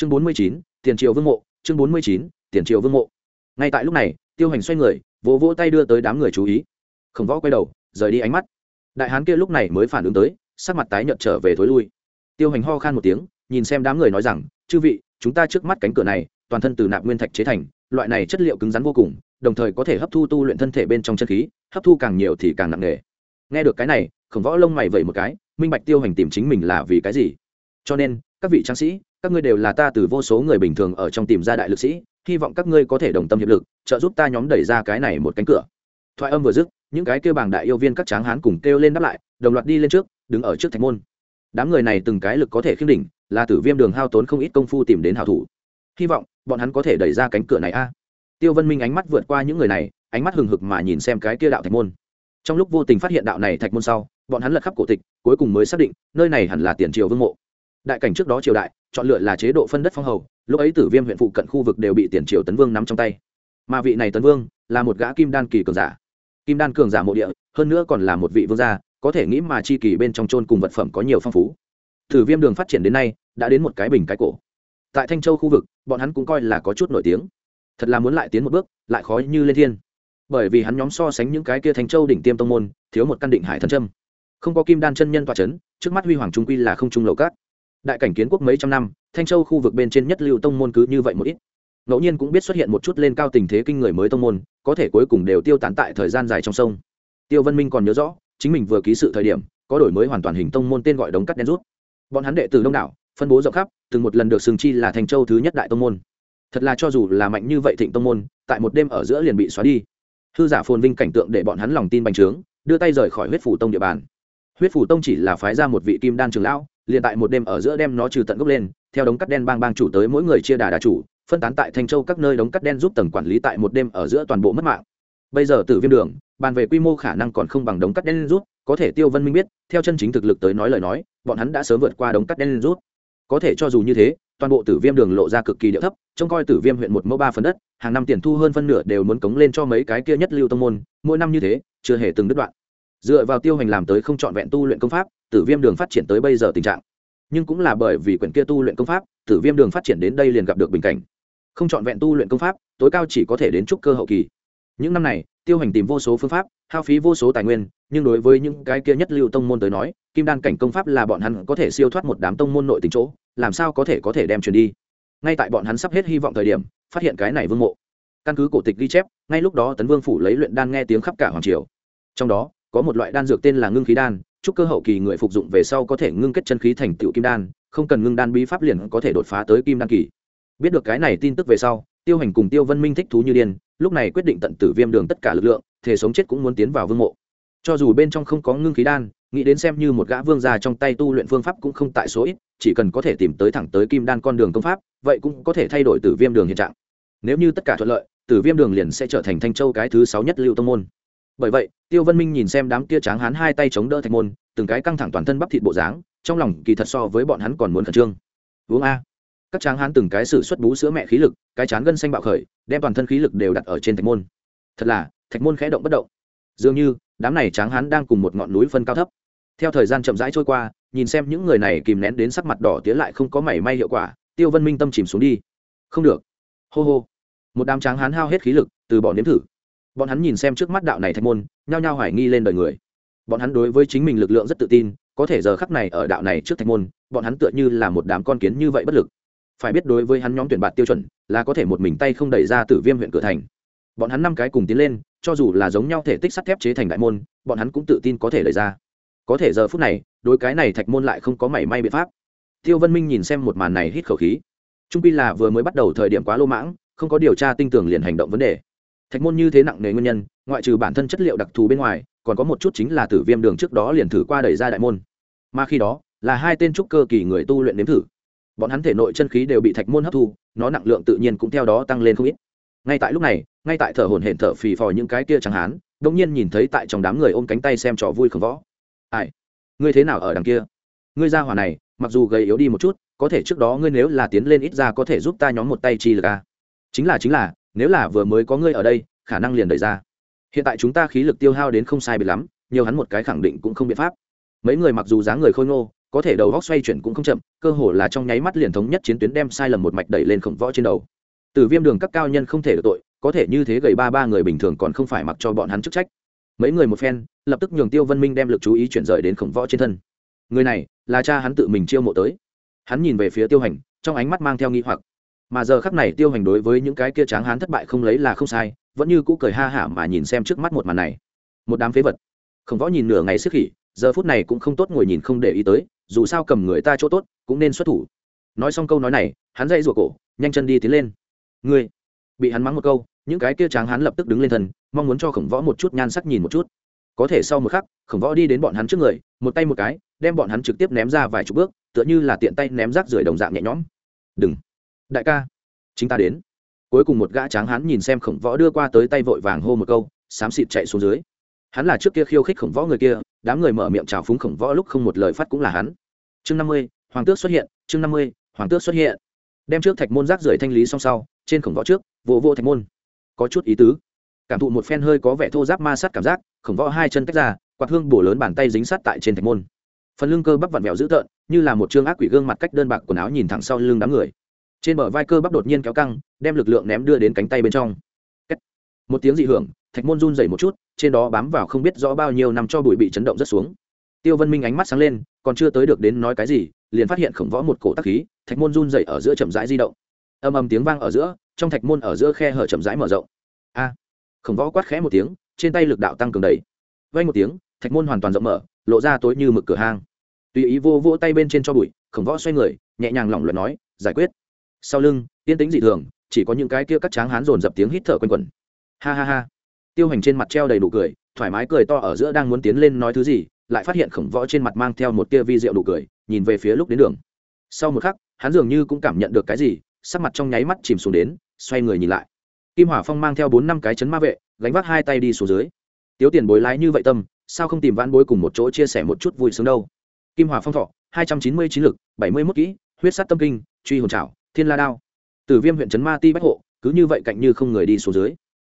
chương bốn mươi chín, tiền triệu vương mộ, chương bốn mươi chín, tiền triệu vương mộ. Ngay tại lúc này, tiêu hành xoay người, vỗ vỗ tay đưa tới đám người chú ý. Khổng võ quay đầu, rời đi ánh mắt. Đại hán kia lúc này mới phản ứng tới, sắc mặt tái nhợt trở về thối lui. Tiêu hành ho khan một tiếng, nhìn xem đám người nói rằng, chư vị, chúng ta trước mắt cánh cửa này, toàn thân từ nạp nguyên thạch chế thành, loại này chất liệu cứng rắn vô cùng, đồng thời có thể hấp thu tu luyện thân thể bên trong chân khí, hấp thu càng nhiều thì càng nặng nề. Nghe được cái này, khổng võ lông mày vẩy một cái, minh bạch tiêu hành tìm chính mình là vì cái gì. Cho nên, các vị tráng sĩ các ngươi đều là ta từ vô số người bình thường ở trong tìm ra đại lực sĩ, hy vọng các ngươi có thể đồng tâm hiệp lực, trợ giúp ta nhóm đẩy ra cái này một cánh cửa. Thoại âm vừa dứt, những cái kêu bảng đại yêu viên các tráng hán cùng kêu lên đáp lại, đồng loạt đi lên trước, đứng ở trước thạch môn. Đám người này từng cái lực có thể khiêm đỉnh, là tử viêm đường hao tốn không ít công phu tìm đến hảo thủ. Hy vọng bọn hắn có thể đẩy ra cánh cửa này a. Tiêu vân minh ánh mắt vượt qua những người này, ánh mắt hừng hực mà nhìn xem cái kia đạo thạch môn. Trong lúc vô tình phát hiện đạo này thạch môn sau, bọn hắn lật khắp cổ tịch, cuối cùng mới xác định, nơi này hẳn là tiền triều vương mộ. Đại cảnh trước đó triều đại chọn lựa là chế độ phân đất phong hầu, lúc ấy tử viêm huyện phụ cận khu vực đều bị tiền triều tấn vương nắm trong tay. Mà vị này tấn vương là một gã kim đan kỳ cường giả. Kim đan cường giả mộ địa, hơn nữa còn là một vị vương gia, có thể nghĩ mà chi kỳ bên trong trôn cùng vật phẩm có nhiều phong phú. Tử viêm đường phát triển đến nay, đã đến một cái bình cái cổ. Tại thanh châu khu vực, bọn hắn cũng coi là có chút nổi tiếng. Thật là muốn lại tiến một bước, lại khó như lên thiên. Bởi vì hắn nhóm so sánh những cái kia thanh châu đỉnh tiêm tông môn, thiếu một căn định hải thần trâm không có kim đan chân nhân tọa c h ấ n trước mắt huy hoàng trung quy là không trung lầu cát đại cảnh kiến quốc mấy trăm năm, thanh châu khu vực bên trên nhất lưu tông môn cứ như vậy một ít. Ngẫu nhiên cũng biết xuất hiện một chút lên cao tình thế kinh người mới tông môn, có thể cuối cùng đều tiêu tán tại thời gian dài trong sông. Tiêu Văn minh còn nhớ rõ, chính mình vừa ký sự thời điểm, có đổi mới hoàn toàn hình tông môn tên gọi đống cắt đen rút. Bọn hắn đệ từ đông đảo, phân bố rộng khắp, từng một lần được sừng chi là thanh châu thứ nhất đại tông môn. Thật là cho dù là mạnh như vậy thịnh tông môn, tại một đêm ở giữa liền bị xóa đi. Hư giả phồn vinh cảnh tượng để bọn hắn lòng tin bành trướng, đưa tay rời khỏi huyết phủ tông địa bàn. Huyết phủ tông chỉ là phái ra một vị kim đan trường lão liền tại một đêm ở giữa đem nó trừ tận gốc lên, theo đống cắt đen bang bang chủ tới mỗi người chia đà đà chủ, phân tán tại thanh châu các nơi đống cắt đen giúp tầng quản lý tại một đêm ở giữa toàn bộ mất mạng. Bây giờ tử viêm đường, bàn về quy mô khả năng còn không bằng đống cắt đen rút, có thể tiêu vân minh biết, theo chân chính thực lực tới nói lời nói, bọn hắn đã sớm vượt qua đống cắt đen rút. Có thể cho dù như thế, toàn bộ tử viêm đường lộ ra cực kỳ địa thấp, trông coi tử viêm huyện một mẫu ba phần đất, hàng năm tiền thu hơn phân nửa đều muốn cống lên cho mấy cái kia nhất lưu tông môn, mỗi năm như thế, chưa hề từng đứt đoạn. Dựa vào tiêu hành làm tới không trọn vẹn tu luyện công pháp tử viêm đường phát triển tới bây giờ tình trạng. Nhưng cũng là bởi vì quyển kia tu luyện công pháp, tử viêm đường phát triển đến đây liền gặp được bình cảnh. Không trọn vẹn tu luyện công pháp, tối cao chỉ có thể đến trúc cơ hậu kỳ. Những năm này, tiêu hành tìm vô số phương pháp, hao phí vô số tài nguyên, nhưng đối với những cái kia nhất lưu tông môn tới nói, kim đan cảnh công pháp là bọn hắn có thể siêu thoát một đám tông môn nội tình chỗ, làm sao có thể có thể đem truyền đi. Ngay tại bọn hắn sắp hết hy vọng thời điểm, phát hiện cái này vương mộ. Căn cứ cổ tịch ghi chép, ngay lúc đó tấn vương phủ lấy luyện đan nghe tiếng khắp cả hoàng triều. Trong đó, có một loại đan dược tên là ngưng khí đan chúc cơ hậu kỳ người phục dụng về sau có thể ngưng kết chân khí thành tựu kim đan, không cần ngưng đan bí pháp liền có thể đột phá tới kim đan kỳ. Biết được cái này tin tức về sau, tiêu hành cùng tiêu vân minh thích thú như điên, lúc này quyết định tận tử viêm đường tất cả lực lượng thể sống chết cũng muốn tiến vào vương mộ. Cho dù bên trong không có ngưng khí đan, nghĩ đến xem như một gã vương già trong tay tu luyện phương pháp cũng không tại số ít, chỉ cần có thể tìm tới thẳng tới kim đan con đường công pháp, vậy cũng có thể thay đổi tử viêm đường hiện trạng. Nếu như tất cả thuận lợi, tử viêm đường liền sẽ trở thành thanh châu cái thứ sáu nhất lưu tông môn bởi vậy, tiêu vân minh nhìn xem đám kia tráng hắn hai tay chống đỡ thạch môn, từng cái căng thẳng toàn thân bắp thịt bộ dáng, trong lòng kỳ thật so với bọn hắn còn muốn khẩn trương. Uống a. Các tráng hắn từng cái sử xuất bú sữa mẹ khí lực, cái chán gân xanh bạo khởi, đem toàn thân khí lực đều đặt ở trên thạch môn. Thật là, thạch môn khẽ động bất động. Dường như, đám này tráng hắn đang cùng một ngọn núi phân cao thấp. Theo thời gian chậm rãi trôi qua, nhìn xem những người này kìm nén đến sắc mặt đỏ tía lại không có mảy may hiệu quả, tiêu vân minh tâm chìm xuống đi. Không được. Hô hô. Một đám tráng hán hao hết khí lực, từ bỏ nếm thử bọn hắn nhìn xem trước mắt đạo này thạch môn, nhao nhao hoài nghi lên đời người. Bọn hắn đối với chính mình lực lượng rất tự tin, có thể giờ khắc này ở đạo này trước thạch môn, bọn hắn tựa như là một đám con kiến như vậy bất lực. Phải biết đối với hắn nhóm tuyển bạt tiêu chuẩn, là có thể một mình tay không đẩy ra Tử viêm huyện cửa thành. Bọn hắn năm cái cùng tiến lên, cho dù là giống nhau thể tích sắt thép chế thành đại môn, bọn hắn cũng tự tin có thể đẩy ra. Có thể giờ phút này, đối cái này thạch môn lại không có mảy may biện pháp. Tiêu vân minh nhìn xem một màn này hít khẩu khí. Trung pi là vừa mới bắt đầu thời điểm quá lô mãng, không có điều tra tinh tường liền hành động vấn đề thạch môn như thế nặng nề nguyên nhân, ngoại trừ bản thân chất liệu đặc thù bên ngoài, còn có một chút chính là tử viêm đường trước đó liền thử qua đẩy ra đại môn. Mà khi đó, là hai tên trúc cơ kỳ người tu luyện nếm thử. Bọn hắn thể nội chân khí đều bị thạch môn hấp thu, nó nặng lượng tự nhiên cũng theo đó tăng lên không ít. Ngay tại lúc này, ngay tại thở hổn hển thở phì phò những cái kia chẳng hán đông nhiên nhìn thấy tại trong đám người ôm cánh tay xem trò vui khổng võ. Ai? Ngươi thế nào ở đằng kia? Ngươi ra hỏa này, mặc dù gầy yếu đi một chút, có thể trước đó ngươi nếu là tiến lên ít ra có thể giúp ta nhóm một tay chi lực à. chính là chính là nếu là vừa mới có ngươi ở đây, khả năng liền đẩy ra. Hiện tại chúng ta khí lực tiêu hao đến không sai biệt lắm, nhiều hắn một cái khẳng định cũng không biện pháp. Mấy người mặc dù dáng người khôi ngô, có thể đầu góc xoay chuyển cũng không chậm, cơ hồ là trong nháy mắt liền thống nhất chiến tuyến đem sai lầm một mạch đẩy lên khổng võ trên đầu. Từ viêm đường các cao nhân không thể được tội, có thể như thế gầy ba ba người bình thường còn không phải mặc cho bọn hắn chức trách. Mấy người một phen, lập tức nhường tiêu vân minh đem lực chú ý chuyển rời đến khổng võ trên thân. Người này, là cha hắn tự mình chiêu mộ tới. Hắn nhìn về phía tiêu hành, trong ánh mắt mang theo nghi hoặc mà giờ khắc này tiêu hành đối với những cái kia tráng hắn thất bại không lấy là không sai, vẫn như cũ cười ha hả mà nhìn xem trước mắt một màn này. Một đám phế vật. Khổng võ nhìn nửa ngày sức khỉ, giờ phút này cũng không tốt ngồi nhìn không để ý tới, dù sao cầm người ta chỗ tốt, cũng nên xuất thủ. Nói xong câu nói này, hắn dậy rủa cổ, nhanh chân đi tiến lên. Ngươi, bị hắn mắng một câu, những cái kia tráng hắn lập tức đứng lên thần mong muốn cho khổng võ một chút nhan sắc nhìn một chút. Có thể sau một khắc, khổng võ đi đến bọn hắn trước người, một tay một cái, đem bọn hắn trực tiếp ném ra vài chục bước, tựa như là tiện tay ném rác rưởi đồng dạng nhẹ nhõm. Đừng đại ca, chính ta đến. Cuối cùng một gã tráng hắn nhìn xem khổng võ đưa qua tới tay vội vàng hô một câu, xám xịt chạy xuống dưới. Hắn là trước kia khiêu khích khổng võ người kia, đám người mở miệng chào phúng khổng võ lúc không một lời phát cũng là hắn. Chương năm mươi, hoàng tước xuất hiện, chương năm mươi, hoàng tước xuất hiện. Đem trước thạch môn rác rưởi thanh lý xong sau, trên khổng võ trước, vô vô thạch môn. Có chút ý tứ. Cảm thụ một phen hơi có vẻ thô giáp ma sát cảm giác, khổng võ hai chân tách ra, quạt hương bổ lớn bàn tay dính sát tại trên thạch môn. Phần lưng cơ bắp vặn vẹo dữ tợn, như là một chương ác quỷ gương mặt cách đơn bạc quần áo nhìn thẳng sau lưng đám người trên bờ vai cơ bắp đột nhiên kéo căng, đem lực lượng ném đưa đến cánh tay bên trong. Một tiếng dị hưởng, thạch môn run dày một chút, trên đó bám vào không biết rõ bao nhiêu năm cho bụi bị chấn động rất xuống. Tiêu vân minh ánh mắt sáng lên, còn chưa tới được đến nói cái gì, liền phát hiện khổng võ một cổ tắc khí, thạch môn run dày ở giữa chậm rãi di động. Âm âm tiếng vang ở giữa, trong thạch môn ở giữa khe hở chậm rãi mở rộng. A. Khổng võ quát khẽ một tiếng, trên tay lực đạo tăng cường đầy. Vay một tiếng, thạch môn hoàn toàn rộng mở, lộ ra tối như mực cửa hang. Tùy ý vô vỗ tay bên trên cho bụi, khổng võ xoay người, nhẹ nhàng lỏng luận nói, giải quyết sau lưng, yên tĩnh dị thường, chỉ có những cái kia các tráng hán dồn dập tiếng hít thở quanh quẩn. Ha ha ha. Tiêu hành trên mặt treo đầy đủ cười, thoải mái cười to ở giữa đang muốn tiến lên nói thứ gì, lại phát hiện khổng võ trên mặt mang theo một tia vi rượu đủ cười, nhìn về phía lúc đến đường. Sau một khắc, hắn dường như cũng cảm nhận được cái gì, sắc mặt trong nháy mắt chìm xuống đến, xoay người nhìn lại. Kim hỏa phong mang theo bốn năm cái chấn ma vệ, gánh vác hai tay đi xuống dưới. Tiếu tiền bối lái như vậy tâm, sao không tìm vãn bối cùng một chỗ chia sẻ một chút vui sướng đâu? Kim hỏa phong thọ, hai trăm chín mươi chín lực, bảy mươi mốt kỹ, huyết sắt tâm kinh, truy hồn trảo thiên la đao. Từ viêm huyện trấn ma ti bách hộ, cứ như vậy cạnh như không người đi xuống dưới.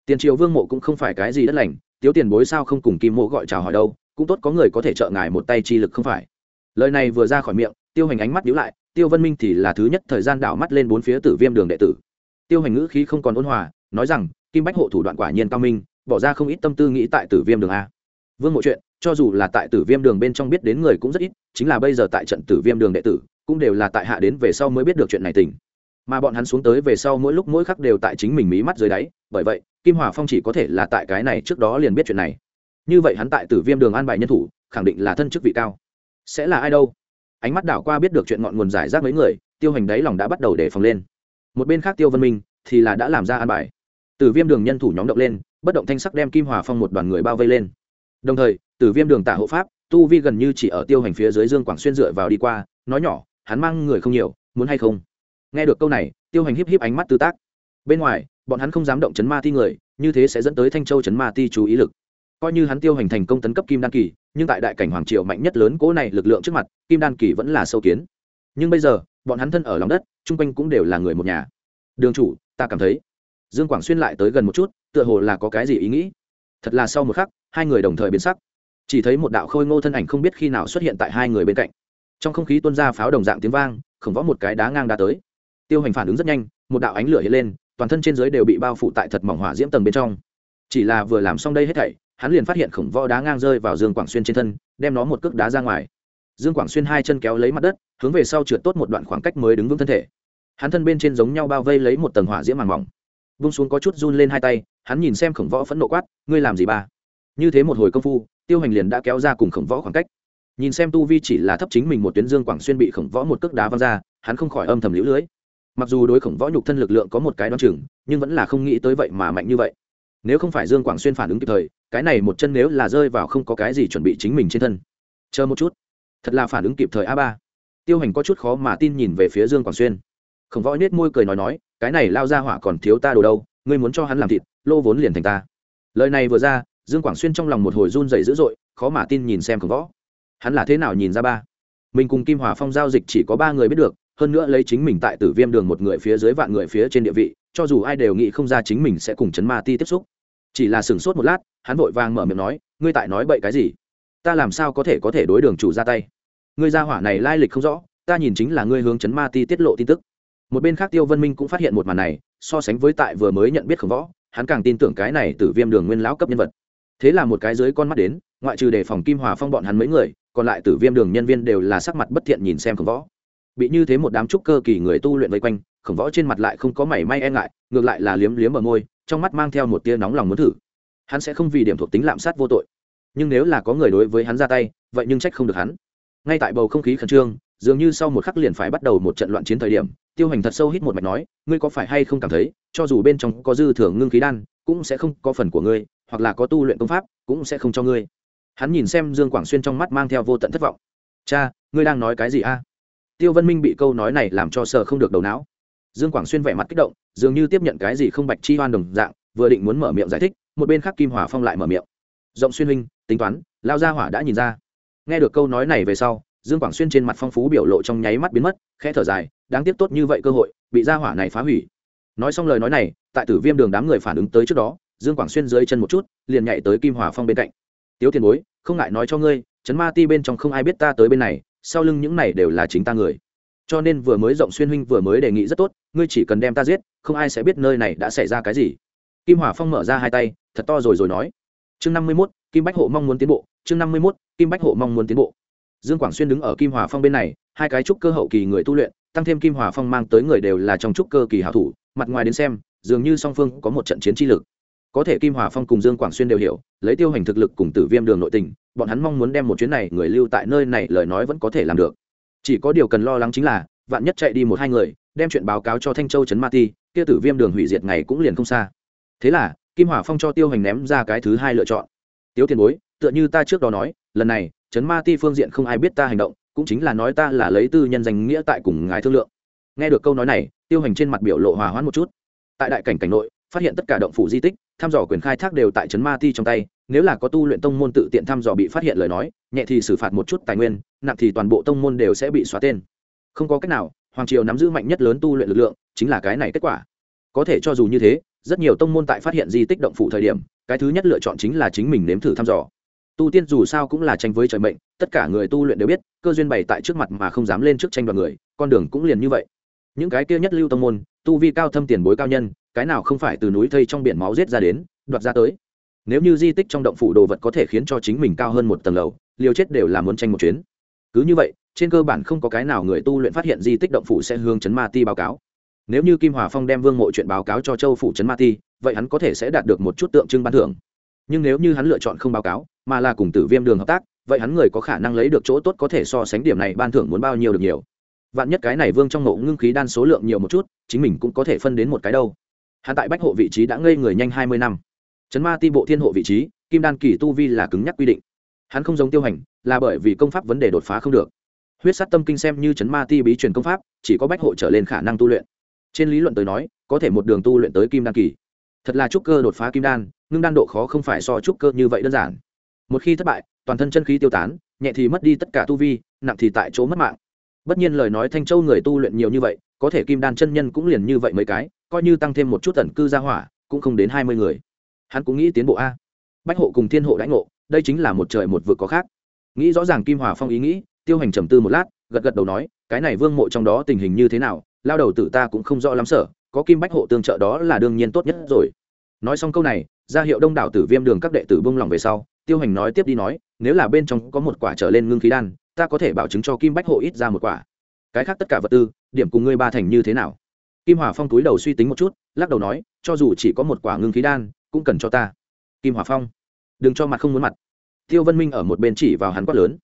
Tiền triều vương mộ cũng không phải cái gì đất lành, tiếu tiền bối sao không cùng kim mộ gọi chào hỏi đâu, cũng tốt có người có thể trợ ngài một tay chi lực không phải. Lời này vừa ra khỏi miệng, tiêu hành ánh mắt nhíu lại, tiêu vân minh thì là thứ nhất thời gian đảo mắt lên bốn phía tử viêm đường đệ tử. Tiêu hành ngữ khí không còn ôn hòa, nói rằng, kim bách hộ thủ đoạn quả nhiên cao minh, bỏ ra không ít tâm tư nghĩ tại tử viêm đường a. Vương mộ chuyện, cho dù là tại tử viêm đường bên trong biết đến người cũng rất ít, chính là bây giờ tại trận tử viêm đường đệ tử, cũng đều là tại hạ đến về sau mới biết được chuyện này tình mà bọn hắn xuống tới về sau mỗi lúc mỗi khắc đều tại chính mình mí mắt dưới đáy. Bởi vậy, kim hòa phong chỉ có thể là tại cái này trước đó liền biết chuyện này. Như vậy hắn tại tử viêm đường an bài nhân thủ, khẳng định là thân chức vị cao. Sẽ là ai đâu? Ánh mắt đảo qua biết được chuyện ngọn nguồn giải rác mấy người, tiêu hành đáy lòng đã bắt đầu đề phòng lên. Một bên khác tiêu Văn minh thì là đã làm ra an bài. Tử viêm đường nhân thủ nhóm động lên, bất động thanh sắc đem kim hòa phong một đoàn người bao vây lên. Đồng thời, tử viêm đường tả hộ pháp, tu vi gần như chỉ ở tiêu hành phía dưới dương quảng xuyên dựa vào đi qua, nói nhỏ, hắn mang người không nhiều, muốn hay không? Nghe được câu này, tiêu hành híp híp ánh mắt tư tác. Bên ngoài, bọn hắn không dám động chấn ma ti người, như thế sẽ dẫn tới thanh châu chấn ma ti chú ý lực. Coi như hắn tiêu hành thành công tấn cấp kim đan kỳ, nhưng tại đại cảnh hoàng triều mạnh nhất lớn cố này lực lượng trước mặt, kim đan kỳ vẫn là sâu kiến. Nhưng bây giờ, bọn hắn thân ở lòng đất, chung quanh cũng đều là người một nhà. Đường chủ, ta cảm thấy, dương quảng xuyên lại tới gần một chút, tựa hồ là có cái gì ý nghĩ. Thật là sau một khắc, hai người đồng thời biến sắc. Chỉ thấy một đạo khôi ngô thân ảnh không biết khi nào xuất hiện tại hai người bên cạnh. Trong không khí tuôn ra pháo đồng dạng tiếng vang, khổng võ một cái đá ngang đá tới tiêu hành phản ứng rất nhanh, một đạo ánh lửa hiện lên, toàn thân trên dưới đều bị bao phủ tại thật mỏng hỏa diễm tầng bên trong. Chỉ là vừa làm xong đây hết thảy, hắn liền phát hiện khổng võ đá ngang rơi vào dương quảng xuyên trên thân, đem nó một cước đá ra ngoài. Dương quảng xuyên hai chân kéo lấy mặt đất, hướng về sau trượt tốt một đoạn khoảng cách mới đứng vững thân thể. Hắn thân bên trên giống nhau bao vây lấy một tầng hỏa diễm màng mỏng. Vung xuống có chút run lên hai tay, hắn nhìn xem khổng võ phẫn nộ quát, ngươi làm gì ba? Như thế một hồi công phu, tiêu hành liền đã kéo ra cùng khổng võ khoảng cách. Nhìn xem tu vi chỉ là thấp chính mình một tuyến dương quảng xuyên bị khổng võ một cước đá văng ra, hắn không khỏi âm thầm lũ lưới mặc dù đối khổng võ nhục thân lực lượng có một cái đoan chừng, nhưng vẫn là không nghĩ tới vậy mà mạnh như vậy. Nếu không phải dương quảng xuyên phản ứng kịp thời, cái này một chân nếu là rơi vào không có cái gì chuẩn bị chính mình trên thân. Chờ một chút. Thật là phản ứng kịp thời a ba. Tiêu hành có chút khó mà tin nhìn về phía dương quảng xuyên. Khổng võ nết môi cười nói nói, cái này lao ra hỏa còn thiếu ta đồ đâu, ngươi muốn cho hắn làm thịt, lô vốn liền thành ta. Lời này vừa ra, dương quảng xuyên trong lòng một hồi run dậy dữ dội, khó mà tin nhìn xem khổng võ. Hắn là thế nào nhìn ra ba? Mình cùng kim hòa phong giao dịch chỉ có ba người biết được hơn nữa lấy chính mình tại tử viêm đường một người phía dưới vạn người phía trên địa vị, cho dù ai đều nghĩ không ra chính mình sẽ cùng chấn ma ti tiếp xúc. Chỉ là sửng sốt một lát, hắn vội vàng mở miệng nói, ngươi tại nói bậy cái gì? Ta làm sao có thể có thể đối đường chủ ra tay? Ngươi gia hỏa này lai lịch không rõ, ta nhìn chính là ngươi hướng chấn ma ti tiết lộ tin tức. Một bên khác tiêu vân minh cũng phát hiện một màn này, so sánh với tại vừa mới nhận biết khổng võ, hắn càng tin tưởng cái này từ viêm đường nguyên lão cấp nhân vật. Thế là một cái dưới con mắt đến, ngoại trừ đề phòng kim hòa phong bọn hắn mấy người, còn lại tử viêm đường nhân viên đều là sắc mặt bất thiện nhìn xem khổng võ bị như thế một đám trúc cơ kỳ người tu luyện vây quanh, khổng võ trên mặt lại không có mảy may e ngại, ngược lại là liếm liếm ở môi, trong mắt mang theo một tia nóng lòng muốn thử. Hắn sẽ không vì điểm thuộc tính lạm sát vô tội. Nhưng nếu là có người đối với hắn ra tay, vậy nhưng trách không được hắn. Ngay tại bầu không khí khẩn trương, dường như sau một khắc liền phải bắt đầu một trận loạn chiến thời điểm, tiêu hành thật sâu hít một mạch nói, ngươi có phải hay không cảm thấy, cho dù bên trong có dư thừa ngưng khí đan, cũng sẽ không có phần của ngươi, hoặc là có tu luyện công pháp, cũng sẽ không cho ngươi. Hắn nhìn xem dương quảng xuyên trong mắt mang theo vô tận thất vọng. Cha, ngươi đang nói cái gì a? Tiêu Văn minh bị câu nói này làm cho sợ không được đầu não. Dương quảng xuyên vẻ mặt kích động, dường như tiếp nhận cái gì không bạch chi hoan đồng dạng, vừa định muốn mở miệng giải thích, một bên khác kim hòa phong lại mở miệng. Rộng xuyên huynh, tính toán lao gia hỏa đã nhìn ra. Nghe được câu nói này về sau, dương quảng xuyên trên mặt phong phú biểu lộ trong nháy mắt biến mất, khẽ thở dài, đáng tiếc tốt như vậy cơ hội, bị gia hỏa này phá hủy. Nói xong lời nói này, tại tử viêm đường đám người phản ứng tới trước đó, dương quảng xuyên dưới chân một chút, liền nhảy tới kim hòa phong bên cạnh. Tiếu tiền bối, không ngại nói cho ngươi chấn ma ti bên trong không ai biết ta tới bên này sau lưng những này đều là chính ta người. Cho nên vừa mới rộng xuyên huynh vừa mới đề nghị rất tốt, ngươi chỉ cần đem ta giết, không ai sẽ biết nơi này đã xảy ra cái gì. Kim hỏa phong mở ra hai tay, thật to rồi rồi nói. Chương năm mươi mốt, kim bách hộ mong muốn tiến bộ, chương năm mươi mốt, kim bách hộ mong muốn tiến bộ. Dương quảng xuyên đứng ở kim hòa phong bên này, hai cái trúc cơ hậu kỳ người tu luyện, tăng thêm kim hòa phong mang tới người đều là trong trúc cơ kỳ hảo thủ, mặt ngoài đến xem, dường như song phương có một trận chiến chi lực. Có thể kim hòa phong cùng dương quảng xuyên đều hiểu, lấy tiêu hành thực lực cùng tử viêm đường nội tình bọn hắn mong muốn đem một chuyến này người lưu tại nơi này lời nói vẫn có thể làm được. Chỉ có điều cần lo lắng chính là, vạn nhất chạy đi một hai người, đem chuyện báo cáo cho thanh châu trấn ma ti, kia tử viêm đường hủy diệt ngày cũng liền không xa. Thế là, kim hỏa phong cho tiêu hành ném ra cái thứ hai lựa chọn. Tiếu tiền bối, tựa như ta trước đó nói, lần này, trấn ma ti phương diện không ai biết ta hành động, cũng chính là nói ta là lấy tư nhân danh nghĩa tại cùng ngài thương lượng. Nghe được câu nói này, tiêu hành trên mặt biểu lộ hòa hoãn một chút. Tại đại cảnh cảnh nội, phát hiện tất cả động phủ di tích, thăm dò quyền khai thác đều tại trấn ma ti trong tay nếu là có tu luyện tông môn tự tiện thăm dò bị phát hiện lời nói, nhẹ thì xử phạt một chút tài nguyên, nặng thì toàn bộ tông môn đều sẽ bị xóa tên. Không có cách nào, hoàng triều nắm giữ mạnh nhất lớn tu luyện lực lượng, chính là cái này kết quả. Có thể cho dù như thế, rất nhiều tông môn tại phát hiện di tích động phủ thời điểm, cái thứ nhất lựa chọn chính là chính mình nếm thử thăm dò. Tu tiên dù sao cũng là tranh với trời mệnh, tất cả người tu luyện đều biết, cơ duyên bày tại trước mặt mà không dám lên trước tranh đoạt người, con đường cũng liền như vậy. Những cái kia nhất lưu tông môn, tu vi cao thâm tiền bối cao nhân, cái nào không phải từ núi thây trong biển máu giết ra đến, đoạt ra tới nếu như di tích trong động phủ đồ vật có thể khiến cho chính mình cao hơn một tầng lầu, liều chết đều là muốn tranh một chuyến. Cứ như vậy, trên cơ bản không có cái nào người tu luyện phát hiện di tích động phủ sẽ hướng chấn ma ti báo cáo. Nếu như kim hòa phong đem vương mộ chuyện báo cáo cho châu phủ chấn ma ti, vậy hắn có thể sẽ đạt được một chút tượng trưng ban thưởng. Nhưng nếu như hắn lựa chọn không báo cáo, mà là cùng tử viêm đường hợp tác, vậy hắn người có khả năng lấy được chỗ tốt có thể so sánh điểm này ban thưởng muốn bao nhiêu được nhiều. Vạn nhất cái này vương trong mộ ngưng khí đan số lượng nhiều một chút, chính mình cũng có thể phân đến một cái đâu. Hắn tại bách hộ vị trí đã ngây người nhanh hai mươi năm chấn ma ti bộ thiên hộ vị trí, kim đan kỳ tu vi là cứng nhắc quy định. Hắn không giống tiêu hành, là bởi vì công pháp vấn đề đột phá không được. Huyết sát tâm kinh xem như chấn ma ti bí truyền công pháp, chỉ có bách hộ trở lên khả năng tu luyện. Trên lý luận tới nói, có thể một đường tu luyện tới kim đan kỳ. Thật là trúc cơ đột phá kim đan, ngưng đan độ khó không phải so trúc cơ như vậy đơn giản. Một khi thất bại, toàn thân chân khí tiêu tán, nhẹ thì mất đi tất cả tu vi, nặng thì tại chỗ mất mạng. Bất nhiên lời nói thanh châu người tu luyện nhiều như vậy, có thể kim đan chân nhân cũng liền như vậy mấy cái, coi như tăng thêm một chút tần cư gia hỏa, cũng không đến hai mươi người hắn cũng nghĩ tiến bộ a. Bách hộ cùng thiên hộ đãi ngộ, đây chính là một trời một vực có khác. Nghĩ rõ ràng kim hòa phong ý nghĩ, tiêu hành trầm tư một lát, gật gật đầu nói, cái này vương mộ trong đó tình hình như thế nào, lao đầu tử ta cũng không rõ lắm sở có kim bách hộ tương trợ đó là đương nhiên tốt nhất rồi. Nói xong câu này, ra hiệu đông đảo tử viêm đường các đệ tử bông lòng về sau, tiêu hành nói tiếp đi nói, nếu là bên trong có một quả trở lên ngưng khí đan, ta có thể bảo chứng cho kim bách hộ ít ra một quả. Cái khác tất cả vật tư, điểm cùng ngươi ba thành như thế nào? Kim hòa phong túi đầu suy tính một chút, lắc đầu nói, cho dù chỉ có một quả ngưng khí đan cũng cần cho ta. Kim hòa phong, đừng cho mặt không muốn mặt. Tiêu vân minh ở một bên chỉ vào hắn quát lớn.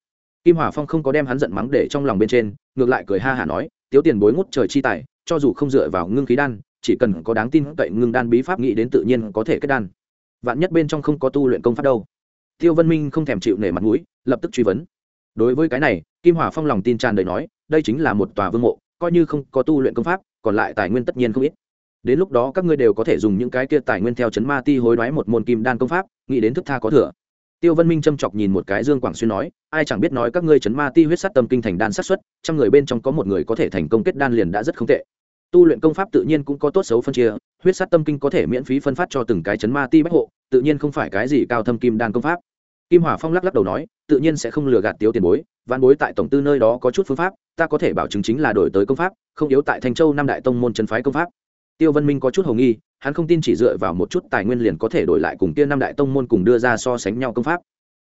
Kim hòa phong không có đem hắn giận mắng để trong lòng bên trên, ngược lại cười ha hả nói, tiếu tiền bối ngút trời chi tài, cho dù không dựa vào ngưng khí đan, chỉ cần có đáng tin cậy ngưng đan bí pháp nghĩ đến tự nhiên có thể kết đan. Vạn nhất bên trong không có tu luyện công pháp đâu. Tiêu vân minh không thèm chịu nể mặt mũi, lập tức truy vấn. Đối với cái này, kim hòa phong lòng tin tràn đầy nói, đây chính là một tòa vương mộ, coi như không có tu luyện công pháp, còn lại tài nguyên tất nhiên không ít đến lúc đó các ngươi đều có thể dùng những cái kia tài nguyên theo chấn ma ti hối đoái một môn kim đan công pháp, nghĩ đến thức tha có thừa. Tiêu vân minh châm chọc nhìn một cái dương quảng xuyên nói, ai chẳng biết nói các ngươi chấn ma ti huyết sát tâm kinh thành đan sát xuất, trăm người bên trong có một người có thể thành công kết đan liền đã rất không tệ. Tu luyện công pháp tự nhiên cũng có tốt xấu phân chia, huyết sát tâm kinh có thể miễn phí phân phát cho từng cái chấn ma ti bách hộ, tự nhiên không phải cái gì cao thâm kim đan công pháp. Kim hòa phong lắc lắc đầu nói, tự nhiên sẽ không lừa gạt tiếu tiền bối văn bối tại tổng tư nơi đó có chút phương pháp, ta có thể bảo chứng chính là đổi tới công pháp, không yếu tại thanh châu năm đại tông môn chân phái công pháp tiêu vân minh có chút hồng nghi, hắn không tin chỉ dựa vào một chút tài nguyên liền có thể đổi lại cùng kia năm đại tông môn cùng đưa ra so sánh nhau công pháp.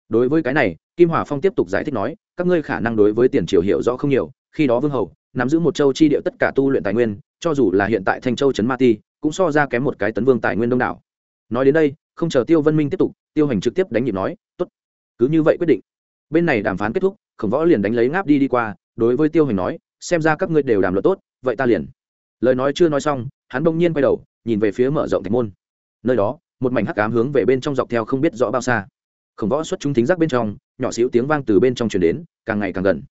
Đối với cái này, kim hòa phong tiếp tục giải thích nói, các ngươi khả năng đối với tiền triều hiểu rõ không nhiều, khi đó vương hầu, nắm giữ một châu chi địa tất cả tu luyện tài nguyên, cho dù là hiện tại thanh châu trấn ma ti, cũng so ra kém một cái tấn vương tài nguyên đông đảo. Nói đến đây, không chờ tiêu vân minh tiếp tục, tiêu hành trực tiếp đánh nhịp nói, tốt, cứ như vậy quyết định. Bên này đàm phán kết thúc, khổng võ liền đánh lấy ngáp đi đi qua, đối với tiêu hành nói, xem ra các ngươi đều đàm luận tốt, vậy ta liền. Lời nói chưa nói xong hắn bỗng nhiên quay đầu, nhìn về phía mở rộng thạch môn. Nơi đó, một mảnh hắc ám hướng về bên trong dọc theo không biết rõ bao xa. Khổng võ xuất chúng thính giác bên trong, nhỏ xíu tiếng vang từ bên trong truyền đến, càng ngày càng gần.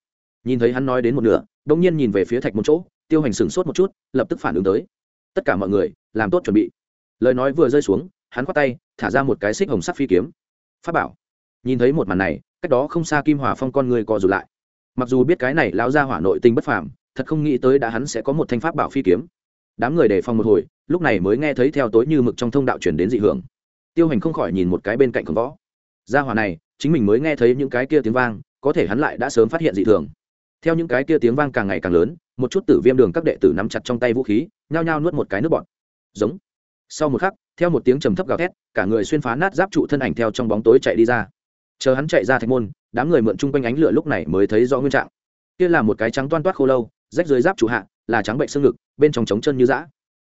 Nhìn thấy hắn nói đến một nửa, bỗng nhiên nhìn về phía thạch môn chỗ, tiêu hành sửng sốt một chút, lập tức phản ứng tới. Tất cả mọi người, làm tốt chuẩn bị. Lời nói vừa rơi xuống, hắn khoát tay, thả ra một cái xích hồng sắc phi kiếm. Phát bảo. Nhìn thấy một màn này, cách đó không xa kim hòa phong con người co rụt lại. Mặc dù biết cái này lão ra hỏa nội tinh bất phàm, thật không nghĩ tới đã hắn sẽ có một thanh pháp bảo phi kiếm đám người đề phòng một hồi, lúc này mới nghe thấy theo tối như mực trong thông đạo chuyển đến dị hưởng. Tiêu hành không khỏi nhìn một cái bên cạnh khổng võ. Gia hỏa này, chính mình mới nghe thấy những cái kia tiếng vang, có thể hắn lại đã sớm phát hiện dị thường. Theo những cái kia tiếng vang càng ngày càng lớn, một chút tử viêm đường các đệ tử nắm chặt trong tay vũ khí, nhao nhao nuốt một cái nước bọt. Giống. Sau một khắc, theo một tiếng trầm thấp gào thét, cả người xuyên phá nát giáp trụ thân ảnh theo trong bóng tối chạy đi ra. Chờ hắn chạy ra thạch môn, đám người mượn chung quanh ánh lửa lúc này mới thấy rõ nguyên trạng. Kia là một cái trắng toan toát khô lâu rách dưới giáp chủ hạ, là trắng bệnh xương ngực, bên trong trống chân như dã.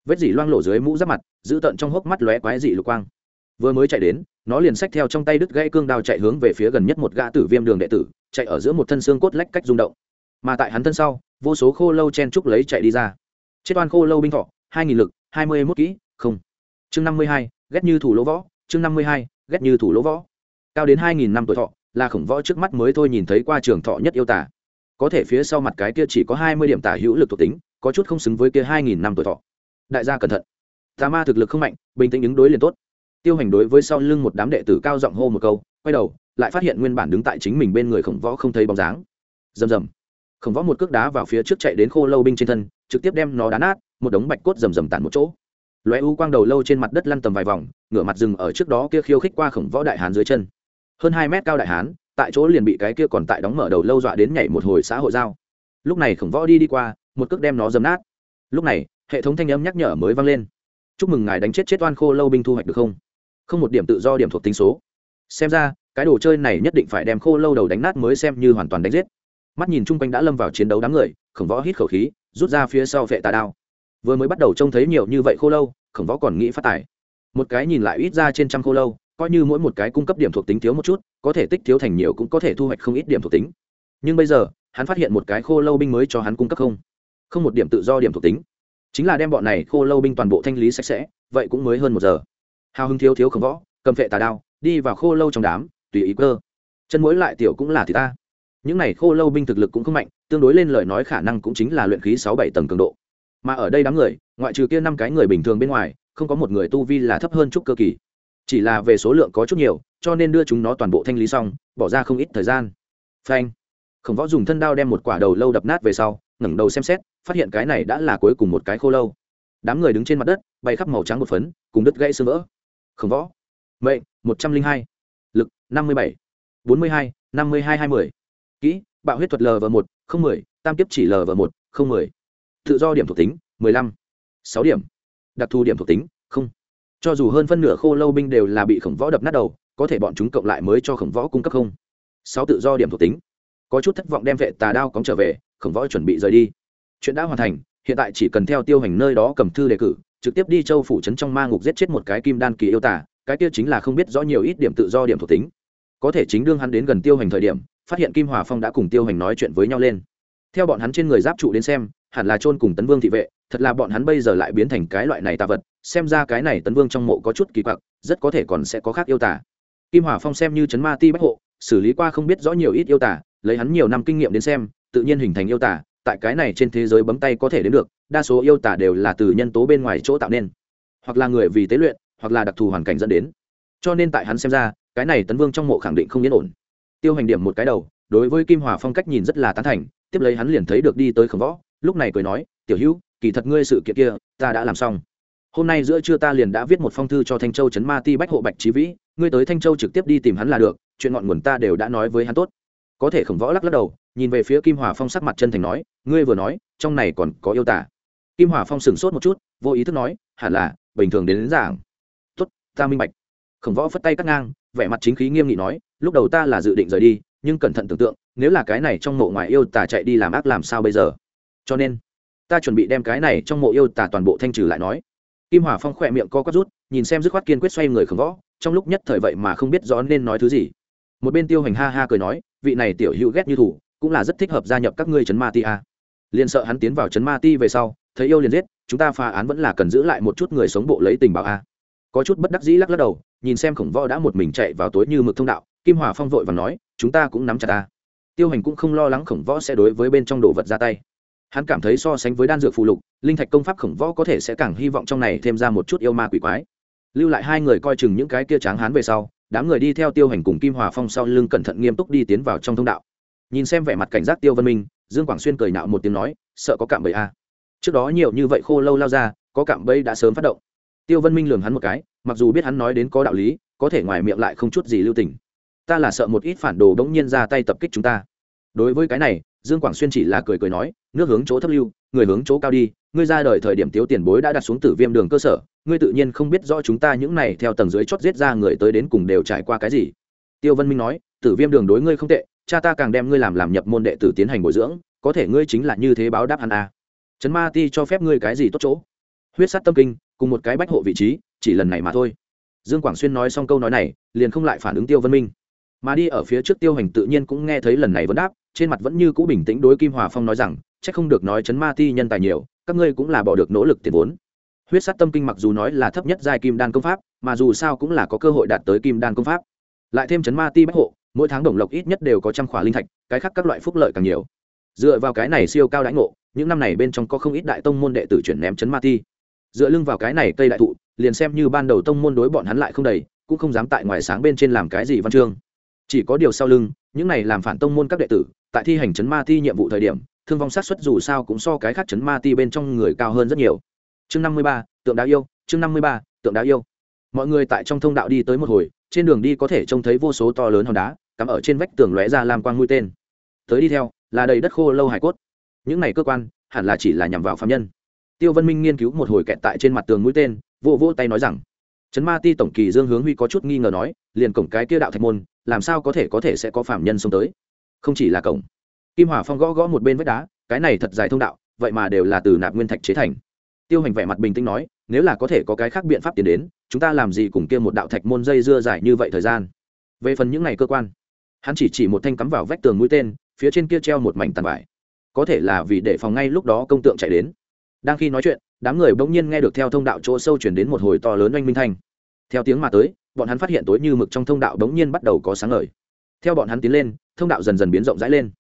Vết dỉ loang lộ dưới mũ giáp mặt, giữ tận trong hốc mắt lóe quái dị lục quang. Vừa mới chạy đến, nó liền xách theo trong tay đứt gãy cương đao chạy hướng về phía gần nhất một gã tử viêm đường đệ tử, chạy ở giữa một thân xương cốt lách cách rung động. Mà tại hắn thân sau, vô số khô lâu chen trúc lấy chạy đi ra. Chết oan khô lâu binh thọ, hai nghìn lực, hai mươi mốt kỹ, không. Chương năm mươi hai, ghét như thủ lỗ võ, chương năm mươi hai, ghét như thủ lỗ võ. Cao đến hai nghìn năm tuổi thọ, là khổng võ trước mắt mới thôi nhìn thấy qua trường thọ nhất yêu tả có thể phía sau mặt cái kia chỉ có hai mươi điểm tả hữu lực thuộc tính, có chút không xứng với kia hai nghìn năm tuổi thọ. Đại gia cẩn thận. Tà ma thực lực không mạnh, bình tĩnh ứng đối liền tốt. Tiêu hành đối với sau lưng một đám đệ tử cao giọng hô một câu, quay đầu, lại phát hiện nguyên bản đứng tại chính mình bên người khổng võ không thấy bóng dáng. Rầm rầm. Khổng võ một cước đá vào phía trước chạy đến khô lâu binh trên thân, trực tiếp đem nó đá nát, một đống bạch cốt rầm rầm tàn một chỗ. Loé u quang đầu lâu trên mặt đất lăn tầm vài vòng, ngửa mặt rừng ở trước đó kia khiêu khích qua khổng võ đại hán dưới chân. Hơn hai mét cao đại hán tại chỗ liền bị cái kia còn tại đóng mở đầu lâu dọa đến nhảy một hồi xã hội giao. Lúc này khổng võ đi đi qua, một cước đem nó dầm nát. Lúc này, hệ thống thanh âm nhắc nhở mới vang lên. Chúc mừng ngài đánh chết chết oan khô lâu binh thu hoạch được không? Không một điểm tự do điểm thuộc tính số. Xem ra, cái đồ chơi này nhất định phải đem khô lâu đầu đánh nát mới xem như hoàn toàn đánh giết. Mắt nhìn chung quanh đã lâm vào chiến đấu đám người, khổng võ hít khẩu khí, rút ra phía sau vệ tà đao. Vừa mới bắt đầu trông thấy nhiều như vậy khô lâu, khổng võ còn nghĩ phát tài. Một cái nhìn lại ít ra trên trăm khô lâu coi như mỗi một cái cung cấp điểm thuộc tính thiếu một chút, có thể tích thiếu thành nhiều cũng có thể thu hoạch không ít điểm thuộc tính. Nhưng bây giờ, hắn phát hiện một cái khô lâu binh mới cho hắn cung cấp không? Không một điểm tự do điểm thuộc tính. Chính là đem bọn này khô lâu binh toàn bộ thanh lý sạch sẽ, vậy cũng mới hơn một giờ. Hào hứng thiếu thiếu không võ, cầm vệ tà đao, đi vào khô lâu trong đám, tùy ý cơ. Chân mũi lại tiểu cũng là thì ta. Những này khô lâu binh thực lực cũng không mạnh, tương đối lên lời nói khả năng cũng chính là luyện khí sáu bảy tầng cường độ. Mà ở đây đám người, ngoại trừ kia năm cái người bình thường bên ngoài, không có một người tu vi là thấp hơn chút cơ kỳ chỉ là về số lượng có chút nhiều, cho nên đưa chúng nó toàn bộ thanh lý xong, bỏ ra không ít thời gian. Phanh. Khổng võ dùng thân đao đem một quả đầu lâu đập nát về sau, ngẩng đầu xem xét, phát hiện cái này đã là cuối cùng một cái khô lâu. Đám người đứng trên mặt đất, bay khắp màu trắng một phấn, cùng đứt gãy xương vỡ. Khổng võ. Mệnh, một trăm linh hai. Lực, năm mươi bảy. bốn mươi hai, năm mươi hai hai mươi. Kỹ, bạo huyết thuật lv một, không mười. Tam kiếp chỉ lv một, không mười. Tự do điểm thuộc tính, mười lăm. Sáu điểm. Đặc thù điểm thuộc tính, không cho dù hơn phân nửa khô lâu binh đều là bị khổng võ đập nát đầu, có thể bọn chúng cộng lại mới cho khổng võ cung cấp không. Sáu tự do điểm thuộc tính. Có chút thất vọng đem vệ tà đao cóng trở về, khổng võ chuẩn bị rời đi. Chuyện đã hoàn thành, hiện tại chỉ cần theo tiêu hành nơi đó cầm thư đề cử, trực tiếp đi châu phủ trấn trong ma ngục giết chết một cái kim đan kỳ yêu tả cái kia chính là không biết rõ nhiều ít điểm tự do điểm thuộc tính. Có thể chính đương hắn đến gần tiêu hành thời điểm, phát hiện kim hòa phong đã cùng tiêu hành nói chuyện với nhau lên. Theo bọn hắn trên người giáp trụ đến xem, hẳn là chôn cùng tấn vương thị vệ, thật là bọn hắn bây giờ lại biến thành cái loại này tà vật xem ra cái này tấn vương trong mộ có chút kỳ quặc, rất có thể còn sẽ có khác yêu tả kim hòa phong xem như chấn ma ti bách hộ, xử lý qua không biết rõ nhiều ít yêu tả lấy hắn nhiều năm kinh nghiệm đến xem, tự nhiên hình thành yêu tả tại cái này trên thế giới bấm tay có thể đến được, đa số yêu tả đều là từ nhân tố bên ngoài chỗ tạo nên. Hoặc là người vì tế luyện, hoặc là đặc thù hoàn cảnh dẫn đến. Cho nên tại hắn xem ra, cái này tấn vương trong mộ khẳng định không yên ổn. Tiêu hành điểm một cái đầu, đối với kim hòa phong cách nhìn rất là tán thành, tiếp lấy hắn liền thấy được đi tới khổng võ, lúc này cười nói, tiểu hữu, kỳ thật ngươi sự kiện kia, ta đã làm xong hôm nay giữa trưa ta liền đã viết một phong thư cho thanh châu trấn ma ti bách hộ bạch trí vĩ ngươi tới thanh châu trực tiếp đi tìm hắn là được chuyện ngọn nguồn ta đều đã nói với hắn tốt. Có thể khổng võ lắc lắc đầu nhìn về phía kim hòa phong sắc mặt chân thành nói ngươi vừa nói trong này còn có yêu tả. Kim hòa phong sửng sốt một chút vô ý thức nói hẳn là bình thường đến, đến giảng. Tốt ta minh bạch. Khổng võ phất tay cắt ngang vẻ mặt chính khí nghiêm nghị nói lúc đầu ta là dự định rời đi nhưng cẩn thận tưởng tượng nếu là cái này trong mộ ngoài yêu tả chạy đi làm ác làm sao bây giờ? Cho nên ta chuẩn bị đem cái này trong mộ yêu tả toàn bộ thanh trừ lại nói kim hòa phong khỏe miệng co quắp rút, nhìn xem dứt khoát kiên quyết xoay người khổng võ, trong lúc nhất thời vậy mà không biết rõ nên nói thứ gì. Một bên tiêu hành ha ha cười nói, vị này tiểu hữu ghét như thủ cũng là rất thích hợp gia nhập các ngươi trấn ma ti a. Liền sợ hắn tiến vào trấn ma ti về sau, thấy yêu liền giết, chúng ta phá án vẫn là cần giữ lại một chút người sống bộ lấy tình báo a. Có chút bất đắc dĩ lắc lắc đầu, nhìn xem khổng võ đã một mình chạy vào tối như mực thông đạo, kim hòa phong vội và nói, chúng ta cũng nắm chặt ta tiêu hành cũng không lo lắng khổng võ sẽ đối với bên trong đồ vật ra tay hắn cảm thấy so sánh với đan dược phụ lục, linh thạch công pháp khổng võ có thể sẽ càng hy vọng trong này thêm ra một chút yêu ma quỷ quái. Lưu lại hai người coi chừng những cái kia tráng hán về sau, đám người đi theo tiêu hành cùng kim hòa phong sau lưng cẩn thận nghiêm túc đi tiến vào trong thông đạo. Nhìn xem vẻ mặt cảnh giác tiêu văn minh, dương quảng xuyên cười nạo một tiếng nói, sợ có cạm bẫy a à. trước đó nhiều như vậy khô lâu lao ra, có cạm bẫy đã sớm phát động. Tiêu văn minh lường hắn một cái, mặc dù biết hắn nói đến có đạo lý, có thể ngoài miệng lại không chút gì lưu tình. Ta là sợ một ít phản đồ đống nhiên ra tay tập kích chúng ta. Đối với cái này, dương quảng xuyên chỉ là cười cười nói nước hướng chỗ thấp lưu, người hướng chỗ cao đi, ngươi ra đời thời điểm tiếu tiền bối đã đặt xuống tử viêm đường cơ sở, ngươi tự nhiên không biết rõ chúng ta những này theo tầng dưới chót giết ra người tới đến cùng đều trải qua cái gì. Tiêu vân minh nói, tử viêm đường đối ngươi không tệ, cha ta càng đem ngươi làm làm nhập môn đệ tử tiến hành bồi dưỡng, có thể ngươi chính là như thế báo đáp hắn à. trấn ma ti cho phép ngươi cái gì tốt chỗ? Huyết sát tâm kinh, cùng một cái bách hộ vị trí, chỉ lần này mà thôi. Dương quảng xuyên nói xong câu nói này, liền không lại phản ứng tiêu vân minh. Mà đi ở phía trước tiêu hành tự nhiên cũng nghe thấy lần này vẫn đáp, trên mặt vẫn như cũ bình tĩnh đối kim hòa phong nói rằng Chắc không được nói chấn ma ti nhân tài nhiều, các ngươi cũng là bỏ được nỗ lực tiền vốn. Huyết sát tâm kinh mặc dù nói là thấp nhất giai kim đan công pháp, mà dù sao cũng là có cơ hội đạt tới kim đan công pháp. Lại thêm chấn ma ti bách hộ, mỗi tháng đồng lộc ít nhất đều có trăm khỏa linh thạch, cái khác các loại phúc lợi càng nhiều. Dựa vào cái này siêu cao đãi ngộ, những năm này bên trong có không ít đại tông môn đệ tử chuyển ném chấn ma ti. Dựa lưng vào cái này cây đại thụ, liền xem như ban đầu tông môn đối bọn hắn lại không đầy, cũng không dám tại ngoài sáng bên trên làm cái gì văn chương. Chỉ có điều sau lưng, những này làm phản tông môn các đệ tử, tại thi hành chấn ma thi nhiệm vụ thời điểm thương vong sát xuất dù sao cũng so cái khác chấn ma ti bên trong người cao hơn rất nhiều. Chương năm mươi ba, tượng đá yêu, chương năm mươi ba, tượng đá yêu. Mọi người tại trong thông đạo đi tới một hồi, trên đường đi có thể trông thấy vô số to lớn hòn đá, cắm ở trên vách tường lóe ra làm quang mũi tên. Tới đi theo, là đầy đất khô lâu hải cốt. Những này cơ quan, hẳn là chỉ là nhằm vào phạm nhân. Tiêu vân minh nghiên cứu một hồi kẹt tại trên mặt tường mũi tên vô vô tay nói rằng trấn ma ti tổng kỳ dương hướng huy có chút nghi ngờ nói, liền cổng cái kia đạo thạch môn, làm sao có thể có thể sẽ có phạm nhân xông tới? Không chỉ là cổng kim hỏa phong gõ gõ một bên vách đá, cái này thật dài thông đạo, vậy mà đều là từ nạp nguyên thạch chế thành. Tiêu hành vẻ mặt bình tĩnh nói, nếu là có thể có cái khác biện pháp tiến đến, chúng ta làm gì cùng kia một đạo thạch môn dây dưa dài như vậy thời gian? Về phần những ngày cơ quan, hắn chỉ chỉ một thanh cắm vào vách tường mũi tên, phía trên kia treo một mảnh tàn vải. Có thể là vì để phòng ngay lúc đó công tượng chạy đến. Đang khi nói chuyện, đám người bỗng nhiên nghe được theo thông đạo chỗ sâu chuyển đến một hồi to lớn oanh minh thanh. Theo tiếng mà tới, bọn hắn phát hiện tối như mực trong thông đạo bỗng nhiên bắt đầu có sáng ngời. Theo bọn hắn tiến lên, thông đạo dần dần biến rộng rãi lên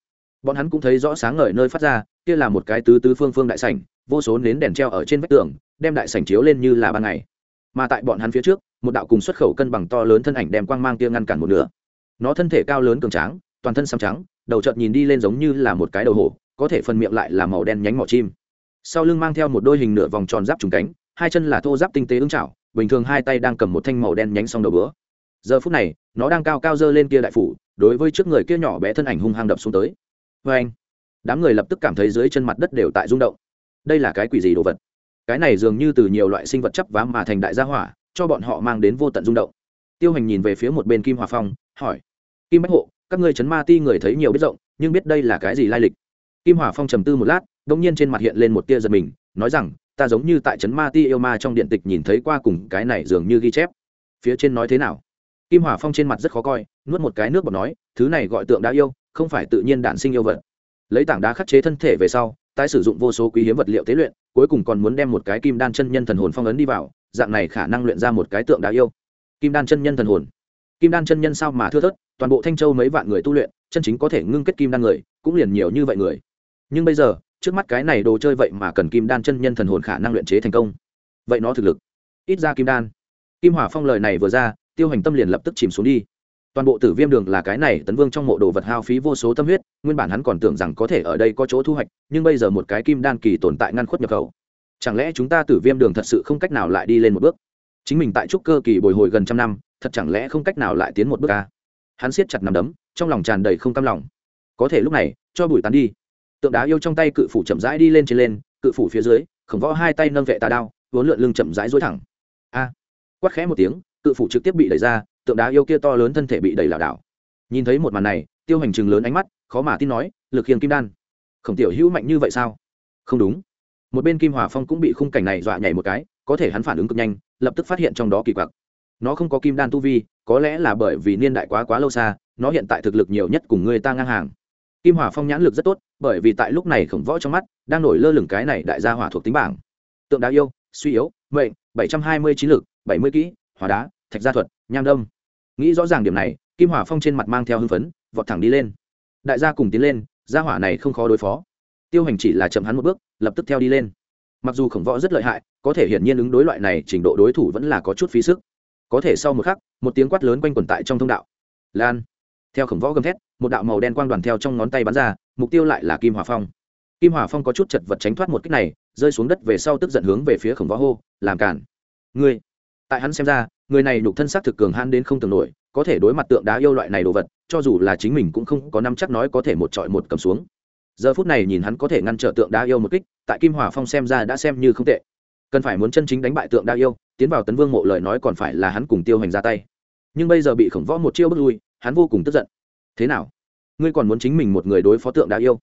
bọn hắn cũng thấy rõ sáng ngời nơi phát ra, kia là một cái tứ tứ phương phương đại sảnh, vô số nến đèn treo ở trên vách tường, đem đại sảnh chiếu lên như là ban ngày. Mà tại bọn hắn phía trước, một đạo cùng xuất khẩu cân bằng to lớn thân ảnh đem quang mang kia ngăn cản một nửa. Nó thân thể cao lớn cường tráng, toàn thân xăm trắng, đầu chợt nhìn đi lên giống như là một cái đầu hổ, có thể phần miệng lại là màu đen nhánh mỏ chim. Sau lưng mang theo một đôi hình nửa vòng tròn giáp trùng cánh, hai chân là thô giáp tinh tế ứng chảo bình thường hai tay đang cầm một thanh màu đen nhánh song đầu bữa giờ phút này, nó đang cao cao dơ lên kia đại phủ, đối với trước người kia nhỏ bé thân ảnh hung hăng đập xuống tới vê anh. Đám người lập tức cảm thấy dưới chân mặt đất đều tại rung động. Đây là cái quỷ gì đồ vật? Cái này dường như từ nhiều loại sinh vật chấp vá mà thành đại gia hỏa, cho bọn họ mang đến vô tận rung động. Tiêu hành nhìn về phía một bên kim hòa phong, hỏi, kim bách hộ, các ngươi chấn ma ti người thấy nhiều biết rộng, nhưng biết đây là cái gì lai lịch? Kim hòa phong trầm tư một lát đ ỗ n g nhiên trên mặt hiện lên một tia giật mình, nói rằng, ta giống như tại trấn ma ti yêu ma trong điện tịch nhìn thấy qua cùng cái này dường như ghi chép. Phía trên nói thế nào? Kim hòa phong trên mặt rất khó coi, nuốt một cái nước bọt nói, thứ này gọi tượng đã yêu không phải tự nhiên đản sinh yêu vật. Lấy tảng đá khắc chế thân thể về sau, tái sử dụng vô số quý hiếm vật liệu tế luyện, cuối cùng còn muốn đem một cái kim đan chân nhân thần hồn phong ấn đi vào, dạng này khả năng luyện ra một cái tượng đá yêu. Kim đan chân nhân thần hồn. Kim đan chân nhân sao mà thưa thớt, toàn bộ thanh châu mấy vạn người tu luyện, chân chính có thể ngưng kết kim đan người, cũng liền nhiều như vậy người. Nhưng bây giờ, trước mắt cái này đồ chơi vậy mà cần kim đan chân nhân thần hồn khả năng luyện chế thành công. Vậy nó thực lực. Ít ra kim đan. Kim hỏa phong lời này vừa ra, tiêu hành tâm liền lập tức chìm xuống đi toàn bộ tử viêm đường là cái này tấn vương trong mộ đồ vật hao phí vô số tâm huyết, nguyên bản hắn còn tưởng rằng có thể ở đây có chỗ thu hoạch, nhưng bây giờ một cái kim đan kỳ tồn tại ngăn khuất nhập khẩu. Chẳng lẽ chúng ta tử viêm đường thật sự không cách nào lại đi lên một bước? Chính mình tại trúc cơ kỳ bồi hồi gần trăm năm, thật chẳng lẽ không cách nào lại tiến một bước à? hắn siết chặt nằm đấm, trong lòng tràn đầy không cam lòng. Có thể lúc này, cho bùi tán đi. Tượng đá yêu trong tay cự phủ chậm rãi đi lên trên lên, cự phủ phía dưới, khổng võ hai tay nâng vệ tà đao, vốn lượn lưng chậm rãi dối thẳng. A! Quát khẽ một tiếng, cự phủ trực tiếp bị đẩy ra tượng đá yêu kia to lớn thân thể bị đầy lảo đảo. Nhìn thấy một màn này, tiêu hành chừng lớn ánh mắt, khó mà tin nói, lực hiền kim đan, khổng tiểu hữu mạnh như vậy sao? Không đúng. Một bên kim hòa phong cũng bị khung cảnh này dọa nhảy một cái, có thể hắn phản ứng cực nhanh, lập tức phát hiện trong đó kỳ quặc. Nó không có kim đan tu vi, có lẽ là bởi vì niên đại quá quá lâu xa, nó hiện tại thực lực nhiều nhất cùng người ta ngang hàng. Kim hòa phong nhãn lực rất tốt, bởi vì tại lúc này khổng võ trong mắt, đang nổi lơ lửng cái này đại gia hỏa thuộc tính bảng. Tượng đá yêu, suy yếu, mệnh, bảy trăm hai mươi chín lực, bảy mươi kỹ hóa đá, thạch gia thuật, nham đông nghĩ rõ ràng điểm này, kim hỏa phong trên mặt mang theo hưng phấn, vọt thẳng đi lên. Đại gia cùng tiến lên, gia hỏa này không khó đối phó. Tiêu hành chỉ là chậm hắn một bước, lập tức theo đi lên. Mặc dù khổng võ rất lợi hại, có thể hiển nhiên ứng đối loại này trình độ đối thủ vẫn là có chút phí sức. Có thể sau một khắc, một tiếng quát lớn quanh quẩn tại trong thông đạo. Lan. Theo khổng võ gầm thét, một đạo màu đen quang đoàn theo trong ngón tay bắn ra, mục tiêu lại là kim hòa phong. Kim hòa phong có chút chật vật tránh thoát một cách này, rơi xuống đất về sau tức giận hướng về phía khổng võ hô, làm cản. Ngươi. Tại hắn xem ra người này nhục thân xác thực cường han đến không tưởng nổi, có thể đối mặt tượng đá yêu loại này đồ vật, cho dù là chính mình cũng không có năm chắc nói có thể một trọi một cầm xuống. Giờ phút này nhìn hắn có thể ngăn trở tượng đá yêu một kích, tại kim hòa phong xem ra đã xem như không tệ. Cần phải muốn chân chính đánh bại tượng đa yêu, tiến vào tấn vương mộ lời nói còn phải là hắn cùng tiêu hành ra tay. Nhưng bây giờ bị khổng võ một chiêu bước lui, hắn vô cùng tức giận. Thế nào? Ngươi còn muốn chính mình một người đối phó tượng đa yêu?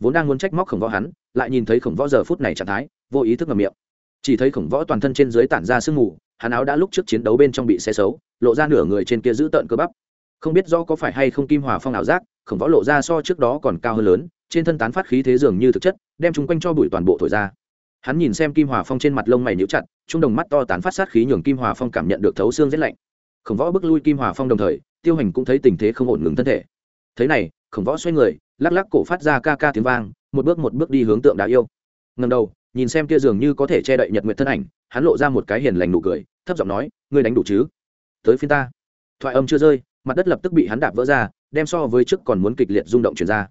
Vốn đang muốn trách móc khổng võ hắn, lại nhìn thấy khổng võ giờ phút này trạng thái, vô ý thức ngầm miệng. Chỉ thấy khổng võ toàn thân trên dưới tản ra sương mù hắn áo đã lúc trước chiến đấu bên trong bị xe xấu, lộ ra nửa người trên kia giữ tợn cơ bắp. Không biết do có phải hay không kim hòa phong ảo giác, khổng võ lộ ra so trước đó còn cao hơn lớn, trên thân tán phát khí thế dường như thực chất, đem chúng quanh cho bụi toàn bộ thổi ra. Hắn nhìn xem kim hòa phong trên mặt lông mày nhíu chặt, trung đồng mắt to tán phát sát khí nhường kim hòa phong cảm nhận được thấu xương rét lạnh. Khổng võ bước lui kim hòa phong đồng thời, tiêu hành cũng thấy tình thế không ổn ngừng thân thể. Thế này, khổng võ xoay người, lắc lắc cổ phát ra ca ca tiếng vang, một bước một bước đi hướng tượng đá yêu. Ngầm đầu, nhìn xem kia dường như có thể che đậy nhật nguyện thân ảnh hắn lộ ra một cái hiền lành nụ cười, thấp giọng nói, ngươi đánh đủ chứ? Tới phiên ta. Thoại âm chưa rơi, mặt đất lập tức bị hắn đạp vỡ ra, đem so với trước còn muốn kịch liệt rung động chuyển ra.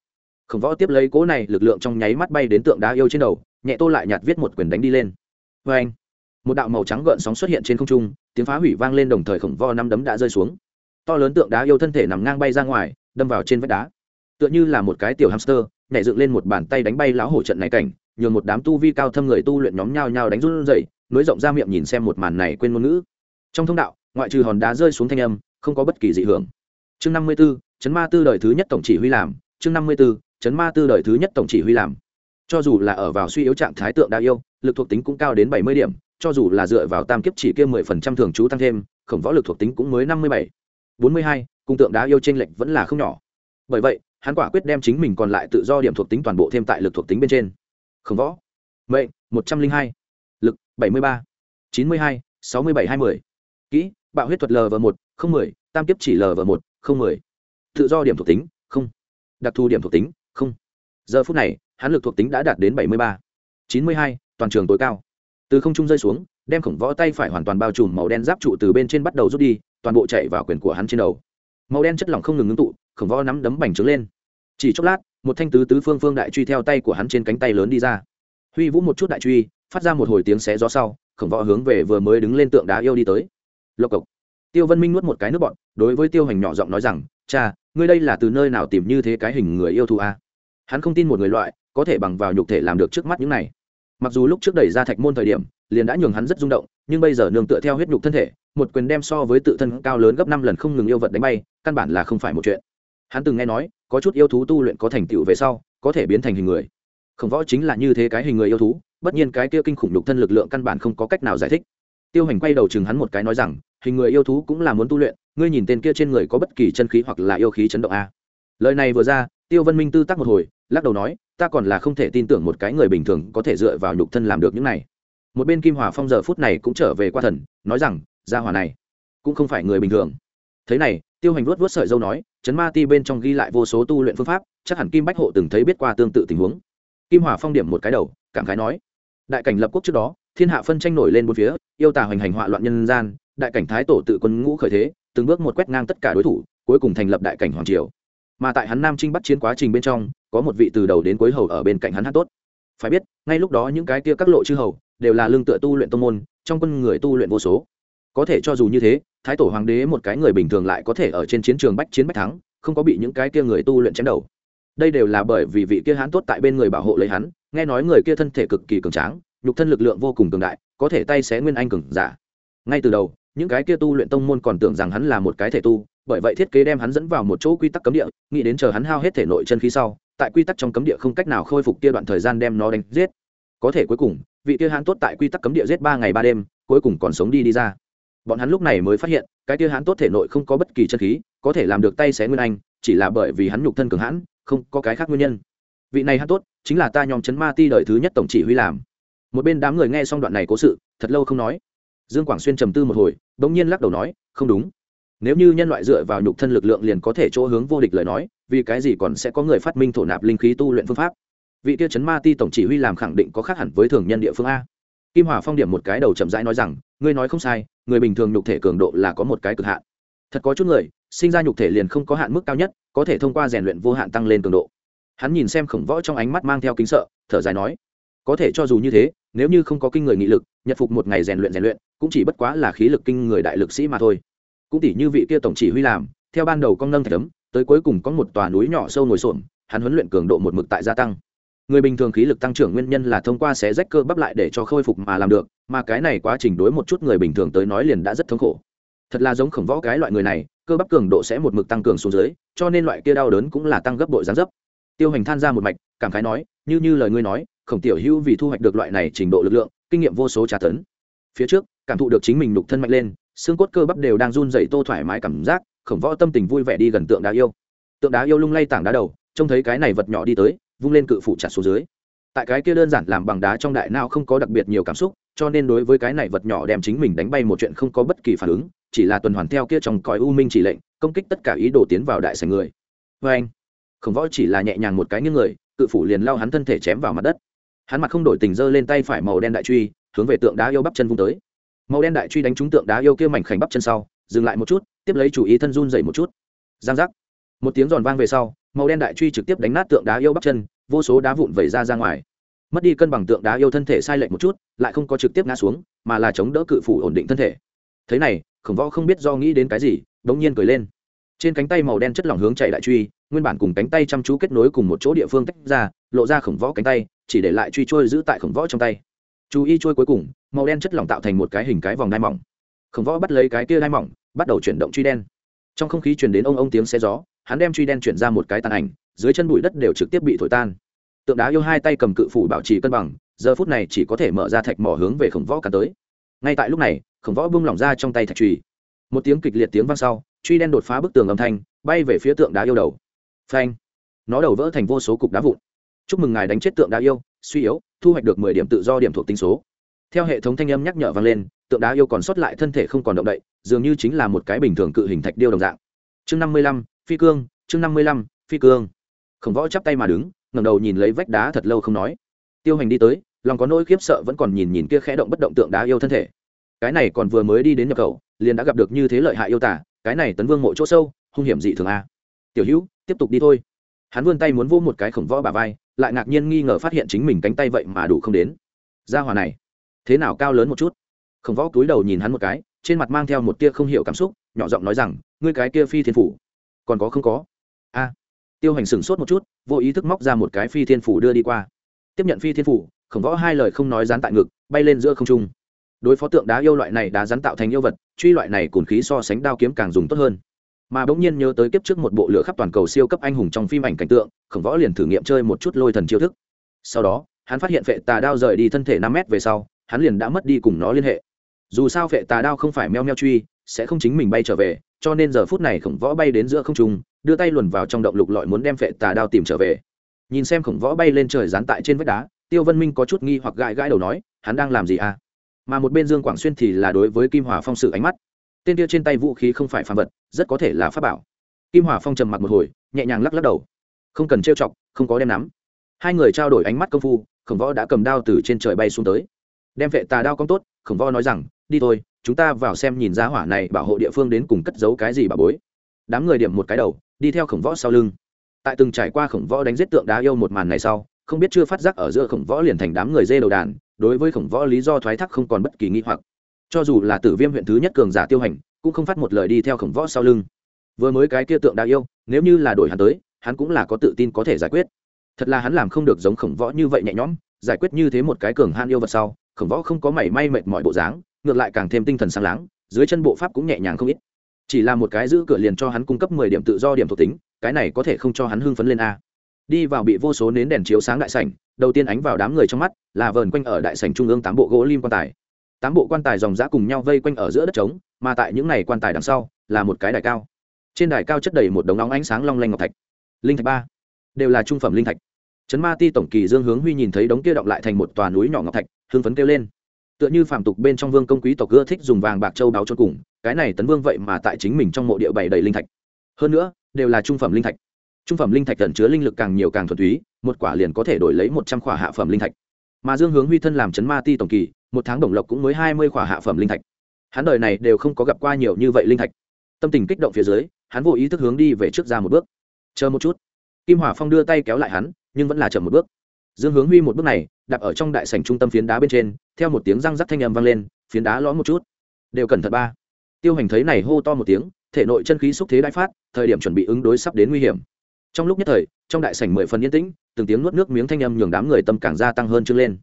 Khổng võ tiếp lấy cố này, lực lượng trong nháy mắt bay đến tượng đá yêu trên đầu, nhẹ tô lại nhạt viết một quyền đánh đi lên. Vê anh, một đạo màu trắng gợn sóng xuất hiện trên không trung, tiếng phá hủy vang lên đồng thời khổng võ năm đấm đã rơi xuống. To lớn tượng đá yêu thân thể nằm ngang bay ra ngoài, đâm vào trên vách đá. Tựa như là một cái tiểu hamster, nhảy dựng lên một bàn tay đánh bay lão hổ trận này cảnh, nhường một đám tu vi cao thâm người tu luyện nhóm nhau nhau đánh run rẩy nối rộng ra miệng nhìn xem một màn này quên ngôn ngữ. Trong thông đạo ngoại trừ hòn đá rơi xuống thanh âm không có bất kỳ dị hưởng. Chương năm mươi 54, chấn ma tư đời thứ nhất tổng chỉ huy làm. Chương năm mươi 54, chấn ma tư đời thứ nhất tổng chỉ huy làm. Cho dù là ở vào suy yếu trạng thái tượng đa yêu lực thuộc tính cũng cao đến bảy mươi điểm cho dù là dựa vào tam kiếp chỉ kia mười phần trăm thường trú tăng thêm khổng võ lực thuộc tính cũng mới năm mươi bảy. Bốn mươi hai cung tượng đá yêu trên lệch vẫn là không nhỏ. Bởi vậy hắn quả quyết đem chính mình còn lại tự do điểm thuộc tính toàn bộ thêm tại lực thuộc tính bên trên. Khổng võ. Mệnh một trăm linh hai bảy mươi ba, chín mươi hai, sáu mươi bảy, hai mươi. Kỹ, bạo huyết thuật lv một, không mười, tam kiếp chỉ lv một, không mười. Tự do điểm thuộc tính, không. Đặc thù điểm thuộc tính, không. Giờ phút này, hắn lực thuộc tính đã đạt đến bảy mươi ba, chín mươi hai, toàn trường tối cao. Từ không trung rơi xuống, đem khổng võ tay phải hoàn toàn bao trùm màu đen giáp trụ từ bên trên bắt đầu rút đi, toàn bộ chạy vào quyền của hắn trên đầu. Màu đen chất lỏng không ngừng ngưng tụ, khổng võ nắm đấm bành trướng lên. Chỉ chốc lát, một thanh tứ tứ phương phương đại truy theo tay của hắn trên cánh tay lớn đi ra. Huy vũ một chút đại truy phát ra một hồi tiếng xé gió sau, khổng võ hướng về vừa mới đứng lên tượng đá yêu đi tới. Lộc cộc. Tiêu vân minh nuốt một cái nước bọn đối với tiêu hành nhỏ giọng nói rằng, cha, ngươi đây là từ nơi nào tìm như thế cái hình người yêu thù a? À? hắn không tin một người loại có thể bằng vào nhục thể làm được trước mắt những này. Mặc dù lúc trước đẩy ra thạch môn thời điểm, liền đã nhường hắn rất rung động, nhưng bây giờ nương tựa theo huyết nhục thân thể, một quyền đem so với tự thân cao lớn gấp năm lần không ngừng yêu vật đánh bay, căn bản là không phải một chuyện. Hắn từng nghe nói, có chút yêu thú tu luyện có thành tựu về sau, có thể biến thành hình người. Khổng võ chính là như thế cái hình người yêu thú bất nhiên cái kia kinh khủng lục thân lực lượng căn bản không có cách nào giải thích. Tiêu hành quay đầu chừng hắn một cái nói rằng, hình người yêu thú cũng là muốn tu luyện, ngươi nhìn tên kia trên người có bất kỳ chân khí hoặc là yêu khí chấn động a. Lời này vừa ra, tiêu vân minh tư tắc một hồi, lắc đầu nói, ta còn là không thể tin tưởng một cái người bình thường có thể dựa vào nhục thân làm được những này. Một bên kim hòa phong giờ phút này cũng trở về qua thần, nói rằng, gia hòa này cũng không phải người bình thường. Thế này, tiêu hành vuốt vuốt sợi dâu nói, chấn ma ti bên trong ghi lại vô số tu luyện phương pháp, chắc hẳn kim bách hộ từng thấy biết qua tương tự tình huống. Kim hòa phong điểm một cái đầu, cảm khái nói đại cảnh lập quốc trước đó, thiên hạ phân tranh nổi lên một phía, yêu tà hoành hành họa loạn nhân gian, đại cảnh thái tổ tự quân ngũ khởi thế, từng bước một quét ngang tất cả đối thủ, cuối cùng thành lập đại cảnh hoàng triều. Mà tại hắn nam trinh bắt chiến quá trình bên trong, có một vị từ đầu đến cuối hầu ở bên cạnh hắn hát tốt. Phải biết, ngay lúc đó những cái kia các lộ chư hầu, đều là lương tựa tu luyện tông môn, trong quân người tu luyện vô số. Có thể cho dù như thế, thái tổ hoàng đế một cái người bình thường lại có thể ở trên chiến trường bách chiến bách thắng, không có bị những cái kia người tu luyện chém đầu đây đều là bởi vì vị kia hán tốt tại bên người bảo hộ lấy hắn, nghe nói người kia thân thể cực kỳ cường tráng, nhục thân lực lượng vô cùng cường đại, có thể tay xé nguyên anh cường giả. Ngay từ đầu, những cái kia tu luyện tông môn còn tưởng rằng hắn là một cái thể tu, bởi vậy thiết kế đem hắn dẫn vào một chỗ quy tắc cấm địa, nghĩ đến chờ hắn hao hết thể nội chân khí sau, tại quy tắc trong cấm địa không cách nào khôi phục kia đoạn thời gian đem nó đánh giết. Có thể cuối cùng, vị kia Hán tốt tại quy tắc cấm địa giết ba ngày ba đêm, cuối cùng còn sống đi đi ra. Bọn hắn lúc này mới phát hiện, cái kia Hán tốt thể nội không có bất kỳ chân khí, có thể làm được tay xé nguyên anh, chỉ là bởi vì hắn nhục thân cường hãn không có cái khác nguyên nhân. Vị này hát tốt, chính là ta nhóm chấn ma ti đời thứ nhất tổng chỉ huy làm. Một bên đám người nghe xong đoạn này cố sự, thật lâu không nói. Dương quảng xuyên trầm tư một hồi đ ỗ n g nhiên lắc đầu nói, không đúng. Nếu như nhân loại dựa vào nhục thân lực lượng liền có thể chỗ hướng vô địch lời nói, vì cái gì còn sẽ có người phát minh thổ nạp linh khí tu luyện phương pháp? Vị tiêu chấn ma ti tổng chỉ huy làm khẳng định có khác hẳn với thường nhân địa phương a. Kim hòa phong điểm một cái đầu chậm rãi nói rằng, ngươi nói không sai, người bình thường nhục thể cường độ là có một cái cực hạn. Thật có chút người sinh ra nhục thể liền không có hạn mức cao nhất, có thể thông qua rèn luyện vô hạn tăng lên cường độ. Hắn nhìn xem khổng võ trong ánh mắt mang theo kính sợ, thở dài nói, có thể cho dù như thế, nếu như không có kinh người nghị lực, nhật phục một ngày rèn luyện rèn luyện, cũng chỉ bất quá là khí lực kinh người đại lực sĩ mà thôi. Cũng tỷ như vị kia tổng chỉ huy làm, theo ban đầu con nâng thạch tấm tới cuối cùng có một tòa núi nhỏ sâu ngồi xổm, hắn huấn luyện cường độ một mực tại gia tăng. Người bình thường khí lực tăng trưởng nguyên nhân là thông qua xé rách cơ bắp lại để cho khôi phục mà làm được, mà cái này quá trình đối một chút người bình thường tới nói liền đã rất thống khổ thật là giống khổng võ cái loại người này, cơ bắp cường độ sẽ một mực tăng cường xuống dưới, cho nên loại kia đau đớn cũng là tăng gấp bội gián dấp. Tiêu hành than ra một mạch, cảm khái nói, như như lời ngươi nói, khổng tiểu hữu vì thu hoạch được loại này trình độ lực lượng, kinh nghiệm vô số trả tấn. Phía trước, cảm thụ được chính mình nục thân mạnh lên, xương cốt cơ bắp đều đang run dậy tô thoải mái cảm giác, khổng võ tâm tình vui vẻ đi gần tượng đá yêu. Tượng đá yêu lung lay tảng đá đầu, trông thấy cái này vật nhỏ đi tới, vung lên cự phủ chặt xuống dưới tại cái kia đơn giản làm bằng đá trong đại não không có đặc biệt nhiều cảm xúc, cho nên đối với cái này vật nhỏ đem chính mình đánh bay một chuyện không có bất kỳ phản ứng, chỉ là tuần hoàn theo kia trong còi u minh chỉ lệnh, công kích tất cả ý đồ tiến vào đại sảnh người. Vê anh, khổng võ chỉ là nhẹ nhàng một cái như người cự phủ liền lao hắn thân thể chém vào mặt đất. Hắn mặt không đổi tình giơ lên tay phải màu đen đại truy, hướng về tượng đá yêu bắp chân vung tới. Màu đen đại truy đánh trúng tượng đá yêu kia mảnh khảnh bắp chân sau, dừng lại một chút, tiếp lấy chủ ý thân run dậy một chút. Giang giác. Một tiếng giòn vang về sau, màu đen đại truy trực tiếp đánh nát tượng đá yêu bắp chân vô số đá vụn vẩy ra ra ngoài. Mất đi cân bằng tượng đá yêu thân thể sai lệch một chút, lại không có trực tiếp ngã xuống, mà là chống đỡ cự phủ ổn định thân thể. Thế này, khổng võ không biết do nghĩ đến cái gì đống nhiên cười lên. Trên cánh tay màu đen chất lỏng hướng chạy đại truy, nguyên bản cùng cánh tay chăm chú kết nối cùng một chỗ địa phương tách ra, lộ ra khổng võ cánh tay, chỉ để lại truy trôi giữ tại khổng võ trong tay. Chú ý trôi cuối cùng, màu đen chất lỏng tạo thành một cái hình cái vòng đai mỏng. Khổng võ bắt lấy cái kia đai mỏng, bắt đầu chuyển động truy đen. Trong không khí chuyển đến ông ông tiếng xe gió, hắn đem truy đen chuyển ra một cái tàn ảnh dưới chân bụi đất đều trực tiếp bị thổi tan. Tượng đá yêu hai tay cầm cự phủ bảo trì cân bằng, giờ phút này chỉ có thể mở ra thạch mỏ hướng về khổng võ cắn tới. Ngay tại lúc này, khổng võ bung lỏng ra trong tay thạch trùy. Một tiếng kịch liệt tiếng vang sau, truy đen đột phá bức tường âm thanh, bay về phía tượng đá yêu đầu. Phanh! Nó đầu vỡ thành vô số cục đá vụn. Chúc mừng ngài đánh chết tượng đá yêu, suy yếu, thu hoạch được mười điểm tự do điểm thuộc tinh số. Theo hệ thống thanh âm nhắc nhở vang lên, tượng đá yêu còn sót lại thân thể không còn động đậy, dường như chính là một cái bình thường cự hình thạch điêu đồng dạng. Chương năm mươi lăm, phi cương, chương năm mươi lăm, phi cương khổng võ chắp tay mà đứng, ngẩng đầu nhìn lấy vách đá thật lâu không nói. Tiêu hành đi tới, lòng có nỗi khiếp sợ vẫn còn nhìn nhìn kia khẽ động bất động tượng đá yêu thân thể. Cái này còn vừa mới đi đến nhập khẩu, liền đã gặp được như thế lợi hại yêu tả cái này tấn vương mộ chỗ sâu, hung hiểm dị thường a. Tiểu hữu, tiếp tục đi thôi. Hắn vươn tay muốn vô một cái khổng võ bà vai, lại ngạc nhiên nghi ngờ phát hiện chính mình cánh tay vậy mà đủ không đến. Ra hòa này, thế nào cao lớn một chút? Khổng võ cúi đầu nhìn hắn một cái, trên mặt mang theo một tia không hiểu cảm xúc, nhỏ giọng nói rằng, ngươi cái kia phi thiên phủ, còn có không có? A tiêu hành sửng sốt một chút, vô ý thức móc ra một cái phi thiên phủ đưa đi qua. Tiếp nhận phi thiên phủ, khổng võ hai lời không nói dán tại ngực, bay lên giữa không trung. Đối phó tượng đá yêu loại này đá rắn tạo thành yêu vật, truy loại này cồn khí so sánh đao kiếm càng dùng tốt hơn. Mà bỗng nhiên nhớ tới kiếp trước một bộ lửa khắp toàn cầu siêu cấp anh hùng trong phim ảnh cảnh tượng, khổng võ liền thử nghiệm chơi một chút lôi thần chiêu thức. Sau đó, hắn phát hiện phệ tà đao rời đi thân thể năm mét về sau, hắn liền đã mất đi cùng nó liên hệ. Dù sao phệ tà đao không phải meo meo truy, sẽ không chính mình bay trở về, cho nên giờ phút này khổng võ bay đến giữa không trung đưa tay luồn vào trong động lục lọi muốn đem phệ tà đao tìm trở về. Nhìn xem khổng võ bay lên trời dán tại trên vách đá, tiêu vân minh có chút nghi hoặc gãi gãi đầu nói, hắn đang làm gì à? Mà một bên dương quảng xuyên thì là đối với kim hòa phong sự ánh mắt. Tên kia trên tay vũ khí không phải phàm vật, rất có thể là pháp bảo. Kim hòa phong trầm mặc một hồi, nhẹ nhàng lắc lắc đầu. Không cần trêu chọc, không có đem nắm. Hai người trao đổi ánh mắt công phu, khổng võ đã cầm đao từ trên trời bay xuống tới. Đem vệ tà đao công tốt, khổng võ nói rằng, đi thôi, chúng ta vào xem nhìn giá hỏa này bảo hộ địa phương đến cùng cất giấu cái gì bà bối. Đám người điểm một cái đầu đi theo khổng võ sau lưng. Tại từng trải qua khổng võ đánh giết tượng đá yêu một màn này sau, không biết chưa phát giác ở giữa khổng võ liền thành đám người dê đầu đàn, đối với khổng võ lý do thoái thác không còn bất kỳ nghi hoặc. Cho dù là tử viêm huyện thứ nhất cường giả tiêu hành, cũng không phát một lời đi theo khổng võ sau lưng. Vừa mới cái kia tượng đá yêu, nếu như là đổi hắn tới, hắn cũng là có tự tin có thể giải quyết. Thật là hắn làm không được giống khổng võ như vậy nhẹ nhõm, giải quyết như thế một cái cường han yêu vật sau, khổng võ không có mảy may mệt mọi bộ dáng, ngược lại càng thêm tinh thần sáng láng, dưới chân bộ pháp cũng nhẹ nhàng không ít chỉ là một cái giữ cửa liền cho hắn cung cấp mười điểm tự do điểm thuộc tính, cái này có thể không cho hắn hưng phấn lên a. Đi vào bị vô số nến đèn chiếu sáng đại sảnh, đầu tiên ánh vào đám người trong mắt, là vờn quanh ở đại sảnh trung ương tám bộ gỗ lim quan tài. Tám bộ quan tài dòng giã cùng nhau vây quanh ở giữa đất trống, mà tại những này quan tài đằng sau, là một cái đài cao. Trên đài cao chất đầy một đống nóng ánh sáng long lanh ngọc thạch. Linh thạch ba. Đều là trung phẩm linh thạch. Trấn ma ti tổng kỳ dương hướng huy nhìn thấy đống kia động lại thành một tòa núi nhỏ ngọc thạch, hưng phấn kêu lên tựa như phạm tục bên trong vương công quý tộc ưa thích dùng vàng bạc châu đáo cho cùng, cái này tấn vương vậy mà tại chính mình trong mộ địa bày đầy linh thạch. Hơn nữa, đều là trung phẩm linh thạch. Trung phẩm linh thạch tận chứa linh lực càng nhiều càng thuần túy, một quả liền có thể đổi lấy một trăm khỏa hạ phẩm linh thạch. Mà dương hướng huy thân làm chấn ma ti tổng kỳ, một tháng đồng lộc cũng mới hai mươi khỏa hạ phẩm linh thạch. Hắn đời này đều không có gặp qua nhiều như vậy linh thạch. Tâm tình kích động phía dưới, hắn vô ý thức hướng đi về trước ra một bước. Chờ một chút. Kim hỏa phong đưa tay kéo lại hắn, nhưng vẫn là chậm một bước. Dương hướng huy một bước này đặt ở trong đại sảnh trung tâm phiến đá bên trên, theo một tiếng răng rắc thanh âm vang lên, phiến đá lõm một chút. Đều cẩn thận ba. Tiêu hành thấy này hô to một tiếng, thể nội chân khí xúc thế đại phát, thời điểm chuẩn bị ứng đối sắp đến nguy hiểm. Trong lúc nhất thời, trong đại sảnh mười phần yên tĩnh, từng tiếng nuốt nước miếng thanh âm nhường đám người tâm càng gia tăng hơn trưng lên.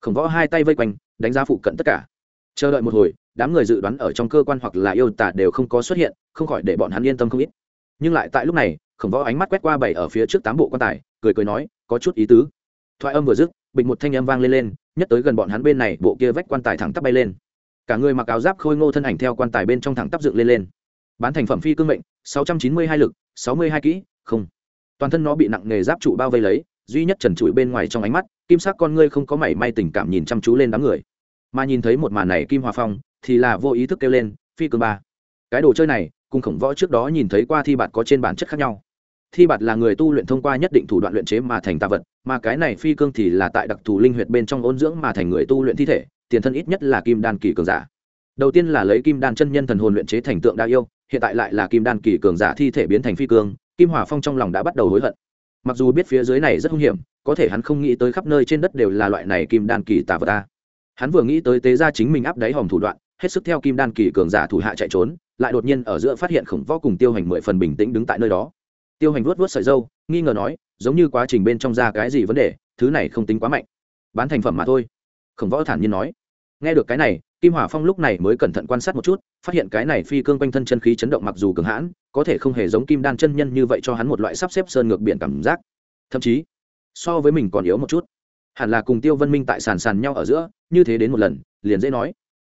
Khổng võ hai tay vây quanh, đánh giá phụ cận tất cả. Chờ đợi một hồi, đám người dự đoán ở trong cơ quan hoặc là yêu tả đều không có xuất hiện, không khỏi để bọn hắn yên tâm không ít. Nhưng lại tại lúc này, khổng võ ánh mắt quét qua bảy ở phía trước tám bộ quan tài, cười cười nói, có chút ý tứ. Thoại âm vừa dứt bịch một thanh âm vang lên lên, nhất tới gần bọn hắn bên này, bộ kia vách quan tài thẳng tắp bay lên. Cả người mặc áo giáp khôi ngô thân ảnh theo quan tài bên trong thẳng tắp dựng lên lên. Bán thành phẩm phi cương mệnh, sáu trăm chín mươi hai lực, sáu mươi hai kỹ, không. Toàn thân nó bị nặng nghề giáp trụ bao vây lấy, duy nhất trần trụi bên ngoài trong ánh mắt, kim sắc con ngươi không có mảy may tình cảm nhìn chăm chú lên đám người. Mà nhìn thấy một màn này kim hòa phong, thì là vô ý thức kêu lên, phi cương ba. Cái đồ chơi này, cùng khổng võ trước đó nhìn thấy qua thi bạt có trên bản chất khác nhau thi bạt là người tu luyện thông qua nhất định thủ đoạn luyện chế mà thành tạ vật, mà cái này phi cương thì là tại đặc thù linh huyệt bên trong ôn dưỡng mà thành người tu luyện thi thể, tiền thân ít nhất là kim đan kỳ cường giả. Đầu tiên là lấy kim đan chân nhân thần hồn luyện chế thành tượng đa yêu, hiện tại lại là kim đan kỳ cường giả thi thể biến thành phi cương, kim hỏa phong trong lòng đã bắt đầu hối hận. Mặc dù biết phía dưới này rất hung hiểm, có thể hắn không nghĩ tới khắp nơi trên đất đều là loại này kim đan kỳ tà vật ta hắn vừa nghĩ tới tế ra chính mình áp đáy hòm thủ đoạn, hết sức theo kim đan kỳ cường giả thủ hạ chạy trốn, lại đột nhiên ở giữa phát hiện khổng võ cùng tiêu hành mười phần bình tĩnh đứng tại nơi đó tiêu hành vuốt vuốt sợi dâu, nghi ngờ nói, giống như quá trình bên trong ra cái gì vấn đề, thứ này không tính quá mạnh. Bán thành phẩm mà thôi. Khổng võ thản nhiên nói. Nghe được cái này, kim hỏa phong lúc này mới cẩn thận quan sát một chút, phát hiện cái này phi cương quanh thân chân khí chấn động mặc dù cường hãn, có thể không hề giống kim đan chân nhân như vậy cho hắn một loại sắp xếp sơn ngược biển cảm giác. Thậm chí, so với mình còn yếu một chút. Hẳn là cùng tiêu vân minh tại sàn sàn nhau ở giữa, như thế đến một lần, liền dễ nói.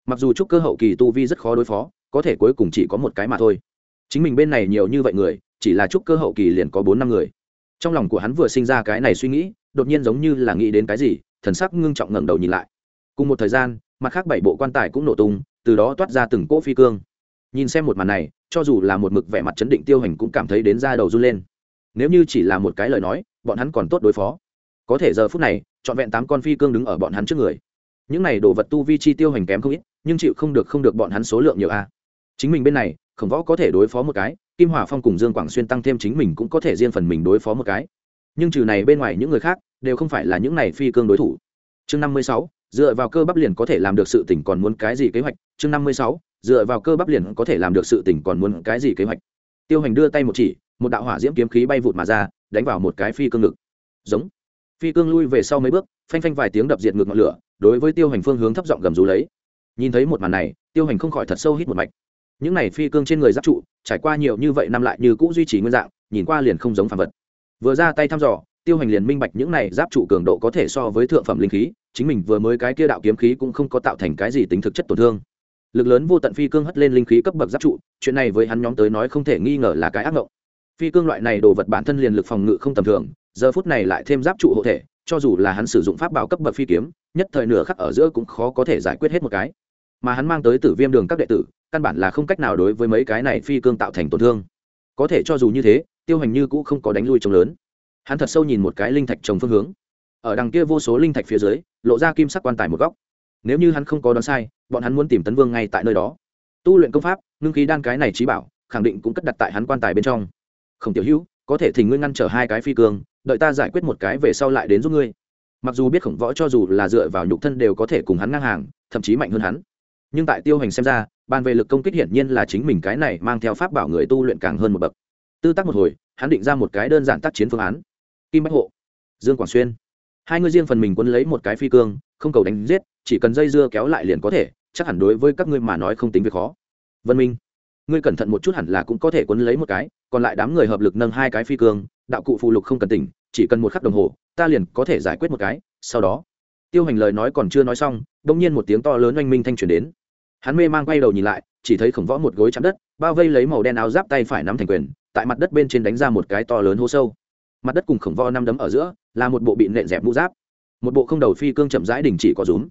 Mặc dù chúc cơ hậu kỳ tu vi rất khó đối phó, có thể cuối cùng chỉ có một cái mà thôi. Chính mình bên này nhiều như vậy người chỉ là chúc cơ hậu kỳ liền có bốn năm người. Trong lòng của hắn vừa sinh ra cái này suy nghĩ, đột nhiên giống như là nghĩ đến cái gì, thần sắc ngưng trọng ngẩng đầu nhìn lại. Cùng một thời gian, mặt khác bảy bộ quan tài cũng nổ tung, từ đó toát ra từng cỗ phi cương. Nhìn xem một màn này, cho dù là một mực vẻ mặt chấn định tiêu hành cũng cảm thấy đến da đầu run lên. Nếu như chỉ là một cái lời nói, bọn hắn còn tốt đối phó. Có thể giờ phút này, trọn vẹn tám con phi cương đứng ở bọn hắn trước người. Những này đồ vật tu vi chi tiêu hành kém không ít, nhưng chịu không được không được bọn hắn số lượng nhiều a. Chính mình bên này, khổng võ có thể đối phó một cái kim hỏa phong cùng dương quảng xuyên tăng thêm chính mình cũng có thể riêng phần mình đối phó một cái. Nhưng trừ này bên ngoài những người khác, đều không phải là những này phi cương đối thủ. Chương năm mươi sáu, dựa vào cơ bắp liền có thể làm được sự tỉnh còn muốn cái gì kế hoạch? Chương năm mươi sáu, dựa vào cơ bắp liền có thể làm được sự tỉnh còn muốn cái gì kế hoạch? Tiêu hành đưa tay một chỉ, một đạo hỏa diễm kiếm khí bay vụt mà ra, đánh vào một cái phi cương ngực. Giống. Phi cương lui về sau mấy bước, phanh phanh vài tiếng đập diệt ngược ngọn lửa, đối với tiêu hành phương hướng thấp giọng gầm rú lấy. Nhìn thấy một màn này, tiêu hành không khỏi thật sâu hít một mạch những này phi cương trên người giáp trụ, trải qua nhiều như vậy năm lại như cũ duy trì nguyên dạng, nhìn qua liền không giống phàm vật. Vừa ra tay thăm dò, tiêu hành liền minh bạch những này giáp trụ cường độ có thể so với thượng phẩm linh khí, chính mình vừa mới cái kia đạo kiếm khí cũng không có tạo thành cái gì tính thực chất tổn thương. Lực lớn vô tận phi cương hất lên linh khí cấp bậc giáp trụ, chuyện này với hắn nhóm tới nói không thể nghi ngờ là cái ác mộng phi cương loại này đồ vật bản thân liền lực phòng ngự không tầm thường, giờ phút này lại thêm giáp trụ hộ thể, cho dù là hắn sử dụng pháp bảo cấp bậc phi kiếm, nhất thời nửa khắc ở giữa cũng khó có thể giải quyết hết một cái mà hắn mang tới tử viêm đường các đệ tử, căn bản là không cách nào đối với mấy cái này phi cương tạo thành tổn thương. Có thể cho dù như thế, tiêu hành như cũ không có đánh lui trống lớn. Hắn thật sâu nhìn một cái linh thạch trồng phương hướng. Ở đằng kia vô số linh thạch phía dưới, lộ ra kim sắc quan tài một góc. Nếu như hắn không có đoán sai, bọn hắn muốn tìm tấn vương ngay tại nơi đó. Tu luyện công pháp, ngưng khí đan cái này trí bảo, khẳng định cũng cất đặt tại hắn quan tài bên trong. Không tiểu hữu, có thể thỉnh ngươi ngăn trở hai cái phi cương, đợi ta giải quyết một cái về sau lại đến giúp ngươi. Mặc dù biết khổng võ cho dù là dựa vào nhục thân đều có thể cùng hắn ngang hàng, thậm chí mạnh hơn hắn nhưng tại tiêu hành xem ra, bàn về lực công kích hiển nhiên là chính mình cái này mang theo pháp bảo người tu luyện càng hơn một bậc. Tư tác một hồi, hắn định ra một cái đơn giản tác chiến phương án. Kim bách hộ, dương quảng xuyên. Hai người riêng phần mình quân lấy một cái phi cương, không cầu đánh giết, chỉ cần dây dưa kéo lại liền có thể, chắc hẳn đối với các ngươi mà nói không tính việc khó. Vân minh, ngươi cẩn thận một chút hẳn là cũng có thể quấn lấy một cái, còn lại đám người hợp lực nâng hai cái phi cương, đạo cụ phụ lục không cần tỉnh, chỉ cần một khắc đồng hồ, ta liền có thể giải quyết một cái, sau đó. Tiêu hành lời nói còn chưa nói xong đông nhiên một tiếng to lớn oanh minh thanh truyền đến hắn mê mang quay đầu nhìn lại, chỉ thấy khổng võ một gối chạm đất, bao vây lấy màu đen áo giáp tay phải nắm thành quyền, tại mặt đất bên trên đánh ra một cái to lớn hô sâu. Mặt đất cùng khổng võ năm đấm ở giữa, là một bộ bị nện dẹp mũ giáp. Một bộ không đầu phi cương chậm rãi đình chỉ có rúm.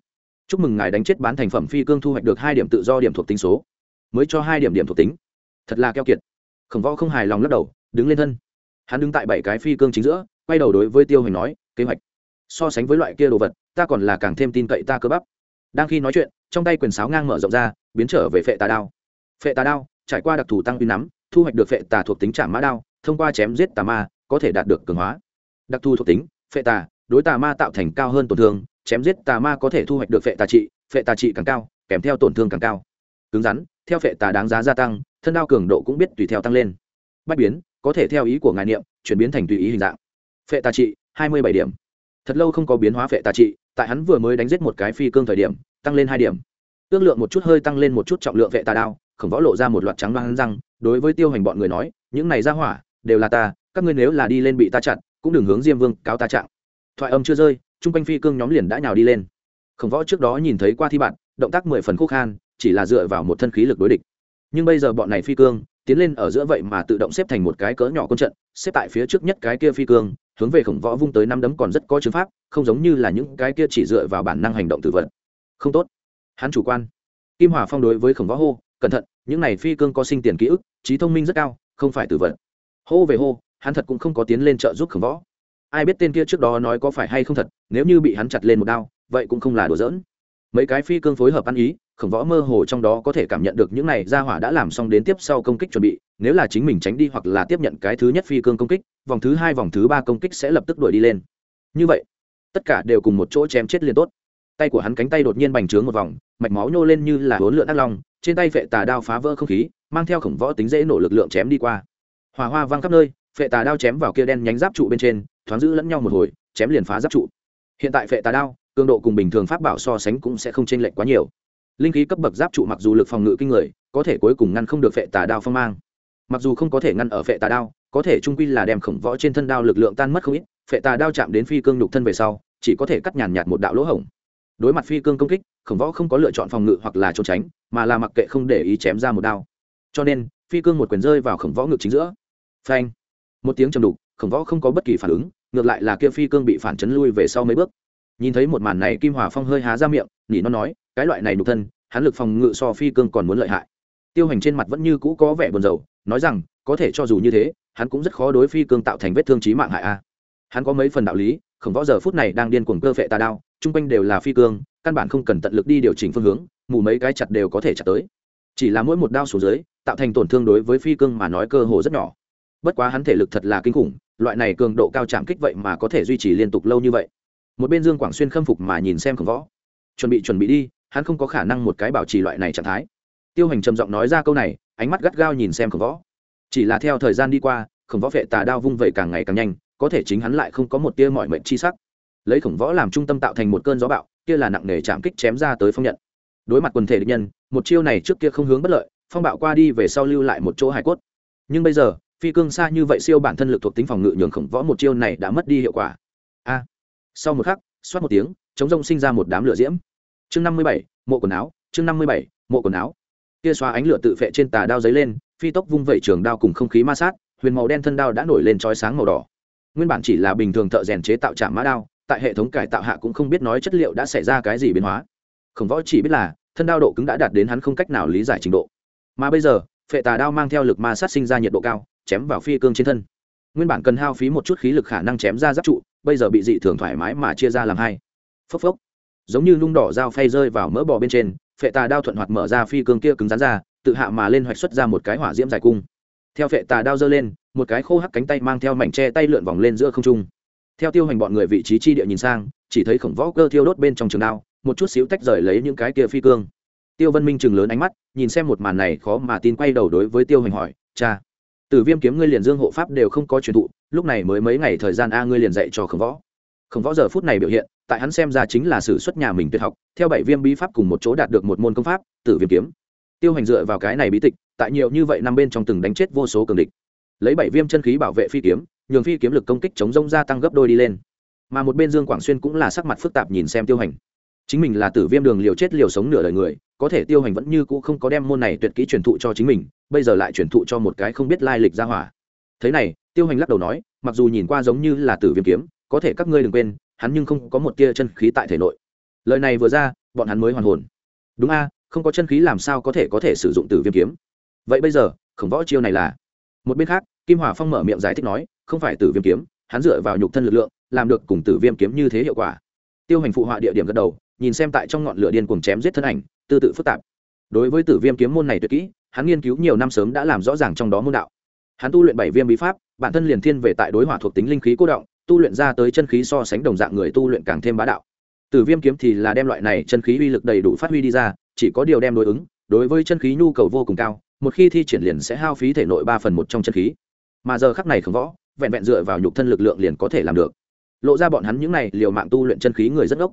Chúc mừng ngài đánh chết bán thành phẩm phi cương thu hoạch được hai điểm tự do điểm thuộc tính số. Mới cho hai điểm điểm thuộc tính. Thật là keo kiệt. Khổng võ không hài lòng lắc đầu, đứng lên thân. Hắn đứng tại bảy cái phi cương chính giữa, quay đầu đối với tiêu hành nói, kế hoạch. So sánh với loại kia đồ vật, ta còn là càng thêm tin cậy ta cơ bắp. Đang khi nói chuyện trong tay quyền sáo ngang mở rộng ra, biến trở về phệ tà đao. Phệ tà đao, trải qua đặc thù tăng uy nắm, thu hoạch được phệ tà thuộc tính trả mã đao, thông qua chém giết tà ma, có thể đạt được cường hóa. Đặc thù thuộc tính, phệ tà, đối tà ma tạo thành cao hơn tổn thương, chém giết tà ma có thể thu hoạch được phệ tà trị, phệ tà trị càng cao, kèm theo tổn thương càng cao. Cứng rắn, theo phệ tà đáng giá gia tăng, thân đao cường độ cũng biết tùy theo tăng lên. Bách biến, có thể theo ý của ngài niệm, chuyển biến thành tùy ý hình dạng. Phệ tà trị, hai mươi bảy điểm. Thật lâu không có biến hóa phệ tà trị tại hắn vừa mới đánh giết một cái phi cương thời điểm, tăng lên hai điểm. Ước lượng một chút hơi tăng lên một chút trọng lượng vệ tà đao, khổng võ lộ ra một loạt trắng đoán răng, đối với tiêu hành bọn người nói, những này ra hỏa, đều là ta, các ngươi nếu là đi lên bị ta chặn, cũng đừng hướng diêm vương cáo ta trạng. Thoại âm chưa rơi chung quanh phi cương nhóm liền đã nhào đi lên. Khổng võ trước đó nhìn thấy qua thi bạn, động tác mười phần khúc khan, chỉ là dựa vào một thân khí lực đối địch. Nhưng bây giờ bọn này phi cương tiến lên ở giữa vậy mà tự động xếp thành một cái cỡ nhỏ quân trận, xếp tại phía trước nhất cái kia phi cương, hướng về khổng võ vung tới năm đấm còn rất có chứng pháp, không giống như là những cái kia chỉ dựa vào bản năng hành động tự vận. Không tốt. Hắn chủ quan. Kim hòa phong đối với khổng võ hô, cẩn thận, những này phi cương có sinh tiền ký ức, trí thông minh rất cao, không phải tự vận. Hô về hô, hắn thật cũng không có tiến lên trợ giúp khổng võ. Ai biết tên kia trước đó nói có phải hay không thật, nếu như bị hắn chặt lên một đao, vậy cũng không là đùa giỡn mấy cái phi cương phối hợp ăn ý, khổng võ mơ hồ trong đó có thể cảm nhận được những này ra hỏa đã làm xong đến tiếp sau công kích chuẩn bị, nếu là chính mình tránh đi hoặc là tiếp nhận cái thứ nhất phi cương công kích, vòng thứ hai, vòng thứ ba công kích sẽ lập tức đuổi đi lên. Như vậy, tất cả đều cùng một chỗ chém chết liền tốt. Tay của hắn cánh tay đột nhiên bành trướng một vòng, mạch máu nhô lên như là hốn lượn ác long, trên tay vệ tà đao phá vỡ không khí, mang theo khổng võ tính dễ nổ lực lượng chém đi qua. Hòa hoa văng khắp nơi, phệ tà đao chém vào kia đen nhánh giáp trụ bên trên, thoáng giữ lẫn nhau một hồi, chém liền phá giáp trụ. Hiện tại phệ tà đao cường độ cùng bình thường pháp bảo so sánh cũng sẽ không chênh lệch quá nhiều. Linh khí cấp bậc giáp trụ mặc dù lực phòng ngự kinh người, có thể cuối cùng ngăn không được phệ tà đao phong mang. Mặc dù không có thể ngăn ở phệ tà đao, có thể trung quy là đem khổng võ trên thân đao lực lượng tan mất không ít, phệ tà đao chạm đến phi cương nhục thân về sau, chỉ có thể cắt nhàn nhạt một đạo lỗ hổng. Đối mặt phi cương công kích, khổng võ không có lựa chọn phòng ngự hoặc là trốn tránh, mà là mặc kệ không để ý chém ra một đao. Cho nên, phi cương một quyền rơi vào khổng võ ngực chính giữa. Phanh! Một tiếng trầm đục, khổng võ không có bất kỳ phản ứng, ngược lại là kia phi cương bị phản chấn lui về sau mấy bước nhìn thấy một màn này kim hòa phong hơi há ra miệng nhỉ nó nói, cái loại này nhục thân, hắn lực phòng ngự so phi cương còn muốn lợi hại. Tiêu hành trên mặt vẫn như cũ có vẻ buồn rầu, nói rằng, có thể cho dù như thế, hắn cũng rất khó đối phi cương tạo thành vết thương trí mạng hại a. Hắn có mấy phần đạo lý, khổng võ giờ phút này đang điên cuồng cơ phệ tà đao, chung quanh đều là phi cương, căn bản không cần tận lực đi điều chỉnh phương hướng, mù mấy cái chặt đều có thể chặt tới. Chỉ là mỗi một đao xuống dưới, tạo thành tổn thương đối với phi cương mà nói cơ hồ rất nhỏ. Bất quá hắn thể lực thật là kinh khủng, loại này cường độ cao chạm kích vậy mà có thể duy trì liên tục lâu như vậy một bên dương quảng xuyên khâm phục mà nhìn xem khổng võ. Chuẩn bị chuẩn bị đi, hắn không có khả năng một cái bảo trì loại này trạng thái. Tiêu hành trầm giọng nói ra câu này, ánh mắt gắt gao nhìn xem khổng võ. Chỉ là theo thời gian đi qua, khổng võ vệ tà đao vung vẩy càng ngày càng nhanh, có thể chính hắn lại không có một tia mọi mệnh chi sắc. Lấy khổng võ làm trung tâm tạo thành một cơn gió bạo kia là nặng nề chạm kích chém ra tới phong nhận. Đối mặt quần thể địch nhân, một chiêu này trước kia không hướng bất lợi, phong bạo qua đi về sau lưu lại một chỗ hải cốt. Nhưng bây giờ, phi cương xa như vậy siêu bản thân lực thuộc tính phòng ngự nhường khổng võ một chiêu này đã mất đi hiệu quả. A sau một khắc, xoát một tiếng, chống rông sinh ra một đám lửa diễm. Chương năm mươi bảy, mộ quần áo, chương năm mươi bảy, mộ quần áo. Kia xóa ánh lửa tự vệ trên tà đao giấy lên, phi tốc vung vẩy trường đao cùng không khí ma sát, huyền màu đen thân đao đã nổi lên trói sáng màu đỏ. Nguyên bản chỉ là bình thường thợ rèn chế tạo trạm mã đao, tại hệ thống cải tạo hạ cũng không biết nói chất liệu đã xảy ra cái gì biến hóa. Khổng võ chỉ biết là, thân đao độ cứng đã đạt đến hắn không cách nào lý giải trình độ. Mà bây giờ, phệ tà đao mang theo lực ma sát sinh ra nhiệt độ cao, chém vào phi cương trên thân nguyên bản cần hao phí một chút khí lực khả năng chém ra giáp trụ, bây giờ bị dị thường thoải mái mà chia ra làm hai. Phốc phốc. Giống như lung đỏ dao phay rơi vào mỡ bò bên trên, phệ tà đao thuận hoạt mở ra phi cương kia cứng rắn ra, tự hạ mà lên hoạch xuất ra một cái hỏa diễm dài cung. Theo phệ tà đao giơ lên, một cái khô hắc cánh tay mang theo mảnh tre tay lượn vòng lên giữa không trung. Theo tiêu hành bọn người vị trí chi địa nhìn sang, chỉ thấy khổng võ cơ thiêu đốt bên trong trường đao, một chút xíu tách rời lấy những cái kia phi cương. Tiêu vân minh chừng lớn ánh mắt, nhìn xem một màn này khó mà tin quay đầu đối với tiêu hành hỏi, cha từ viêm kiếm ngươi liền dương hộ pháp đều không có truyền thụ, lúc này mới mấy ngày thời gian a ngươi liền dạy cho khổng võ. Khổng võ giờ phút này biểu hiện, tại hắn xem ra chính là sử xuất nhà mình tuyệt học, theo bảy viêm bí pháp cùng một chỗ đạt được một môn công pháp, tử viêm kiếm. Tiêu hành dựa vào cái này bí tịch, tại nhiều như vậy năm bên trong từng đánh chết vô số cường địch. Lấy bảy viêm chân khí bảo vệ phi kiếm, nhường phi kiếm lực công kích chống rông gia tăng gấp đôi đi lên. Mà một bên dương quảng xuyên cũng là sắc mặt phức tạp nhìn xem tiêu hành chính mình là tử viêm đường liều chết liều sống nửa đời người, có thể tiêu hành vẫn như cũ không có đem môn này tuyệt kỹ truyền thụ cho chính mình, bây giờ lại truyền thụ cho một cái không biết lai lịch ra hỏa. Thế này, tiêu hành lắc đầu nói, mặc dù nhìn qua giống như là tử viêm kiếm, có thể các ngươi đừng quên, hắn nhưng không có một tia chân khí tại thể nội. Lời này vừa ra, bọn hắn mới hoàn hồn. Đúng a, không có chân khí làm sao có thể có thể sử dụng tử viêm kiếm? Vậy bây giờ, khổng võ chiêu này là? Một bên khác, kim hòa phong mở miệng giải thích nói, không phải tử viêm kiếm, hắn dựa vào nhục thân lực lượng, làm được cùng tử viêm kiếm như thế hiệu quả. Tiêu hành phụ họa địa điểm gật đầu nhìn xem tại trong ngọn lửa điên cuồng chém giết thân ảnh, tư tự phức tạp. Đối với tử viêm kiếm môn này tuyệt kỹ, hắn nghiên cứu nhiều năm sớm đã làm rõ ràng trong đó môn đạo. Hắn tu luyện bảy viêm bí pháp, bản thân liền thiên về tại đối hỏa thuộc tính linh khí cố động, tu luyện ra tới chân khí so sánh đồng dạng người tu luyện càng thêm bá đạo. Tử viêm kiếm thì là đem loại này chân khí uy lực đầy đủ phát huy đi ra, chỉ có điều đem đối ứng, đối với chân khí nhu cầu vô cùng cao, một khi thi triển liền sẽ hao phí thể nội ba phần một trong chân khí. Mà giờ khắc này không võ, vẹn vẹn dựa vào nhục thân lực lượng liền có thể làm được. Lộ ra bọn hắn những này liều mạng tu luyện chân khí người rất ngốc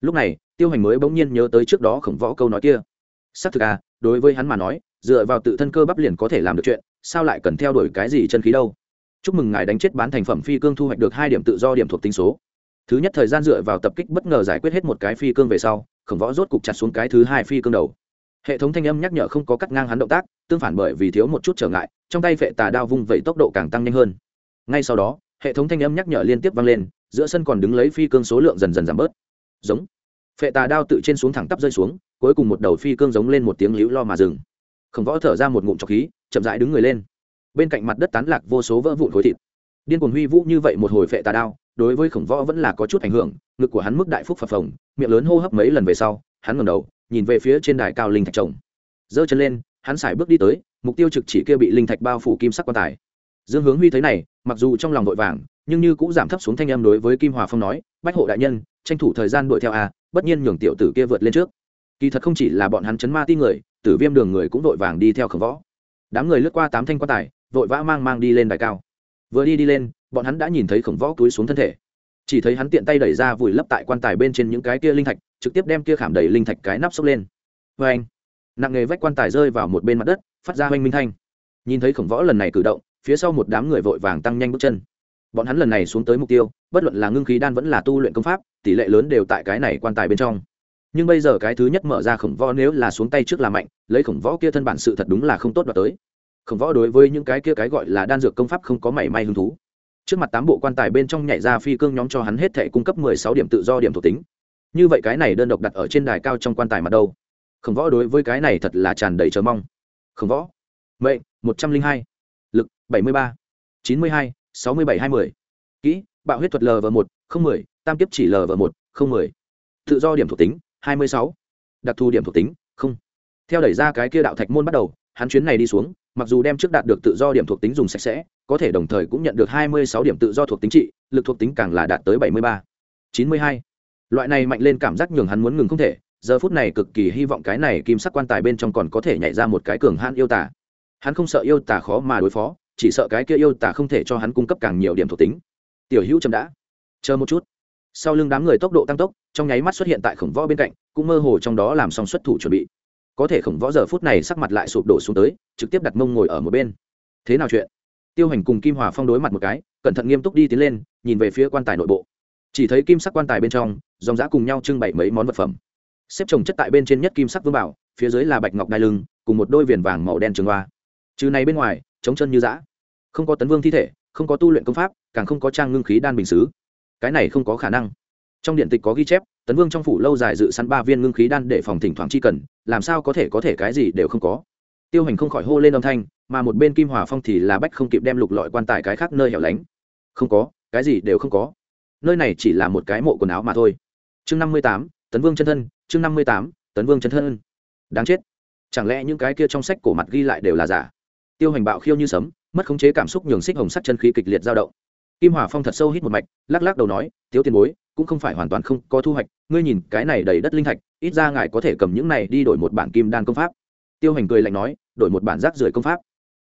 lúc này, tiêu hành mới bỗng nhiên nhớ tới trước đó khổng võ câu nói kia. Xác thực à đối với hắn mà nói, dựa vào tự thân cơ bắp liền có thể làm được chuyện, sao lại cần theo đuổi cái gì chân khí đâu? Chúc mừng ngài đánh chết bán thành phẩm phi cương thu hoạch được hai điểm tự do điểm thuộc tính số. Thứ nhất thời gian dựa vào tập kích bất ngờ giải quyết hết một cái phi cương về sau, khổng võ rốt cục chặt xuống cái thứ hai phi cương đầu. Hệ thống thanh âm nhắc nhở không có cắt ngang hắn động tác, tương phản bởi vì thiếu một chút trở ngại, trong tay vệ tà đao vung vẩy tốc độ càng tăng nhanh hơn. Ngay sau đó, hệ thống thanh âm nhắc nhở liên tiếp vang lên, giữa sân còn đứng lấy phi cương số lượng dần dần giảm bớt giống. Phệ tà đao tự trên xuống thẳng tắp rơi xuống, cuối cùng một đầu phi cương giống lên một tiếng líu lo mà dừng. Khổng võ thở ra một ngụm trọc khí, chậm rãi đứng người lên. Bên cạnh mặt đất tán lạc vô số vỡ vụn khối thịt. Điên cuồng huy vũ như vậy một hồi phệ tà đao, đối với khổng võ vẫn là có chút ảnh hưởng, ngực của hắn mức đại phúc phập phồng, miệng lớn hô hấp mấy lần về sau, hắn ngẩng đầu, nhìn về phía trên đài cao linh thạch chồng. giơ chân lên, hắn xài bước đi tới, mục tiêu trực chỉ kia bị linh thạch bao phủ kim sắc quan tài. Dương hướng huy thấy này, mặc dù trong lòng vội vàng, nhưng như cũng giảm thấp xuống thanh âm đối với kim hòa phong nói bách hộ đại nhân, tranh thủ thời gian đuổi theo a bất nhiên nhường tiểu tử kia vượt lên trước. Kỳ thật không chỉ là bọn hắn chấn ma ti người, tử viêm đường người cũng vội vàng đi theo khổng võ. Đám người lướt qua tám thanh quan tài, vội vã mang mang đi lên đài cao. Vừa đi đi lên, bọn hắn đã nhìn thấy khổng võ túi xuống thân thể. Chỉ thấy hắn tiện tay đẩy ra vùi lấp tại quan tài bên trên những cái kia linh thạch, trực tiếp đem kia khảm đầy linh thạch cái nắp xốc lên. Vê anh nặng nghề vách quan tài rơi vào một bên mặt đất, phát ra oanh minh thanh. Nhìn thấy khổng võ lần này cử động, phía sau một đám người vội vàng tăng nhanh bước chân bọn hắn lần này xuống tới mục tiêu, bất luận là ngưng khí đan vẫn là tu luyện công pháp, tỷ lệ lớn đều tại cái này quan tài bên trong. Nhưng bây giờ cái thứ nhất mở ra khổng võ nếu là xuống tay trước là mạnh, lấy khổng võ kia thân bản sự thật đúng là không tốt đoạt tới. Khổng võ đối với những cái kia cái gọi là đan dược công pháp không có mảy may hứng thú. Trước mặt tám bộ quan tài bên trong nhảy ra phi cương nhóm cho hắn hết thể cung cấp mười sáu điểm tự do điểm thuộc tính. Như vậy cái này đơn độc đặt ở trên đài cao trong quan tài mặt đâu? Khổng võ đối với cái này thật là tràn đầy chờ mong. Khổng võ, mệnh, một trăm linh hai, lực, bảy mươi ba, chín mươi hai sáu mươi bảy hai mươi. Kỹ, bạo huyết thuật lv một, không mười, tam kiếp chỉ lv một, không mười. Tự do điểm thuộc tính, hai mươi sáu. Đặc thù điểm thuộc tính, không. Theo đẩy ra cái kia đạo thạch môn bắt đầu, hắn chuyến này đi xuống, mặc dù đem trước đạt được tự do điểm thuộc tính dùng sạch sẽ, có thể đồng thời cũng nhận được hai mươi sáu điểm tự do thuộc tính trị, lực thuộc tính càng là đạt tới bảy mươi ba. chín mươi hai. Loại này mạnh lên cảm giác nhường hắn muốn ngừng không thể, giờ phút này cực kỳ hy vọng cái này kim sắc quan tài bên trong còn có thể nhảy ra một cái cường hãn yêu tả hắn không sợ yêu tả khó mà đối phó chỉ sợ cái kia yêu tả không thể cho hắn cung cấp càng nhiều điểm thuộc tính. Tiểu hữu chậm đã. Chờ một chút. Sau lưng đám người tốc độ tăng tốc, trong nháy mắt xuất hiện tại khổng võ bên cạnh, cũng mơ hồ trong đó làm xong xuất thủ chuẩn bị. Có thể khổng võ giờ phút này sắc mặt lại sụp đổ xuống tới, trực tiếp đặt mông ngồi ở một bên. Thế nào chuyện? Tiêu hành cùng kim hòa phong đối mặt một cái, cẩn thận nghiêm túc đi tiến lên, nhìn về phía quan tài nội bộ. Chỉ thấy kim sắc quan tài bên trong, dòng giã cùng nhau trưng bày mấy món vật phẩm. Xếp trồng chất tại bên trên nhất kim sắc vương bảo, phía dưới là bạch ngọc đai lưng, cùng một đôi viền vàng màu đen trường hoa. Trừ này bên ngoài, trống chân như giã không có tấn vương thi thể, không có tu luyện công pháp, càng không có trang ngưng khí đan bình xứ. Cái này không có khả năng. Trong điện tịch có ghi chép, tấn vương trong phủ lâu dài dự săn ba viên ngưng khí đan để phòng thỉnh thoảng chi cần, làm sao có thể có thể cái gì đều không có. Tiêu hành không khỏi hô lên âm thanh, mà một bên kim hòa phong thì là bách không kịp đem lục lọi quan tài cái khác nơi hẻo lánh. Không có, cái gì đều không có. Nơi này chỉ là một cái mộ quần áo mà thôi. Chương năm mươi tám, tấn vương chân thân, chương năm mươi tám, tấn vương chân thân. Đáng chết. Chẳng lẽ những cái kia trong sách cổ mặt ghi lại đều là giả? Tiêu hành bạo khiêu như sấm mất khống chế cảm xúc nhường xích hồng sắt chân khí kịch liệt dao động. Kim hòa phong thật sâu hít một mạch, lắc lắc đầu nói, tiếu tiền bối, cũng không phải hoàn toàn không có thu hoạch, ngươi nhìn cái này đầy đất linh thạch, ít ra ngài có thể cầm những này đi đổi một bản kim đan công pháp. Tiêu hành cười lạnh nói, đổi một bản rác rưởi công pháp.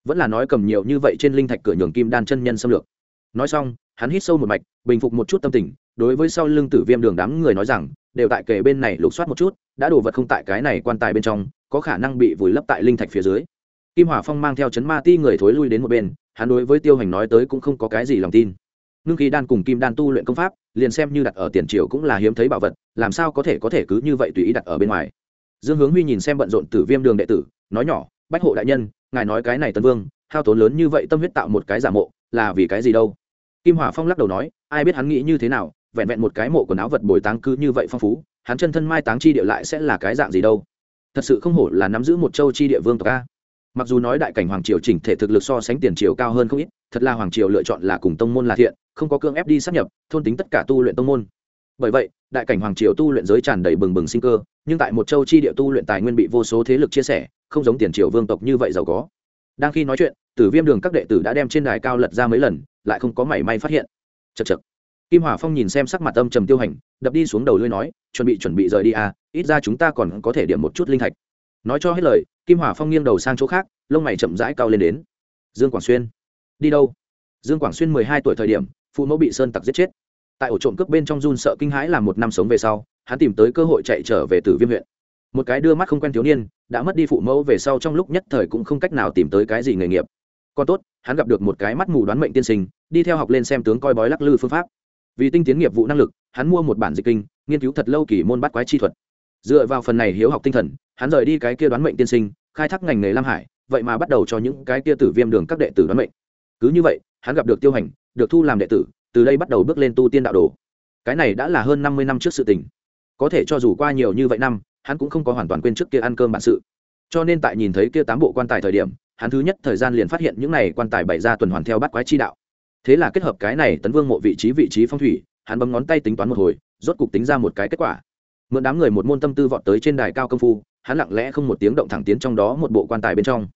Vẫn là nói cầm nhiều như vậy trên linh thạch cửa nhường kim đan chân nhân xâm lược. Nói xong, hắn hít sâu một mạch, bình phục một chút tâm tình, đối với sau lưng tử viêm đường đám người nói rằng, đều tại kề bên này lục soát một chút, đã đổ vật không tại cái này quan tài bên trong, có khả năng bị vùi lấp tại linh thạch phía dưới kim hỏa phong mang theo chấn ma ti người thối lui đến một bên, hắn đối với tiêu hành nói tới cũng không có cái gì lòng tin. Ngưng khí đan cùng kim đan tu luyện công pháp, liền xem như đặt ở tiền triều cũng là hiếm thấy bảo vật, làm sao có thể có thể cứ như vậy tùy ý đặt ở bên ngoài. Dương hướng huy nhìn xem bận rộn tử viêm đường đệ tử, nói nhỏ, bách hộ đại nhân, ngài nói cái này tân vương, hao tốn lớn như vậy tâm huyết tạo một cái giả mộ, là vì cái gì đâu? Kim hỏa phong lắc đầu nói, ai biết hắn nghĩ như thế nào, vẹn vẹn một cái mộ quần áo vật bồi táng cứ như vậy phong phú, hắn chân thân mai táng chi địa lại sẽ là cái dạng gì đâu? Thật sự không hổ là nắm giữ một châu chi địa vương tộc a mặc dù nói đại cảnh hoàng triều chỉnh thể thực lực so sánh tiền triều cao hơn không ít, thật là hoàng triều lựa chọn là cùng tông môn là thiện, không có cương ép đi sắp nhập, thôn tính tất cả tu luyện tông môn. Bởi vậy, đại cảnh hoàng triều tu luyện giới tràn đầy bừng bừng sinh cơ, nhưng tại một châu chi địa tu luyện tài nguyên bị vô số thế lực chia sẻ, không giống tiền triều vương tộc như vậy giàu có. Đang khi nói chuyện, tử viêm đường các đệ tử đã đem trên đài cao lật ra mấy lần, lại không có mảy may phát hiện. Chật chật kim hòa phong nhìn xem sắc mặt âm trầm tiêu hành, đập đi xuống đầu lưới nói, chuẩn bị chuẩn bị rời đi à ít ra chúng ta còn có thể điểm một chút linh thạch. Nói cho hết lời kim hỏa phong nghiêng đầu sang chỗ khác, lông mày chậm rãi cao lên đến. Dương quảng xuyên, đi đâu? Dương quảng xuyên mười hai tuổi thời điểm, phụ mẫu bị sơn tặc giết chết. Tại ổ trộm cướp bên trong run sợ kinh hãi làm một năm sống về sau, hắn tìm tới cơ hội chạy trở về từ viêm huyện. Một cái đưa mắt không quen thiếu niên, đã mất đi phụ mẫu về sau trong lúc nhất thời cũng không cách nào tìm tới cái gì nghề nghiệp. Còn tốt, hắn gặp được một cái mắt mù đoán mệnh tiên sinh, đi theo học lên xem tướng coi bói lắc lư phương pháp. Vì tinh tiến nghiệp vụ năng lực, hắn mua một bản dịch kinh, nghiên cứu thật lâu kỳ môn bắt quái chi thuật dựa vào phần này hiếu học tinh thần, hắn rời đi cái kia đoán mệnh tiên sinh, khai thác ngành nghề lam hải, vậy mà bắt đầu cho những cái kia tử viêm đường các đệ tử đoán mệnh. Cứ như vậy, hắn gặp được tiêu hành, được thu làm đệ tử, từ đây bắt đầu bước lên tu tiên đạo đồ. Cái này đã là hơn năm mươi năm trước sự tình. Có thể cho dù qua nhiều như vậy năm, hắn cũng không có hoàn toàn quên trước kia ăn cơm bản sự. Cho nên tại nhìn thấy kia tám bộ quan tài thời điểm, hắn thứ nhất thời gian liền phát hiện những này quan tài bày ra tuần hoàn theo bắt quái chi đạo. Thế là kết hợp cái này tấn vương mộ vị trí vị trí phong thủy, hắn bấm ngón tay tính toán một hồi, rốt cục tính ra một cái kết quả mượn đám người một môn tâm tư vọt tới trên đài cao công phu, hắn lặng lẽ không một tiếng động thẳng tiến trong đó một bộ quan tài bên trong.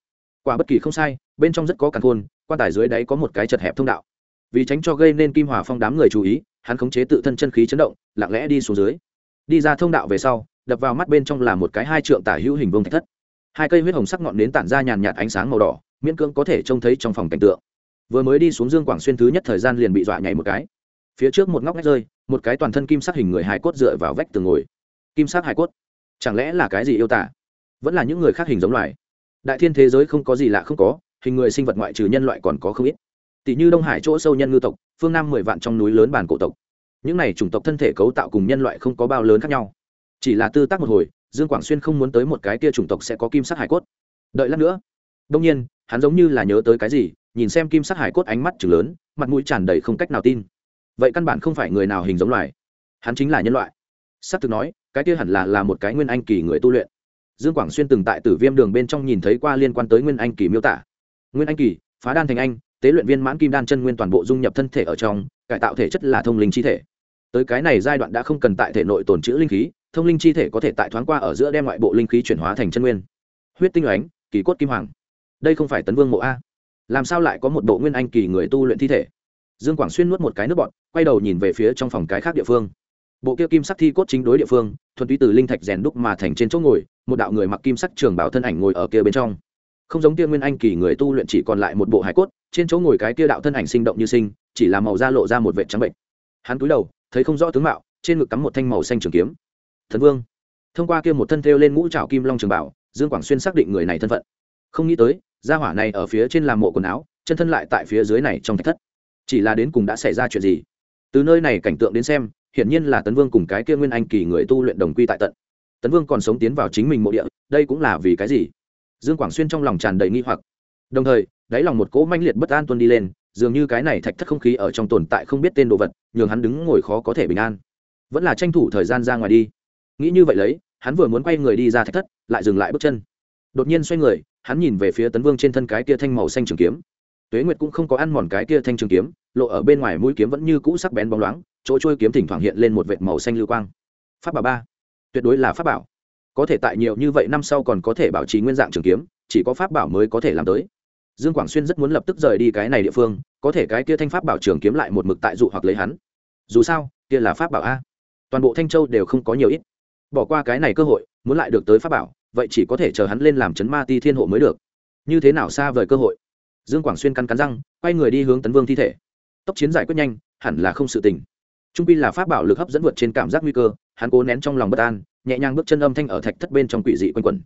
Quả bất kỳ không sai, bên trong rất có càn khôn, quan tài dưới đáy có một cái chật hẹp thông đạo. Vì tránh cho gây nên kim hòa phong đám người chú ý, hắn khống chế tự thân chân khí chấn động, lặng lẽ đi xuống dưới. Đi ra thông đạo về sau, đập vào mắt bên trong là một cái hai trượng tả hữu hình vông thạch thất. Hai cây huyết hồng sắc ngọn nến tản ra nhàn nhạt ánh sáng màu đỏ, miễn cưỡng có thể trông thấy trong phòng cảnh tượng. Vừa mới đi xuống dương quảng xuyên thứ nhất thời gian liền bị dọa nhảy một cái. Phía trước một ngóc ngách rơi, một cái toàn thân kim sắc hình người hài cốt dựa vào vách tường ngồi kim sắc hải cốt. Chẳng lẽ là cái gì yêu tả? Vẫn là những người khác hình giống loài. Đại thiên thế giới không có gì lạ không có, hình người sinh vật ngoại trừ nhân loại còn có không ít. Tỷ như đông hải chỗ sâu nhân ngư tộc, phương nam mười vạn trong núi lớn bản cổ tộc. Những này chủng tộc thân thể cấu tạo cùng nhân loại không có bao lớn khác nhau. Chỉ là tư tác một hồi, dương quảng xuyên không muốn tới một cái kia chủng tộc sẽ có kim sắc hải cốt. Đợi lát nữa. Đông nhiên, hắn giống như là nhớ tới cái gì, nhìn xem kim sắc hải cốt ánh mắt chừng lớn, mặt mũi tràn đầy không cách nào tin. Vậy căn bản không phải người nào hình giống loài. Hắn chính là nhân loại. S ắ c thực nói cái kia hẳn là là một cái nguyên anh kỳ người tu luyện. Dương quảng xuyên từng tại tử viêm đường bên trong nhìn thấy qua liên quan tới nguyên anh kỳ miêu tả. Nguyên anh kỳ, phá đan thành anh, tế luyện viên mãn kim đan chân nguyên toàn bộ dung nhập thân thể ở trong, cải tạo thể chất là thông linh chi thể. Tới cái này giai đoạn đã không cần tại thể nội tồn trữ linh khí, thông linh chi thể có thể tại thoáng qua ở giữa đem ngoại bộ linh khí chuyển hóa thành chân nguyên. Huyết tinh oánh kỳ cốt kim hoàng. Đây không phải tấn vương mộ a. Làm sao lại có một bộ nguyên anh kỳ người tu luyện thi thể? Dương quảng xuyên nuốt một cái nước bọt, quay đầu nhìn về phía trong phòng cái khác địa phương bộ kia kim sắc thi cốt chính đối địa phương, thuần túy từ linh thạch rèn đúc mà thành trên chỗ ngồi, một đạo người mặc kim sắc trường bảo thân ảnh ngồi ở kia bên trong. Không giống kia nguyên anh kỳ người tu luyện chỉ còn lại một bộ hải cốt, trên chỗ ngồi cái kia đạo thân ảnh sinh động như sinh, chỉ là màu da lộ ra một vệ trắng bệnh hắn cúi đầu, thấy không rõ tướng mạo, trên ngực cắm một thanh màu xanh trường kiếm. Thần vương. Thông qua kia một thân thêu lên ngũ trào kim long trường bảo, dương quảng xuyên xác định người này thân phận. Không nghĩ tới, gia hỏa này ở phía trên làm mộ quần áo, chân thân lại tại phía dưới này trong thạch thất. Chỉ là đến cùng đã xảy ra chuyện gì? Từ nơi này cảnh tượng đến xem hiển nhiên là tấn vương cùng cái kia nguyên anh kỳ người tu luyện đồng quy tại tận. Tấn vương còn sống tiến vào chính mình mộ địa, đây cũng là vì cái gì? Dương quảng xuyên trong lòng tràn đầy nghi hoặc. Đồng thời, đáy lòng một cỗ manh liệt bất an tuân đi lên, dường như cái này thạch thất không khí ở trong tồn tại không biết tên đồ vật, nhường hắn đứng ngồi khó có thể bình an. Vẫn là tranh thủ thời gian ra ngoài đi. Nghĩ như vậy lấy, hắn vừa muốn quay người đi ra thạch thất, lại dừng lại bước chân. Đột nhiên xoay người, hắn nhìn về phía tấn vương trên thân cái kia thanh màu xanh trường kiếm. Tuế nguyệt cũng không có ăn mòn cái kia thanh trường kiếm, lộ ở bên ngoài mũi kiếm vẫn như cũ sắc bén bóng loáng chỗ trôi kiếm thỉnh thoảng hiện lên một vệt màu xanh lưu quang. Pháp bảo ba. Tuyệt đối là pháp bảo. Có thể tại nhiều như vậy năm sau còn có thể bảo trì nguyên dạng trường kiếm, chỉ có pháp bảo mới có thể làm tới. Dương quảng xuyên rất muốn lập tức rời đi cái này địa phương, có thể cái kia thanh pháp bảo trường kiếm lại một mực tại dụ hoặc lấy hắn. Dù sao, kia là pháp bảo a. Toàn bộ thanh châu đều không có nhiều ít. Bỏ qua cái này cơ hội, muốn lại được tới pháp bảo, vậy chỉ có thể chờ hắn lên làm chấn ma ti thiên hộ mới được. Như thế nào xa vời cơ hội? Dương quảng xuyên cắn cắn răng, quay người đi hướng tấn vương thi thể. Tốc chiến giải quyết nhanh, hẳn là không sự tình trung pi là pháp bảo lực hấp dẫn vượt trên cảm giác nguy cơ, hắn cố nén trong lòng bất an, nhẹ nhàng bước chân âm thanh ở thạch thất bên trong quỷ dị quanh quẩn.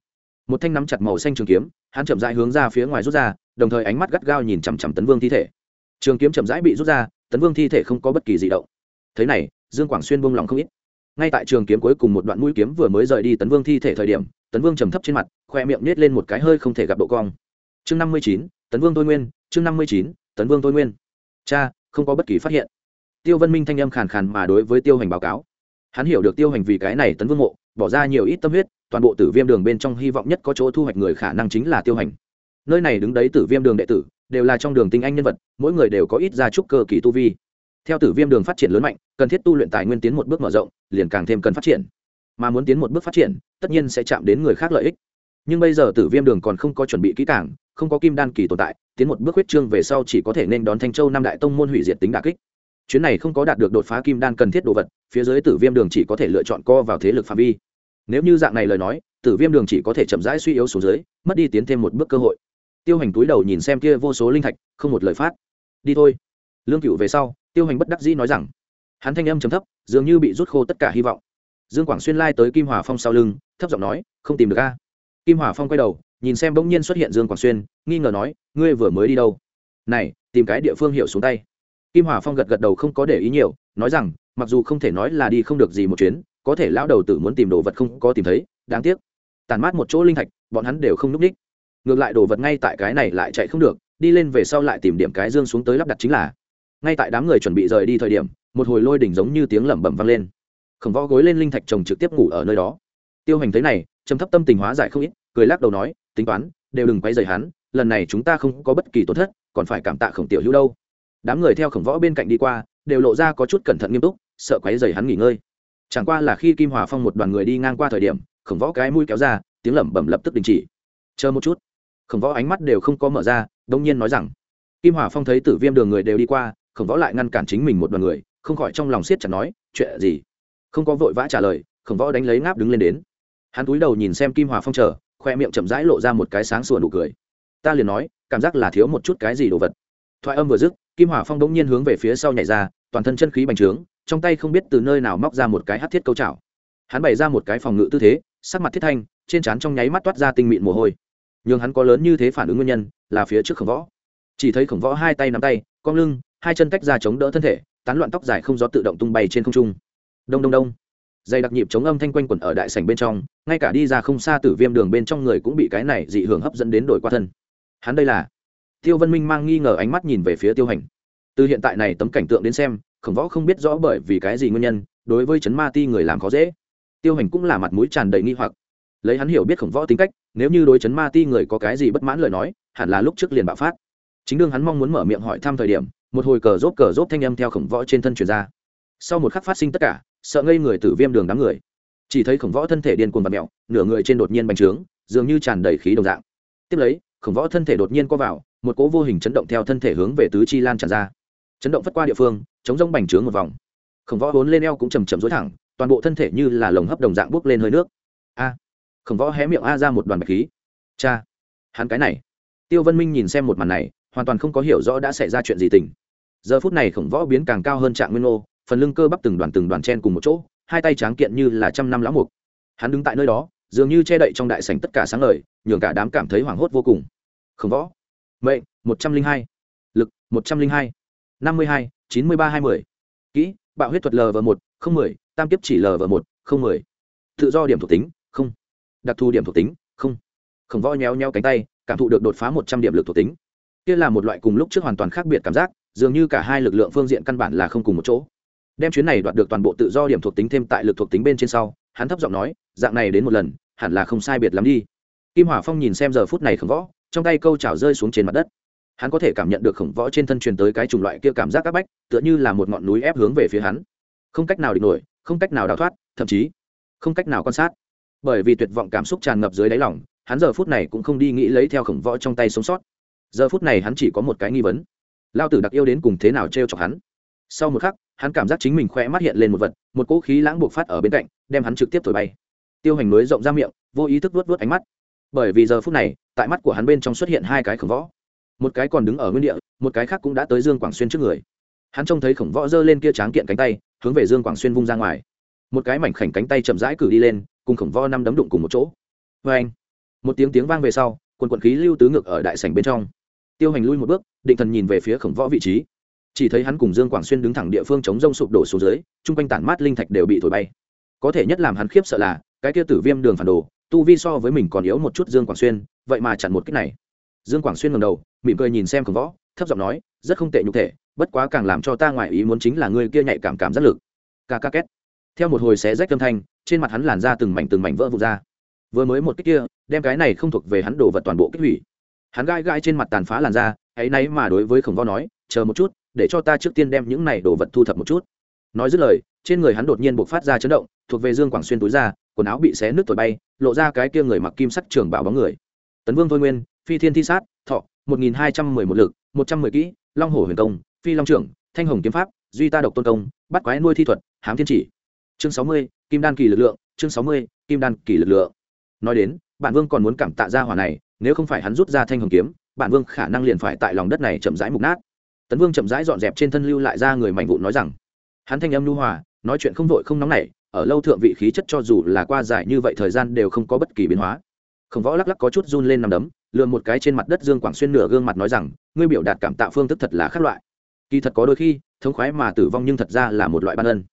Một thanh nắm chặt màu xanh trường kiếm, hắn chậm rãi hướng ra phía ngoài rút ra, đồng thời ánh mắt gắt gao nhìn chằm chằm tấn vương thi thể. Trường kiếm chậm rãi bị rút ra, tấn vương thi thể không có bất kỳ gì động. Thế này, dương quảng xuyên buông lòng không ít. Ngay tại trường kiếm cuối cùng một đoạn mũi kiếm vừa mới rời đi tấn vương thi thể thời điểm, tấn vương trầm thấp trên mặt, khoe miệng nết lên một cái hơi không thể gặp độ cong. Chương năm mươi chín, tấn vương tôi nguyên, chương năm mươi chín, tấn vương tôi nguyên. Cha, không có bất kỳ phát hiện tiêu vân minh thanh âm khàn khàn mà đối với tiêu hành báo cáo. Hắn hiểu được tiêu hành vì cái này tấn vương mộ bỏ ra nhiều ít tâm huyết, toàn bộ tử viêm đường bên trong hy vọng nhất có chỗ thu hoạch người khả năng chính là tiêu hành. Nơi này đứng đấy tử viêm đường đệ tử, đều là trong đường tinh anh nhân vật, mỗi người đều có ít gia trúc cơ kỳ tu vi. Theo tử viêm đường phát triển lớn mạnh, cần thiết tu luyện tài nguyên tiến một bước mở rộng, liền càng thêm cần phát triển. Mà muốn tiến một bước phát triển, tất nhiên sẽ chạm đến người khác lợi ích. Nhưng bây giờ tử viêm đường còn không có chuẩn bị kỹ càng, không có kim đan kỳ tồn tại, tiến một bước huyết trương về sau chỉ có thể nên đón thanh châu năm đại tông môn hủy diệt tính đà kích chuyến này không có đạt được đột phá kim đan cần thiết đồ vật, phía dưới tử viêm đường chỉ có thể lựa chọn co vào thế lực phạm vi. Nếu như dạng này lời nói, tử viêm đường chỉ có thể chậm rãi suy yếu xuống dưới, mất đi tiến thêm một bước cơ hội. Tiêu hành túi đầu nhìn xem kia vô số linh thạch, không một lời phát. Đi thôi. Lương cựu về sau, tiêu hành bất đắc dĩ nói rằng, hắn thanh âm chấm thấp, dường như bị rút khô tất cả hy vọng. Dương quảng xuyên lai tới kim hòa phong sau lưng, thấp giọng nói, không tìm được a. Kim hòa phong quay đầu, nhìn xem bỗng nhiên xuất hiện dương quảng xuyên, nghi ngờ nói, ngươi vừa mới đi đâu? Này, tìm cái địa phương hiệu xuống tay kim hòa phong gật gật đầu không có để ý nhiều, nói rằng, mặc dù không thể nói là đi không được gì một chuyến, có thể lão đầu tử muốn tìm đồ vật không có tìm thấy, đáng tiếc. Tàn mát một chỗ linh thạch, bọn hắn đều không núp ních ngược lại đồ vật ngay tại cái này lại chạy không được, đi lên về sau lại tìm điểm cái dương xuống tới lắp đặt chính là. Ngay tại đám người chuẩn bị rời đi thời điểm, một hồi lôi đỉnh giống như tiếng lẩm bẩm vang lên. Khổng võ gối lên linh thạch chồng trực tiếp ngủ ở nơi đó. Tiêu hành thấy này, trầm thấp tâm tình hóa giải không ít, cười lắc đầu nói, tính toán, đều đừng quay rời hắn, lần này chúng ta không có bất kỳ tổn thất, còn phải cảm tạ khổng tiểu hữu đâu đám người theo khổng võ bên cạnh đi qua, đều lộ ra có chút cẩn thận nghiêm túc, sợ quấy rầy hắn nghỉ ngơi. Chẳng qua là khi kim hòa phong một đoàn người đi ngang qua thời điểm, khổng võ cái mũi kéo ra, tiếng lẩm bẩm lập tức đình chỉ. Chờ một chút. Khổng võ ánh mắt đều không có mở ra, đông nhiên nói rằng. Kim hòa phong thấy tử viêm đường người đều đi qua, khổng võ lại ngăn cản chính mình một đoàn người, không khỏi trong lòng siết chặt nói, chuyện gì? Không có vội vã trả lời, khổng võ đánh lấy ngáp đứng lên đến. Hắn túi đầu nhìn xem kim hòa phong chờ, khoe miệng chậm rãi lộ ra một cái sáng sủa nụ cười. Ta liền nói, cảm giác là thiếu một chút cái gì đồ vật. Thoại âm vừa dứt kim hỏa phong đống nhiên hướng về phía sau nhảy ra, toàn thân chân khí bành trướng, trong tay không biết từ nơi nào móc ra một cái hát thiết câu chảo. Hắn bày ra một cái phòng ngự tư thế, sắc mặt thiết thanh, trên trán trong nháy mắt toát ra tinh mịn mồ hôi. Nhưng hắn có lớn như thế phản ứng nguyên nhân, là phía trước khổng võ. Chỉ thấy khổng võ hai tay nắm tay, cong lưng, hai chân tách ra chống đỡ thân thể, tán loạn tóc dài không gió tự động tung bay trên không trung. Đông đông đông. Dây đặc nhịp chống âm thanh quanh quẩn ở đại sảnh bên trong, ngay cả đi ra không xa tử viêm đường bên trong người cũng bị cái này dị hưởng hấp dẫn đến đổi qua thân. Hắn đây là tiêu vân minh mang nghi ngờ ánh mắt nhìn về phía tiêu hành. Từ hiện tại này tấm cảnh tượng đến xem, khổng võ không biết rõ bởi vì cái gì nguyên nhân, đối với chấn ma ti người làm khó dễ. Tiêu hành cũng là mặt mũi tràn đầy nghi hoặc. Lấy hắn hiểu biết khổng võ tính cách, nếu như đối chấn ma ti người có cái gì bất mãn lời nói, hẳn là lúc trước liền bạo phát. Chính đương hắn mong muốn mở miệng hỏi thăm thời điểm, một hồi cờ rốt cờ rốt thanh âm theo khổng võ trên thân truyền ra. Sau một khắc phát sinh tất cả, sợ ngây người tử viêm đường đám người. Chỉ thấy khổng võ thân thể điên cuồng và mẹo nửa người trên đột nhiên bành trướng, dường như tràn đầy khí đồng dạng. Tiếp lấy, khổng võ thân thể đột nhiên co vào một cỗ vô hình chấn động theo thân thể hướng về tứ chi lan tràn ra. Chấn động vất qua địa phương, chống rông bành trướng một vòng. Khổng võ vốn lên eo cũng chầm chầm dối thẳng, toàn bộ thân thể như là lồng hấp đồng dạng bốc lên hơi nước. A! Khổng võ hé miệng a ra một đoàn bạch khí. Cha! Hắn cái này! Tiêu vân minh nhìn xem một màn này, hoàn toàn không có hiểu rõ đã xảy ra chuyện gì tình. Giờ phút này khổng võ biến càng cao hơn trạng nguyên ô phần lưng cơ bắp từng đoàn từng đoàn chen cùng một chỗ, hai tay tráng kiện như là trăm năm lão mục. Hắn đứng tại nơi đó, dường như che đậy trong đại sảnh tất cả sáng lời nhường cả đám cảm thấy hoảng hốt vô cùng. Khổng võ! Mệnh, một trăm linh hai. Lực, một trăm linh hai. năm mươi hai, chín mươi ba hai mươi. Kỹ, bạo huyết thuật lv một, không mười. Tam kiếp chỉ lv một, không mười. Tự do điểm thuộc tính, không. Đặc thù điểm thuộc tính, không. Khổng võ nhéo nhéo cánh tay, cảm thụ được đột phá một trăm điểm lực thuộc tính. Kia là một loại cùng lúc trước hoàn toàn khác biệt cảm giác, dường như cả hai lực lượng phương diện căn bản là không cùng một chỗ. Đem chuyến này đoạt được toàn bộ tự do điểm thuộc tính thêm tại lực thuộc tính bên trên sau, hắn thấp giọng nói, dạng này đến một lần, hẳn là không sai biệt lắm đi. Kim hỏa phong nhìn xem giờ phút này khổng võ trong tay câu chảo rơi xuống trên mặt đất. Hắn có thể cảm nhận được khổng võ trên thân truyền tới cái chủng loại kia cảm giác áp bách, tựa như là một ngọn núi ép hướng về phía hắn. Không cách nào địch nổi, không cách nào đào thoát, thậm chí không cách nào quan sát. Bởi vì tuyệt vọng cảm xúc tràn ngập dưới đáy lòng, hắn giờ phút này cũng không đi nghĩ lấy theo khổng võ trong tay sống sót. Giờ phút này hắn chỉ có một cái nghi vấn. Lao tử đặc yêu đến cùng thế nào t r e o chọc hắn? Sau một khắc, hắn cảm giác chính mình khoe mắt hiện lên một vật, một cỗ khí lãng buộc phát ở bên cạnh, đem hắn trực tiếp thổi bay. Tiêu hành núi rộng ra miệng, vô ý thức vớt vớt ánh mắt. Bởi vì giờ phút này tại mắt của hắn bên trong xuất hiện hai cái khổng võ. Một cái còn đứng ở nguyên địa, một cái khác cũng đã tới dương quảng xuyên trước người. Hắn trông thấy khổng võ giơ lên kia tráng kiện cánh tay, hướng về dương quảng xuyên vung ra ngoài. Một cái mảnh khảnh cánh tay chậm rãi cử đi lên, cùng khổng võ năm đấm đụng cùng một chỗ. Vê anh một tiếng tiếng vang về sau, quần quận khí lưu tứ ngược ở đại sảnh bên trong. Tiêu hành lui một bước, định thần nhìn về phía khổng võ vị trí. Chỉ thấy hắn cùng dương quảng xuyên đứng thẳng địa phương chống rông sụp đổ xuống dưới, chung quanh tản mát linh thạch đều bị thổi bay. Có thể nhất làm hắn khiếp sợ là, cái kia tử viêm đường phản đồ, tu vi so với mình còn yếu một chút dương quảng xuyên vậy mà chặn một cách này. Dương quảng xuyên ngầm đầu, mỉm cười nhìn xem khổng võ, thấp giọng nói, rất không tệ nhục thể, bất quá càng làm cho ta ngoài ý muốn chính là người kia nhạy cảm cảm giác lực. Ca ca két. Theo một hồi xé rách âm thanh, trên mặt hắn làn ra từng mảnh từng mảnh vỡ vụt ra. Vừa mới một cái kia, đem cái này không thuộc về hắn đồ vật toàn bộ kích hủy. Hắn gai gai trên mặt tàn phá làn da, ấy nấy mà đối với khổng võ nói, chờ một chút, để cho ta trước tiên đem những này đồ vật thu thập một chút. Nói dứt lời, trên người hắn đột nhiên buộc phát ra chấn động, thuộc về dương quảng xuyên túi ra, quần áo bị xé nước thổi bay, lộ ra cái kia người mặc kim sắc trường bảo bóng người tấn vương thôi nguyên, phi thiên thi sát, thọ, một nghìn hai trăm mười một lực, một trăm mười kỹ, long hổ huyền công, phi long trưởng, thanh hồng kiếm pháp, duy ta độc tôn công, bắt quái nuôi thi thuật, hám thiên chỉ. Chương sáu mươi, kim đan kỳ lực lượng, chương sáu mươi, kim đan kỳ lực lượng. Nói đến, bản vương còn muốn cảm tạ ra hỏa này, nếu không phải hắn rút ra thanh hồng kiếm, bản vương khả năng liền phải tại lòng đất này chậm rãi mục nát. Tấn vương chậm rãi dọn dẹp trên thân lưu lại ra người mạnh vụ nói rằng, hắn thanh âm lưu hòa, nói chuyện không vội không nóng nảy, ở lâu thượng vị khí chất cho dù là qua dài như vậy thời gian đều không có bất kỳ biến hóa khổng võ lắc lắc có chút run lên nằm đấm lượn một cái trên mặt đất dương quảng xuyên nửa gương mặt nói rằng, ngươi biểu đạt cảm tạ phương thức thật là khác loại. Kỳ thật có đôi khi, thống khoái mà tử vong nhưng thật ra là một loại ban ân.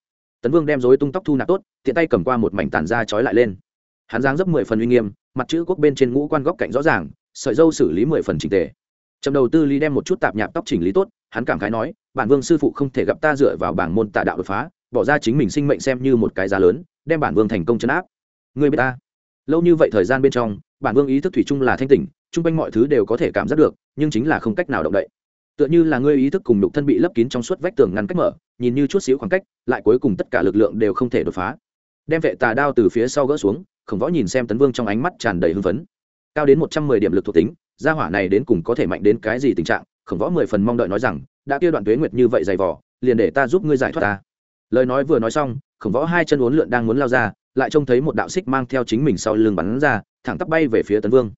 Tấn vương đem dối tung tóc thu nạp tốt, tiện tay cầm qua một mảnh tàn da trói lại lên. Hắn giang dấp mười phần uy nghiêm, mặt chữ quốc bên trên ngũ quan góc cạnh rõ ràng, sợi dâu xử lý mười phần trình tề. Trầm đầu tư lý đem một chút tạp nhạp tóc chỉnh lý tốt, hắn cảm khái nói, bản vương sư phụ không thể gặp ta dựa vào bảng môn tạ đạo đột phá, bỏ ra chính mình sinh mệnh xem như một cái giá lớn, đem bản vương thành công chấn áp. Người biết ta? Lâu như vậy thời gian bên trong, bản vương ý thức thủy chung là thanh tỉnh, chung quanh mọi thứ đều có thể cảm giác được, nhưng chính là không cách nào động đậy. Tựa như là ngươi ý thức cùng lục thân bị lấp kín trong suốt vách tường ngăn cách mở, nhìn như chút xíu khoảng cách, lại cuối cùng tất cả lực lượng đều không thể đột phá. Đem vệ tà đao từ phía sau gỡ xuống, khổng võ nhìn xem tấn vương trong ánh mắt tràn đầy hưng phấn. Cao đến một trăm mười điểm lực thuộc tính, gia hỏa này đến cùng có thể mạnh đến cái gì tình trạng, khổng võ mười phần mong đợi nói rằng, đã kia đoạn tuế nguyệt như vậy dày vỏ liền để ta giúp ngươi giải thoát ta. Lời nói vừa nói xong, khổng võ hai chân uốn lượn đang muốn lao ra lại trông thấy một đạo xích mang theo chính mình sau lưng bắn ra, thẳng tắp bay về phía tấn vương.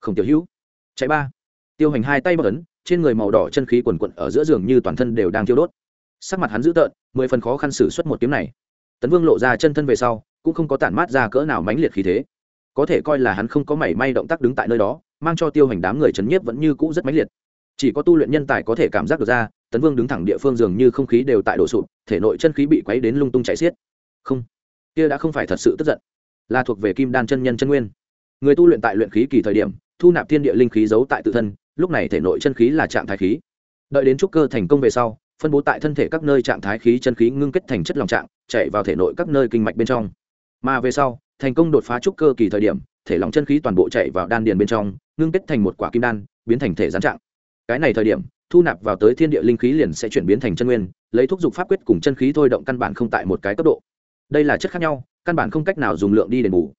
Không tiểu hữu, chạy ba. Tiêu hành hai tay bất ấn, trên người màu đỏ chân khí quần quận ở giữa giường như toàn thân đều đang thiêu đốt. Sắc mặt hắn dữ tợn, mười phần khó khăn xử suất một kiếm này. Tấn vương lộ ra chân thân về sau, cũng không có tản mát ra cỡ nào mãnh liệt khí thế. Có thể coi là hắn không có mảy may động tác đứng tại nơi đó, mang cho tiêu hành đám người chấn nhiếp vẫn như cũ rất mãnh liệt. Chỉ có tu luyện nhân tài có thể cảm giác được ra, tấn vương đứng thẳng địa phương dường như không khí đều tại đổ sụp, thể nội chân khí bị quấy đến lung tung chảy xiết. Không kia đã không phải thật sự tức giận, là thuộc về kim đan chân nhân chân nguyên. Người tu luyện tại luyện khí kỳ thời điểm, thu nạp thiên địa linh khí giấu tại tự thân, lúc này thể nội chân khí là trạng thái khí. Đợi đến trúc cơ thành công về sau, phân bố tại thân thể các nơi trạng thái khí chân khí ngưng kết thành chất lòng trạng, chạy vào thể nội các nơi kinh mạch bên trong. Mà về sau, thành công đột phá trúc cơ kỳ thời điểm, thể lòng chân khí toàn bộ chạy vào đan điền bên trong, ngưng kết thành một quả kim đan, biến thành thể gián trạng. Cái này thời điểm, thu nạp vào tới thiên địa linh khí liền sẽ chuyển biến thành chân nguyên, lấy thúc giục pháp quyết cùng chân khí thôi động căn bản không tại một cái cấp độ đây là chất khác nhau, căn bản không cách nào dùng lượng đi đền bù.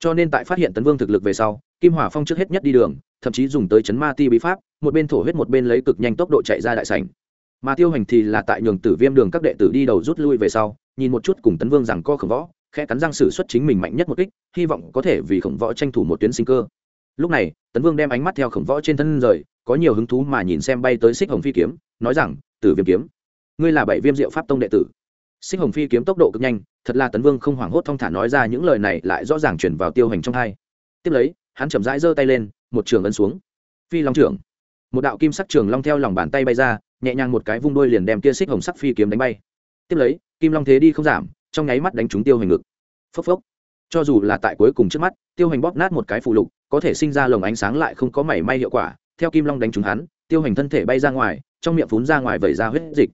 Cho nên tại phát hiện tấn vương thực lực về sau, kim hỏa phong trước hết nhất đi đường, thậm chí dùng tới chấn ma ti bí pháp, một bên thổ huyết một bên lấy cực nhanh tốc độ chạy ra đại sảnh. Mà tiêu hành thì là tại nhường tử viêm đường các đệ tử đi đầu rút lui về sau, nhìn một chút cùng tấn vương rằng co khổng võ, khẽ cắn răng sử xuất chính mình mạnh nhất một kích, hy vọng có thể vì khổng võ tranh thủ một tuyến sinh cơ. Lúc này, tấn vương đem ánh mắt theo khổng võ trên thân rời, có nhiều hứng thú mà nhìn xem bay tới xích hồng phi kiếm, nói rằng, tử viêm kiếm, ngươi là bảy viêm diệu pháp tông đệ tử. Xích hồng phi kiếm tốc độ cực nhanh thật là tấn vương không hoảng hốt thong thả nói ra những lời này lại rõ ràng chuyển vào tiêu hành trong hai. Tiếp lấy, hắn chậm rãi giơ tay lên, một trường ấn xuống. Phi long trưởng. Một đạo kim sắc trường long theo lòng bàn tay bay ra, nhẹ nhàng một cái vung đôi liền đem kia xích hồng sắc phi kiếm đánh bay. Tiếp lấy, kim long thế đi không giảm, trong nháy mắt đánh trúng tiêu hành ngực. Phốc phốc. Cho dù là tại cuối cùng trước mắt, tiêu hành bóp nát một cái phụ lục, có thể sinh ra lồng ánh sáng lại không có mảy may hiệu quả. Theo kim long đánh trúng hắn, tiêu hành thân thể bay ra ngoài, trong miệng phún ra ngoài vẩy ra huyết dịch.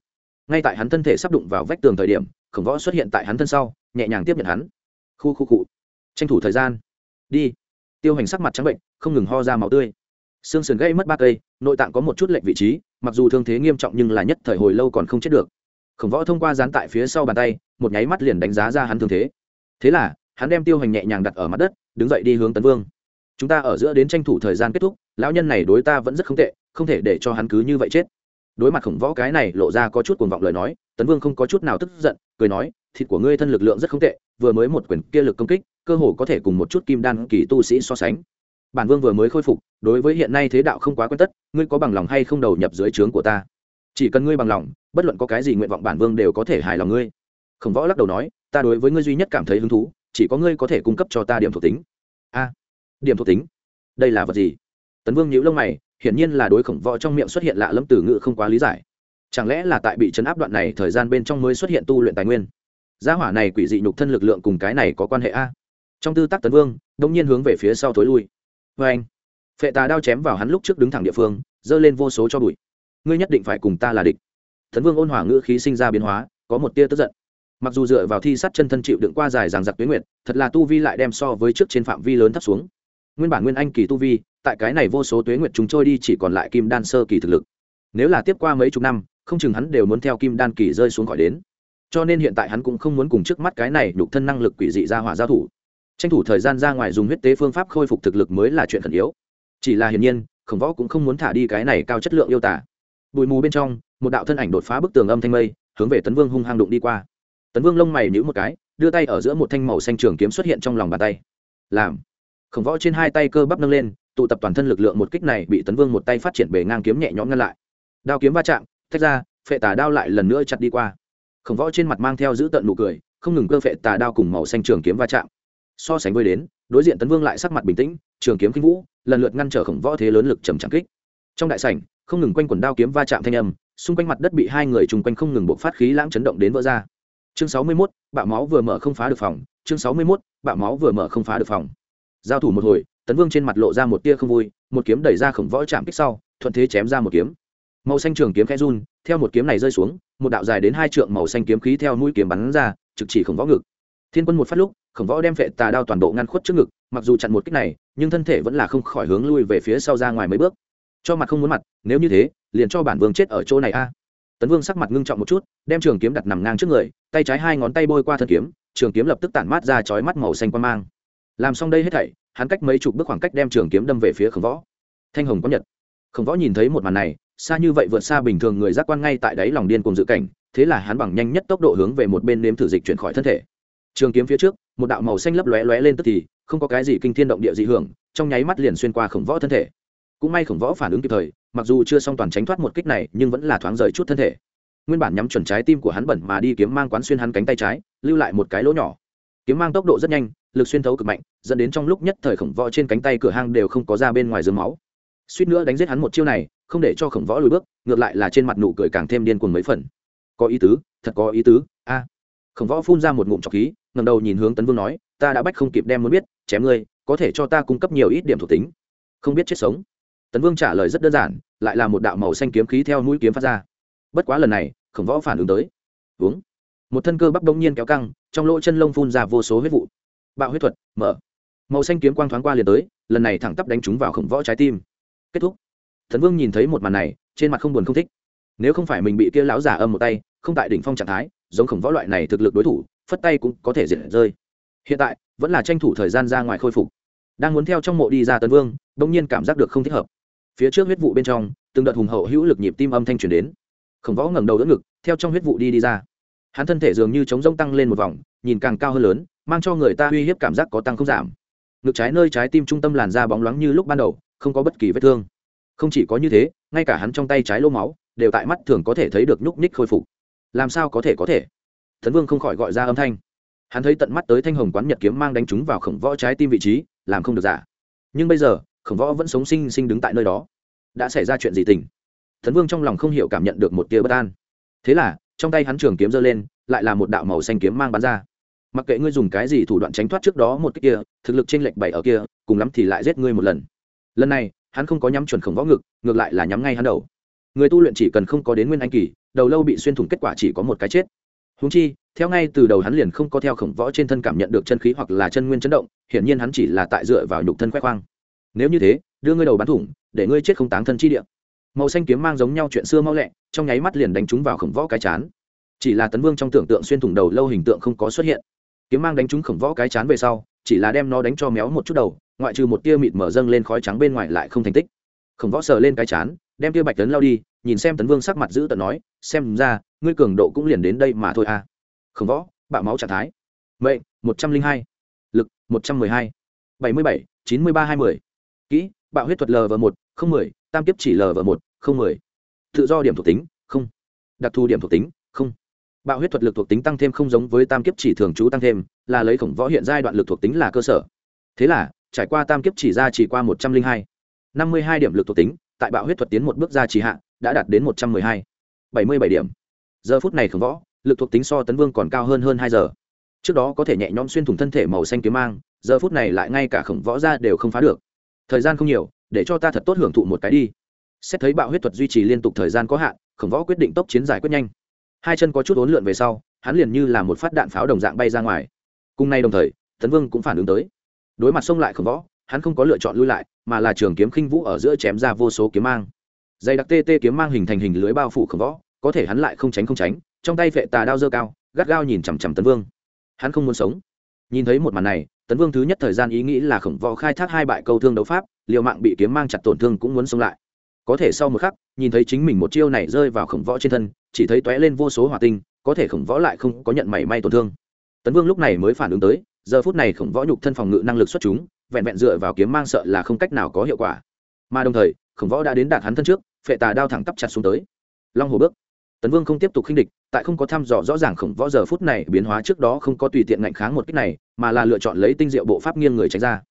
Ngay tại hắn thân thể sắp đụng vào vách tường thời điểm khổng võ xuất hiện tại hắn thân sau, nhẹ nhàng tiếp nhận hắn. Khu khu cụ tranh thủ thời gian. Đi. Tiêu hành sắc mặt trắng bệnh, không ngừng ho ra máu tươi. Xương sườn gây mất ba cây, nội tạng có một chút lệnh vị trí, mặc dù thương thế nghiêm trọng nhưng là nhất thời hồi lâu còn không chết được. Khổng võ thông qua dán tại phía sau bàn tay, một nháy mắt liền đánh giá ra hắn thương thế. Thế là, hắn đem tiêu hành nhẹ nhàng đặt ở mặt đất, đứng dậy đi hướng tấn vương. Chúng ta ở giữa đến tranh thủ thời gian kết thúc, lão nhân này đối ta vẫn rất không tệ, không thể để cho hắn cứ như vậy chết đối mặt khổng võ cái này lộ ra có chút cuồng vọng lời nói, tấn vương không có chút nào tức giận, cười nói, thịt của ngươi thân lực lượng rất không tệ, vừa mới một quyền kia lực công kích, cơ hồ có thể cùng một chút kim đan kỳ tu sĩ so sánh. Bản vương vừa mới khôi phục, đối với hiện nay thế đạo không quá quen tất, ngươi có bằng lòng hay không đầu nhập dưới trướng của ta? Chỉ cần ngươi bằng lòng, bất luận có cái gì nguyện vọng bản vương đều có thể hài lòng ngươi. Khổng võ lắc đầu nói, ta đối với ngươi duy nhất cảm thấy hứng thú, chỉ có ngươi có thể cung cấp cho ta điểm thuộc tính. A, điểm thuộc tính? Đây là vật gì? Tấn vương nhíu lông mày hiển nhiên là đối khổng võ trong miệng xuất hiện lạ lẫm từ ngữ không quá lý giải. Chẳng lẽ là tại bị chấn áp đoạn này thời gian bên trong mới xuất hiện tu luyện tài nguyên? Gia hỏa này quỷ dị nhục thân lực lượng cùng cái này có quan hệ a? Trong tư tác tấn vương đông nhiên hướng về phía sau thối lui. Vê anh phệ tà đao chém vào hắn lúc trước đứng thẳng địa phương giơ lên vô số cho bụi. Ngươi nhất định phải cùng ta là địch. Tấn vương ôn hòa ngữ khí sinh ra biến hóa có một tia tức giận. Mặc dù dựa vào thi sát chân thân chịu đựng qua dài ràng giặc tuyến nguyệt, thật là tu vi lại đem so với trước trên phạm vi lớn thấp xuống. Nguyên bản nguyên anh kỳ tu vi tại cái này vô số tuế nguyệt chúng trôi đi chỉ còn lại kim đan sơ kỳ thực lực. Nếu là tiếp qua mấy chục năm, không chừng hắn đều muốn theo kim đan kỳ rơi xuống khỏi đến. Cho nên hiện tại hắn cũng không muốn cùng trước mắt cái này nhục thân năng lực quỷ dị ra hỏa giao thủ. Tranh thủ thời gian ra ngoài dùng huyết tế phương pháp khôi phục thực lực mới là chuyện khẩn yếu. Chỉ là hiển nhiên, khổng võ cũng không muốn thả đi cái này cao chất lượng yêu tả bụi mù bên trong, một đạo thân ảnh đột phá bức tường âm thanh mây, hướng về tấn vương hung hăng đụng đi qua. Tấn vương lông mày nhữ một cái, đưa tay ở giữa một thanh màu xanh trường kiếm xuất hiện trong lòng bàn tay. Làm. Khổng võ trên hai tay cơ bắp nâng lên tụ tập toàn thân lực lượng một kích này bị tấn vương một tay phát triển bề ngang kiếm nhẹ nhõm ngăn lại. Đao kiếm va chạm thách ra phệ tà đao lại lần nữa chặt đi qua. Khổng võ trên mặt mang theo giữ tận nụ cười không ngừng cơ phệ tà đao cùng màu xanh trường kiếm va chạm. So sánh với đến đối diện tấn vương lại sắc mặt bình tĩnh trường kiếm kinh vũ lần lượt ngăn trở khổng võ thế lớn lực trầm trắng kích. Trong đại sảnh không ngừng quanh quần đao kiếm va chạm thanh âm xung quanh mặt đất bị hai người chung quanh không ngừng buộc phát khí lãng chấn động đến vỡ ra. Chương sáu mươi 61, bạo máu vừa mở không phá được phòng chương sáu mươi 61, bạo máu vừa mở không phá được phòng. Giao thủ một hồi tấn vương trên mặt lộ ra một tia không vui, một kiếm đẩy ra khổng võ chạm kích sau, thuận thế chém ra một kiếm. Màu xanh trường kiếm khẽ run, theo một kiếm này rơi xuống, một đạo dài đến hai trượng màu xanh kiếm khí theo mũi kiếm bắn ra, trực chỉ khổng võ ngực. Thiên quân một phát lúc, khổng võ đem phệ tà đao toàn bộ ngăn khuất trước ngực, mặc dù chặn một kích này, nhưng thân thể vẫn là không khỏi hướng lui về phía sau ra ngoài mấy bước. Cho mặt không muốn mặt, nếu như thế, liền cho bản vương chết ở chỗ này a. Tấn vương sắc mặt ngưng trọng một chút, đem trường kiếm đặt nằm ngang trước người, tay trái hai ngón tay bôi qua thân kiếm, trường kiếm lập tức tản mát ra chói mắt màu xanh quan mang. Làm xong đây hết thảy hắn cách mấy chục bước khoảng cách đem trường kiếm đâm về phía khổng võ. Thanh hồng có nhật. Khổng võ nhìn thấy một màn này, xa như vậy vượt xa bình thường người giác quan ngay tại đáy lòng điên cùng dự cảnh, thế là hắn bằng nhanh nhất tốc độ hướng về một bên nếm thử dịch chuyển khỏi thân thể. Trường kiếm phía trước, một đạo màu xanh lấp lóe lóe lên tức thì, không có cái gì kinh thiên động địa dị hưởng, trong nháy mắt liền xuyên qua khổng võ thân thể. Cũng may khổng võ phản ứng kịp thời, mặc dù chưa xong toàn tránh thoát một kích này, nhưng vẫn là thoáng rời chút thân thể. Nguyên bản nhắm chuẩn trái tim của hắn bẩn mà đi kiếm mang quán xuyên hắn cánh tay trái, lưu lại một cái lỗ nhỏ. Kiếm mang tốc độ rất nhanh lực xuyên thấu cực mạnh, dẫn đến trong lúc nhất thời khổng võ trên cánh tay cửa hang đều không có ra bên ngoài dưới máu. Suýt nữa đánh giết hắn một chiêu này, không để cho khổng võ lùi bước, ngược lại là trên mặt nụ cười càng thêm điên cuồng mấy phần. Có ý tứ, thật có ý tứ, a. Khổng võ phun ra một ngụm trọc khí ngầm đầu nhìn hướng tấn vương nói, ta đã bách không kịp đem muốn biết, chém ngươi, có thể cho ta cung cấp nhiều ít điểm thuộc tính. Không biết chết sống. Tấn vương trả lời rất đơn giản, lại là một đạo màu xanh kiếm khí theo mũi kiếm phát ra. Bất quá lần này, khổng võ phản ứng tới. Uống. Một thân cơ bắp đông nhiên kéo căng, trong lỗ chân lông phun ra vô số huyết vụ bạo huyết thuật, mở. Màu xanh kiếm quang thoáng qua liền tới, lần này thẳng tắp đánh trúng vào khổng võ trái tim. Kết thúc. Thần vương nhìn thấy một màn này, trên mặt không buồn không thích. Nếu không phải mình bị kia lão giả âm một tay, không tại đỉnh phong trạng thái, giống khổng võ loại này thực lực đối thủ, phất tay cũng có thể diệt rơi. Hiện tại, vẫn là tranh thủ thời gian ra ngoài khôi phục. Đang muốn theo trong mộ đi ra tấn vương, bỗng nhiên cảm giác được không thích hợp. Phía trước huyết vụ bên trong, từng đợt hùng hậu hữu lực nhịp tim âm thanh truyền đến. Khổng võ ngẩng đầu đỡ ngực, theo trong huyết vụ đi đi ra hắn thân thể dường như chống rông tăng lên một vòng, nhìn càng cao hơn lớn, mang cho người ta uy hiếp cảm giác có tăng không giảm. Ngực trái nơi trái tim trung tâm làn da bóng loáng như lúc ban đầu, không có bất kỳ vết thương. Không chỉ có như thế, ngay cả hắn trong tay trái lô máu, đều tại mắt thường có thể thấy được nhúc nhích khôi phục. Làm sao có thể có thể? Thần vương không khỏi gọi ra âm thanh. Hắn thấy tận mắt tới thanh hồng quán nhật kiếm mang đánh trúng vào khổng võ trái tim vị trí, làm không được giả. Nhưng bây giờ, khổng võ vẫn sống sinh sinh đứng tại nơi đó. Đã xảy ra chuyện gì tình? Thần vương trong lòng không hiểu cảm nhận được một tia bất an. Thế là trong tay hắn trường kiếm giơ lên, lại là một đạo màu xanh kiếm mang bắn ra. Mặc kệ ngươi dùng cái gì thủ đoạn tránh thoát trước đó một cái kia, thực lực trên lệnh bảy ở kia, cùng lắm thì lại giết ngươi một lần. Lần này, hắn không có nhắm chuẩn khổng võ ngực, ngược lại là nhắm ngay hắn đầu. Người tu luyện chỉ cần không có đến nguyên anh kỳ, đầu lâu bị xuyên thủng kết quả chỉ có một cái chết. Húng chi, theo ngay từ đầu hắn liền không có theo khổng võ trên thân cảm nhận được chân khí hoặc là chân nguyên chấn động, hiển nhiên hắn chỉ là tại dựa vào nhục thân khoe khoang. Nếu như thế, đưa ngươi đầu bắn thủng, để ngươi chết không táng thân chi địa. Màu xanh kiếm mang giống nhau chuyện xưa mau lẹ trong nháy mắt liền đánh trúng vào khổng võ cái chán. Chỉ là tấn vương trong tưởng tượng xuyên thủng đầu lâu hình tượng không có xuất hiện. Kiếm mang đánh trúng khổng võ cái chán về sau, chỉ là đem nó đánh cho méo một chút đầu, ngoại trừ một tia mịt mở dâng lên khói trắng bên ngoài lại không thành tích. Khổng võ sờ lên cái chán, đem kia bạch tấn lao đi, nhìn xem tấn vương sắc mặt giữ tận nói, xem ra, ngươi cường độ cũng liền đến đây mà thôi à. Khổng võ, bạo máu trạng thái. Mệnh, một trăm linh hai. Lực, một trăm mười hai. Bảy mươi bảy, chín mươi ba hai mươi. Kỹ, bạo huyết thuật lv một, không mười, tam tiếp chỉ lv một, không mười tự do điểm thuộc tính, không. Đặc thù điểm thuộc tính, không. Bạo huyết thuật lực thuộc tính tăng thêm không giống với tam kiếp chỉ thường trú tăng thêm, là lấy khổng võ hiện giai đoạn lực thuộc tính là cơ sở. Thế là, trải qua tam kiếp chỉ ra chỉ qua một trăm linh hai. năm mươi hai điểm lực thuộc tính, tại bạo huyết thuật tiến một bước ra chỉ hạ, đã đạt đến một trăm mười hai. bảy mươi bảy điểm. Giờ phút này khổng võ, lực thuộc tính so tấn vương còn cao hơn hơn hai giờ. Trước đó có thể nhẹ nhõm xuyên thủng thân thể màu xanh kiếm mang, giờ phút này lại ngay cả khổng võ ra đều không phá được. Thời gian không nhiều, để cho ta thật tốt hưởng thụ một cái đi xét thấy bạo huyết thuật duy trì liên tục thời gian có hạn, khổng võ quyết định tốc chiến giải quyết nhanh. Hai chân có chút ốn lượn về sau, hắn liền như là một phát đạn pháo đồng dạng bay ra ngoài. Cùng nay đồng thời, tấn vương cũng phản ứng tới. Đối mặt xông lại khổng võ, hắn không có lựa chọn lui lại, mà là trường kiếm khinh vũ ở giữa chém ra vô số kiếm mang. Dày đặc tê tê kiếm mang hình thành hình lưới bao phủ khổng võ, có thể hắn lại không tránh không tránh, trong tay vệ tà đao dơ cao, gắt gao nhìn chằm chằm tấn vương. Hắn không muốn sống. Nhìn thấy một màn này, tấn vương thứ nhất thời gian ý nghĩ là khổng võ khai thác hai bại câu thương đấu pháp, liều mạng bị kiếm mang chặt tổn thương cũng muốn sống lại có thể sau một khắc, nhìn thấy chính mình một chiêu này rơi vào khổng võ trên thân, chỉ thấy tóe lên vô số hỏa tinh, có thể khổng võ lại không có nhận mảy may tổn thương. Tấn vương lúc này mới phản ứng tới, giờ phút này khổng võ nhục thân phòng ngự năng lực xuất chúng, vẹn vẹn dựa vào kiếm mang sợ là không cách nào có hiệu quả. Mà đồng thời, khổng võ đã đến đạt hắn thân trước, phệ tà đao thẳng tắp chặt xuống tới. Long hồ bước. Tấn vương không tiếp tục khinh địch, tại không có thăm dò rõ ràng khổng võ giờ phút này biến hóa trước đó không có tùy tiện ngạnh kháng một cách này, mà là lựa chọn lấy tinh diệu bộ pháp nghiêng người tránh ra.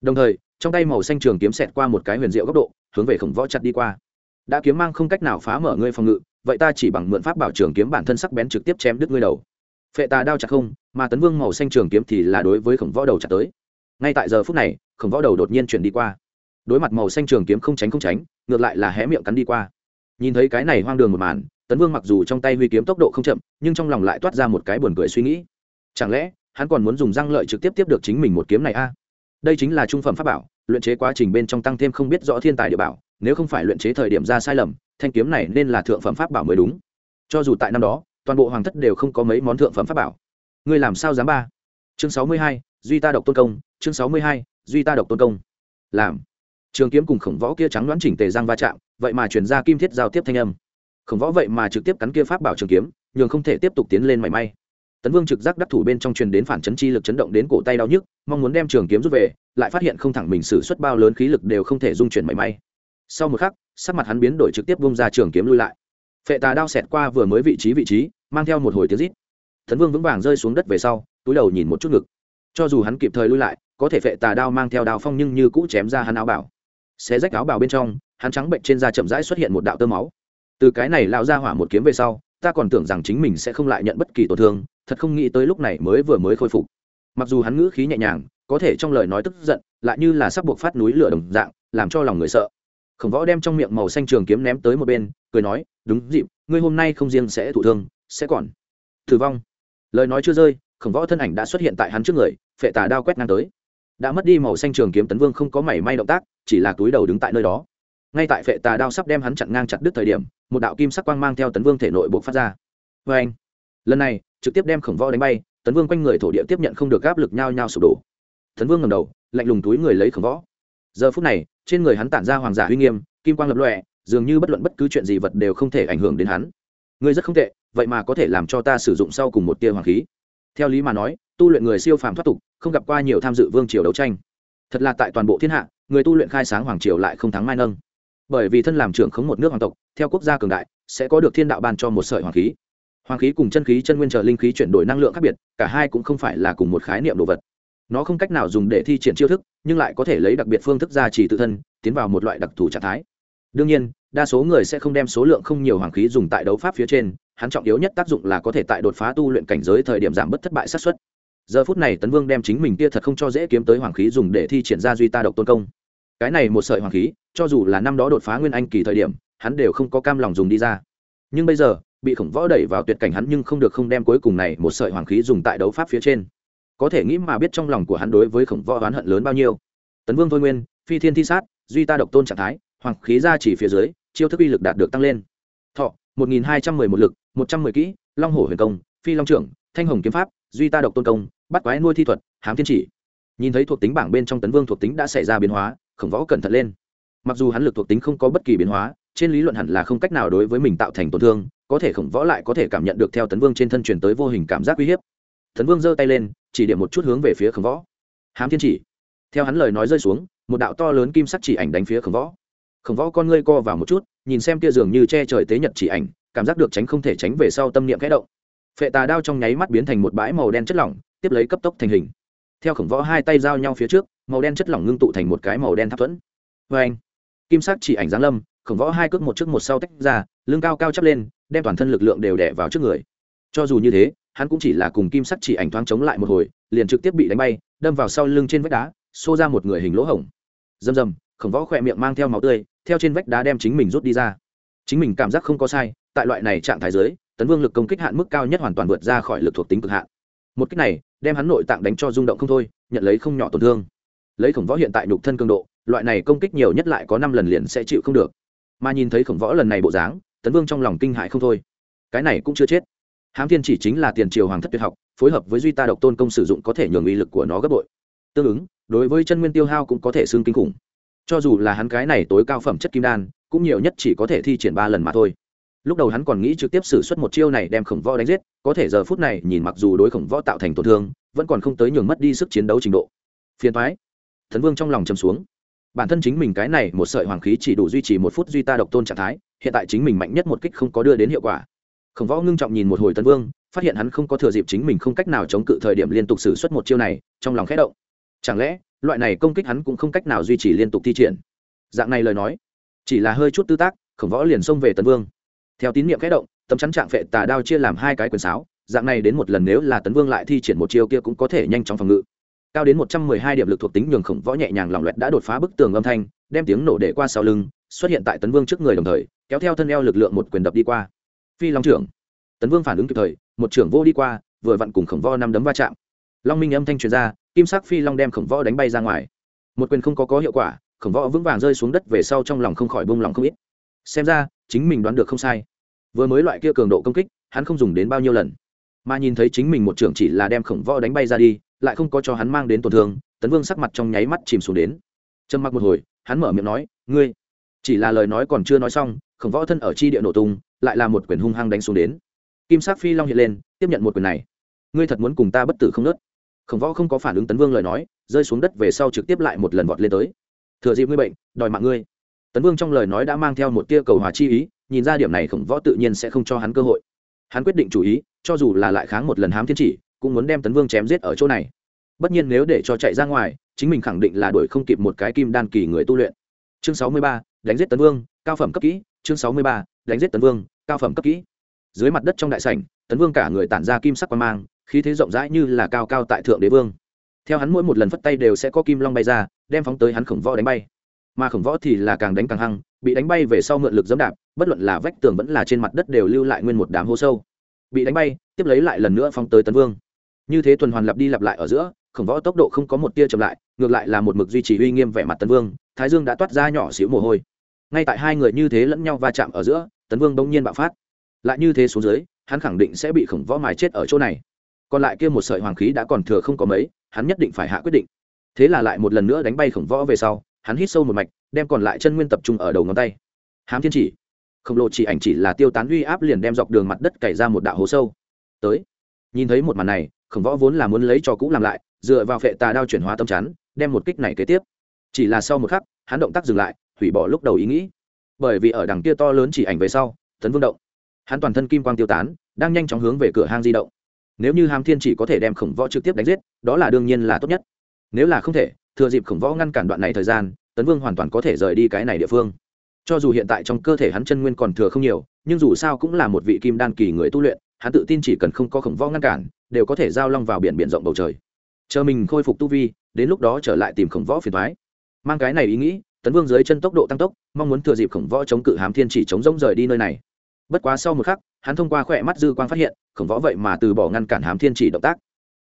Đồng thời, trong tay màu xanh trường kiếm xẹt qua một cái huyền diệu góc độ hướng về khổng võ chặt đi qua. Đã kiếm mang không cách nào phá mở ngươi phòng ngự, vậy ta chỉ bằng mượn pháp bảo trường kiếm bản thân sắc bén trực tiếp chém đứt ngươi đầu. Phệ tà đao chặt không, mà tấn vương màu xanh trường kiếm thì là đối với khổng võ đầu chặt tới. Ngay tại giờ phút này, khổng võ đầu đột nhiên chuyển đi qua. Đối mặt màu xanh trường kiếm không tránh không tránh, ngược lại là hé miệng cắn đi qua. Nhìn thấy cái này hoang đường một màn, tấn vương mặc dù trong tay huy kiếm tốc độ không chậm, nhưng trong lòng lại toát ra một cái buồn cười suy nghĩ. Chẳng lẽ, hắn còn muốn dùng răng lợi trực tiếp tiếp được chính mình một kiếm này a? Đây chính là trung phẩm pháp bảo luyện chế quá trình bên trong tăng thêm không biết rõ thiên tài địa bảo, nếu không phải luyện chế thời điểm ra sai lầm, thanh kiếm này nên là thượng phẩm pháp bảo mới đúng. Cho dù tại năm đó, toàn bộ hoàng thất đều không có mấy món thượng phẩm pháp bảo. Ngươi làm sao dám ba? Chương sáu mươi hai, duy ta độc tôn công, chương sáu mươi hai, duy ta độc tôn công. Làm. Trường kiếm cùng khổng võ kia trắng đoán chỉnh tề răng va chạm, vậy mà chuyển ra kim thiết giao tiếp thanh âm. Khổng võ vậy mà trực tiếp cắn kia pháp bảo trường kiếm, nhường không thể tiếp tục tiến lên mảy may tấn vương trực giác đắc thủ bên trong truyền đến phản chấn chi lực chấn động đến cổ tay đau nhức, mong muốn đem trường kiếm rút về, lại phát hiện không thẳng mình xử suất bao lớn khí lực đều không thể dung chuyển mảy may. Sau một khắc, sắc mặt hắn biến đổi trực tiếp bung ra trường kiếm lui lại. Phệ tà đao xẹt qua vừa mới vị trí vị trí, mang theo một hồi tiếng rít. Tấn vương vững vàng rơi xuống đất về sau, túi đầu nhìn một chút ngực. Cho dù hắn kịp thời lui lại, có thể phệ tà đao mang theo đao phong nhưng như cũ chém ra hắn áo bảo. Xé rách áo bảo bên trong, hắn trắng bệnh trên da chậm rãi xuất hiện một đạo tơ máu. Từ cái này lao ra hỏa một kiếm về sau ta còn tưởng rằng chính mình sẽ không lại nhận bất kỳ tổn thương, thật không nghĩ tới lúc này mới vừa mới khôi phục. Mặc dù hắn ngữ khí nhẹ nhàng, có thể trong lời nói tức giận, lại như là sắp buộc phát núi lửa đồng dạng, làm cho lòng người sợ. Khổng võ đem trong miệng màu xanh trường kiếm ném tới một bên, cười nói, đúng dịp, ngươi hôm nay không riêng sẽ thụ thương, sẽ còn tử vong. Lời nói chưa rơi, khổng võ thân ảnh đã xuất hiện tại hắn trước người, phệ tà đao quét ngang tới. Đã mất đi màu xanh trường kiếm tấn vương không có mảy may động tác, chỉ là túi đầu đứng tại nơi đó ngay tại phệ tà đao sắp đem hắn chặn ngang chặt đứt thời điểm, một đạo kim sắc quang mang theo tấn vương thể nội buộc phát ra. Vê anh, lần này, trực tiếp đem khổng võ đánh bay, tấn vương quanh người thổ địa tiếp nhận không được áp lực nhao nhao sụp đổ. Tấn vương ngầm đầu, lạnh lùng túi người lấy khổng võ. Giờ phút này, trên người hắn tản ra hoàng giả uy nghiêm, kim quang lập lọe dường như bất luận bất cứ chuyện gì vật đều không thể ảnh hưởng đến hắn. Ngươi rất không tệ, vậy mà có thể làm cho ta sử dụng sau cùng một tia hoàng khí. Theo lý mà nói, tu luyện người siêu phàm thoát tục, không gặp qua nhiều tham dự vương triều đấu tranh. Thật là tại toàn bộ thiên hạ, người tu luyện khai sáng hoàng triều lại không thắng mai nâng bởi vì thân làm trưởng khống một nước hoàng tộc, theo quốc gia cường đại, sẽ có được thiên đạo ban cho một sợi hoàng khí. Hoàng khí cùng chân khí, chân nguyên trợ linh khí chuyển đổi năng lượng khác biệt, cả hai cũng không phải là cùng một khái niệm đồ vật. Nó không cách nào dùng để thi triển chiêu thức, nhưng lại có thể lấy đặc biệt phương thức gia trì tự thân, tiến vào một loại đặc thù trạng thái. Đương nhiên, đa số người sẽ không đem số lượng không nhiều hoàng khí dùng tại đấu pháp phía trên, hắn trọng yếu nhất tác dụng là có thể tại đột phá tu luyện cảnh giới thời điểm giảm bớt thất bại sát xuất giờ phút này tấn vương đem chính mình kia thật không cho dễ kiếm tới hoàng khí dùng để thi triển ra duy ta độc tôn công. Cái này một sợi hoàng khí cho dù là năm đó đột phá nguyên anh kỳ thời điểm, hắn đều không có cam lòng dùng đi ra. Nhưng bây giờ, bị khổng võ đẩy vào tuyệt cảnh hắn nhưng không được không đem cuối cùng này một sợi hoàng khí dùng tại đấu pháp phía trên. Có thể nghĩ mà biết trong lòng của hắn đối với khổng võ oán hận lớn bao nhiêu. Tấn vương thôi nguyên, phi thiên thi sát, duy ta độc tôn trạng thái, hoàng khí ra chỉ phía dưới, chiêu thức uy lực đạt được tăng lên. Thọ, một nghìn hai trăm mười một lực, một trăm mười kỹ, long hổ huyền công, phi long trưởng, thanh hồng kiếm pháp, duy ta độc tôn công, bắt quái nuôi thi thuật, hám thiên chỉ. Nhìn thấy thuộc tính bảng bên trong tấn vương thuộc tính đã xảy ra biến hóa, khổng võ cẩn thận lên mặc dù hắn lực thuộc tính không có bất kỳ biến hóa, trên lý luận hẳn là không cách nào đối với mình tạo thành tổn thương, có thể khổng võ lại có thể cảm nhận được theo tấn vương trên thân truyền tới vô hình cảm giác uy hiếp. Tấn vương giơ tay lên, chỉ điểm một chút hướng về phía khổng võ. Hám thiên chỉ. Theo hắn lời nói rơi xuống, một đạo to lớn kim sắc chỉ ảnh đánh phía khổng võ. Khổng võ con ngươi co vào một chút, nhìn xem kia dường như che trời tế nhật chỉ ảnh, cảm giác được tránh không thể tránh về sau tâm niệm kẽ động. Phệ tà đao trong nháy mắt biến thành một bãi màu đen chất lỏng, tiếp lấy cấp tốc thành hình. Theo khổng võ hai tay giao nhau phía trước, màu đen chất lỏng ngưng tụ thành một cái màu đen tháp thuẫn. Vê anh kim sắc chỉ ảnh giáng lâm, khổng võ hai cước một trước một sau tách ra, lưng cao cao chắp lên, đem toàn thân lực lượng đều đẻ vào trước người. Cho dù như thế, hắn cũng chỉ là cùng kim sắc chỉ ảnh thoáng chống lại một hồi, liền trực tiếp bị đánh bay, đâm vào sau lưng trên vách đá, xô ra một người hình lỗ hổng. Dầm dầm khổng võ khỏe miệng mang theo máu tươi, theo trên vách đá đem chính mình rút đi ra. Chính mình cảm giác không có sai, tại loại này trạng thái giới, tấn vương lực công kích hạn mức cao nhất hoàn toàn vượt ra khỏi lực thuộc tính cực hạn. Một cách này, đem hắn nội tạng đánh cho rung động không thôi, nhận lấy không nhỏ tổn thương. Lấy khổng võ hiện tại nhục thân cường độ loại này công kích nhiều nhất lại có năm lần liền sẽ chịu không được. Mà nhìn thấy khổng võ lần này bộ dáng, tấn vương trong lòng kinh hại không thôi. Cái này cũng chưa chết. Hám thiên chỉ chính là tiền triều hoàng thất tuyệt học, phối hợp với duy ta độc tôn công sử dụng có thể nhường uy lực của nó gấp bội. Tương ứng, đối với chân nguyên tiêu hao cũng có thể xương kinh khủng. Cho dù là hắn cái này tối cao phẩm chất kim đan, cũng nhiều nhất chỉ có thể thi triển ba lần mà thôi. Lúc đầu hắn còn nghĩ trực tiếp xử suất một chiêu này đem khổng võ đánh giết, có thể giờ phút này nhìn mặc dù đối khổng võ tạo thành tổn thương, vẫn còn không tới nhường mất đi sức chiến đấu trình độ. Phiền thoái thần vương trong lòng chầm xuống bản thân chính mình cái này một sợi hoàng khí chỉ đủ duy trì một phút duy ta độc tôn trạng thái, hiện tại chính mình mạnh nhất một kích không có đưa đến hiệu quả. Khổng võ ngưng trọng nhìn một hồi tấn vương, phát hiện hắn không có thừa dịp chính mình không cách nào chống cự thời điểm liên tục xử suất một chiêu này, trong lòng khẽ động. Chẳng lẽ, loại này công kích hắn cũng không cách nào duy trì liên tục thi triển? Dạng này lời nói, chỉ là hơi chút tư tác, khổng võ liền xông về tấn vương. Theo tín nhiệm khẽ động, tấm chắn trạng phệ tà đao chia làm hai cái quyền sáo, dạng này đến một lần nếu là tấn vương lại thi triển một chiêu kia cũng có thể nhanh chóng phòng ngự cao đến một trăm mười hai điểm lực thuộc tính nhường khổng võ nhẹ nhàng lỏng loẹt đã đột phá bức tường âm thanh, đem tiếng nổ để qua sau lưng, xuất hiện tại tấn vương trước người đồng thời, kéo theo thân eo lực lượng một quyền đập đi qua. Phi long trưởng. Tấn vương phản ứng kịp thời, một trưởng vô đi qua, vừa vặn cùng khổng võ năm đấm va chạm. Long minh âm thanh truyền ra, kim sắc phi long đem khổng võ đánh bay ra ngoài. Một quyền không có có hiệu quả, khổng võ vững vàng rơi xuống đất về sau trong lòng không khỏi bông lòng không ít. Xem ra, chính mình đoán được không sai. Vừa mới loại kia cường độ công kích, hắn không dùng đến bao nhiêu lần. Mà nhìn thấy chính mình một trưởng chỉ là đem khổng võ đánh bay ra đi lại không có cho hắn mang đến tổn thương, tấn vương sắc mặt trong nháy mắt chìm xuống đến. Trầm mặc một hồi, hắn mở miệng nói, ngươi, chỉ là lời nói còn chưa nói xong, khổng võ thân ở chi địa nổ tung, lại là một quyền hung hăng đánh xuống đến. Kim sắc phi long hiện lên, tiếp nhận một quyền này. Ngươi thật muốn cùng ta bất tử không nớt? Khổng võ không có phản ứng tấn vương lời nói, rơi xuống đất về sau trực tiếp lại một lần vọt lên tới. Thừa dịp ngươi bệnh, đòi mạng ngươi. Tấn vương trong lời nói đã mang theo một tia cầu hòa chi ý, nhìn ra điểm này khổng võ tự nhiên sẽ không cho hắn cơ hội. Hắn quyết định chủ ý, cho dù là lại kháng một lần hám thiên chỉ cũng muốn đem tấn vương chém giết ở chỗ này. Bất nhiên nếu để cho chạy ra ngoài, chính mình khẳng định là đuổi không kịp một cái kim đan kỳ người tu luyện. Chương sáu mươi ba, đánh giết tấn vương, cao phẩm cấp kỹ. Chương sáu mươi ba, đánh giết tấn vương, cao phẩm cấp kỹ. Dưới mặt đất trong đại sảnh, tấn vương cả người tản ra kim sắc quan mang, khí thế rộng rãi như là cao cao tại thượng đế vương. Theo hắn mỗi một lần phất tay đều sẽ có kim long bay ra, đem phóng tới hắn khổng võ đánh bay. Mà khổng võ thì là càng đánh càng hăng, bị đánh bay về sau mượn lực dẫm đạp, bất luận là vách tường vẫn là trên mặt đất đều lưu lại nguyên một đám hố sâu. Bị đánh bay, tiếp lấy lại lần nữa phóng tới tấn vương như thế tuần hoàn lặp đi lặp lại ở giữa, khổng võ tốc độ không có một tia chậm lại, ngược lại là một mực duy trì uy nghiêm vẻ mặt tấn vương, thái dương đã toát ra nhỏ xíu mồ hôi. Ngay tại hai người như thế lẫn nhau va chạm ở giữa, tấn vương bỗng nhiên bạo phát. Lại như thế xuống dưới, hắn khẳng định sẽ bị khổng võ mài chết ở chỗ này. Còn lại kia một sợi hoàng khí đã còn thừa không có mấy, hắn nhất định phải hạ quyết định. Thế là lại một lần nữa đánh bay khổng võ về sau, hắn hít sâu một mạch, đem còn lại chân nguyên tập trung ở đầu ngón tay. Hám thiên chỉ. Khổng lồ chỉ ảnh chỉ là tiêu tán uy áp liền đem dọc đường mặt đất cày ra một đạo hố sâu. Tới nhìn thấy một màn này, khổng võ vốn là muốn lấy cho cũ làm lại, dựa vào phệ tà đao chuyển hóa tâm chắn, đem một kích này kế tiếp. Chỉ là sau một khắc, hắn động tác dừng lại, hủy bỏ lúc đầu ý nghĩ. Bởi vì ở đằng kia to lớn chỉ ảnh về sau, tấn vương động. Hắn toàn thân kim quang tiêu tán, đang nhanh chóng hướng về cửa hang di động. Nếu như hàm thiên chỉ có thể đem khổng võ trực tiếp đánh giết, đó là đương nhiên là tốt nhất. Nếu là không thể, thừa dịp khổng võ ngăn cản đoạn này thời gian, tấn vương hoàn toàn có thể rời đi cái này địa phương. Cho dù hiện tại trong cơ thể hắn chân nguyên còn thừa không nhiều, nhưng dù sao cũng là một vị kim đan kỳ người tu luyện hắn tự tin chỉ cần không có khổng võ ngăn cản, đều có thể giao long vào biển biển rộng bầu trời. Chờ mình khôi phục tu vi, đến lúc đó trở lại tìm khổng võ phiền thoái mang cái này ý nghĩ, tấn vương dưới chân tốc độ tăng tốc, mong muốn thừa dịp khổng võ chống cự hám thiên chỉ chống rỗng rời đi nơi này. Bất quá sau một khắc, hắn thông qua khỏe mắt dư quang phát hiện khổng võ vậy mà từ bỏ ngăn cản hám thiên chỉ động tác.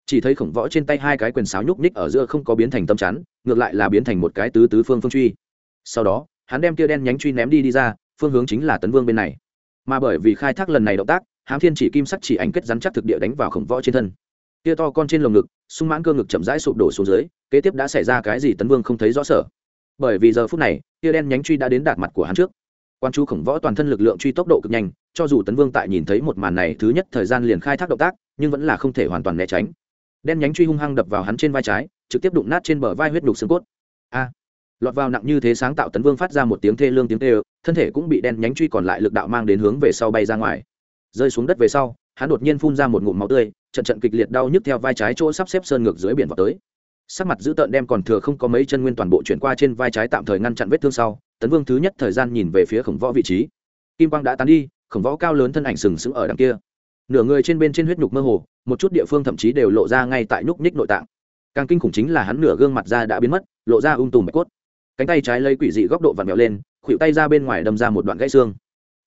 Chỉ thấy khổng võ trên tay hai cái quyền sáo nhúc nhích ở giữa không có biến thành tâm chắn, ngược lại là biến thành một cái tứ tứ phương phương truy. Sau đó, hắn đem tia đen nhánh truy ném đi đi ra, phương hướng chính là tấn vương bên này. Mà bởi vì khai thác lần này động tác hám thiên chỉ kim sắc chỉ ảnh kết rắn chắc thực địa đánh vào khổng võ trên thân. Tia to con trên lồng ngực, sung mãn cơ ngực chậm rãi sụp đổ xuống dưới, kế tiếp đã xảy ra cái gì tấn vương không thấy rõ sở. Bởi vì giờ phút này, tia đen nhánh truy đã đến đạt mặt của hắn trước. Quan chú khổng võ toàn thân lực lượng truy tốc độ cực nhanh, cho dù tấn vương tại nhìn thấy một màn này thứ nhất thời gian liền khai thác động tác, nhưng vẫn là không thể hoàn toàn né tránh. Đen nhánh truy hung hăng đập vào hắn trên vai trái, trực tiếp đụng nát trên bờ vai huyết đục xương cốt. A! Lọt vào nặng như thế sáng tạo tấn vương phát ra một tiếng thê lương tiếng tê ơ thân thể cũng bị đen nhánh truy còn lại lực đạo mang đến hướng về sau bay ra ngoài rơi xuống đất về sau, hắn đột nhiên phun ra một ngụm máu tươi, trận trận kịch liệt đau nhức theo vai trái chỗ sắp xếp sơn ngược dưới biển vào tới. Sắc mặt dữ tợn đem còn thừa không có mấy chân nguyên toàn bộ chuyển qua trên vai trái tạm thời ngăn chặn vết thương sau, tấn vương thứ nhất thời gian nhìn về phía khổng võ vị trí. Kim quang đã tán đi, khổng võ cao lớn thân ảnh sừng sững ở đằng kia. Nửa người trên bên trên huyết nhục mơ hồ, một chút địa phương thậm chí đều lộ ra ngay tại nhúc nhích nội tạng. Càng kinh khủng chính là hắn nửa gương mặt da đã biến mất, lộ ra ung tùm bạch cốt. Cánh tay trái lấy quỷ dị góc độ vặn vẹo lên khuỵu tay ra bên ngoài đâm ra một đoạn gãy xương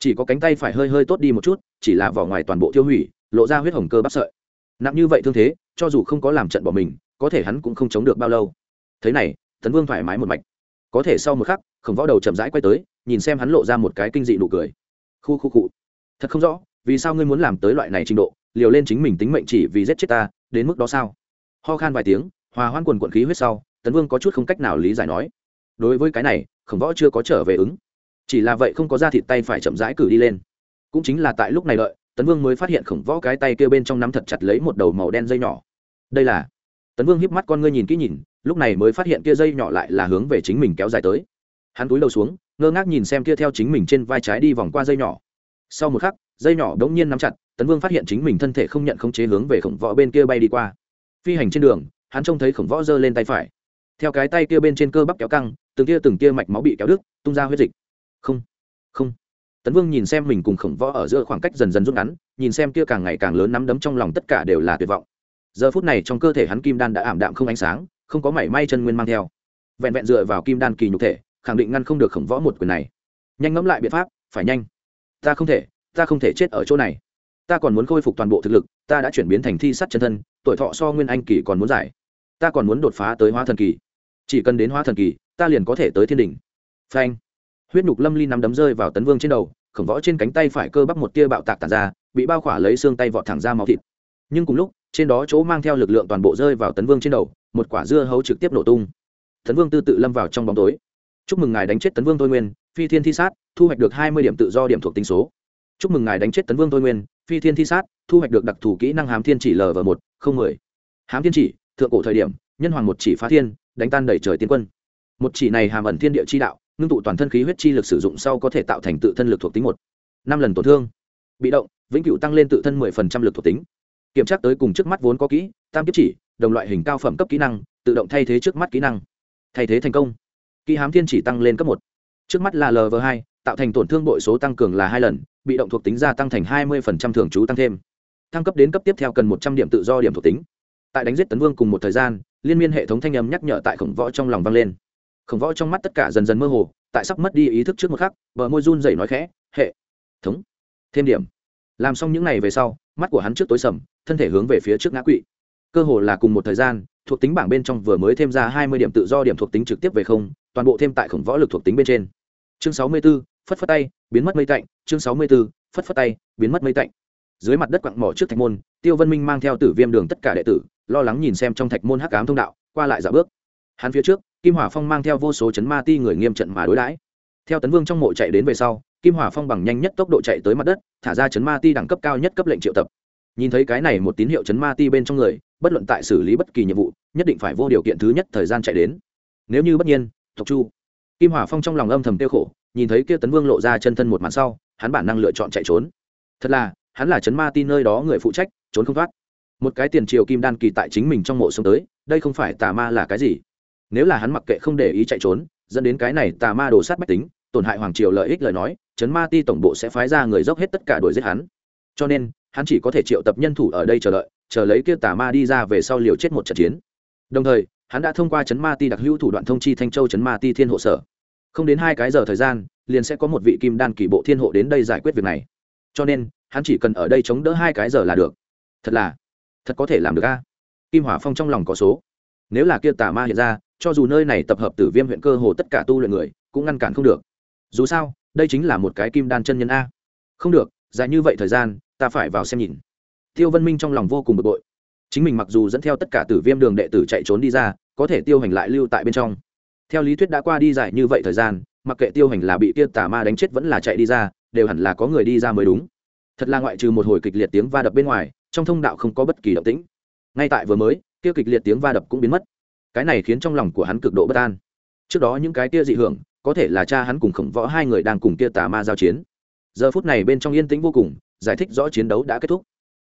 chỉ có cánh tay phải hơi hơi tốt đi một chút, chỉ là vỏ ngoài toàn bộ tiêu hủy, lộ ra huyết hồng cơ bắp sợi. Nặng như vậy thương thế, cho dù không có làm trận bỏ mình, có thể hắn cũng không chống được bao lâu. Thế này, tấn vương thoải mái một mạch. Có thể sau một khắc, khổng võ đầu chậm rãi quay tới, nhìn xem hắn lộ ra một cái kinh dị nụ cười. Khu khu cụ thật không rõ, vì sao ngươi muốn làm tới loại này trình độ, liều lên chính mình tính mệnh chỉ vì giết chết ta, đến mức đó sao? Ho khan vài tiếng, hòa hoan quần quận khí huyết sau, tấn vương có chút không cách nào lý giải nói. Đối với cái này, khổng võ chưa có trở về ứng chỉ là vậy không có ra thịt tay phải chậm rãi cử đi lên. Cũng chính là tại lúc này đợi, tấn vương mới phát hiện khổng võ cái tay kêu bên trong nắm thật chặt lấy một đầu màu đen dây nhỏ. Đây là tấn vương hiếp mắt con ngươi nhìn kỹ nhìn, lúc này mới phát hiện kia dây nhỏ lại là hướng về chính mình kéo dài tới. Hắn túi đầu xuống, ngơ ngác nhìn xem kia theo chính mình trên vai trái đi vòng qua dây nhỏ. Sau một khắc, dây nhỏ đ ố n g nhiên nắm chặt, tấn vương phát hiện chính mình thân thể không nhận khống chế hướng về khổng võ bên kia bay đi qua. Phi hành trên đường, hắn trông thấy khổng võ giơ lên tay phải. Theo cái tay kia bên trên cơ bắp kéo căng, từng kia từng kia mạch máu bị kéo đứt, tung ra huyết dịch không không. Tấn vương nhìn xem mình cùng khổng võ ở giữa khoảng cách dần dần rút ngắn, nhìn xem kia càng ngày càng lớn nắm đấm trong lòng tất cả đều là tuyệt vọng. Giờ phút này trong cơ thể hắn kim đan đã ảm đạm không ánh sáng, không có mảy may chân nguyên mang theo. Vẹn vẹn dựa vào kim đan kỳ nhục thể, khẳng định ngăn không được khổng võ một quyền này. Nhanh ngẫm lại biện pháp, phải nhanh. Ta không thể, ta không thể chết ở chỗ này. Ta còn muốn khôi phục toàn bộ thực lực, ta đã chuyển biến thành thi sắt chân thân, tuổi thọ so nguyên anh kỳ còn muốn giải ta còn muốn đột phá tới hóa thần kỳ. Chỉ cần đến hóa thần kỳ, ta liền có thể tới thiên đình phanh huyết nhục lâm ly nắm đấm rơi vào tấn vương trên đầu, khổng võ trên cánh tay phải cơ bắp một tia bạo tạc tàn ra, bị bao khỏa lấy xương tay vọt thẳng ra máu thịt. Nhưng cùng lúc, trên đó chỗ mang theo lực lượng toàn bộ rơi vào tấn vương trên đầu, một quả dưa hấu trực tiếp nổ tung. Tấn vương tư tự lâm vào trong bóng tối. Chúc mừng ngài đánh chết tấn vương thôi nguyên, phi thiên thi sát, thu hoạch được hai mươi điểm tự do điểm thuộc tinh số. Chúc mừng ngài đánh chết tấn vương thôi nguyên, phi thiên thi sát, thu hoạch được đặc thù kỹ năng hám thiên chỉ lv một không mười. Hám thiên chỉ, thượng cổ thời điểm, nhân hoàng một chỉ phá thiên, đánh tan đẩy trời tiến quân. Một chỉ này hàm ẩn thiên địa chi đạo ngưng tụ toàn thân khí huyết chi lực sử dụng sau có thể tạo thành tự thân lực thuộc tính một. Năm lần tổn thương. Bị động, vĩnh cửu tăng lên tự thân mười phần trăm lực thuộc tính. Kiểm tra tới cùng trước mắt vốn có kỹ, tam kiếp chỉ, đồng loại hình cao phẩm cấp kỹ năng, tự động thay thế trước mắt kỹ năng. Thay thế thành công. Kỹ hám thiên chỉ tăng lên cấp một. Trước mắt là lv hai, tạo thành tổn thương bội số tăng cường là hai lần, bị động thuộc tính gia tăng thành hai mươi thường trú tăng thêm. Thăng cấp đến cấp tiếp theo cần một trăm điểm tự do điểm thuộc tính. Tại đánh giết tấn vương cùng một thời gian, liên miên hệ thống thanh âm nhắc nhở tại khổng võ trong lòng vang lên khổng võ trong mắt tất cả dần dần mơ hồ, tại sắp mất đi ý thức trước một khắc, bờ môi run dậy nói khẽ, hệ, thống, thêm điểm. Làm xong những n à y về sau, mắt của hắn trước tối sầm, thân thể hướng về phía trước ngã quỵ. Cơ hồ là cùng một thời gian, thuộc tính bảng bên trong vừa mới thêm ra hai mươi điểm tự do điểm thuộc tính trực tiếp về không, toàn bộ thêm tại khổng võ lực thuộc tính bên trên. Chương sáu mươi b ố phất phất tay, biến mất mây tạnh, chương sáu mươi b ố phất phất tay, biến mất mây tạnh. Dưới mặt đất quặng mỏ trước thạch môn, tiêu vân minh mang theo tử viêm đường tất cả đệ tử, lo lắng nhìn xem trong thạch môn hắc ám thông đạo, qua lại dạo bước. Hắn phía trước kim hỏa phong mang theo vô số chấn ma ti người nghiêm trận mà đối đãi. Theo tấn vương trong mộ chạy đến về sau, kim hỏa phong bằng nhanh nhất tốc độ chạy tới mặt đất, thả ra chấn ma ti đẳng cấp cao nhất cấp lệnh triệu tập. Nhìn thấy cái này một tín hiệu chấn ma ti bên trong người, bất luận tại xử lý bất kỳ nhiệm vụ, nhất định phải vô điều kiện thứ nhất thời gian chạy đến. Nếu như bất nhiên thộc chu. Kim hỏa phong trong lòng âm thầm tiêu khổ, nhìn thấy kia tấn vương lộ ra chân thân một màn sau, hắn bản năng lựa chọn chạy trốn. Thật là, hắn là chấn ma ti nơi đó người phụ trách, trốn không thoát. Một cái tiền triều kim đan kỳ tại chính mình trong mộ xuống tới, đây không phải tà ma là cái gì? Nếu là hắn mặc kệ không để ý chạy trốn, dẫn đến cái này tà ma đồ sát bách tính, tổn hại hoàng triều lợi ích lời nói chấn ma ti tổng bộ sẽ phái ra người dốc hết tất cả đuổi giết hắn. Cho nên, hắn chỉ có thể triệu tập nhân thủ ở đây chờ đợi, chờ lấy kia tà ma đi ra về sau liều chết một trận chiến. Đồng thời, hắn đã thông qua chấn ma ti đặc hữu thủ đoạn thông chi thanh châu chấn ma ti thiên hộ sở. Không đến hai cái giờ thời gian, liền sẽ có một vị kim đan kỳ bộ thiên hộ đến đây giải quyết việc này. Cho nên, hắn chỉ cần ở đây chống đỡ hai cái giờ là được. Thật là, thật có thể làm được a. Kim hỏa phong trong lòng có số. Nếu là kia tà ma hiện ra cho dù nơi này tập hợp tử viêm huyện cơ hồ tất cả tu luyện người, cũng ngăn cản không được. Dù sao, đây chính là một cái kim đan chân nhân a. Không được, dài như vậy thời gian, ta phải vào xem nhìn. Tiêu vân minh trong lòng vô cùng bực bội. Chính mình mặc dù dẫn theo tất cả tử viêm đường đệ tử chạy trốn đi ra, có thể tiêu hành lại lưu tại bên trong. Theo lý thuyết đã qua đi dài như vậy thời gian, mặc kệ tiêu hành là bị tiêu tà ma đánh chết vẫn là chạy đi ra, đều hẳn là có người đi ra mới đúng. Thật là ngoại trừ một hồi kịch liệt tiếng va đập bên ngoài, trong thông đạo không có bất kỳ động tĩnh. Ngay tại vừa mới, kia kịch liệt tiếng va đập cũng biến mất cái này khiến trong lòng của hắn cực độ bất an. Trước đó những cái kia dị hưởng, có thể là cha hắn cùng khổng võ hai người đang cùng kia tà ma giao chiến. Giờ phút này bên trong yên tĩnh vô cùng, giải thích rõ chiến đấu đã kết thúc.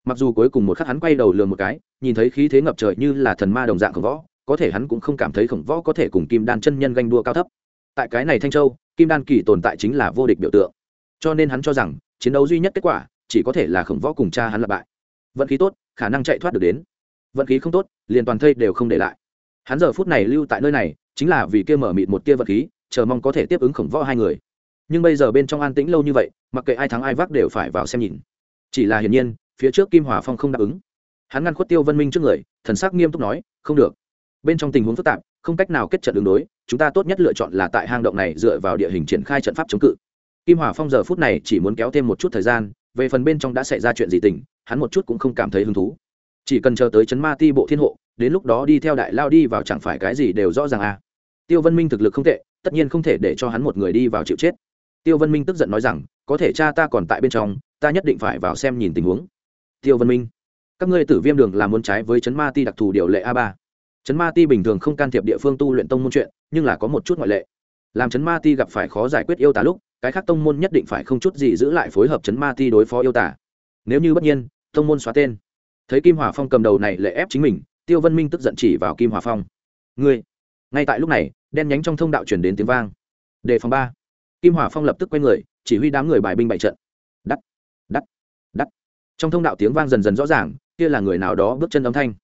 Mặc dù cuối cùng một khắc hắn quay đầu lừa một cái, nhìn thấy khí thế ngập trời như là thần ma đồng dạng khổng võ, có thể hắn cũng không cảm thấy khổng võ có thể cùng kim đan chân nhân ganh đua cao thấp. Tại cái này thanh châu, kim đan kỳ tồn tại chính là vô địch biểu tượng. Cho nên hắn cho rằng, chiến đấu duy nhất kết quả, chỉ có thể là khổng võ cùng cha hắn lặp bại. Vận khí tốt, khả năng chạy thoát được đến. Vận khí không tốt, liền toàn thây đều không để lại hắn giờ phút này lưu tại nơi này, chính là vì kia mở mịt một kia vật khí, chờ mong có thể tiếp ứng khổng võ hai người. Nhưng bây giờ bên trong an tĩnh lâu như vậy, mặc kệ ai thắng ai vác đều phải vào xem nhìn. Chỉ là hiển nhiên, phía trước kim hòa phong không đáp ứng. Hắn ngăn khuất tiêu vân minh trước người, thần sắc nghiêm túc nói, không được. Bên trong tình huống phức tạp, không cách nào kết trận đường đối, chúng ta tốt nhất lựa chọn là tại hang động này dựa vào địa hình triển khai trận pháp chống cự. Kim hòa phong giờ phút này chỉ muốn kéo thêm một chút thời gian, về phần bên trong đã xảy ra chuyện gì tình, hắn một chút cũng không cảm thấy hứng thú. Chỉ cần chờ tới chấn ma ti bộ thiên hộ đến lúc đó đi theo đại lao đi vào chẳng phải cái gì đều rõ ràng à. Tiêu vân minh thực lực không tệ, tất nhiên không thể để cho hắn một người đi vào chịu chết. Tiêu vân minh tức giận nói rằng, có thể cha ta còn tại bên trong, ta nhất định phải vào xem nhìn tình huống. Tiêu vân minh, các ngươi tử viêm đường làm muốn trái với chấn ma ti đặc thù điều lệ a ba. Chấn ma ti bình thường không can thiệp địa phương tu luyện tông môn chuyện, nhưng là có một chút ngoại lệ. Làm chấn ma ti gặp phải khó giải quyết yêu tả lúc, cái khác tông môn nhất định phải không chút gì giữ lại phối hợp chấn ma ti đối phó yêu tả nếu như bất nhiên, tông môn xóa tên. Thấy kim hòa phong cầm đầu này lệ ép chính mình tiêu vân minh tức giận chỉ vào kim hòa phong. Ngươi! Ngay tại lúc này, đen nhánh trong thông đạo chuyển đến tiếng vang. Đề phòng ba. Kim hòa phong lập tức quay người, chỉ huy đám người bài binh bại trận. Đắt đắt đắt. Trong thông đạo tiếng vang dần dần rõ ràng, kia là người nào đó bước chân âm thanh.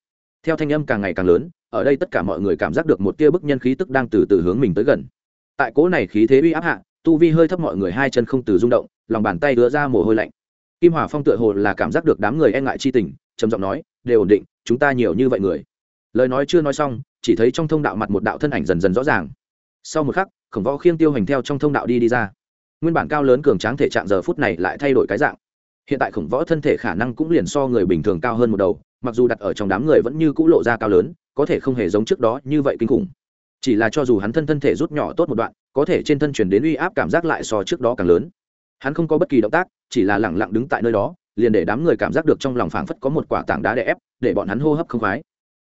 Theo thanh âm càng ngày càng lớn, ở đây tất cả mọi người cảm giác được một tia bức nhân khí tức đang từ từ hướng mình tới gần. Tại cỗ này khí thế uy áp hạ, tu vi hơi thấp mọi người hai chân không từ rung động, lòng bàn tay đưa ra mồ hôi lạnh. Kim hòa phong tựa hồ là cảm giác được đám người e ngại chi tình, trầm giọng nói, đều ổn định chúng ta nhiều như vậy người. Lời nói chưa nói xong, chỉ thấy trong thông đạo mặt một đạo thân ảnh dần dần rõ ràng. Sau một khắc, khổng võ khiêng tiêu hành theo trong thông đạo đi đi ra. Nguyên bản cao lớn cường tráng thể trạng giờ phút này lại thay đổi cái dạng. Hiện tại khổng võ thân thể khả năng cũng liền so người bình thường cao hơn một đầu, mặc dù đặt ở trong đám người vẫn như cũ lộ ra cao lớn, có thể không hề giống trước đó như vậy kinh khủng. Chỉ là cho dù hắn thân thân thể rút nhỏ tốt một đoạn, có thể trên thân chuyển đến uy áp cảm giác lại so trước đó càng lớn. Hắn không có bất kỳ động tác, chỉ là lẳng lặng đứng tại nơi đó liền để đám người cảm giác được trong lòng phảng phất có một quả tảng đá đè ép, để bọn hắn hô hấp không khoái.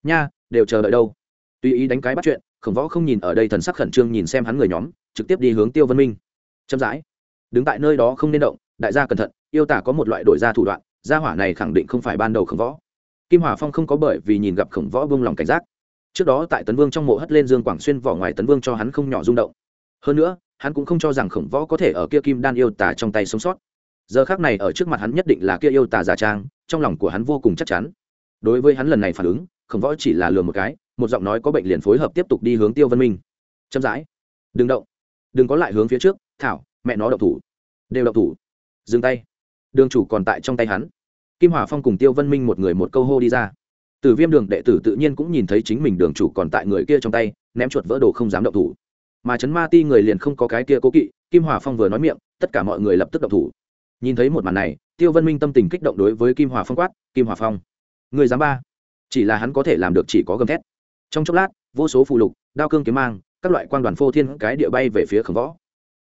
Nha, đều chờ đợi đâu? Tùy ý đánh cái bắt chuyện, khổng võ không nhìn ở đây thần sắc khẩn trương nhìn xem hắn người nhóm, trực tiếp đi hướng tiêu vân minh. Chậm rãi. Đứng tại nơi đó không nên động, đại gia cẩn thận, yêu tả có một loại đổi ra thủ đoạn, gia hỏa này khẳng định không phải ban đầu khổng võ. Kim hòa phong không có bởi vì nhìn gặp khổng võ vương lòng cảnh giác. Trước đó tại tấn vương trong mộ hất lên dương quảng xuyên vỏ ngoài tấn vương cho hắn không nhỏ rung động. Hơn nữa, hắn cũng không cho rằng khổng võ có thể ở kia kim đan yêu tả trong tay sống sót giờ khác này ở trước mặt hắn nhất định là kia yêu tà giả trang, trong lòng của hắn vô cùng chắc chắn. Đối với hắn lần này phản ứng, khổng võ chỉ là lừa một cái, một giọng nói có bệnh liền phối hợp tiếp tục đi hướng tiêu vân minh. Chậm rãi, đừng động, đừng có lại hướng phía trước, thảo, mẹ nó đậu thủ. Đều đậu thủ. Dừng tay. Đường chủ còn tại trong tay hắn. Kim hòa phong cùng tiêu vân minh một người một câu hô đi ra. Từ viêm đường đệ tử tự nhiên cũng nhìn thấy chính mình đường chủ còn tại người kia trong tay, ném chuột vỡ đồ không dám động thủ. Mà chấn ma ti người liền không có cái kia cố kỵ, kim hòa phong vừa nói miệng, tất cả mọi người lập tức động thủ nhìn thấy một màn này, tiêu vân minh tâm tình kích động đối với kim hòa phong quát, kim hòa phong, người dám ba? Chỉ là hắn có thể làm được chỉ có gầm thét. Trong chốc lát, vô số phụ lục, đao cương kiếm mang, các loại quan đoàn phô thiên cái địa bay về phía khổng võ.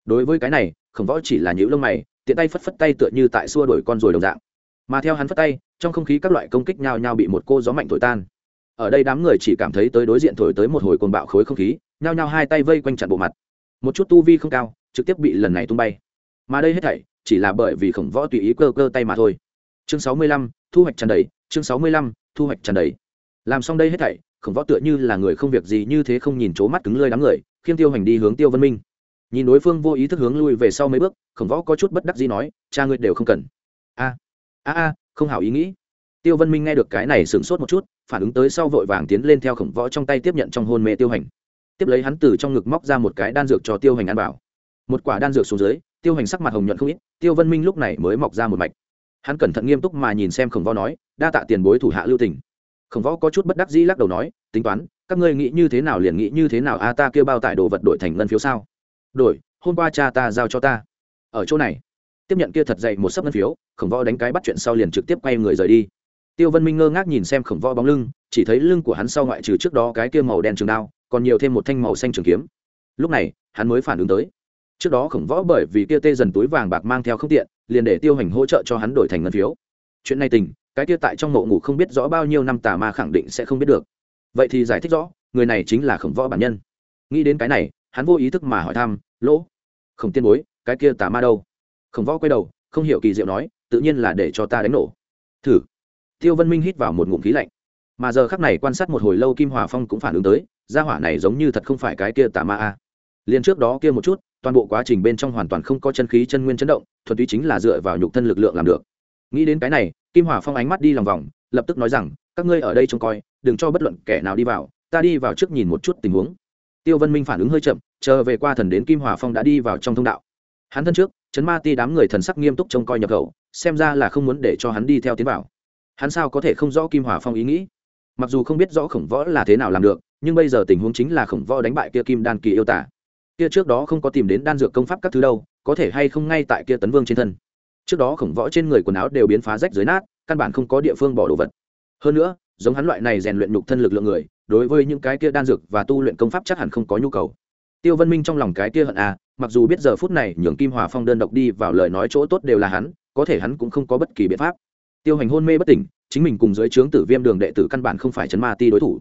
Đối với cái này, khổng võ chỉ là nhữ lông mày, tiện tay phất phất tay tựa như tại xua đổi con ruồi đồng dạng. Mà theo hắn phất tay, trong không khí các loại công kích nhao nhao bị một cô gió mạnh thổi tan. Ở đây đám người chỉ cảm thấy tới đối diện thổi tới một hồi cồn bạo khối không khí, nhao nhao hai tay vây quanh chặn bộ mặt. Một chút tu vi không cao, trực tiếp bị lần này tung bay. Mà đây hết thảy chỉ là bởi vì khổng võ tùy ý cơ cơ tay mà thôi. Chương sáu mươi lăm, thu hoạch tràn đầy, chương sáu mươi lăm, thu hoạch tràn đầy. Làm xong đây hết thảy, khổng võ tựa như là người không việc gì như thế không nhìn chỗ mắt cứng lơi đám người, khiêng tiêu hành đi hướng tiêu vân minh. Nhìn đối phương vô ý thức hướng lui về sau mấy bước, khổng võ có chút bất đắc gì nói, cha ngươi đều không cần. A a a, không hảo ý nghĩ. Tiêu vân minh nghe được cái này sửng sốt một chút, phản ứng tới sau vội vàng tiến lên theo khổng võ trong tay tiếp nhận trong hôn mê tiêu hành. Tiếp lấy hắn từ trong ngực móc ra một cái đan dược cho tiêu hành ăn bảo một quả đan dược xuống dưới tiêu hành sắc mặt hồng nhuận không ít, tiêu vân minh lúc này mới mọc ra một mạch. Hắn cẩn thận nghiêm túc mà nhìn xem khổng võ nói, đa tạ tiền bối thủ hạ lưu tình. Khổng võ có chút bất đắc dĩ lắc đầu nói, tính toán, các ngươi nghĩ như thế nào liền nghĩ như thế nào, a, ta kêu bao tải đồ vật đổi thành ngân phiếu sao? Đổi, hôm qua cha ta giao cho ta. Ở chỗ này. Tiếp nhận kia thật dậy một sấp ngân phiếu, khổng võ đánh cái bắt chuyện sau liền trực tiếp quay người rời đi. Tiêu vân minh ngơ ngác nhìn xem khổng võ bóng lưng, chỉ thấy lưng của hắn sau ngoại trừ trước đó cái kia màu đen trường đao, còn nhiều thêm một thanh màu xanh trường kiếm. Lúc này, hắn mới phản ứng tới trước đó khổng võ bởi vì kia tê dần túi vàng bạc mang theo không tiện, liền để tiêu hành hỗ trợ cho hắn đổi thành ngân phiếu. Chuyện này tình, cái kia tại trong mộ ngủ không biết rõ bao nhiêu năm tà ma khẳng định sẽ không biết được. Vậy thì giải thích rõ, người này chính là khổng võ bản nhân. Nghĩ đến cái này, hắn vô ý thức mà hỏi thăm, lỗ, khổng tiên bối, cái kia tà ma đâu? Khổng võ quay đầu, không hiểu kỳ diệu nói, tự nhiên là để cho ta đánh nổ. Thử. Tiêu vân minh hít vào một ngụm khí lạnh. Mà giờ khắc này quan sát một hồi lâu kim hòa phong cũng phản ứng tới, gia hỏa này giống như thật không phải cái kia tà ma a. Liền trước đó kia một chút toàn bộ quá trình bên trong hoàn toàn không có chân khí, chân nguyên chấn động, thuần túy chính là dựa vào nhục thân lực lượng làm được. Nghĩ đến cái này, kim hòa phong ánh mắt đi lòng vòng, lập tức nói rằng, các ngươi ở đây trông coi, đừng cho bất luận kẻ nào đi vào, ta đi vào trước nhìn một chút tình huống. Tiêu vân minh phản ứng hơi chậm, chờ về qua thần đến kim hòa phong đã đi vào trong thông đạo. Hắn thân trước, chấn ma ti đám người thần sắc nghiêm túc trông coi nhập khẩu, xem ra là không muốn để cho hắn đi theo tiến vào. Hắn sao có thể không rõ kim hòa phong ý nghĩ? Mặc dù không biết rõ khổng võ là thế nào làm được, nhưng bây giờ tình huống chính là khổng võ đánh bại kia kim đan kỳ yêu tả kia trước đó không có tìm đến đan dược công pháp các thứ đâu, có thể hay không ngay tại kia tấn vương trên thân. Trước đó khổng võ trên người quần áo đều biến phá rách dưới nát, căn bản không có địa phương bỏ đồ vật. Hơn nữa, giống hắn loại này rèn luyện nhục thân lực lượng người, đối với những cái kia đan dược và tu luyện công pháp chắc hẳn không có nhu cầu. Tiêu Văn minh trong lòng cái kia hận à mặc dù biết giờ phút này nhường kim hòa phong đơn độc đi vào lời nói chỗ tốt đều là hắn, có thể hắn cũng không có bất kỳ biện pháp. Tiêu hành hôn mê bất tỉnh, chính mình cùng dưới trướng tử viêm đường đệ tử căn bản không phải chấn ma ti đối thủ.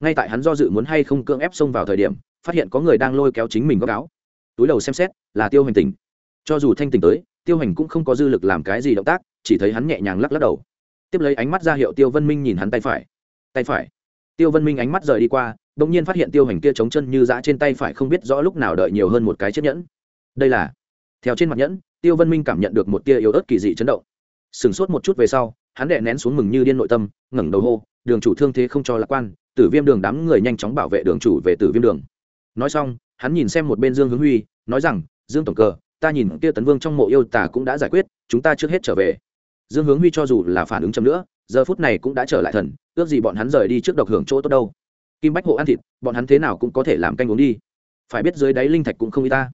Ngay tại hắn do dự muốn hay không cưỡng ép xông vào thời điểm phát hiện có người đang lôi kéo chính mình góc áo. Túi đầu xem xét, là tiêu hành tỉnh. Cho dù thanh tỉnh tới, tiêu hành cũng không có dư lực làm cái gì động tác, chỉ thấy hắn nhẹ nhàng lắc lắc đầu. Tiếp lấy ánh mắt ra hiệu tiêu vân minh nhìn hắn tay phải. Tay phải. Tiêu vân minh ánh mắt rời đi qua đ ỗ n g nhiên phát hiện tiêu hành kia chống chân như giã trên tay phải không biết rõ lúc nào đợi nhiều hơn một cái chiếc nhẫn. Đây là, theo trên mặt nhẫn, tiêu vân minh cảm nhận được một tia yếu ớt kỳ dị chấn động. Sửng sốt một chút về sau, hắn đệ nén xuống mừng như điên nội tâm, ngẩng đầu hô, đường chủ thương thế không cho lạc quan, tử viêm đường đám người nhanh chóng bảo vệ đường chủ về tử viêm đường nói xong, hắn nhìn xem một bên dương hướng huy, nói rằng, dương tổng cờ, ta nhìn kia tấn vương trong mộ yêu tả cũng đã giải quyết, chúng ta trước hết trở về. Dương hướng huy cho dù là phản ứng chậm nữa, giờ phút này cũng đã trở lại thần, ước gì bọn hắn rời đi trước độc hưởng chỗ tốt đâu. Kim bách hộ ăn thịt, bọn hắn thế nào cũng có thể làm canh uống đi. Phải biết dưới đáy linh thạch cũng không y ta.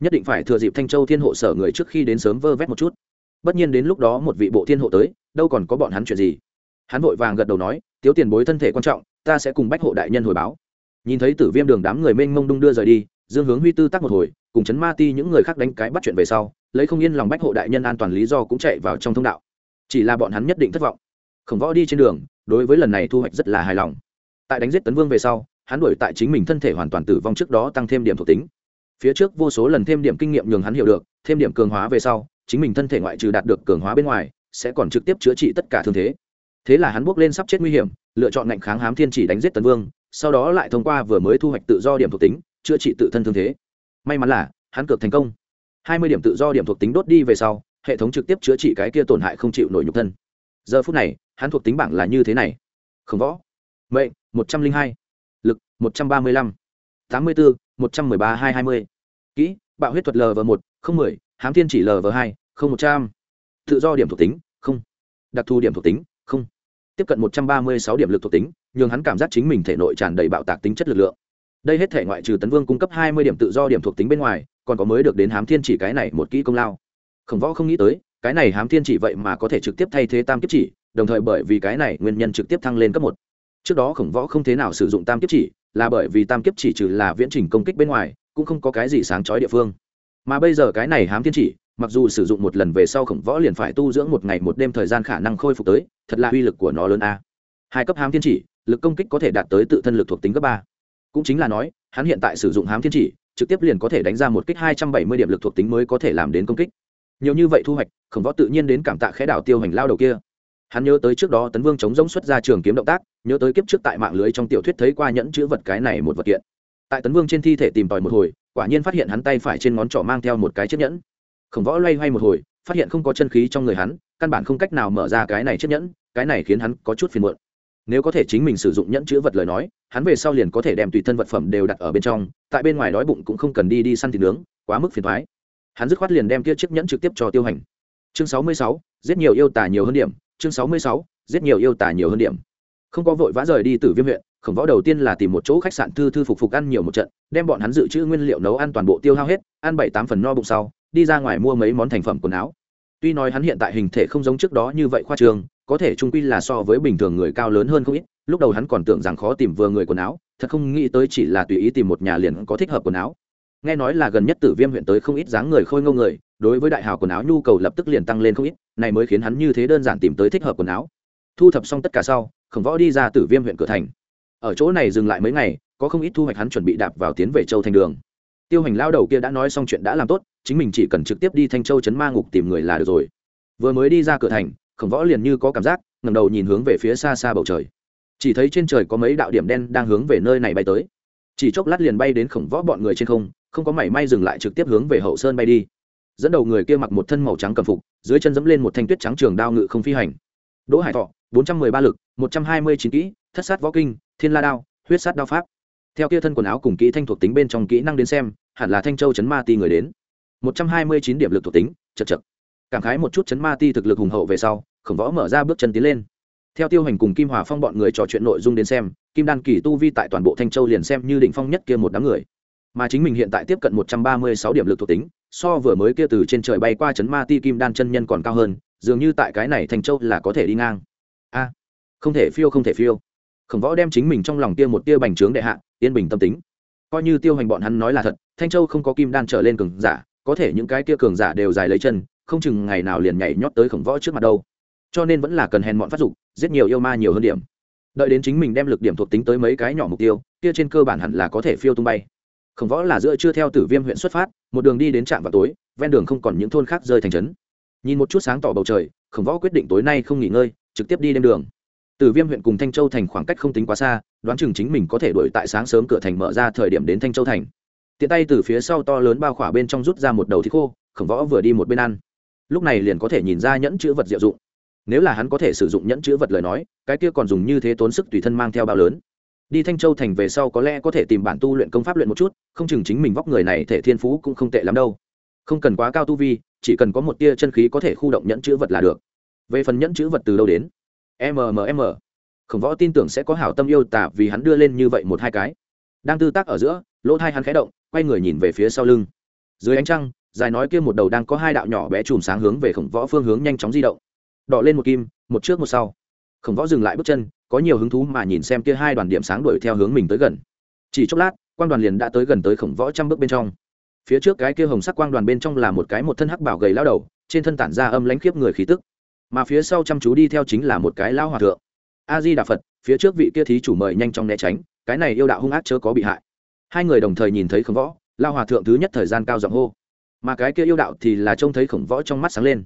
Nhất định phải thừa dịp thanh châu thiên hộ sở người trước khi đến sớm vơ vét một chút. Bất nhiên đến lúc đó một vị bộ thiên hộ tới, đâu còn có bọn hắn chuyện gì. Hắn vội vàng gật đầu nói, tiếu tiền bối thân thể quan trọng, ta sẽ cùng bách hộ đại nhân hồi báo nhìn thấy tử viêm đường đám người mênh mông đung đưa rời đi, dương hướng huy tư tắc một hồi, cùng chấn ma ti những người khác đánh cái bắt chuyện về sau, lấy không yên lòng bách hộ đại nhân an toàn lý do cũng chạy vào trong thông đạo. Chỉ là bọn hắn nhất định thất vọng. Khổng võ đi trên đường, đối với lần này thu hoạch rất là hài lòng. Tại đánh giết tấn vương về sau, hắn đuổi tại chính mình thân thể hoàn toàn tử vong trước đó tăng thêm điểm thuộc tính. Phía trước vô số lần thêm điểm kinh nghiệm nhường hắn hiểu được, thêm điểm cường hóa về sau, chính mình thân thể ngoại trừ đạt được cường hóa bên ngoài, sẽ còn trực tiếp chữa trị tất cả thương thế. Thế là hắn bước lên sắp chết nguy hiểm, lựa chọn ngạnh kháng hám thiên chỉ đánh giết tấn vương sau đó lại thông qua vừa mới thu hoạch tự do điểm thuộc tính, chữa trị tự thân thương thế. May mắn là, hắn cược thành công. Hai mươi điểm tự do điểm thuộc tính đốt đi về sau, hệ thống trực tiếp chữa trị cái kia tổn hại không chịu nổi nhục thân. Giờ phút này, hắn thuộc tính bảng là như thế này. Không võ. Mệnh, một trăm linh hai. Lực, một trăm ba mươi lăm. tám mươi bốn một trăm mười ba hai hai mươi. Kỹ, bạo huyết thuật lv một, không mười. Hám thiên chỉ lv hai, không một trăm. Tự do điểm thuộc tính, không. Đặc thù điểm thuộc tính, không. Tiếp cận một trăm ba mươi sáu điểm lực thuộc tính nhường hắn cảm giác chính mình thể nội tràn đầy bạo tạc tính chất lực lượng. Đây hết thể ngoại trừ tấn vương cung cấp hai mươi điểm tự do điểm thuộc tính bên ngoài, còn có mới được đến hám thiên chỉ cái này một kỹ công lao. Khổng võ không nghĩ tới, cái này hám thiên chỉ vậy mà có thể trực tiếp thay thế tam kiếp chỉ, đồng thời bởi vì cái này nguyên nhân trực tiếp thăng lên cấp một. Trước đó khổng võ không thế nào sử dụng tam kiếp chỉ, là bởi vì tam kiếp chỉ trừ là viễn trình công kích bên ngoài, cũng không có cái gì sáng chói địa phương. Mà bây giờ cái này hám thiên chỉ, mặc dù sử dụng một lần về sau khổng võ liền phải tu dưỡng một ngày một đêm thời gian khả năng khôi phục tới, thật là uy lực của nó lớn a. Hai cấp hám thiên chỉ lực công kích có thể đạt tới tự thân lực thuộc tính cấp ba. Cũng chính là nói, hắn hiện tại sử dụng hám thiên chỉ, trực tiếp liền có thể đánh ra một kích hai trăm bảy mươi điểm lực thuộc tính mới có thể làm đến công kích. Nhiều như vậy thu hoạch, khổng võ tự nhiên đến cảm tạ khẽ đảo tiêu hành lao đầu kia. Hắn nhớ tới trước đó tấn vương chống giống xuất ra trường kiếm động tác, nhớ tới kiếp trước tại mạng lưới trong tiểu thuyết thấy qua nhẫn chữ vật cái này một vật kiện. Tại tấn vương trên thi thể tìm tòi một hồi, quả nhiên phát hiện hắn tay phải trên ngón trỏ mang theo một cái chiếc nhẫn. Khổng võ loay hoay một hồi, phát hiện không có chân khí trong người hắn, căn bản không cách nào mở ra cái này chiếc nhẫn, cái này khiến hắn có chút phiền muộn nếu có thể chính mình sử dụng nhẫn chữ vật lời nói, hắn về sau liền có thể đem tùy thân vật phẩm đều đặt ở bên trong, tại bên ngoài đói bụng cũng không cần đi đi săn thịt nướng, quá mức phiền thoái hắn dứt khoát liền đem kia chiếc nhẫn trực tiếp cho tiêu hành. Chương sáu mươi sáu, giết nhiều yêu tả nhiều hơn điểm. Chương sáu mươi sáu, giết nhiều yêu tả nhiều hơn điểm. Không có vội vã rời đi từ viêm huyện, khổng võ đầu tiên là tìm một chỗ khách sạn thư thư phục phục ăn nhiều một trận, đem bọn hắn dự trữ nguyên liệu nấu ăn toàn bộ tiêu hao hết, ăn bảy tám phần no bụng sau, đi ra ngoài mua mấy món thành phẩm quần áo. Tuy nói hắn hiện tại hình thể không giống trước đó như vậy khoa trường có thể trung quy là so với bình thường người cao lớn hơn không ít, lúc đầu hắn còn tưởng rằng khó tìm vừa người quần áo, thật không nghĩ tới chỉ là tùy ý tìm một nhà liền có thích hợp quần áo. Nghe nói là gần nhất tử viêm huyện tới không ít dáng người khôi ngâu người, đối với đại hào quần áo nhu cầu lập tức liền tăng lên không ít, này mới khiến hắn như thế đơn giản tìm tới thích hợp quần áo. Thu thập xong tất cả sau, khổng võ đi ra tử viêm huyện cửa thành. Ở chỗ này dừng lại mấy ngày, có không ít thu hoạch hắn chuẩn bị đạp vào tiến về châu thành đường. Tiêu hành lao đầu kia đã nói xong chuyện đã làm tốt, chính mình chỉ cần trực tiếp đi thanh châu chấn ma ngục tìm người là được rồi. Vừa mới đi ra cửa thành khổng võ liền như có cảm giác ngầm đầu nhìn hướng về phía xa xa bầu trời. Chỉ thấy trên trời có mấy đạo điểm đen đang hướng về nơi này bay tới. Chỉ chốc lát liền bay đến khổng võ bọn người trên không không có mảy may dừng lại trực tiếp hướng về hậu sơn bay đi. Dẫn đầu người kia mặc một thân màu trắng cầm phục, dưới chân dẫm lên một thanh tuyết trắng trường đao ngự không phi hành. Đỗ hải thọ, bốn trăm mười ba lực, một trăm hai mươi chín kỹ, thất sát võ kinh, thiên la đao, huyết sát đao pháp. Theo kia thân quần áo cùng kỹ thanh thuộc tính bên trong kỹ năng đến xem, hẳn là thanh châu chấn ma ti người đến. Một trăm hai mươi chín điểm lực thuộc tính, chật chật cảm khái một chút chấn ma ti thực lực hùng hậu về sau, khổng võ mở ra bước chân tiến lên. Theo tiêu hành cùng kim hòa phong bọn người trò chuyện nội dung đến xem, kim đan kỳ tu vi tại toàn bộ thanh châu liền xem như đỉnh phong nhất kia một đám người. Mà chính mình hiện tại tiếp cận một trăm ba mươi sáu điểm lực thuộc tính, so vừa mới kia từ trên trời bay qua chấn ma ti kim đan chân nhân còn cao hơn, dường như tại cái này thanh châu là có thể đi ngang. A, không thể phiêu, không thể phiêu. Khổng võ đem chính mình trong lòng tia một tia bành trướng đệ hạ, yên bình tâm tính. Coi như tiêu hành bọn hắn nói là thật, thanh châu không có kim đan trở lên cường giả, có thể những cái tia cường giả đều dài lấy chân không chừng ngày nào liền nhảy nhót tới khổng võ trước mặt đâu. Cho nên vẫn là cần hèn mọn phát dục, giết nhiều yêu ma nhiều hơn điểm. Đợi đến chính mình đem lực điểm thuộc tính tới mấy cái nhỏ mục tiêu, kia trên cơ bản hẳn là có thể phiêu tung bay. Khổng võ là giữa chưa theo tử viêm huyện xuất phát, một đường đi đến trạm vào tối, ven đường không còn những thôn khác rơi thành trấn. Nhìn một chút sáng tỏ bầu trời, khổng võ quyết định tối nay không nghỉ ngơi, trực tiếp đi đêm đường. Tử viêm huyện cùng thanh châu thành khoảng cách không tính quá xa, đoán chừng chính mình có thể đuổi tại sáng sớm cửa thành mở ra thời điểm đến thanh châu thành. Tiện tay từ phía sau to lớn bao khỏa bên trong rút ra một đầu thịt khô, khổng võ vừa đi một bên ăn lúc này liền có thể nhìn ra nhẫn chữ vật diệu dụng. Nếu là hắn có thể sử dụng nhẫn chữ vật lời nói, cái kia còn dùng như thế tốn sức tùy thân mang theo bao lớn. Đi thanh châu thành về sau có lẽ có thể tìm bản tu luyện công pháp luyện một chút, không chừng chính mình vóc người này thể thiên phú cũng không tệ lắm đâu. Không cần quá cao tu vi, chỉ cần có một tia chân khí có thể khu động nhẫn chữ vật là được. Về phần nhẫn chữ vật từ đâu đến? Mmm khổng võ tin tưởng sẽ có hảo tâm yêu tả vì hắn đưa lên như vậy một hai cái. Đang tư tác ở giữa, lỗ thai hắn khẽ động, quay người nhìn về phía sau lưng. Dưới ánh trăng dài nói kia một đầu đang có hai đạo nhỏ bé chùm sáng hướng về khổng võ phương hướng nhanh chóng di động. Đỏ lên một kim, một trước một sau. Khổng võ dừng lại bước chân, có nhiều hứng thú mà nhìn xem kia hai đoàn điểm sáng đuổi theo hướng mình tới gần. Chỉ chốc lát, quang đoàn liền đã tới gần tới khổng võ trăm bước bên trong. Phía trước cái kia hồng sắc quang đoàn bên trong là một cái một thân hắc bảo gầy lao đầu, trên thân tản ra âm lãnh khiếp người khí tức. Mà phía sau chăm chú đi theo chính là một cái lao hòa thượng. A di đà phật phía trước vị kia thí chủ mời nhanh chóng né tránh, cái này yêu đạo hung ác chớ có bị hại. Hai người đồng thời nhìn thấy khổng võ lao hòa thượng thứ nhất thời gian cao giọng hô mà cái kia yêu đạo thì là trông thấy khổng võ trong mắt sáng lên.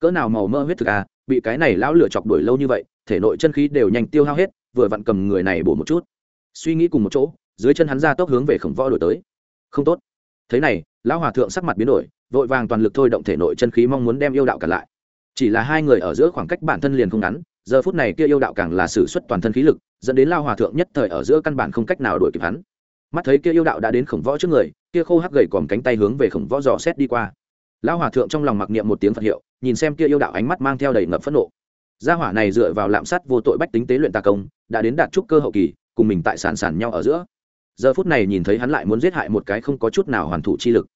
Cỡ nào màu mơ huyết thực à bị cái này lão lửa chọc đuổi lâu như vậy, thể nội chân khí đều nhanh tiêu hao hết, vừa vặn cầm người này bổ một chút. Suy nghĩ cùng một chỗ, dưới chân hắn ra tốc hướng về khổng võ đổi tới. Không tốt. Thế này, lão hòa thượng sắc mặt biến đổi, vội vàng toàn lực thôi động thể nội chân khí mong muốn đem yêu đạo cả lại. Chỉ là hai người ở giữa khoảng cách bản thân liền không ngắn, giờ phút này kia yêu đạo càng là sử xuất toàn thân khí lực, dẫn đến lao hòa thượng nhất thời ở giữa căn bản không cách nào đuổi kịp hắn. Mắt thấy kia yêu đạo đã đến khổng võ trước người kia khô hắc gầy còm cánh tay hướng về khổng võ dò xét đi qua. Lão hòa thượng trong lòng mặc niệm một tiếng phật hiệu, nhìn xem kia yêu đạo ánh mắt mang theo đầy ngập phẫn nộ. Gia hỏa này dựa vào lạm sát vô tội bách tính tế luyện tà công, đã đến đạt trúc cơ hậu kỳ, cùng mình tại sản sản nhau ở giữa. Giờ phút này nhìn thấy hắn lại muốn giết hại một cái không có chút nào hoàn thủ chi lực.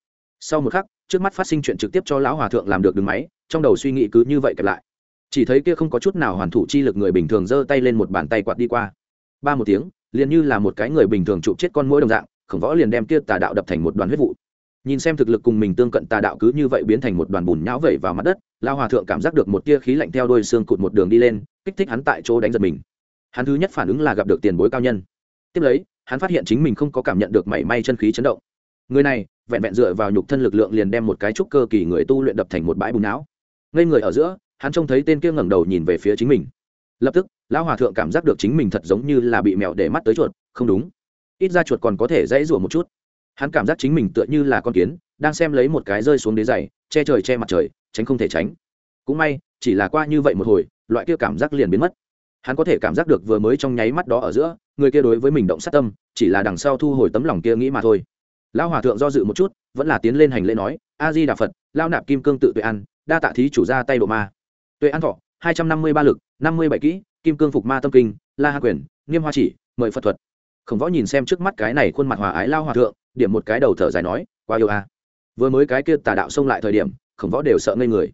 Sau một khắc, trước mắt phát sinh chuyện trực tiếp cho lão hòa thượng làm được đứng máy, trong đầu suy nghĩ cứ như vậy kẹp lại. Chỉ thấy kia không có chút nào hoàn thủ chi lực người bình thường giơ tay lên một bàn tay quạt đi qua. Ba một tiếng, liền như là một cái người bình thường chụp chết con mũi đồng dạng khổng võ liền đem kia tà đạo đập thành một đoàn huyết vụ. Nhìn xem thực lực cùng mình tương cận tà đạo cứ như vậy biến thành một đoàn bùn nhão vẩy vào mặt đất, lao hòa thượng cảm giác được một tia khí lạnh theo đôi xương cụt một đường đi lên, kích thích hắn tại chỗ đánh giật mình. Hắn thứ nhất phản ứng là gặp được tiền bối cao nhân. Tiếp lấy, hắn phát hiện chính mình không có cảm nhận được mảy may chân khí chấn động. Người này, vẹn vẹn dựa vào nhục thân lực lượng liền đem một cái trúc cơ kỳ người tu luyện đập thành một bãi bùn não ngây người ở giữa, hắn trông thấy tên kia ngẩng đầu nhìn về phía chính mình. Lập tức lão hòa thượng cảm giác được chính mình thật giống như là bị mèo để mắt tới chuột, không đúng ít ra chuột còn có thể dãy rủa một chút. Hắn cảm giác chính mình tựa như là con kiến, đang xem lấy một cái rơi xuống đế dày che trời che mặt trời, tránh không thể tránh. Cũng may, chỉ là qua như vậy một hồi, loại kia cảm giác liền biến mất. Hắn có thể cảm giác được vừa mới trong nháy mắt đó ở giữa, người kia đối với mình động sát tâm, chỉ là đằng sau thu hồi tấm lòng kia nghĩ mà thôi. Lão hòa thượng do dự một chút, vẫn là tiến lên hành lễ nói, a di đà phật, lao nạp kim cương tự tuệ ăn đa tạ thí chủ ra tay độ ma. Tuệ ăn thọ, hai trăm năm mươi ba lực, năm mươi bảy kỹ, kim cương phục ma tâm kinh, la hạ quyền, nghiêm hoa chỉ, mời phật thuật khổng võ nhìn xem trước mắt cái này khuôn mặt hòa ái lao hòa thượng, điểm một cái đầu thở dài nói, quá yêu a. Vừa mới cái kia tà đạo xông lại thời điểm, khổng võ đều sợ ngây người.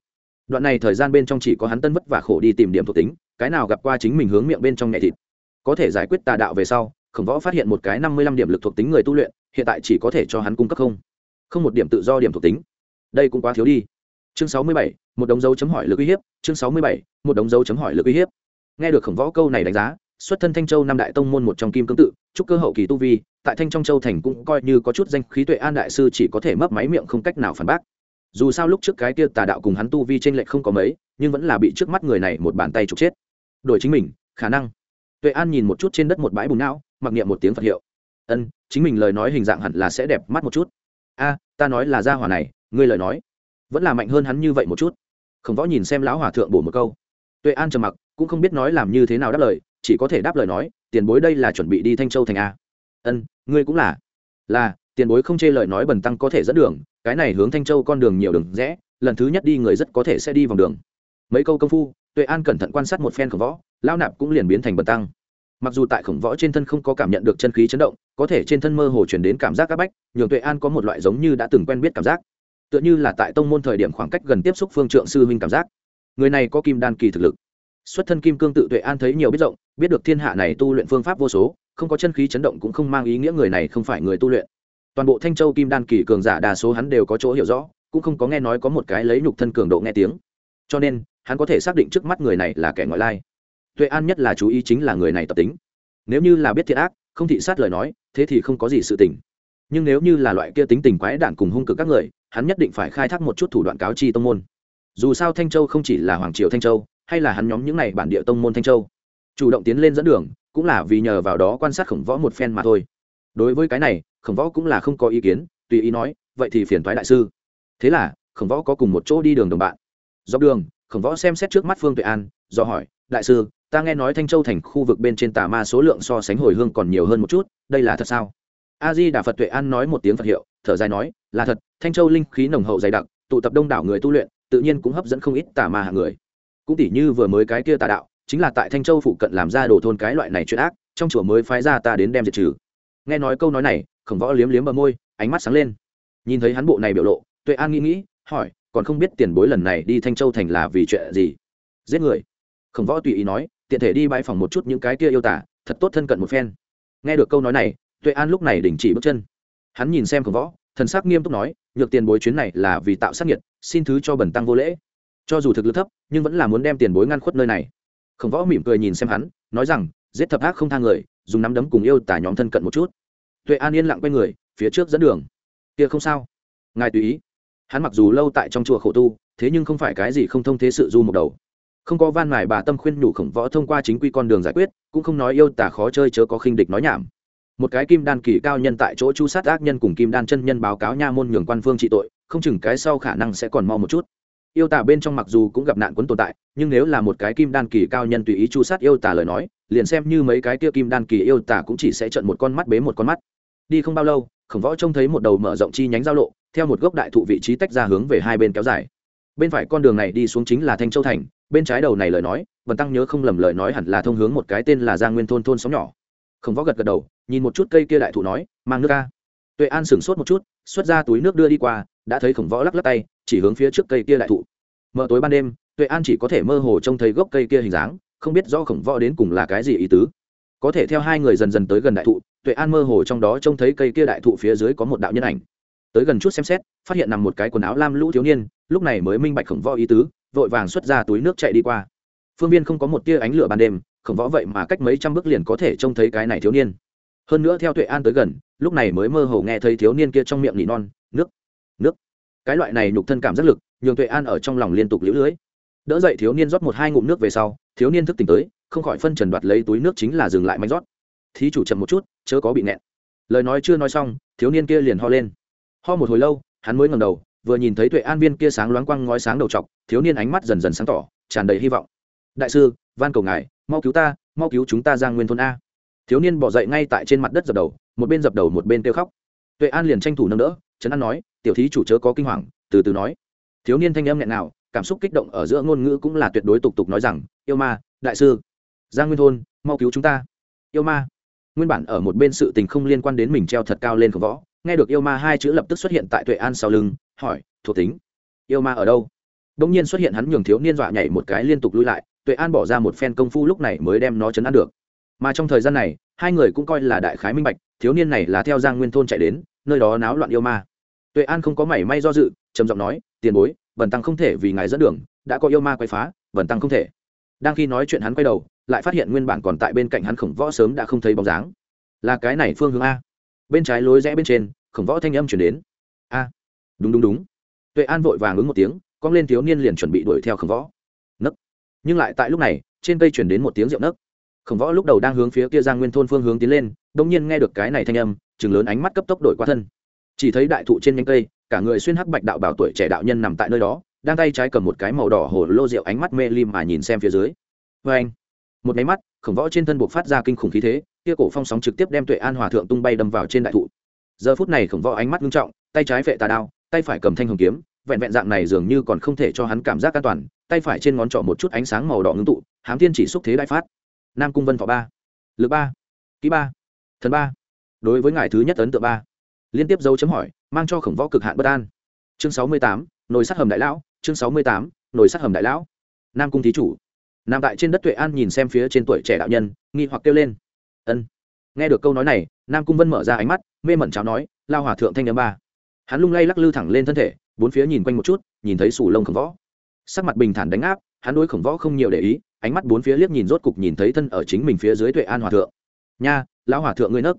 Đoạn này thời gian bên trong chỉ có hắn tân vất và khổ đi tìm điểm thuộc tính, cái nào gặp qua chính mình hướng miệng bên trong nhẹ thịt. Có thể giải quyết tà đạo về sau, khổng võ phát hiện một cái năm mươi lăm điểm lực thuộc tính người tu luyện, hiện tại chỉ có thể cho hắn cung cấp không. Không một điểm tự do điểm thuộc tính. Đây cũng quá thiếu đi. Chương sáu mươi bảy, một đống dấu chấm hỏi lực uy hiếp, chương sáu mươi bảy, một đống dấu chấm hỏi lực uy hiếp. Nghe được khổng võ câu này đánh giá xuất thân thanh châu năm đại tông môn một trong kim cương tự chúc cơ hậu kỳ tu vi, tại thanh trong châu thành cũng coi như có chút danh khí tuệ an đại sư chỉ có thể mấp máy miệng không cách nào phản bác. Dù sao lúc trước cái kia tà đạo cùng hắn tu vi t r ê n lệch không có mấy, nhưng vẫn là bị trước mắt người này một bàn tay trục chết. Đổi chính mình, khả năng. Tuệ an nhìn một chút trên đất một bãi bùn não, mặc niệm một tiếng phật hiệu. Ân, chính mình lời nói hình dạng hẳn là sẽ đẹp mắt một chút. A, ta nói là gia hỏa này, ngươi lời nói vẫn là mạnh hơn hắn như vậy một chút. Khổng võ nhìn xem lão hòa thượng bổ một câu. Tuệ an trầm mặc, cũng không biết nói làm như thế nào đáp lời chỉ có thể đáp lời nói, tiền bối đây là chuẩn bị đi thanh châu thành a. Ân, ngươi cũng là. Là, tiền bối không chê lời nói bần tăng có thể dẫn đường, cái này hướng thanh châu con đường nhiều đường rẽ, lần thứ nhất đi người rất có thể sẽ đi vòng đường. Mấy câu công phu, tuệ an cẩn thận quan sát một phen khổng võ lao nạp cũng liền biến thành bần tăng. Mặc dù tại khổng võ trên thân không có cảm nhận được chân khí chấn động, có thể trên thân mơ hồ chuyển đến cảm giác áp bách, nhường tuệ an có một loại giống như đã từng quen biết cảm giác. Tựa như là tại tông môn thời điểm khoảng cách gần tiếp xúc phương trượng sư huynh cảm giác. Người này có kim đan kỳ thực lực xuất thân kim cương tự tuệ an thấy nhiều biết rộng, biết được thiên hạ này tu luyện phương pháp vô số, không có chân khí chấn động cũng không mang ý nghĩa người này không phải người tu luyện. Toàn bộ thanh châu kim đan kỳ cường giả đa số hắn đều có chỗ hiểu rõ, cũng không có nghe nói có một cái lấy nhục thân cường độ nghe tiếng. Cho nên, hắn có thể xác định trước mắt người này là kẻ ngoại lai. Tuệ an nhất là chú ý chính là người này tập tính. Nếu như là biết thiện ác, không thị sát lời nói, thế thì không có gì sự tình. Nhưng nếu như là loại kia tính tình quái đản cùng hung cực các người, hắn nhất định phải khai thác một chút thủ đoạn cáo chi tông môn. Dù sao thanh châu không chỉ là hoàng triều thanh châu hay là hắn nhóm những này bản địa tông môn thanh châu. Chủ động tiến lên dẫn đường, cũng là vì nhờ vào đó quan sát khổng võ một phen mà thôi. Đối với cái này, khổng võ cũng là không có ý kiến, tùy ý nói, vậy thì phiền thoái đại sư. Thế là, khổng võ có cùng một chỗ đi đường đồng bạn. Dọc đường, khổng võ xem xét trước mắt phương tuệ an, do hỏi, đại sư, ta nghe nói thanh châu thành khu vực bên trên tà ma số lượng so sánh hồi hương còn nhiều hơn một chút, đây là thật sao? A di đà phật tuệ an nói một tiếng phật hiệu, thở dài nói, là thật, thanh châu linh khí nồng hậu dày đặc, tụ tập đông đảo người tu luyện, tự nhiên cũng hấp dẫn không ít tà ma hạng người cũng tỉ như vừa mới cái kia tà đạo, chính là tại thanh châu phụ cận làm ra đồ thôn cái loại này chuyện ác, trong chùa mới phái ra ta đến đem diệt trừ. Nghe nói câu nói này, khổng võ liếm liếm bờ môi, ánh mắt sáng lên. Nhìn thấy hắn bộ này biểu lộ, tuệ an nghĩ nghĩ, hỏi, còn không biết tiền bối lần này đi thanh châu thành là vì chuyện gì? Giết người. Khổng võ tùy ý nói, tiện thể đi bãi phòng một chút những cái kia yêu tả thật tốt thân cận một phen. Nghe được câu nói này, tuệ an lúc này đình chỉ bước chân. Hắn nhìn xem khổng võ, thần sắc nghiêm túc nói, nhược tiền bối chuyến này là vì tạo sát nhiệt, xin thứ cho bẩn tăng vô lễ cho dù thực lực thấp, nhưng vẫn là muốn đem tiền bối ngăn khuất nơi này. Khổng võ mỉm cười nhìn xem hắn, nói rằng, giết thập ác không thang người, dùng nắm đấm cùng yêu tả nhóm thân cận một chút. Tuệ an yên lặng quay người, phía trước dẫn đường. Kia không sao. Ngài tùy ý. Hắn mặc dù lâu tại trong chùa khổ tu, thế nhưng không phải cái gì không thông thế sự du một đầu. Không có van mài bà tâm khuyên nhủ khổng võ thông qua chính quy con đường giải quyết, cũng không nói yêu tả khó chơi chớ có khinh địch nói nhảm. Một cái kim đan kỳ cao nhân tại chỗ chu sát ác nhân cùng kim đan chân nhân báo cáo nha môn nhường quan phương trị tội, không chừng cái sau khả năng sẽ còn mau một chút yêu tả bên trong mặc dù cũng gặp nạn quấn tồn tại, nhưng nếu là một cái kim đan kỳ cao nhân tùy ý chu sát yêu tả lời nói, liền xem như mấy cái kia kim đan kỳ yêu tả cũng chỉ sẽ trận một con mắt bế một con mắt. Đi không bao lâu, khổng võ trông thấy một đầu mở rộng chi nhánh giao lộ, theo một gốc đại thụ vị trí tách ra hướng về hai bên kéo dài. Bên phải con đường này đi xuống chính là thanh châu thành, bên trái đầu này lời nói vần tăng nhớ không lầm lời nói hẳn là thông hướng một cái tên là giang nguyên thôn thôn xóm nhỏ. Khổng võ gật gật đầu, nhìn một chút cây kia đại thụ nói, mang nước ca tuệ an sửng sốt một chút, xuất ra túi nước đưa đi qua, đã thấy khổng võ lắc lắc tay chỉ hướng phía trước cây kia đại thụ. Mờ tối ban đêm, tuệ an chỉ có thể mơ hồ trông thấy gốc cây kia hình dáng, không biết do khổng võ đến cùng là cái gì ý tứ. Có thể theo hai người dần dần tới gần đại thụ, tuệ an mơ hồ trong đó trông thấy cây kia đại thụ phía dưới có một đạo nhân ảnh. Tới gần chút xem xét, phát hiện nằm một cái quần áo lam lũ thiếu niên, lúc này mới minh bạch khổng võ ý tứ, vội vàng xuất ra túi nước chạy đi qua. Phương viên không có một tia ánh lửa ban đêm, khổng võ vậy mà cách mấy trăm bước liền có thể trông thấy cái này thiếu niên. Hơn nữa theo tuệ an tới gần, lúc này mới mơ hồ nghe thấy thiếu niên kia trong miệng nỉ non, nước nước cái loại này nhục thân cảm giác lực, nhường tuệ an ở trong lòng liên tục lũ lưới. Đỡ dậy thiếu niên rót một hai ngụm nước về sau, thiếu niên thức tỉnh tới, không khỏi phân trần đoạt lấy túi nước chính là dừng lại manh rót. Thí chủ chậm một chút, chớ có bị nẹn lời nói chưa nói xong, thiếu niên kia liền ho lên. Ho một hồi lâu, hắn mới ngầm đầu, vừa nhìn thấy tuệ an viên kia sáng loáng quăng ngói sáng đầu t thiếu niên ánh mắt dần dần sáng tỏ, tràn đầy hy vọng. Đại sư, van cầu ngài, mau cứu ta, mau cứu chúng ta ra nguyên thôn a. Thiếu niên bỏ dậy ngay tại trên mặt đất dập đầu, một bên dập đầu một bên kêu khóc. Tuệ an liền tranh thủ nâng đỡ trấn an nói tiểu thí chủ chớ có kinh hoàng, từ từ nói. Thiếu niên thanh âm nghẹn nào cảm xúc kích động ở giữa ngôn ngữ cũng là tuyệt đối tục tục nói rằng, yêu ma, đại sư, giang nguyên thôn, mau cứu chúng ta. Yêu ma? Nguyên bản ở một bên sự tình không liên quan đến mình treo thật cao lên khổng võ, nghe được yêu ma hai chữ lập tức xuất hiện tại tuệ an sau lưng, hỏi, thuộc tính, yêu ma ở đâu? Đông nhiên xuất hiện hắn nhường thiếu niên dọa nhảy một cái liên tục lui lại, tuệ an bỏ ra một phen công phu lúc này mới đem nó chấn an được. Mà trong thời gian này, hai người cũng coi là đại khái minh bạch, thiếu niên này là theo giang nguyên thôn chạy đến, nơi đó náo loạn yêu ma tuệ an không có mảy may do dự, trầm giọng nói, tiền bối bần tăng không thể vì ngài dẫn đường, đã có yêu ma quay phá bần tăng không thể. Đang khi nói chuyện hắn quay đầu, lại phát hiện nguyên bản còn tại bên cạnh hắn khổng võ sớm đã không thấy bóng dáng. Là cái này phương hướng a? Bên trái lối rẽ bên trên, khổng võ thanh âm chuyển đến. A, đúng đúng đúng. Tuệ an vội vàng ứng một tiếng cong lên thiếu niên liền chuẩn bị đuổi theo khổng võ. Nấc. Nhưng lại tại lúc này, trên cây chuyển đến một tiếng rượu nấc. Khổng võ lúc đầu đang hướng phía kia giang nguyên thôn phương hướng tiến lên đông nhiên nghe được cái này thanh âm chừng lớn ánh mắt cấp tốc đổi qua thân chỉ thấy đại thụ trên nhánh cây, cả người xuyên hắc bạch đạo bảo tuổi trẻ đạo nhân nằm tại nơi đó, đang tay trái cầm một cái màu đỏ hồ lô rượu ánh mắt mê lim mà nhìn xem phía dưới. Vê anh, một máy mắt, khổng võ trên thân buộc phát ra kinh khủng khí thế, kia cổ phong sóng trực tiếp đem tuệ an hòa thượng tung bay đâm vào trên đại thụ. Giờ phút này khổng võ ánh mắt nghiêm trọng, tay trái vệ tà đao, tay phải cầm thanh hồng kiếm, vẹn vẹn dạng này dường như còn không thể cho hắn cảm giác an toàn, tay phải trên ngón trỏ một chút ánh sáng màu đỏ ngưng tụ, hám thiên chỉ xúc thế đại phát. Nam cung vân thọ ba, lực ba ký ba, thần ba. Đối với ngài thứ nhất ấn tượng ba liên tiếp dấu chấm hỏi, mang cho khổng võ cực hạn bất an. Chương sáu mươi tám, nồi sắt hầm đại lão, chương sáu mươi tám, nồi sắt hầm đại lão. Nam cung thí chủ. Nằm tại trên đất tuệ an nhìn xem phía trên tuổi trẻ đạo nhân, nghi hoặc kêu lên. Ân. Nghe được câu nói này, nam cung vân mở ra ánh mắt, mê mẩn cháo nói, lao hòa thượng thanh n ba. Hắn lung lay lắc lư thẳng lên thân thể, bốn phía nhìn quanh một chút, nhìn thấy sủ lông khổng võ. Sắc mặt bình thản đánh áp, hắn đối khổng võ không nhiều để ý, ánh mắt bốn phía liếc nhìn rốt cục nhìn thấy thân ở chính mình phía dưới tuệ an hòa thượng. Nha, lão hòa thượng ngươi nấc.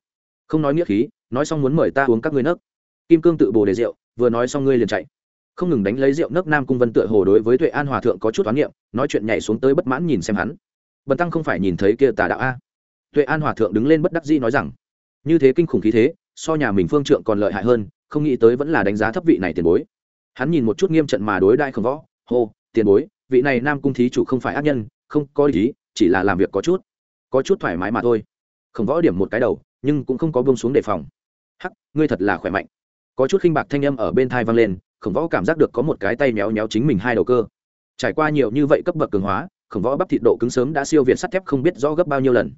Không nói nghĩa khí nói xong muốn mời ta uống các ngươi nấc. Kim cương tự bồ đề rượu, vừa nói xong ngươi liền chạy. Không ngừng đánh lấy rượu nấc nam cung vân tựa hồ đối với tuệ an hòa thượng có chút toán niệm nói chuyện nhảy xuống tới bất mãn nhìn xem hắn. Bần tăng không phải nhìn thấy kia tà đạo a? Tuệ an hòa thượng đứng lên bất đắc dĩ nói rằng, như thế kinh khủng khí thế, so nhà mình phương trượng còn lợi hại hơn, không nghĩ tới vẫn là đánh giá thấp vị này tiền bối. Hắn nhìn một chút nghiêm trận mà đối đại không võ, hô, tiền bối, vị này nam cung thí chủ không phải ác nhân, không có ý, chỉ là làm việc có chút có chút thoải mái mà thôi. Không võ điểm một cái đầu, nhưng cũng không có bông xuống đề phòng hắc, ngươi thật là khỏe mạnh. Có chút khinh bạc thanh âm ở bên thai vang lên, khổng võ cảm giác được có một cái tay méo méo chính mình hai đầu cơ. Trải qua nhiều như vậy cấp bậc cường hóa, khổng võ bắp thịt độ cứng sớm đã siêu việt sắt thép không biết rõ gấp bao nhiêu lần.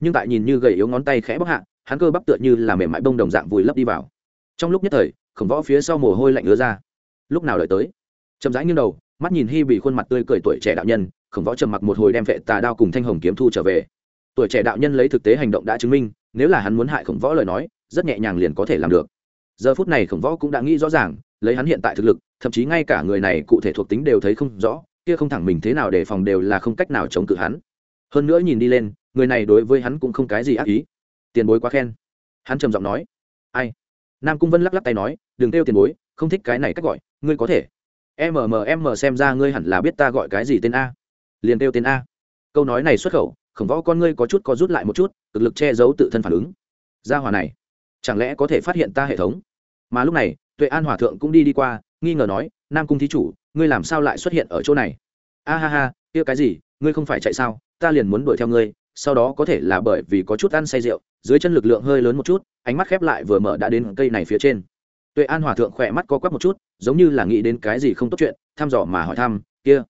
Nhưng tại nhìn như gầy yếu ngón tay khẽ bóc hạ, hắn cơ bắp tựa như là mềm mại bông đồng dạng vùi lấp đi vào. Trong lúc nhất thời, khổng võ phía sau mồ hôi lạnh ứa ra. Lúc nào đợi tới? Chậm rãi nghiêng đầu, mắt nhìn hy bị khuôn mặt tươi cười tuổi trẻ đạo nhân, khổng võ trầm mặc một hồi đem vệ tà đao cùng thanh hồng kiếm thu trở về. Tuổi trẻ đạo nhân lấy thực tế hành động đã chứng minh, nếu là hắn muốn hại khổng võ lời nói rất nhẹ nhàng liền có thể làm được. Giờ phút này khổng võ cũng đã nghĩ rõ ràng, lấy hắn hiện tại thực lực, thậm chí ngay cả người này cụ thể thuộc tính đều thấy không rõ, kia không thẳng mình thế nào để phòng đều là không cách nào chống cự hắn. Hơn nữa nhìn đi lên, người này đối với hắn cũng không cái gì ác ý. Tiền bối quá khen. Hắn trầm giọng nói. Ai? Nam cung vân lắc lắc tay nói, đừng kêu tiền bối, không thích cái này cách gọi, ngươi có thể. Mmm xem ra ngươi hẳn là biết ta gọi cái gì tên a. Liền kêu tên a. Câu nói này xuất khẩu, khổng võ con ngươi có chút có rút lại một chút, cực lực che giấu tự thân phản ứng. Gia hòa này chẳng lẽ có thể phát hiện ta hệ thống? Mà lúc này, tuệ an hòa thượng cũng đi đi qua, nghi ngờ nói, nam cung thí chủ, ngươi làm sao lại xuất hiện ở chỗ này? A ha ha, kia cái gì, ngươi không phải chạy sao? Ta liền muốn đuổi theo ngươi, sau đó có thể là bởi vì có chút ăn say rượu, dưới chân lực lượng hơi lớn một chút, ánh mắt khép lại vừa mở đã đến cây này phía trên. Tuệ an hòa thượng khỏe mắt co quắp một chút, giống như là nghĩ đến cái gì không tốt chuyện, thăm dò mà hỏi thăm, kia,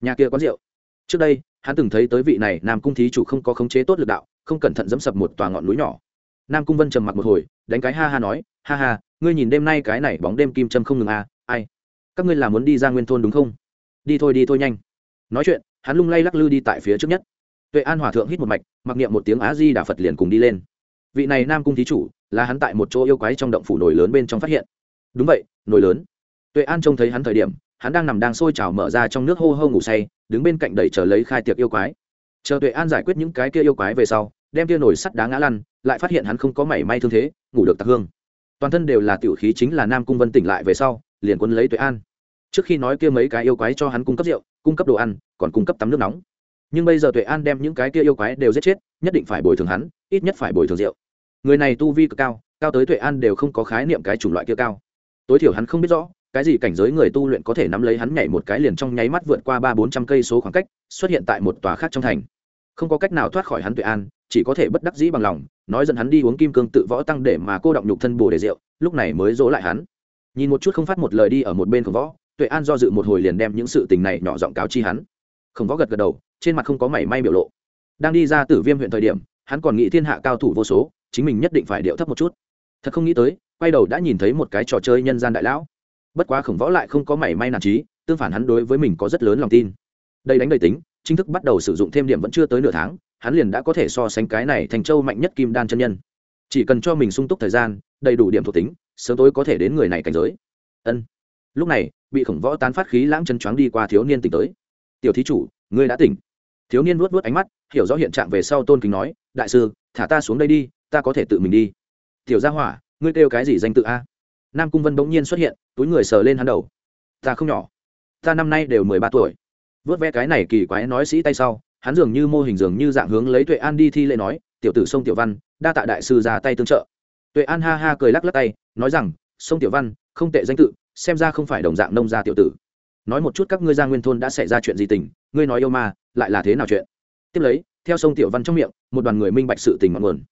nhà kia có rượu? Trước đây, hắn từng thấy tới vị này nam cung thí chủ không có khống chế tốt lực đạo, không cẩn thận dẫm sập một tòa ngọn núi nhỏ nam cung vân trầm mặc một hồi, đánh cái ha ha nói, ha ha, ngươi nhìn đêm nay cái này bóng đêm kim châm không ngừng à ai? Các ngươi là muốn đi ra nguyên thôn đúng không? Đi thôi đi thôi nhanh. Nói chuyện, hắn lung lay lắc lư đi tại phía trước nhất. Tuệ an hòa thượng hít một mạch, mặc niệm một tiếng á di đà phật liền cùng đi lên. Vị này nam cung thí chủ, là hắn tại một chỗ yêu quái trong động phủ nổi lớn bên trong phát hiện. Đúng vậy nổi lớn. Tuệ an trông thấy hắn thời điểm, hắn đang nằm đang sôi trào mở ra trong nước hô hô ngủ say, đứng bên cạnh đẩy chờ lấy khai tiệc yêu quái. Chờ tuệ an giải quyết những cái kia yêu quái về sau đem kia nổi sắt đá ngã lăn, lại phát hiện hắn không có mảy may thương thế, ngủ được tạc hương. Toàn thân đều là tiểu khí chính là nam cung vân tỉnh lại về sau, liền quân lấy tuệ an. Trước khi nói kia mấy cái yêu quái cho hắn cung cấp rượu, cung cấp đồ ăn, còn cung cấp tắm nước nóng. Nhưng bây giờ tuệ an đem những cái kia yêu quái đều giết chết, nhất định phải bồi thường hắn, ít nhất phải bồi thường rượu. Người này tu vi cực cao cao tới tuệ an đều không có khái niệm cái chủng loại kia cao. Tối thiểu hắn không biết rõ, cái gì cảnh giới người tu luyện có thể nắm lấy hắn nhảy một cái liền trong nháy mắt vượt qua ba bốn trăm cây số khoảng cách, xuất hiện tại một tòa khác trong thành. Không có cách nào thoát khỏi hắn tuệ an chỉ có thể bất đắc dĩ bằng lòng, nói dẫn hắn đi uống kim cương tự võ tăng để mà cô động nhục thân bồ để rượu, lúc này mới dỗ lại hắn. Nhìn một chút không phát một lời đi ở một bên khổng võ, tuệ an do dự một hồi liền đem những sự tình này nhỏ giọng cáo chi hắn. Khổng võ gật gật đầu, trên mặt không có mảy may biểu lộ. Đang đi ra tử viêm huyện thời điểm, hắn còn nghĩ thiên hạ cao thủ vô số, chính mình nhất định phải điệu thấp một chút. Thật không nghĩ tới, quay đầu đã nhìn thấy một cái trò chơi nhân gian đại lão. Bất quá khổng võ lại không có mảy may nản trí, tương phản hắn đối với mình có rất lớn lòng tin. Đây đánh đầy tính, chính thức bắt đầu sử dụng thêm điểm vẫn chưa tới nửa tháng hắn liền đã có thể so sánh cái này thành châu mạnh nhất kim đan chân nhân. Chỉ cần cho mình sung túc thời gian, đầy đủ điểm thuộc tính, sớm tối có thể đến người này cảnh giới. Ân. Lúc này, bị khổng võ tán phát khí lãng chân choáng đi qua thiếu niên tỉnh tới. Tiểu thí chủ, ngươi đã tỉnh. Thiếu niên vuốt vuốt ánh mắt, hiểu rõ hiện trạng về sau tôn kính nói, đại sư, thả ta xuống đây đi, ta có thể tự mình đi. Tiểu gia hỏa, ngươi kêu cái gì danh tự a? Nam cung vân bỗng nhiên xuất hiện, túi người sờ lên hắn đầu. Ta không nhỏ. Ta năm nay đều mười ba tuổi. Vớt ve cái này kỳ quái nói sĩ tay sau hắn dường như mô hình dường như dạng hướng lấy tuệ an đi thi lễ nói, tiểu tử sông tiểu văn, đa tạ đại sư ra tay tương trợ. Tuệ an ha ha cười lắc lắc tay, nói rằng, sông tiểu văn, không tệ danh tự, xem ra không phải đồng dạng nông gia tiểu tử. Nói một chút các ngươi gia nguyên thôn đã xảy ra chuyện gì tình, ngươi nói yêu ma, lại là thế nào chuyện? Tiếp lấy, theo sông tiểu văn trong miệng, một đoàn người minh bạch sự tình ngọn nguồn.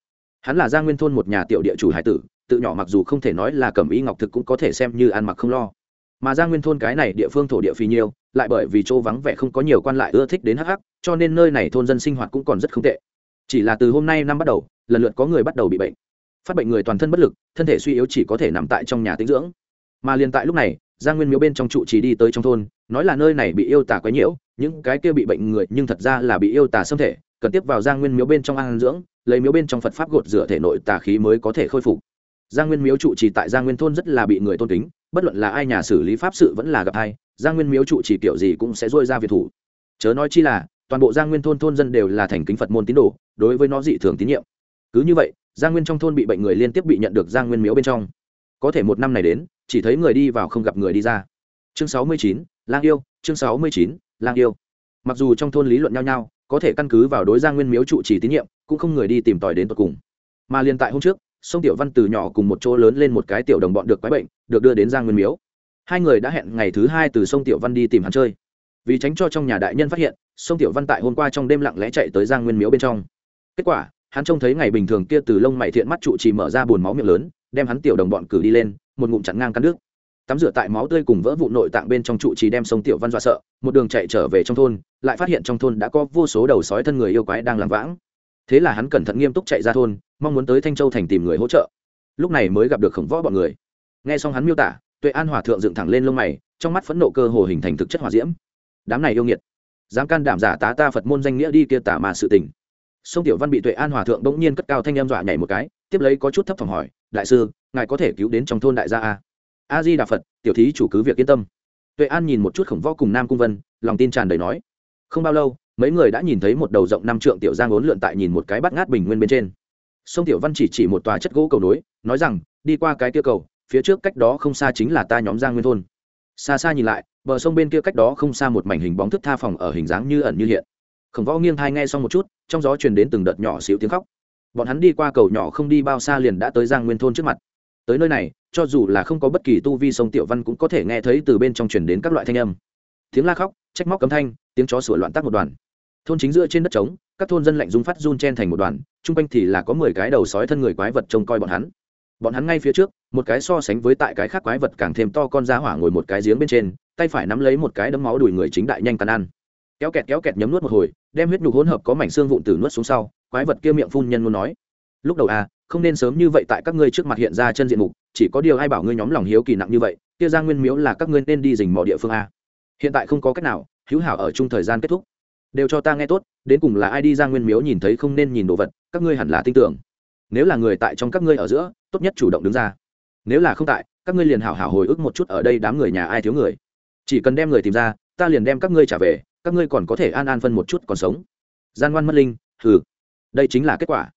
Hắn là gia nguyên thôn một nhà tiểu địa chủ hải tử, tự nhỏ mặc dù không thể nói là cẩm y ngọc thực cũng có thể xem như ăn mặc không lo mà gia nguyên thôn cái này địa phương thổ địa phì nhiêu lại bởi vì chỗ vắng vẻ không có nhiều quan lại ưa thích đến hắc hắc, cho nên nơi này thôn dân sinh hoạt cũng còn rất không tệ. Chỉ là từ hôm nay năm bắt đầu, lần lượt có người bắt đầu bị bệnh. Phát bệnh người toàn thân bất lực, thân thể suy yếu chỉ có thể nằm tại trong nhà tĩnh dưỡng. Mà liền tại lúc này gia nguyên miếu bên trong trụ trì đi tới trong thôn, nói là nơi này bị yêu tà quấy nhiễu, những cái kia bị bệnh người nhưng thật ra là bị yêu tà xâm thể, cần tiếp vào gia nguyên miếu bên trong ăn dưỡng, lấy miếu bên trong phật pháp gột rửa thể nội tà khí mới có thể khôi phục. Gia nguyên miếu trụ trì tại gia nguyên thôn rất là bị người tôn kính bất luận là ai nhà xử lý pháp sự vẫn là gặp ai gia nguyên miếu trụ trì kiểu gì cũng sẽ dôi ra việt thủ. Chớ nói chi là, toàn bộ gia nguyên thôn thôn dân đều là thành kính phật môn tín đồ, đối với nó dị thường tín nhiệm. Cứ như vậy gia nguyên trong thôn bị bệnh người liên tiếp bị nhận được gia nguyên miếu bên trong. Có thể một năm này đến, chỉ thấy người đi vào không gặp người đi ra. Chương sáu mươi chín, lang yêu, chương sáu mươi chín, lang yêu. Mặc dù trong thôn lý luận nhau nhau, có thể căn cứ vào đối gia nguyên miếu trụ trì tín nhiệm, cũng không người đi tìm tòi đến tận cùng. Mà liền tại hôm trước sông tiểu văn từ nhỏ cùng một chỗ lớn lên một cái tiểu đồng bọn được quái bệnh, được đưa đến giang nguyên miếu. Hai người đã hẹn ngày thứ hai từ sông tiểu văn đi tìm hắn chơi. Vì tránh cho trong nhà đại nhân phát hiện, sông tiểu văn tại hôm qua trong đêm lặng lẽ chạy tới giang nguyên miếu bên trong. Kết quả, hắn trông thấy ngày bình thường kia từ lông mày thiện mắt trụ chỉ mở ra bồn máu miệng lớn, đem hắn tiểu đồng bọn cử đi lên, một ngụm chặn ngang cắn nước tắm rửa tại máu tươi cùng vỡ vụ nội tạng bên trong trụ trì đem sông tiểu văn dọa sợ, một đường chạy trở về trong thôn, lại phát hiện trong thôn đã có vô số đầu sói thân người yêu quái đang làm vãng thế là hắn cẩn thận nghiêm túc chạy ra thôn, mong muốn tới thanh châu thành tìm người hỗ trợ. Lúc này mới gặp được khổng võ bọn người. Nghe xong hắn miêu tả, tuệ an hòa thượng dựng thẳng lên lông mày, trong mắt phẫn nộ cơ hồ hình thành thực chất hòa diễm. Đám này yêu nghiệt, dám can đảm giả tá ta phật môn danh nghĩa đi kia tả mà sự tình. Sông tiểu văn bị tuệ an hòa thượng bỗng nhiên cất cao thanh em dọa nhảy một cái, tiếp lấy có chút thấp phòng hỏi, đại sư, ngài có thể cứu đến trong thôn đại gia a? A di đà phật, tiểu thí chủ cứ việc yên tâm. Tuệ an nhìn một chút khổng võ cùng nam cung vân, lòng tin tràn đầy nói. Không bao lâu mấy người đã nhìn thấy một đầu rộng năm trượng tiểu giang ốn lượn tại nhìn một cái bắt ngát bình nguyên bên trên. Sông tiểu văn chỉ chỉ một tòa chất gỗ cầu nối, nói rằng, đi qua cái kia cầu, phía trước cách đó không xa chính là ta nhóm giang nguyên thôn. Xa xa nhìn lại, bờ sông bên kia cách đó không xa một mảnh hình bóng thức tha phòng ở hình dáng như ẩn như hiện. Khổng võ nghiêng thai nghe xong một chút, trong gió truyền đến từng đợt nhỏ xíu tiếng khóc. Bọn hắn đi qua cầu nhỏ không đi bao xa liền đã tới giang nguyên thôn trước mặt. Tới nơi này, cho dù là không có bất kỳ tu vi sông tiểu văn cũng có thể nghe thấy từ bên trong truyền đến các loại thanh âm. Tiếng la khóc, trách móc cấm thanh, tiếng chó sủa loạn tắc một đoàn thôn chính giữa trên đất trống, các thôn dân lạnh rung phát run chen thành một đoàn, chung quanh thì là có mười cái đầu sói thân người quái vật trông coi bọn hắn. Bọn hắn ngay phía trước, một cái so sánh với tại cái khác quái vật càng thêm to con ra hỏa ngồi một cái giếng bên trên, tay phải nắm lấy một cái đấm máu đùi người chính đại nhanh tàn ăn. Kéo kẹt kéo kẹt nhấm nuốt một hồi, đem huyết nhục hỗn hợp có mảnh xương vụn từ nuốt xuống sau, quái vật kia miệng phun nhân muốn nói. Lúc đầu à không nên sớm như vậy tại các ngươi trước mặt hiện ra chân diện mục, chỉ có điều ai bảo ngươi nhóm lòng hiếu kỳ nặng như vậy, kia ra nguyên miếu là các ngươi nên đi dình mò địa phương a. Hiện tại không có cách nào hữu hảo ở chung thời gian kết thúc đều cho ta nghe tốt, đến cùng là ai đi ra nguyên miếu nhìn thấy không nên nhìn đồ vật, các ngươi hẳn là tin tưởng. Nếu là người tại trong các ngươi ở giữa, tốt nhất chủ động đứng ra. Nếu là không tại, các ngươi liền hảo hảo hồi ức một chút ở đây đám người nhà ai thiếu người. Chỉ cần đem người tìm ra, ta liền đem các ngươi trả về, các ngươi còn có thể an an phân một chút còn sống. Gian ngoan mất linh, hừ. Đây chính là kết quả.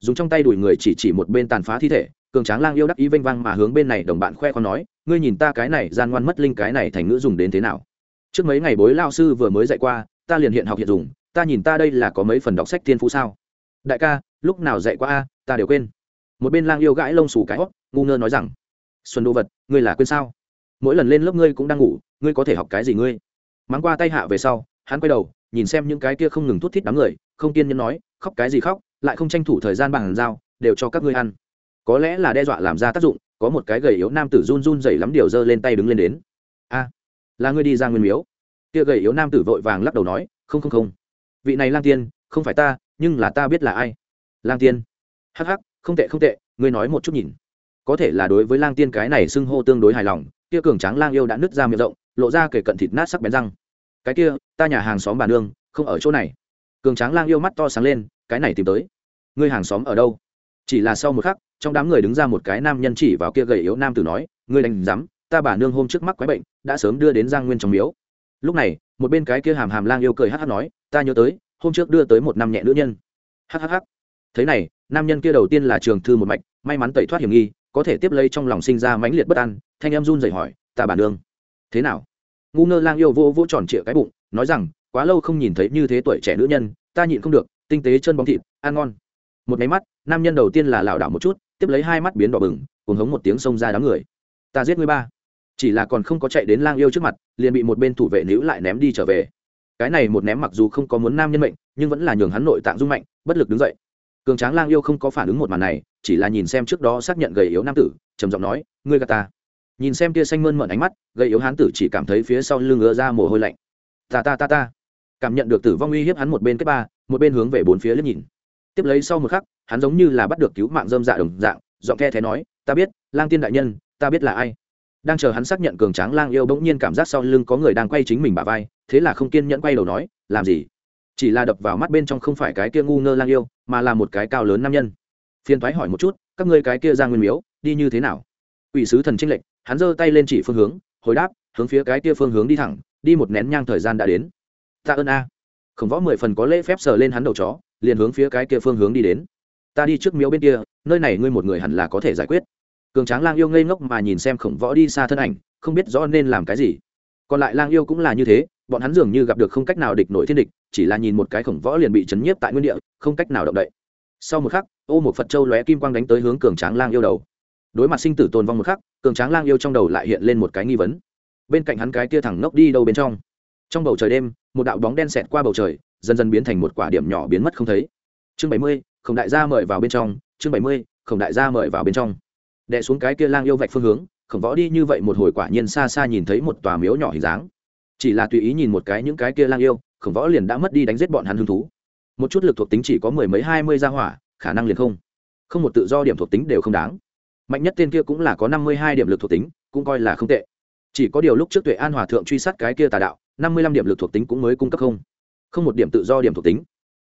Dùng trong tay đuổi người chỉ chỉ một bên tàn phá thi thể, cường tráng lang yêu đắc ý vênh vang mà hướng bên này đồng bạn khoe con nói, ngươi nhìn ta cái này, gian ngoan mất linh cái này thành ngữ dùng đến thế nào? Trước mấy ngày bối lao sư vừa mới dạy qua ta liền hiện học hiện dùng, ta nhìn ta đây là có mấy phần đọc sách thiên phú sao? Đại ca, lúc nào dạy qua a, ta đều quên. Một bên lang yêu gãi lông xù cái hót, ngu ngơ nói rằng, xuân đồ vật, ngươi là quên sao? Mỗi lần lên lớp ngươi cũng đang ngủ, ngươi có thể học cái gì ngươi? Mắng qua tay hạ về sau, hắn quay đầu, nhìn xem những cái kia không ngừng thút thít đám người, không kiên nhân nói, khóc cái gì khóc, lại không tranh thủ thời gian bằng dao, đều cho các ngươi ăn. Có lẽ là đe dọa làm ra tác dụng, có một cái gầy yếu nam tử run run dày lắm điều dơ lên tay đứng lên đến. A, là ngươi đi ra nguyên miếu kia gầy yếu nam tử vội vàng lắc đầu nói, không không không. Vị này lang tiên, không phải ta, nhưng là ta biết là ai. Lang tiên? Hắc hắc, không tệ không tệ, ngươi nói một chút nhìn. Có thể là đối với lang tiên cái này xưng hô tương đối hài lòng, kia cường tráng lang yêu đã nứt ra miệng rộng, lộ ra kể cận thịt nát sắc bén răng. Cái kia, ta nhà hàng xóm bà nương, không ở chỗ này. Cường tráng lang yêu mắt to sáng lên, cái này tìm tới. Ngươi hàng xóm ở đâu? Chỉ là sau một khắc, trong đám người đứng ra một cái nam nhân chỉ vào kia gầy yếu nam tử nói, ngươi đánh rắm ta bà nương hôm trước mắc quái bệnh, đã sớm đưa đến giang nguyên trong miếu lúc này, một bên cái kia hàm hàm lang yêu cười hh nói, ta nhớ tới, hôm trước đưa tới một năm nhẹ nữ nhân. Hhh thế này, nam nhân kia đầu tiên là trường thư một mạch, may mắn tẩy thoát hiểm nghi, có thể tiếp lấy trong lòng sinh ra mãnh liệt bất an, thanh em run rẩy hỏi, ta bản nương thế nào? Ngu ngơ lang yêu vô vô tròn trịa cái bụng, nói rằng, quá lâu không nhìn thấy như thế tuổi trẻ nữ nhân, ta nhịn không được, tinh tế chân bóng thịt, ăn ngon. Một máy mắt, nam nhân đầu tiên là lảo đảo một chút, tiếp lấy hai mắt biến đỏ bừng cùng hống một tiếng xông ra đám người. Ta giết ngươi ba chỉ là còn không có chạy đến lang yêu trước mặt, liền bị một bên thủ vệ níu lại ném đi trở về. Cái này một ném mặc dù không có muốn nam nhân mệnh, nhưng vẫn là nhường hắn nội tạng rung mạnh, bất lực đứng dậy. Cường tráng lang yêu không có phản ứng một màn này, chỉ là nhìn xem trước đó xác nhận gầy yếu nam tử, trầm giọng nói, ngươi gà ta. Nhìn xem tia xanh mơn mận ánh mắt, gầy yếu hán tử chỉ cảm thấy phía sau lưng ngứa ra mồ hôi lạnh. Ta ta ta ta. Cảm nhận được tử vong uy hiếp hắn một bên kết ba, một bên hướng về bốn phía liếc nhìn. Tiếp lấy sau một khắc, hắn giống như là bắt được cứu mạng dâm dạ đồng dạng, giọng the thế nói, ta biết, lang tiên đại nhân, ta biết là ai đang chờ hắn xác nhận cường tráng lang yêu bỗng nhiên cảm giác sau lưng có người đang quay chính mình bà vai, thế là không kiên nhẫn quay đầu nói, làm gì? Chỉ là đập vào mắt bên trong không phải cái kia ngu ngơ lang yêu, mà là một cái cao lớn nam nhân. Phiền thoái hỏi một chút, các ngươi cái kia ra nguyên miếu, đi như thế nào? Ủy sứ thần trinh lệnh hắn giơ tay lên chỉ phương hướng, hồi đáp, hướng phía cái kia phương hướng đi thẳng, đi một nén nhang thời gian đã đến. Ta ơn a. Khổng võ mười phần có lễ phép sờ lên hắn đầu chó, liền hướng phía cái kia phương hướng đi đến. Ta đi trước miếu bên kia, nơi này ngươi một người hẳn là có thể giải quyết cường tráng lang yêu ngây ngốc mà nhìn xem khổng võ đi xa thân ảnh, không biết rõ nên làm cái gì. Còn lại lang yêu cũng là như thế, bọn hắn dường như gặp được không cách nào địch nổi thiên địch, chỉ là nhìn một cái khổng võ liền bị chấn nhiếp tại nguyên địa, không cách nào động đậy. Sau một khắc, ô một phật châu lóe kim quang đánh tới hướng cường tráng lang yêu đầu. Đối mặt sinh tử tồn vong một khắc, cường tráng lang yêu trong đầu lại hiện lên một cái nghi vấn. Bên cạnh hắn cái tia thẳng ngốc đi đâu bên trong? Trong bầu trời đêm, một đạo bóng đen xẹt qua bầu trời, dần dần biến thành một quả điểm nhỏ biến mất không thấy. Chương bảy mươi, khổng đại gia mời vào bên trong, chương bảy mươi, khổng đại gia mời vào bên trong đè xuống cái kia lang yêu vạch phương hướng, khổng võ đi như vậy một hồi quả nhiên xa xa nhìn thấy một tòa miếu nhỏ hình dáng. Chỉ là tùy ý nhìn một cái những cái kia lang yêu, khổng võ liền đã mất đi đánh giết bọn hắn hứng thú. Một chút lực thuộc tính chỉ có mười mấy hai mươi gia hỏa, khả năng liền không. Không một tự do điểm thuộc tính đều không đáng. Mạnh nhất tên kia cũng là có năm mươi hai điểm lực thuộc tính, cũng coi là không tệ. Chỉ có điều lúc trước tuệ an hòa thượng truy sát cái kia tà đạo, năm mươi lăm điểm lực thuộc tính cũng mới cung cấp không. Không một điểm tự do điểm thuộc tính.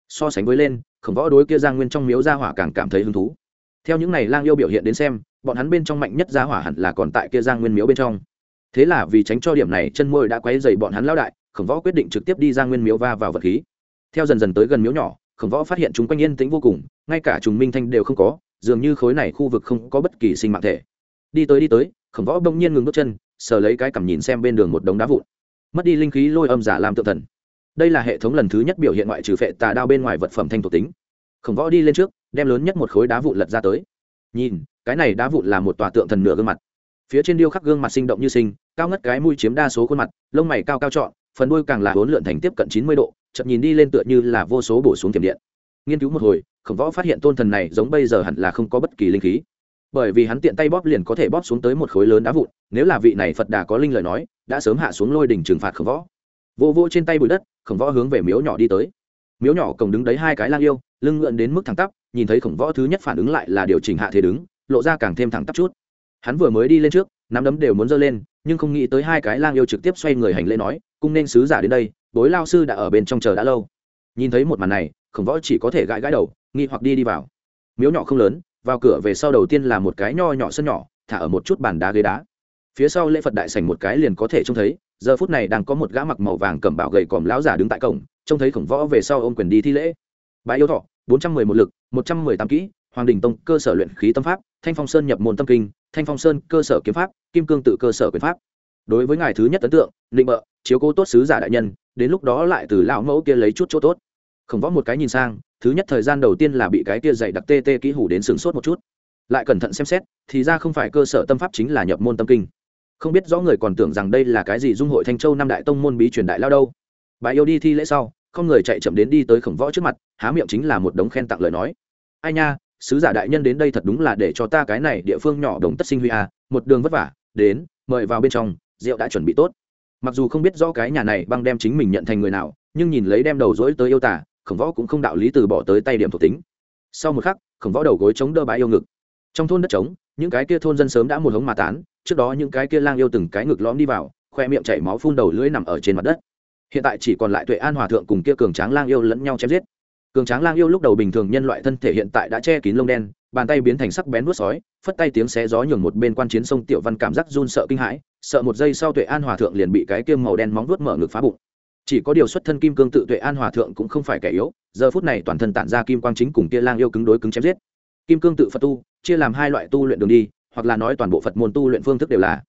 So sánh với lên, khổng võ đối kia giang nguyên trong miếu gia hỏa càng cảm thấy hứng thú theo những này lang yêu biểu hiện đến xem, bọn hắn bên trong mạnh nhất gia hỏa hẳn là còn tại kia giang nguyên miếu bên trong. Thế là vì tránh cho điểm này, chân môi đã quấy dày bọn hắn lao đại, khổng võ quyết định trực tiếp đi giang nguyên miếu va vào vật khí. Theo dần dần tới gần miếu nhỏ, khổng võ phát hiện chúng quanh yên tĩnh vô cùng, ngay cả trùng minh thanh đều không có, dường như khối này khu vực không có bất kỳ sinh mạng thể. Đi tới đi tới, khổng võ bỗng nhiên ngừng bước chân, sờ lấy cái cằm nhìn xem bên đường một đống đá vụn. Mất đi linh khí lôi âm giả làm tự thần. Đây là hệ thống lần thứ nhất biểu hiện ngoại trừ phệ tà đao bên ngoài vật phẩm thanh thuộc tính khổng võ đi lên trước, đem lớn nhất một khối đá vụn lật ra tới. Nhìn, cái này đá vụn là một tòa tượng thần nửa gương mặt. Phía trên điêu khắc gương mặt sinh động như sinh, cao ngất cái mũi chiếm đa số khuôn mặt, lông mày cao cao trọn, phần đuôi càng là hỗn lượn thành tiếp cận chín mươi độ, chậm nhìn đi lên tựa như là vô số bổ xuống tiềm điện. Nghiên cứu một hồi, khổng võ phát hiện tôn thần này giống bây giờ hẳn là không có bất kỳ linh khí. Bởi vì hắn tiện tay bóp liền có thể bóp xuống tới một khối lớn đá vụn, nếu là vị này phật đà có linh lời nói, đã sớm hạ xuống lôi đỉnh trừng phạt khổng võ. Vô vô trên tay bụi đất, khổng võ hướng về miếu nhỏ đi tới. Miếu nhỏ cổng đứng đấy hai cái lang yêu lưng ngượn đến mức thẳng tắp, nhìn thấy khổng võ thứ nhất phản ứng lại là điều chỉnh hạ thế đứng, lộ ra càng thêm thẳng tắp chút. Hắn vừa mới đi lên trước, nắm đấm đều muốn giơ lên, nhưng không nghĩ tới hai cái lang yêu trực tiếp xoay người hành lễ nói, cung nên sứ giả đến đây, bối lao sư đã ở bên trong chờ đã lâu. Nhìn thấy một màn này, khổng võ chỉ có thể gãi gãi đầu, nghi hoặc đi đi vào. Miếu nhỏ không lớn, vào cửa về sau đầu tiên là một cái nho nhỏ sân nhỏ, thả ở một chút bàn đá ghế đá. Phía sau lễ phật đại sảnh một cái liền có thể trông thấy, giờ phút này đang có một gã mặc màu vàng cẩm bảo gầy còm lão giả đứng tại cổng, trông thấy khổng võ về sau ôm quyền đi thi lễ. Bãi yêu thọ bốn trăm mười một lực, một trăm mười tám kỹ, hoàng đình tông cơ sở luyện khí tâm pháp, thanh phong sơn nhập môn tâm kinh, thanh phong sơn cơ sở kiếm pháp, kim cương tự cơ sở quyền pháp. Đối với ngài thứ nhất ấn tượng định bợ, chiếu cố tốt sứ giả đại nhân, đến lúc đó lại từ lão mẫu kia lấy chút chỗ tốt. Khổng võ một cái nhìn sang, thứ nhất thời gian đầu tiên là bị cái kia dạy đặc tê tê kỹ hủ đến sửng sốt một chút. Lại cẩn thận xem xét, thì ra không phải cơ sở tâm pháp chính là nhập môn tâm kinh. Không biết rõ người còn tưởng rằng đây là cái gì dung hội thanh châu năm đại tông môn bí truyền đại lao đâu. Bà yêu đi thi lễ sau không người chạy chậm đến đi tới khổng võ trước mặt, há miệng chính là một đống khen tặng lời nói. Ai nha, sứ giả đại nhân đến đây thật đúng là để cho ta cái này địa phương nhỏ đồng tất sinh huy à một đường vất vả, đến, mời vào bên trong, rượu đã chuẩn bị tốt. Mặc dù không biết rõ cái nhà này băng đem chính mình nhận thành người nào, nhưng nhìn lấy đem đầu dối tới yêu tả khổng võ cũng không đạo lý từ bỏ tới tay điểm thuộc tính. Sau một khắc, khổng võ đầu gối chống đỡ bãi yêu ngực. Trong thôn đất trống, những cái kia thôn dân sớm đã một hống mà tán, trước đó những cái kia lang yêu từng cái ngực lõm đi vào, khoe miệng chảy máu phun đầu lưỡi nằm ở trên mặt đất hiện tại chỉ còn lại tuệ an hòa thượng cùng kia cường tráng lang yêu lẫn nhau chém giết. Cường tráng lang yêu lúc đầu bình thường nhân loại thân thể hiện tại đã che kín lông đen, bàn tay biến thành sắc bén nuốt sói, phất tay tiếng xé gió nhường một bên quan chiến sông tiểu văn cảm giác run sợ kinh hãi, sợ một giây sau tuệ an hòa thượng liền bị cái kiêm màu đen móng vuốt mở ngực phá bụng. Chỉ có điều xuất thân kim cương tự tuệ an hòa thượng cũng không phải kẻ yếu, giờ phút này toàn thân tản ra kim quang chính cùng kia lang yêu cứng đối cứng chém giết. Kim cương tự phật tu, chia làm hai loại tu luyện đường đi, hoặc là nói toàn bộ phật môn tu luyện phương thức đều là.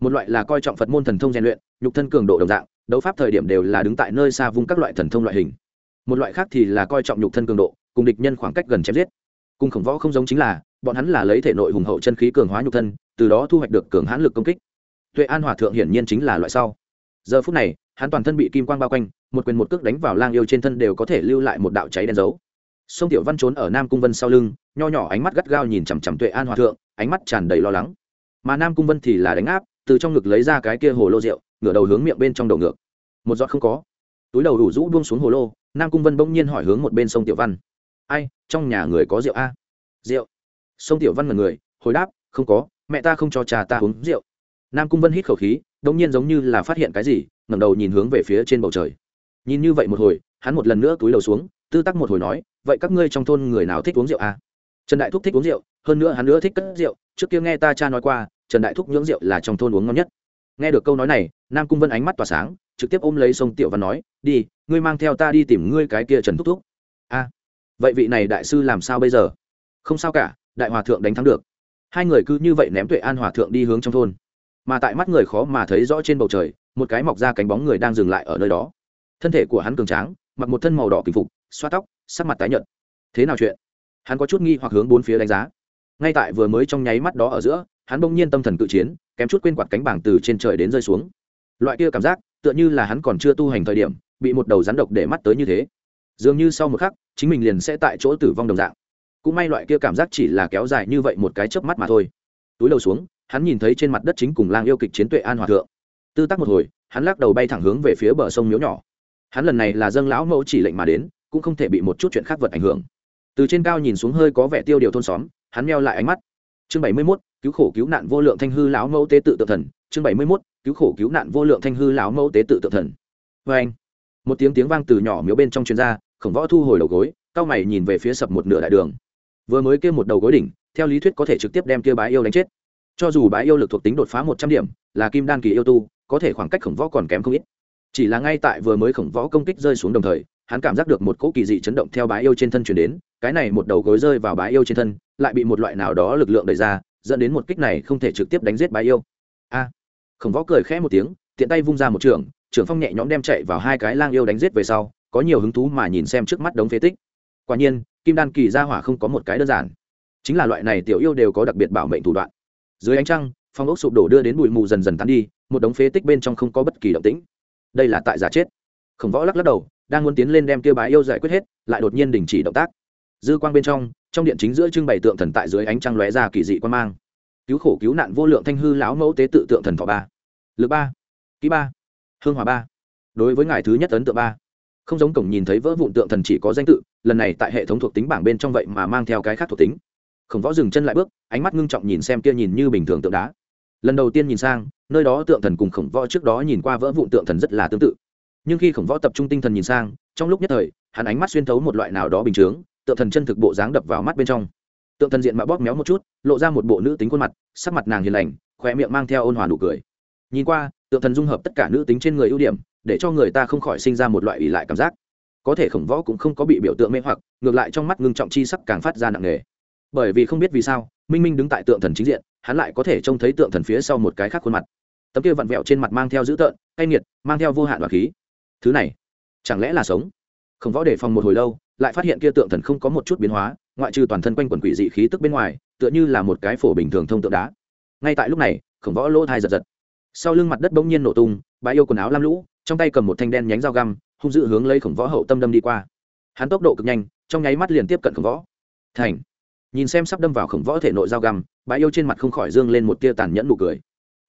Một loại là coi trọng phật môn thần thông rèn luyện, nhục thân cường độ đồng dạng đấu pháp thời điểm đều là đứng tại nơi xa vung các loại thần thông loại hình. Một loại khác thì là coi trọng nhục thân cường độ, cùng địch nhân khoảng cách gần chém giết. Cùng khổng võ không giống chính là, bọn hắn là lấy thể nội hùng hậu chân khí cường hóa nhục thân, từ đó thu hoạch được cường hãn lực công kích. Tuệ an hòa thượng hiển nhiên chính là loại sau. Giờ phút này, hắn toàn thân bị kim quang bao quanh, một quyền một cước đánh vào lang yêu trên thân đều có thể lưu lại một đạo cháy đen dấu. Sông tiểu văn trốn ở nam cung vân sau lưng, nho nhỏ ánh mắt gắt gao nhìn chằm chằm tuệ an hòa thượng, ánh mắt tràn đầy lo lắng. Mà nam cung vân thì là đánh áp, từ trong ngực lấy ra cái kia hồ lô rượu ngửa đầu hướng miệng bên trong đầu ngược. Một giọt không có. Túi đầu đủ rũ buông xuống hồ lô, nam cung vân bỗng nhiên hỏi hướng một bên sông tiểu văn. Ai, trong nhà người có rượu a? Rượu. Sông tiểu văn là người, hồi đáp, không có, mẹ ta không cho cha ta uống rượu. Nam cung vân hít khẩu khí đ ỗ n g nhiên giống như là phát hiện cái gì, ngẩng đầu nhìn hướng về phía trên bầu trời. Nhìn như vậy một hồi, hắn một lần nữa túi đầu xuống, tư tắc một hồi nói, vậy các ngươi trong thôn người nào thích uống rượu à? trần đại thúc thích uống rượu, hơn nữa hắn nữa thích cất rượu, trước kia nghe ta cha nói qua, trần đại thúc nhưỡng rượu là trong thôn uống ngon nhất nghe được câu nói này nam cung vân ánh mắt tỏa sáng trực tiếp ôm lấy sông tiểu văn nói đi ngươi mang theo ta đi tìm ngươi cái kia trần thúc thúc. A à, vậy vị này đại sư làm sao bây giờ? Không sao cả đại hòa thượng đánh thắng được. Hai người cứ như vậy ném tuệ an hòa thượng đi hướng trong thôn. Mà tại mắt người khó mà thấy rõ trên bầu trời một cái mọc ra cánh bóng người đang dừng lại ở nơi đó. Thân thể của hắn cường tráng mặc một thân màu đỏ kinh phục xoa tóc sắc mặt tái nhợt. Thế nào chuyện? Hắn có chút nghi hoặc hướng bốn phía đánh giá. Ngay tại vừa mới trong nháy mắt đó ở giữa hắn bỗng nhiên tâm thần cự chiến kém chút quên quạt cánh bảng từ trên trời đến rơi xuống. Loại kia cảm giác, tựa như là hắn còn chưa tu hành thời điểm, bị một đầu rắn độc để mắt tới như thế. Dường như sau một khắc, chính mình liền sẽ tại chỗ tử vong đồng dạng. Cũng may loại kia cảm giác chỉ là kéo dài như vậy một cái chớp mắt mà thôi. Túi đầu xuống, hắn nhìn thấy trên mặt đất chính cùng lang yêu kịch chiến tuệ an hòa thượng. Tư tắc một hồi, hắn lắc đầu bay thẳng hướng về phía bờ sông miếu nhỏ. Hắn lần này là dâng lão mẫu chỉ lệnh mà đến, cũng không thể bị một chút chuyện khác vật ảnh hưởng. Từ trên cao nhìn xuống hơi có vẻ tiêu điều thôn xóm, hắn meo lại ánh mắt. Chương bảy mươi mốt cứu khổ cứu nạn vô lượng thanh hư lão mẫu tế tự tự thần, chương bảy mươi mốt, cứu khổ cứu nạn vô lượng thanh hư lão mẫu tế tự tự thần. Vê anh, một tiếng tiếng vang từ nhỏ miếu bên trong chuyên gia khổng võ thu hồi đầu gối, cao mày nhìn về phía sập một nửa đại đường. Vừa mới kêu một đầu gối đỉnh, theo lý thuyết có thể trực tiếp đem kia bái yêu đánh chết. Cho dù bái yêu lực thuộc tính đột phá một trăm điểm, là kim đan kỳ yêu tu, có thể khoảng cách khổng võ còn kém không ít. Chỉ là ngay tại vừa mới khổng võ công kích rơi xuống đồng thời, hắn cảm giác được một cỗ kỳ dị chấn động theo bái yêu trên thân chuyển đến, cái này một đầu gối rơi vào bái yêu trên thân, lại bị một loại nào đó lực lượng đẩy ra dẫn đến một kích này không thể trực tiếp đánh giết bái yêu. A, khổng võ cười khẽ một tiếng, tiện tay vung ra một trường, trưởng phong nhẹ nhõm đem chạy vào hai cái lang yêu đánh giết về sau, có nhiều hứng thú mà nhìn xem trước mắt đống phế tích. Quả nhiên, kim đan kỳ gia hỏa không có một cái đơn giản. Chính là loại này tiểu yêu đều có đặc biệt bảo mệnh thủ đoạn. Dưới ánh trăng, phong ốc sụp đổ đưa đến bụi mù dần dần tan đi, một đống phế tích bên trong không có bất kỳ động tĩnh. Đây là tại giả chết. Khổng võ lắc lắc đầu, đang muốn tiến lên đem kia bái yêu giải quyết hết, lại đột nhiên đình chỉ động tác. Dư quang bên trong trong điện chính giữa trưng bày tượng thần tại dưới ánh trăng lóe ra kỳ dị quan mang. Cứu khổ cứu nạn vô lượng thanh hư lão mẫu tế tự tượng thần thọ ba. Lực ba. Ký ba. Hương hòa ba. Đối với ngài thứ nhất ấn tượng ba. Không giống cổng nhìn thấy vỡ vụn tượng thần chỉ có danh tự, lần này tại hệ thống thuộc tính bảng bên trong vậy mà mang theo cái khác thuộc tính. Khổng võ dừng chân lại bước, ánh mắt ngưng trọng nhìn xem kia nhìn như bình thường tượng đá. Lần đầu tiên nhìn sang, nơi đó tượng thần cùng khổng võ trước đó nhìn qua vỡ vụn tượng thần rất là tương tự. Nhưng khi khổng võ tập trung tinh thần nhìn sang, trong lúc nhất thời, hắn ánh mắt xuyên thấu một loại nào đó bình chướng tượng thần chân thực bộ dáng đập vào mắt bên trong. Tượng thần diện mạo bóp méo một chút, lộ ra một bộ nữ tính khuôn mặt, sắc mặt nàng hiền lành khỏe miệng mang theo ôn hòa nụ cười. Nhìn qua, tượng thần dung hợp tất cả nữ tính trên người ưu điểm, để cho người ta không khỏi sinh ra một loại ủy lại cảm giác. Có thể khổng võ cũng không có bị biểu tượng mê hoặc, ngược lại trong mắt ngưng trọng chi sắc càng phát ra nặng nề. Bởi vì không biết vì sao, minh minh đứng tại tượng thần chính diện, hắn lại có thể trông thấy tượng thần phía sau một cái khác khuôn mặt. Tấm kia vặn vẹo trên mặt mang theo dữ tợn, cay nghiệt, mang theo vô hạn và khí. Thứ này, chẳng lẽ là sống? Khổng võ đề phòng một hồi lâu, lại phát hiện kia tượng thần không có một chút biến hóa, ngoại trừ toàn thân quanh quần quỷ dị khí tức bên ngoài, tựa như là một cái phổ bình thường thông tượng đá. Ngay tại lúc này, khổng võ lỗ thai giật giật. Sau lưng mặt đất bỗng nhiên nổ tung, bãi yêu quần áo lam lũ, trong tay cầm một thanh đen nhánh dao găm, hung dữ hướng lấy khổng võ hậu tâm đâm đi qua. Hắn tốc độ cực nhanh, trong nháy mắt liền tiếp cận khổng võ. Thành. Nhìn xem sắp đâm vào khổng võ thể nội dao găm, bãi yêu trên mặt không khỏi dương lên một tia tàn nhẫn nụ cười.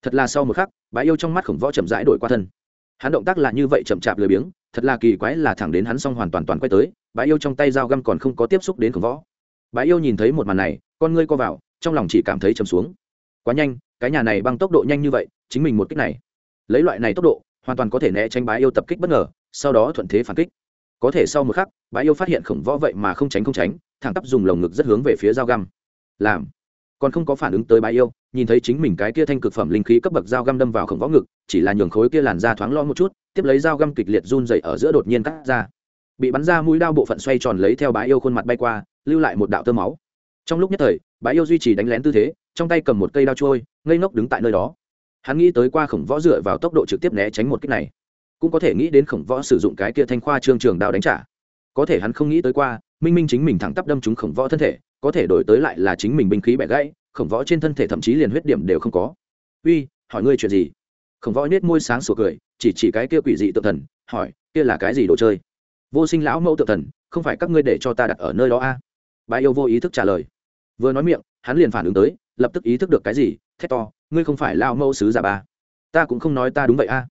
Thật là sau một khắc, bãi yêu trong mắt khổng võ chậm rãi đổi qua thân. Hắn động tác là như vậy chậm chạp lười biếng thật là kỳ quái là thẳng đến hắn xong hoàn toàn toàn quay tới bãi yêu trong tay dao găm còn không có tiếp xúc đến khổng võ. Bãi yêu nhìn thấy một màn này, con ngươi co vào, trong lòng chỉ cảm thấy chầm xuống. Quá nhanh, cái nhà này băng tốc độ nhanh như vậy, chính mình một kích này. Lấy loại này tốc độ, hoàn toàn có thể né tránh bãi yêu tập kích bất ngờ, sau đó thuận thế phản kích. Có thể sau một khắc bãi yêu phát hiện khổng võ vậy mà không tránh không tránh, thẳng tắp dùng lồng ngực rất hướng về phía dao găm. Làm còn không có phản ứng tới bái yêu, nhìn thấy chính mình cái kia thanh cực phẩm linh khí cấp bậc dao găm đâm vào khổng võ ngực, chỉ là nhường khối kia làn da thoáng lo một chút, tiếp lấy dao găm kịch liệt run dậy ở giữa đột nhiên cắt ra. Bị bắn ra mũi đao bộ phận xoay tròn lấy theo bái yêu khuôn mặt bay qua, lưu lại một đạo tơ máu. Trong lúc nhất thời bái yêu duy trì đánh lén tư thế, trong tay cầm một cây đao trôi, ngây ngốc đứng tại nơi đó. Hắn nghĩ tới qua khổng võ dựa vào tốc độ trực tiếp né tránh một cách này, cũng có thể nghĩ đến khổng võ sử dụng cái kia thanh khoa trương trường đao đánh trả. Có thể hắn không nghĩ tới qua, minh minh chính mình thẳng tắp đâm trúng khổng võ thân thể có thể đổi tới lại là chính mình binh khí bẻ gãy, khổng võ trên thân thể thậm chí liền huyết điểm đều không có. Uy, hỏi ngươi chuyện gì? Khổng võ nết môi sáng sủa cười, chỉ chỉ cái kia quỷ dị tự thần, hỏi, kia là cái gì đồ chơi? Vô sinh lão mẫu tự thần, không phải các ngươi để cho ta đặt ở nơi đó a? À? bà yêu vô ý thức trả lời. Vừa nói miệng, hắn liền phản ứng tới, lập tức ý thức được cái gì, thét to, ngươi không phải lao mẫu sứ giả ba. Ta cũng không nói ta đúng vậy a.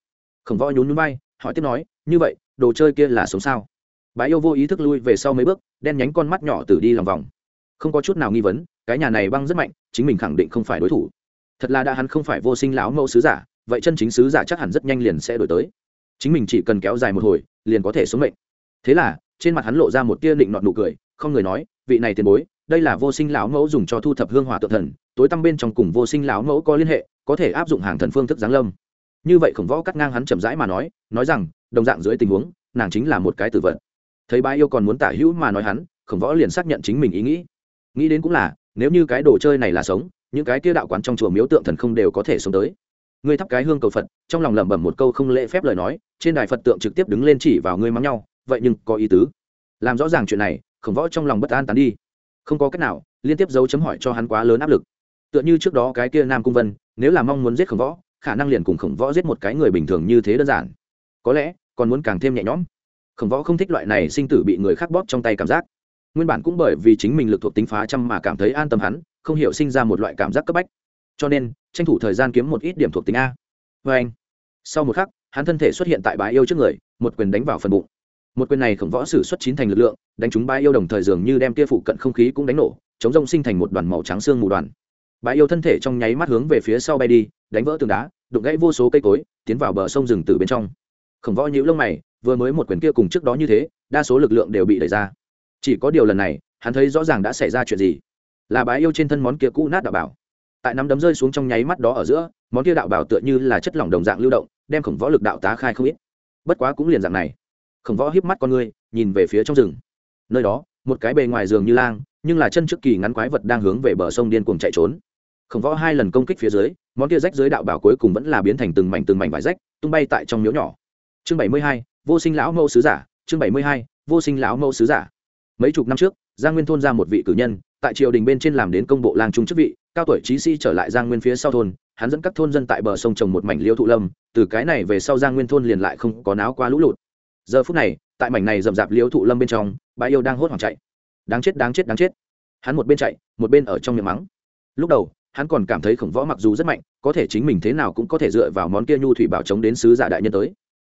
Khổng võ nhún núi bay hỏi tiếp nói, như vậy, đồ chơi kia là sống sao? Bà yêu vô ý thức lui về sau mấy bước, đen nhánh con mắt nhỏ tử đi lòng vòng không có chút nào nghi vấn, cái nhà này băng rất mạnh, chính mình khẳng định không phải đối thủ. Thật là đã hắn không phải vô sinh lão mẫu sứ giả, vậy chân chính sứ giả chắc hẳn rất nhanh liền sẽ đổi tới. Chính mình chỉ cần kéo dài một hồi, liền có thể xuống mệnh. Thế là, trên mặt hắn lộ ra một tia định nọt nụ cười, không người nói, vị này tiền bối, đây là vô sinh lão mẫu dùng cho thu thập hương hỏa tự thần, tối tăm bên trong cùng vô sinh lão mẫu có liên hệ, có thể áp dụng hàng thần phương thức giáng lâm. Như vậy khổng võ cắt ngang hắn chậm rãi mà nói nói rằng, đồng dạng dưới tình huống, nàng chính là một cái tử vận thấy ba yêu còn muốn tả hữu mà nói hắn, khổng võ liền xác nhận chính mình ý nghĩ nghĩ đến cũng là, nếu như cái đồ chơi này là sống, những cái kia đạo quán trong chùa miếu tượng thần không đều có thể sống tới. Ngươi thắp cái hương cầu phật, trong lòng lẩm bẩm một câu không lễ phép lời nói, trên đài phật tượng trực tiếp đứng lên chỉ vào ngươi mắng nhau, vậy nhưng có ý tứ. Làm rõ ràng chuyện này, khổng võ trong lòng bất an tán đi. Không có cách nào, liên tiếp dấu chấm hỏi cho hắn quá lớn áp lực. Tựa như trước đó cái kia nam cung vân, nếu là mong muốn giết khổng võ, khả năng liền cùng khổng võ giết một cái người bình thường như thế đơn giản. Có lẽ, còn muốn càng thêm nhẹ nhõm. Khổng võ không thích loại này sinh tử bị người khác bóp trong tay cảm giác nguyên bản cũng bởi vì chính mình lực thuộc tính phá trăm mà cảm thấy an tâm hắn, không hiểu sinh ra một loại cảm giác cấp bách. Cho nên, tranh thủ thời gian kiếm một ít điểm thuộc tính a. Vê anh, sau một khắc, hắn thân thể xuất hiện tại bãi yêu trước người, một quyền đánh vào phần bụng. Một quyền này khổng võ sử xuất chín thành lực lượng, đánh trúng bãi yêu đồng thời dường như đem tia phụ cận không khí cũng đánh nổ, chống rông sinh thành một đoàn màu trắng xương mù đoàn. Bãi yêu thân thể trong nháy mắt hướng về phía sau bay đi, đánh vỡ tường đá, đụng gãy vô số cây cối, tiến vào bờ sông rừng từ bên trong. Khổng võ nhũ lông mày, vừa mới một quyền kia cùng trước đó như thế, đa số lực lượng đều bị đẩy ra chỉ có điều lần này, hắn thấy rõ ràng đã xảy ra chuyện gì. Là bái yêu trên thân món kia cũ nát đạo bảo. Tại nắm đấm rơi xuống trong nháy mắt đó ở giữa, món kia đạo bảo tựa như là chất lỏng đồng dạng lưu động, đem khổng võ lực đạo tá khai không ít. Bất quá cũng liền dạng này. Khổng võ híp mắt con người nhìn về phía trong rừng. Nơi đó, một cái bề ngoài giường như lang, nhưng là chân trước kỳ ngắn quái vật đang hướng về bờ sông điên cuồng chạy trốn. Khổng võ hai lần công kích phía dưới, món kia rách dưới đạo bảo cuối cùng vẫn là biến thành từng mảnh từng mảnh vải rách, tung bay tại trong miếu nhỏ. Chương bảy mươi hai, vô sinh lão mẫu sứ giả, chương bảy mươi hai, vô sinh lão mẫu sứ giả mấy chục năm trước, giang nguyên thôn ra một vị cử nhân, tại triều đình bên trên làm đến công bộ lang trung chức vị, cao tuổi trí sĩ trở lại giang nguyên phía sau thôn, hắn dẫn các thôn dân tại bờ sông trồng một mảnh liêu thụ lâm, từ cái này về sau giang nguyên thôn liền lại không có náo qua lũ lụt. Giờ phút này, tại mảnh này rậm rạp liêu thụ lâm bên trong, bà yêu đang hốt hoảng chạy. Đáng chết đáng chết đáng chết. Hắn một bên chạy, một bên ở trong miệng mắng. Lúc đầu, hắn còn cảm thấy khổng võ mặc dù rất mạnh, có thể chính mình thế nào cũng có thể dựa vào món kia nhu thủy bảo chống đến sứ giả đại nhân tới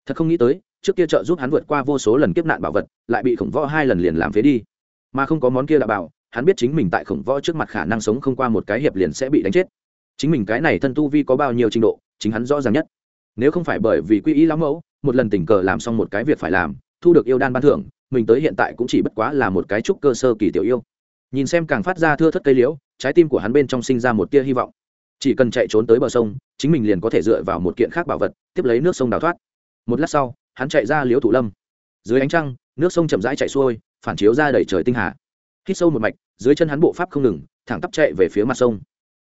thật không nghĩ tới, trước kia trợ giúp hắn vượt qua vô số lần kiếp nạn bảo vật, lại bị khổng võ hai lần liền làm phế đi. Mà không có món kia là bảo, hắn biết chính mình tại khổng võ trước mặt khả năng sống không qua một cái hiệp liền sẽ bị đánh chết. Chính mình cái này thân tu vi có bao nhiêu trình độ, chính hắn rõ ràng nhất. Nếu không phải bởi vì quy ý lão mẫu, một lần tình cờ làm xong một cái việc phải làm, thu được yêu đan ban thưởng, mình tới hiện tại cũng chỉ bất quá là một cái trúc cơ sơ kỳ tiểu yêu. Nhìn xem càng phát ra thưa thất cây liễu, trái tim của hắn bên trong sinh ra một tia hy vọng. Chỉ cần chạy trốn tới bờ sông, chính mình liền có thể dựa vào một kiện khác bảo vật, tiếp lấy nước sông đào thoát một lát sau, hắn chạy ra liễu thủ lâm. Dưới ánh trăng, nước sông chậm rãi chạy xuôi, phản chiếu ra đầy trời tinh hà. Hít sâu một mạch, dưới chân hắn bộ pháp không ngừng, thẳng tắp chạy về phía mặt sông.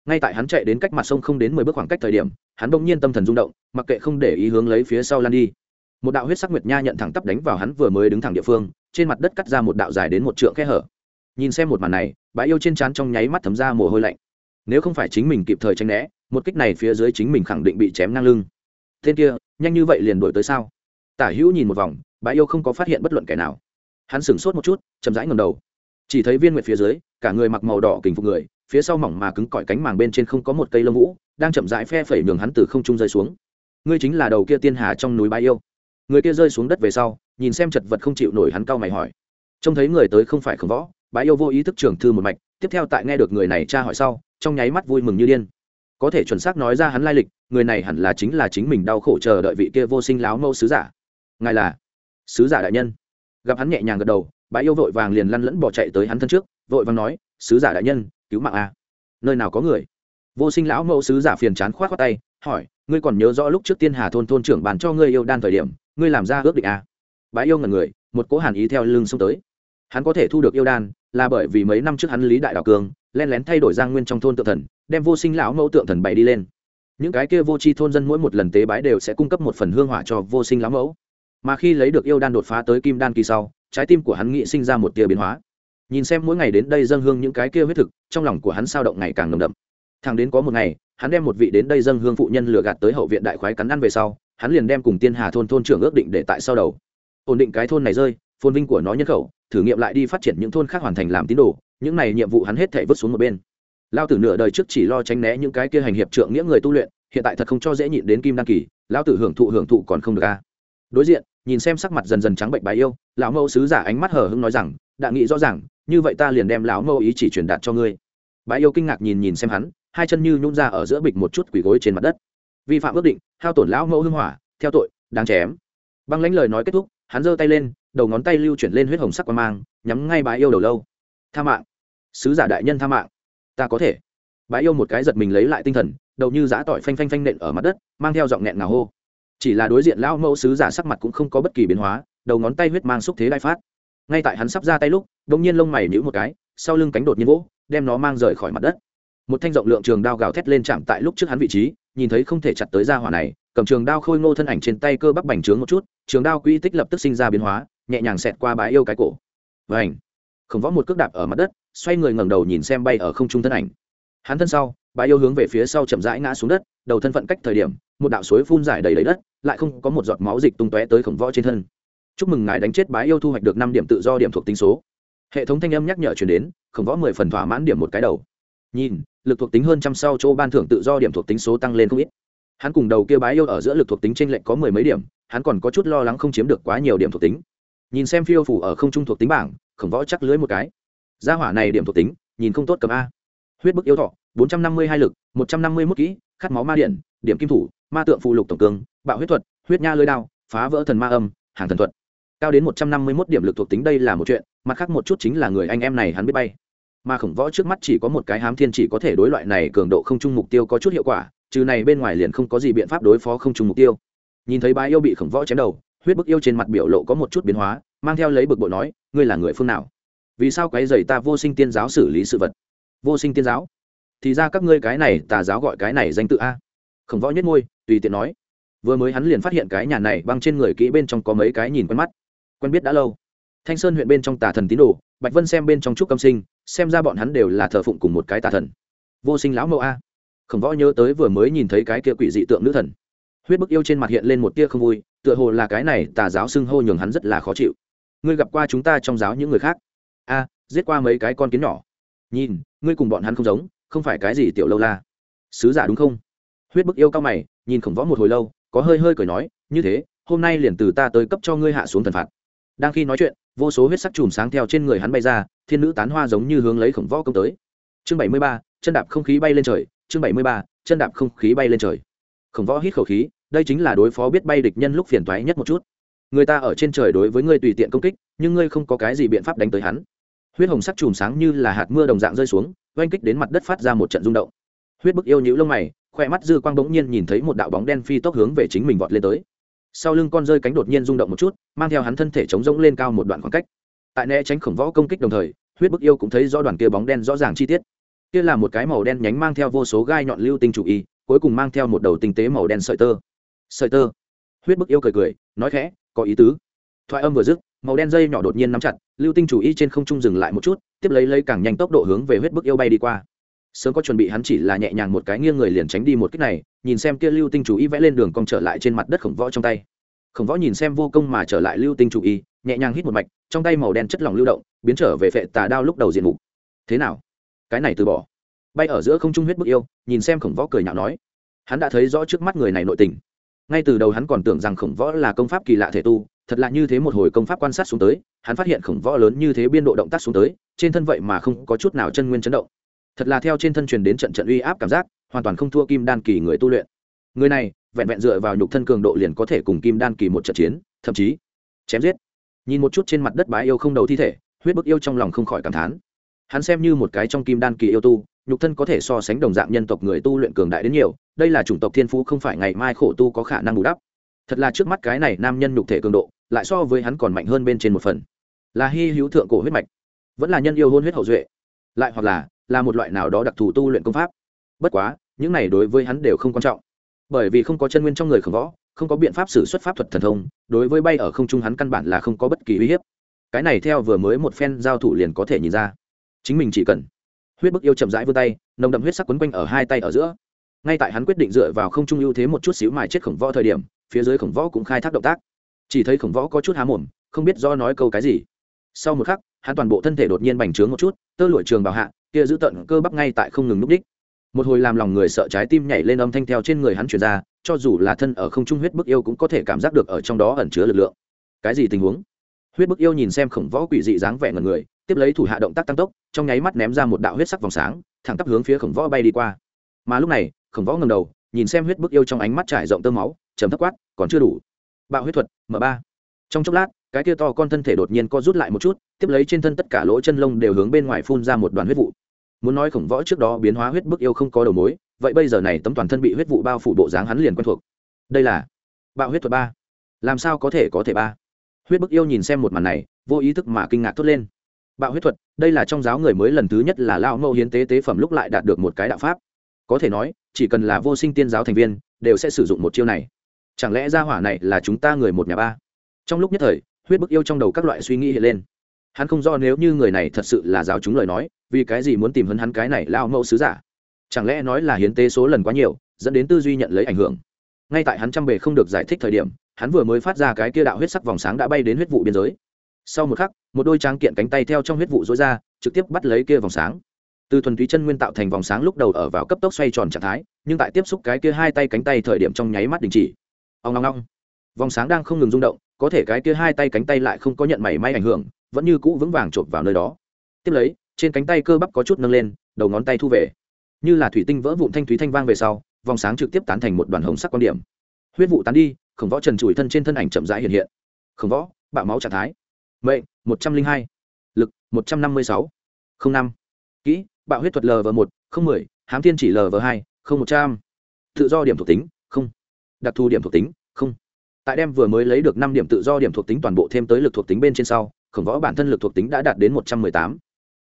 Ngay tại hắn chạy đến cách mặt sông không đến mười bước khoảng cách thời điểm, hắn bỗng nhiên tâm thần rung động, mặc kệ không để ý hướng lấy phía sau lan đi. Một đạo huyết sắc nguyệt nha nhận thẳng tắp đánh vào hắn vừa mới đứng thẳng địa phương, trên mặt đất cắt ra một đạo dài đến một trượng khe hở. Nhìn xem một màn này bãi yêu trên trán trong nháy mắt thấm ra mồ hôi lạnh. Nếu không phải chính mình kịp thời tranh né, một kích này phía dưới chính mình khẳng định bị chém ngang lưng. Tên kia nhanh như vậy liền đổi tới sao? Tả hữu nhìn một vòng bãi yêu không có phát hiện bất luận kẻ nào. Hắn sửng sốt một chút, chậm rãi ngầm đầu. Chỉ thấy viên nguyệt phía dưới, cả người mặc màu đỏ kình phục người, phía sau mỏng mà cứng cỏi cánh màng bên trên không có một cây lông vũ, đang chậm rãi phe phẩy nhường hắn từ không trung rơi xuống. Ngươi chính là đầu kia tiên hà trong núi bãi yêu. Người kia rơi xuống đất về sau, nhìn xem chật vật không chịu nổi hắn cau mày hỏi. Trông thấy người tới không phải khổng võ bãi yêu vô ý thức trưởng thư một mạch, tiếp theo tại nghe được người này tra hỏi sau, trong nháy mắt vui mừng như điên có thể chuẩn xác nói ra hắn lai lịch, người này hẳn là chính là chính mình đau khổ chờ đợi vị kia vô sinh láo mẫu sứ giả. Ngài là sứ giả đại nhân. Gặp hắn nhẹ nhàng gật đầu, bãi yêu vội vàng liền lăn lẫn bỏ chạy tới hắn thân trước, vội vàng nói, sứ giả đại nhân, cứu mạng a. Nơi nào có người? Vô sinh lão mẫu sứ giả phiền chán khoát khoác tay, hỏi, ngươi còn nhớ rõ lúc trước tiên hà thôn thôn trưởng bàn cho ngươi yêu đan thời điểm, ngươi làm ra ước định à? bãi yêu ngần người, một cố hàn ý theo lưng xông tới. Hắn có thể thu được yêu đan là bởi vì mấy năm trước hắn lý đại đạo cường, len lén thay đổi giang nguyên trong thôn tự thần đem vô sinh lão mẫu tượng thần bày đi lên. Những cái kia vô tri thôn dân mỗi một lần tế bái đều sẽ cung cấp một phần hương hỏa cho vô sinh lão mẫu. Mà khi lấy được yêu đan đột phá tới kim đan kỳ sau, trái tim của hắn nghị sinh ra một tia biến hóa. Nhìn xem mỗi ngày đến đây dâng hương những cái kia huyết thực, trong lòng của hắn sao động ngày càng nồng đậm. Thằng đến có một ngày, hắn đem một vị đến đây dâng hương phụ nhân lừa gạt tới hậu viện đại khoái cắn ăn về sau, hắn liền đem cùng tiên hà thôn thôn trưởng ước định để tại sau đầu. Ổn định cái thôn này rơi, phồn vinh của nó nhân khẩu, thử nghiệm lại đi phát triển những thôn khác hoàn thành làm tín đồ, những này nhiệm vụ hắn hết thể vứt xuống một bên lao tử nửa đời trước chỉ lo tránh né những cái kia hành hiệp trượng nghĩa người tu luyện, hiện tại thật không cho dễ nhịn đến kim đăng kỳ, lao tử hưởng thụ hưởng thụ còn không được a đối diện, nhìn xem sắc mặt dần dần trắng bệnh bái yêu, lão mẫu sứ giả ánh mắt hờ hưng nói rằng, đã nghĩ rõ ràng, như vậy ta liền đem lão mẫu ý chỉ truyền đạt cho ngươi. Bái yêu kinh ngạc nhìn nhìn xem hắn, hai chân như nhún ra ở giữa bịch một chút quỳ gối trên mặt đất. Vi phạm ước định, hao tổn lão mẫu hưng hỏa, theo tội, đáng chém. Băng lãnh lời nói kết thúc, hắn giơ tay lên, đầu ngón tay lưu chuyển lên huyết hồng sắc qua mang, nhắm ngay bái yêu đầu lâu. Tha mạng. Sứ giả đại nhân tha mạng ta có thể. Bái yêu một cái giật mình lấy lại tinh thần, đầu như giã tỏi phanh phanh phanh nện ở mặt đất, mang theo giọng nghẹn ngào hô. Chỉ là đối diện lão mẫu sứ giả sắc mặt cũng không có bất kỳ biến hóa, đầu ngón tay huyết mang xúc thế đại phát. Ngay tại hắn sắp ra tay lúc đ ỗ n g nhiên lông mày nhữ một cái, sau lưng cánh đột nhiên vỗ, đem nó mang rời khỏi mặt đất. Một thanh rộng lượng trường đao gào thét lên chạm tại lúc trước hắn vị trí, nhìn thấy không thể chặt tới ra hỏa này, cầm trường đao khôi ngô thân ảnh trên tay cơ bắp bành trướng một chút, trường đao quỹ tích lập tức sinh ra biến hóa, nhẹ nhàng xẹt qua bãi yêu cái cổ. Và ảnh khổng võ một cước đạp ở mặt đất xoay người ngẩng đầu nhìn xem bay ở không trung thân ảnh. Hắn thân sau bái yêu hướng về phía sau chậm rãi ngã xuống đất, đầu thân phận cách thời điểm, một đạo suối phun dài đầy đầy đất, lại không có một giọt máu dịch tung tóe tới khổng võ trên thân. Chúc mừng ngài đánh chết bái yêu thu hoạch được năm điểm tự do, điểm thuộc tính số. Hệ thống thanh âm nhắc nhở chuyển đến, khổng võ mười phần thỏa mãn điểm một cái đầu. Nhìn, lực thuộc tính hơn trăm sau chỗ ban thưởng tự do, điểm thuộc tính số tăng lên không ít. Hắn cùng đầu kia bái yêu ở giữa lực thuộc tính t r ê n lệch có mười mấy điểm, hắn còn có chút lo lắng không chiếm được quá nhiều điểm thuộc tính. Nhìn xem phiêu phủ ở không trung thuộc tính bảng, khổng võ chắc lưới một cái gia hỏa này điểm thuộc tính, nhìn không tốt cầm a. Huyết bức yêu thọ, bốn trăm năm mươi hai lực, một trăm năm mươi mốt kỹ, khát máu ma điện, điểm kim thủ, ma tượng phụ lục tổng cường bạo huyết thuật, huyết nha lơi đao, phá vỡ thần ma âm, hàng thần thuật. Cao đến một trăm năm mươi mốt điểm lực thuộc tính đây là một chuyện, mặt khác một chút chính là người anh em này hắn biết bay. Mà khổng võ trước mắt chỉ có một cái hám thiên chỉ có thể đối loại này cường độ không chung mục tiêu có chút hiệu quả, trừ này bên ngoài liền không có gì biện pháp đối phó không chung mục tiêu. Nhìn thấy bái yêu bị khổng võ chém đầu, huyết bức yêu trên mặt biểu lộ có một chút biến hóa, mang theo lấy bực bội nói, ngươi là người phương nào? Vì sao quấy rầy ta vô sinh tiên giáo xử lý sự vật? Vô sinh tiên giáo? Thì ra các ngươi cái này, tà giáo gọi cái này danh tự a. Khổng võ nhất ngôi tùy tiện nói. Vừa mới hắn liền phát hiện cái nhà này băng trên người kỹ bên trong có mấy cái nhìn quen mắt. Quen biết đã lâu. Thanh sơn huyện bên trong tà thần tín đồ, bạch vân xem bên trong trúc âm sinh, xem ra bọn hắn đều là thờ phụng cùng một cái tà thần. Vô sinh lão mẫu a. Khổng võ nhớ tới vừa mới nhìn thấy cái kia quỷ dị tượng nữ thần. Huyết bức yêu trên mặt hiện lên một tia không vui, tựa hồ là cái này tà giáo xưng hô nhường hắn rất là khó chịu. Ngươi gặp qua chúng ta trong giáo những người khác? A, giết qua mấy cái con kiến nhỏ. Nhìn, ngươi cùng bọn hắn không giống, không phải cái gì tiểu lâu la. Sứ giả đúng không? Huyết bức yêu cao mày, nhìn khổng võ một hồi lâu, có hơi hơi cười nói, như thế, hôm nay liền từ ta tới cấp cho ngươi hạ xuống thần phạt. Đang khi nói chuyện, vô số huyết sắc chùm sáng theo trên người hắn bay ra, thiên nữ tán hoa giống như hướng lấy khổng võ công tới. Chương bảy mươi ba, chân đạp không khí bay lên trời, chương bảy mươi ba, chân đạp không khí bay lên trời. Khổng võ hít khẩu khí, đây chính là đối phó biết bay địch nhân lúc phiền thoái nhất một chút. Người ta ở trên trời đối với ngươi tùy tiện công kích, nhưng ngươi không có cái gì biện pháp đánh tới hắn huyết hồng sắc chùm sáng như là hạt mưa đồng dạng rơi xuống, oanh kích đến mặt đất phát ra một trận rung động. Huyết bức yêu nhũ lông mày khoe mắt dư quang bỗng nhiên nhìn thấy một đạo bóng đen phi tốc hướng về chính mình vọt lên tới. Sau lưng con rơi cánh đột nhiên rung động một chút, mang theo hắn thân thể chống rỗng lên cao một đoạn khoảng cách. Tại né tránh khổng võ công kích đồng thời, huyết bức yêu cũng thấy rõ đoàn kia bóng đen rõ ràng chi tiết. Kia là một cái màu đen nhánh mang theo vô số gai nhọn lưu tinh chủ y, cuối cùng mang theo một đầu tinh tế màu đen sợi tơ. Sợi tơ. Huyết bức yêu cười cười, nói khẽ, có ý tứ. Thoại âm vừa dứt màu đen dây nhỏ đột nhiên nắm chặt, lưu tinh chủ y trên không trung dừng lại một chút, tiếp lấy lấy càng nhanh tốc độ hướng về huyết bức yêu bay đi qua. Sớm có chuẩn bị hắn chỉ là nhẹ nhàng một cái nghiêng người liền tránh đi một cách này, nhìn xem kia lưu tinh chủ y vẽ lên đường cong trở lại trên mặt đất khổng võ trong tay. Khổng võ nhìn xem vô công mà trở lại lưu tinh chủ y nhẹ nhàng hít một mạch, trong tay màu đen chất lỏng lưu động, biến trở về phệ tà đao lúc đầu diện mục. Thế nào? Cái này từ bỏ. Bay ở giữa không trung huyết bức yêu, nhìn xem khổng võ cười nhạo nói. Hắn đã thấy rõ trước mắt người này nội tình ngay từ đầu hắn còn tưởng rằng khổng võ là công pháp kỳ lạ thể tu, thật là như thế một hồi công pháp quan sát xuống tới, hắn phát hiện khổng võ lớn như thế biên độ động tác xuống tới, trên thân vậy mà không có chút nào chân nguyên chấn động. Thật là theo trên thân truyền đến trận trận uy áp cảm giác, hoàn toàn không thua kim đan kỳ người tu luyện. Người này, vẹn vẹn dựa vào nhục thân cường độ liền có thể cùng kim đan kỳ một trận chiến, thậm chí chém giết. Nhìn một chút trên mặt đất bái yêu không đầu thi thể, huyết bức yêu trong lòng không khỏi cảm thán. Hắn xem như một cái trong kim đan kỳ yêu tu nhục thân có thể so sánh đồng dạng nhân tộc người tu luyện cường đại đến nhiều, đây là chủng tộc thiên phú không phải ngày mai khổ tu có khả năng bù đắp. Thật là trước mắt cái này nam nhân nhục thể cường độ, lại so với hắn còn mạnh hơn bên trên một phần. Là hy hữu thượng cổ huyết mạch, vẫn là nhân yêu hôn huyết hậu duệ, lại hoặc là là một loại nào đó đặc thù tu luyện công pháp. Bất quá, những này đối với hắn đều không quan trọng. Bởi vì không có chân nguyên trong người khổng võ, không có biện pháp xử xuất pháp thuật thần thông, đối với bay ở không trung hắn căn bản là không có bất kỳ uy hiếp. Cái này theo vừa mới một phen giao thủ liền có thể nhìn ra. Chính mình chỉ cần huyết bức yêu chậm rãi vươn tay, nồng đậm huyết sắc quấn quanh ở hai tay ở giữa. Ngay tại hắn quyết định dựa vào không trung ưu thế một chút xíu mài chết khổng võ thời điểm, phía dưới khổng võ cũng khai thác động tác. Chỉ thấy khổng võ có chút há mồm, không biết do nói câu cái gì. Sau một khắc, hắn toàn bộ thân thể đột nhiên bành trướng một chút, tơ lụi trường bảo hạ, kia giữ tận cơ bắp ngay tại không ngừng núp đích. Một hồi làm lòng người sợ trái tim nhảy lên âm thanh theo trên người hắn truyền ra, cho dù là thân ở không trung huyết bức yêu cũng có thể cảm giác được ở trong đó ẩn chứa lực lượng. Cái gì tình huống? Huyết bức yêu nhìn xem khổng võ quỷ dị dáng vẻ ngần người tiếp lấy thủ hạ động tác tăng tốc, trong nháy mắt ném ra một đạo huyết sắc vòng sáng, thẳng tắp hướng phía khổng võ bay đi qua. Mà lúc này, khổng võ ngầm đầu, nhìn xem huyết bức yêu trong ánh mắt trải rộng tơ máu chấm thấp quát, còn chưa đủ. Bạo huyết thuật m ba. Trong chốc lát, cái kia to con thân thể đột nhiên co rút lại một chút, tiếp lấy trên thân tất cả lỗ chân lông đều hướng bên ngoài phun ra một đoàn huyết vụ. Muốn nói khổng võ trước đó biến hóa huyết bức yêu không có đầu mối, vậy bây giờ này tấm toàn thân bị huyết vụ bao phủ bộ dáng hắn liền quen thuộc. Đây là bạo huyết thuật ba. Làm sao có thể có thể ba? Huyết bức yêu nhìn xem một màn này, vô ý thức mà kinh ngạc thốt lên bạo huyết thuật, đây là trong giáo người mới lần thứ nhất là lao mẫu hiến tế tế phẩm lúc lại đạt được một cái đạo pháp. Có thể nói, chỉ cần là vô sinh tiên giáo thành viên, đều sẽ sử dụng một chiêu này. Chẳng lẽ ra hỏa này là chúng ta người một nhà ba? Trong lúc nhất thời, huyết bức yêu trong đầu các loại suy nghĩ hiện lên. Hắn không do nếu như người này thật sự là giáo chúng lời nói, vì cái gì muốn tìm hơn hắn cái này lao mẫu sứ giả? Chẳng lẽ nói là hiến tế số lần quá nhiều, dẫn đến tư duy nhận lấy ảnh hưởng? Ngay tại hắn trăm bề không được giải thích thời điểm, hắn vừa mới phát ra cái kia đạo huyết sắc vòng sáng đã bay đến huyết vụ biên giới sau một khắc, một đôi tráng kiện cánh tay theo trong huyết vụ dối ra, trực tiếp bắt lấy kia vòng sáng. Từ thuần túy chân nguyên tạo thành vòng sáng lúc đầu ở vào cấp tốc xoay tròn trạng thái, nhưng tại tiếp xúc cái kia hai tay cánh tay thời điểm trong nháy mắt đình chỉ. Ông long long vòng sáng đang không ngừng rung động, có thể cái kia hai tay cánh tay lại không có nhận mảy may ảnh hưởng, vẫn như cũ vững vàng chộp vào nơi đó. Tiếp lấy, trên cánh tay cơ bắp có chút nâng lên, đầu ngón tay thu về. Như là thủy tinh vỡ vụn thanh thúy thanh vang về sau, vòng sáng trực tiếp tán thành một đoàn hồng sắc quan điểm. Huyết vụ tán đi, khổng võ trần trụi thân trên thân ảnh chậm rãi hiện hiện. Khổng võ, bạo máu trạng thái mệnh, một trăm linh hai. Lực, một trăm năm mươi sáu. Không năm. Kỹ, bạo huyết thuật lv một, không mười. Hám thiên chỉ lv hai, không một trăm. Tự do điểm thuộc tính, không. Đặc thù điểm thuộc tính, không. Tại đem vừa mới lấy được năm điểm tự do điểm thuộc tính toàn bộ thêm tới lực thuộc tính bên trên sau, khổng võ bản thân lực thuộc tính đã đạt đến một trăm mười tám.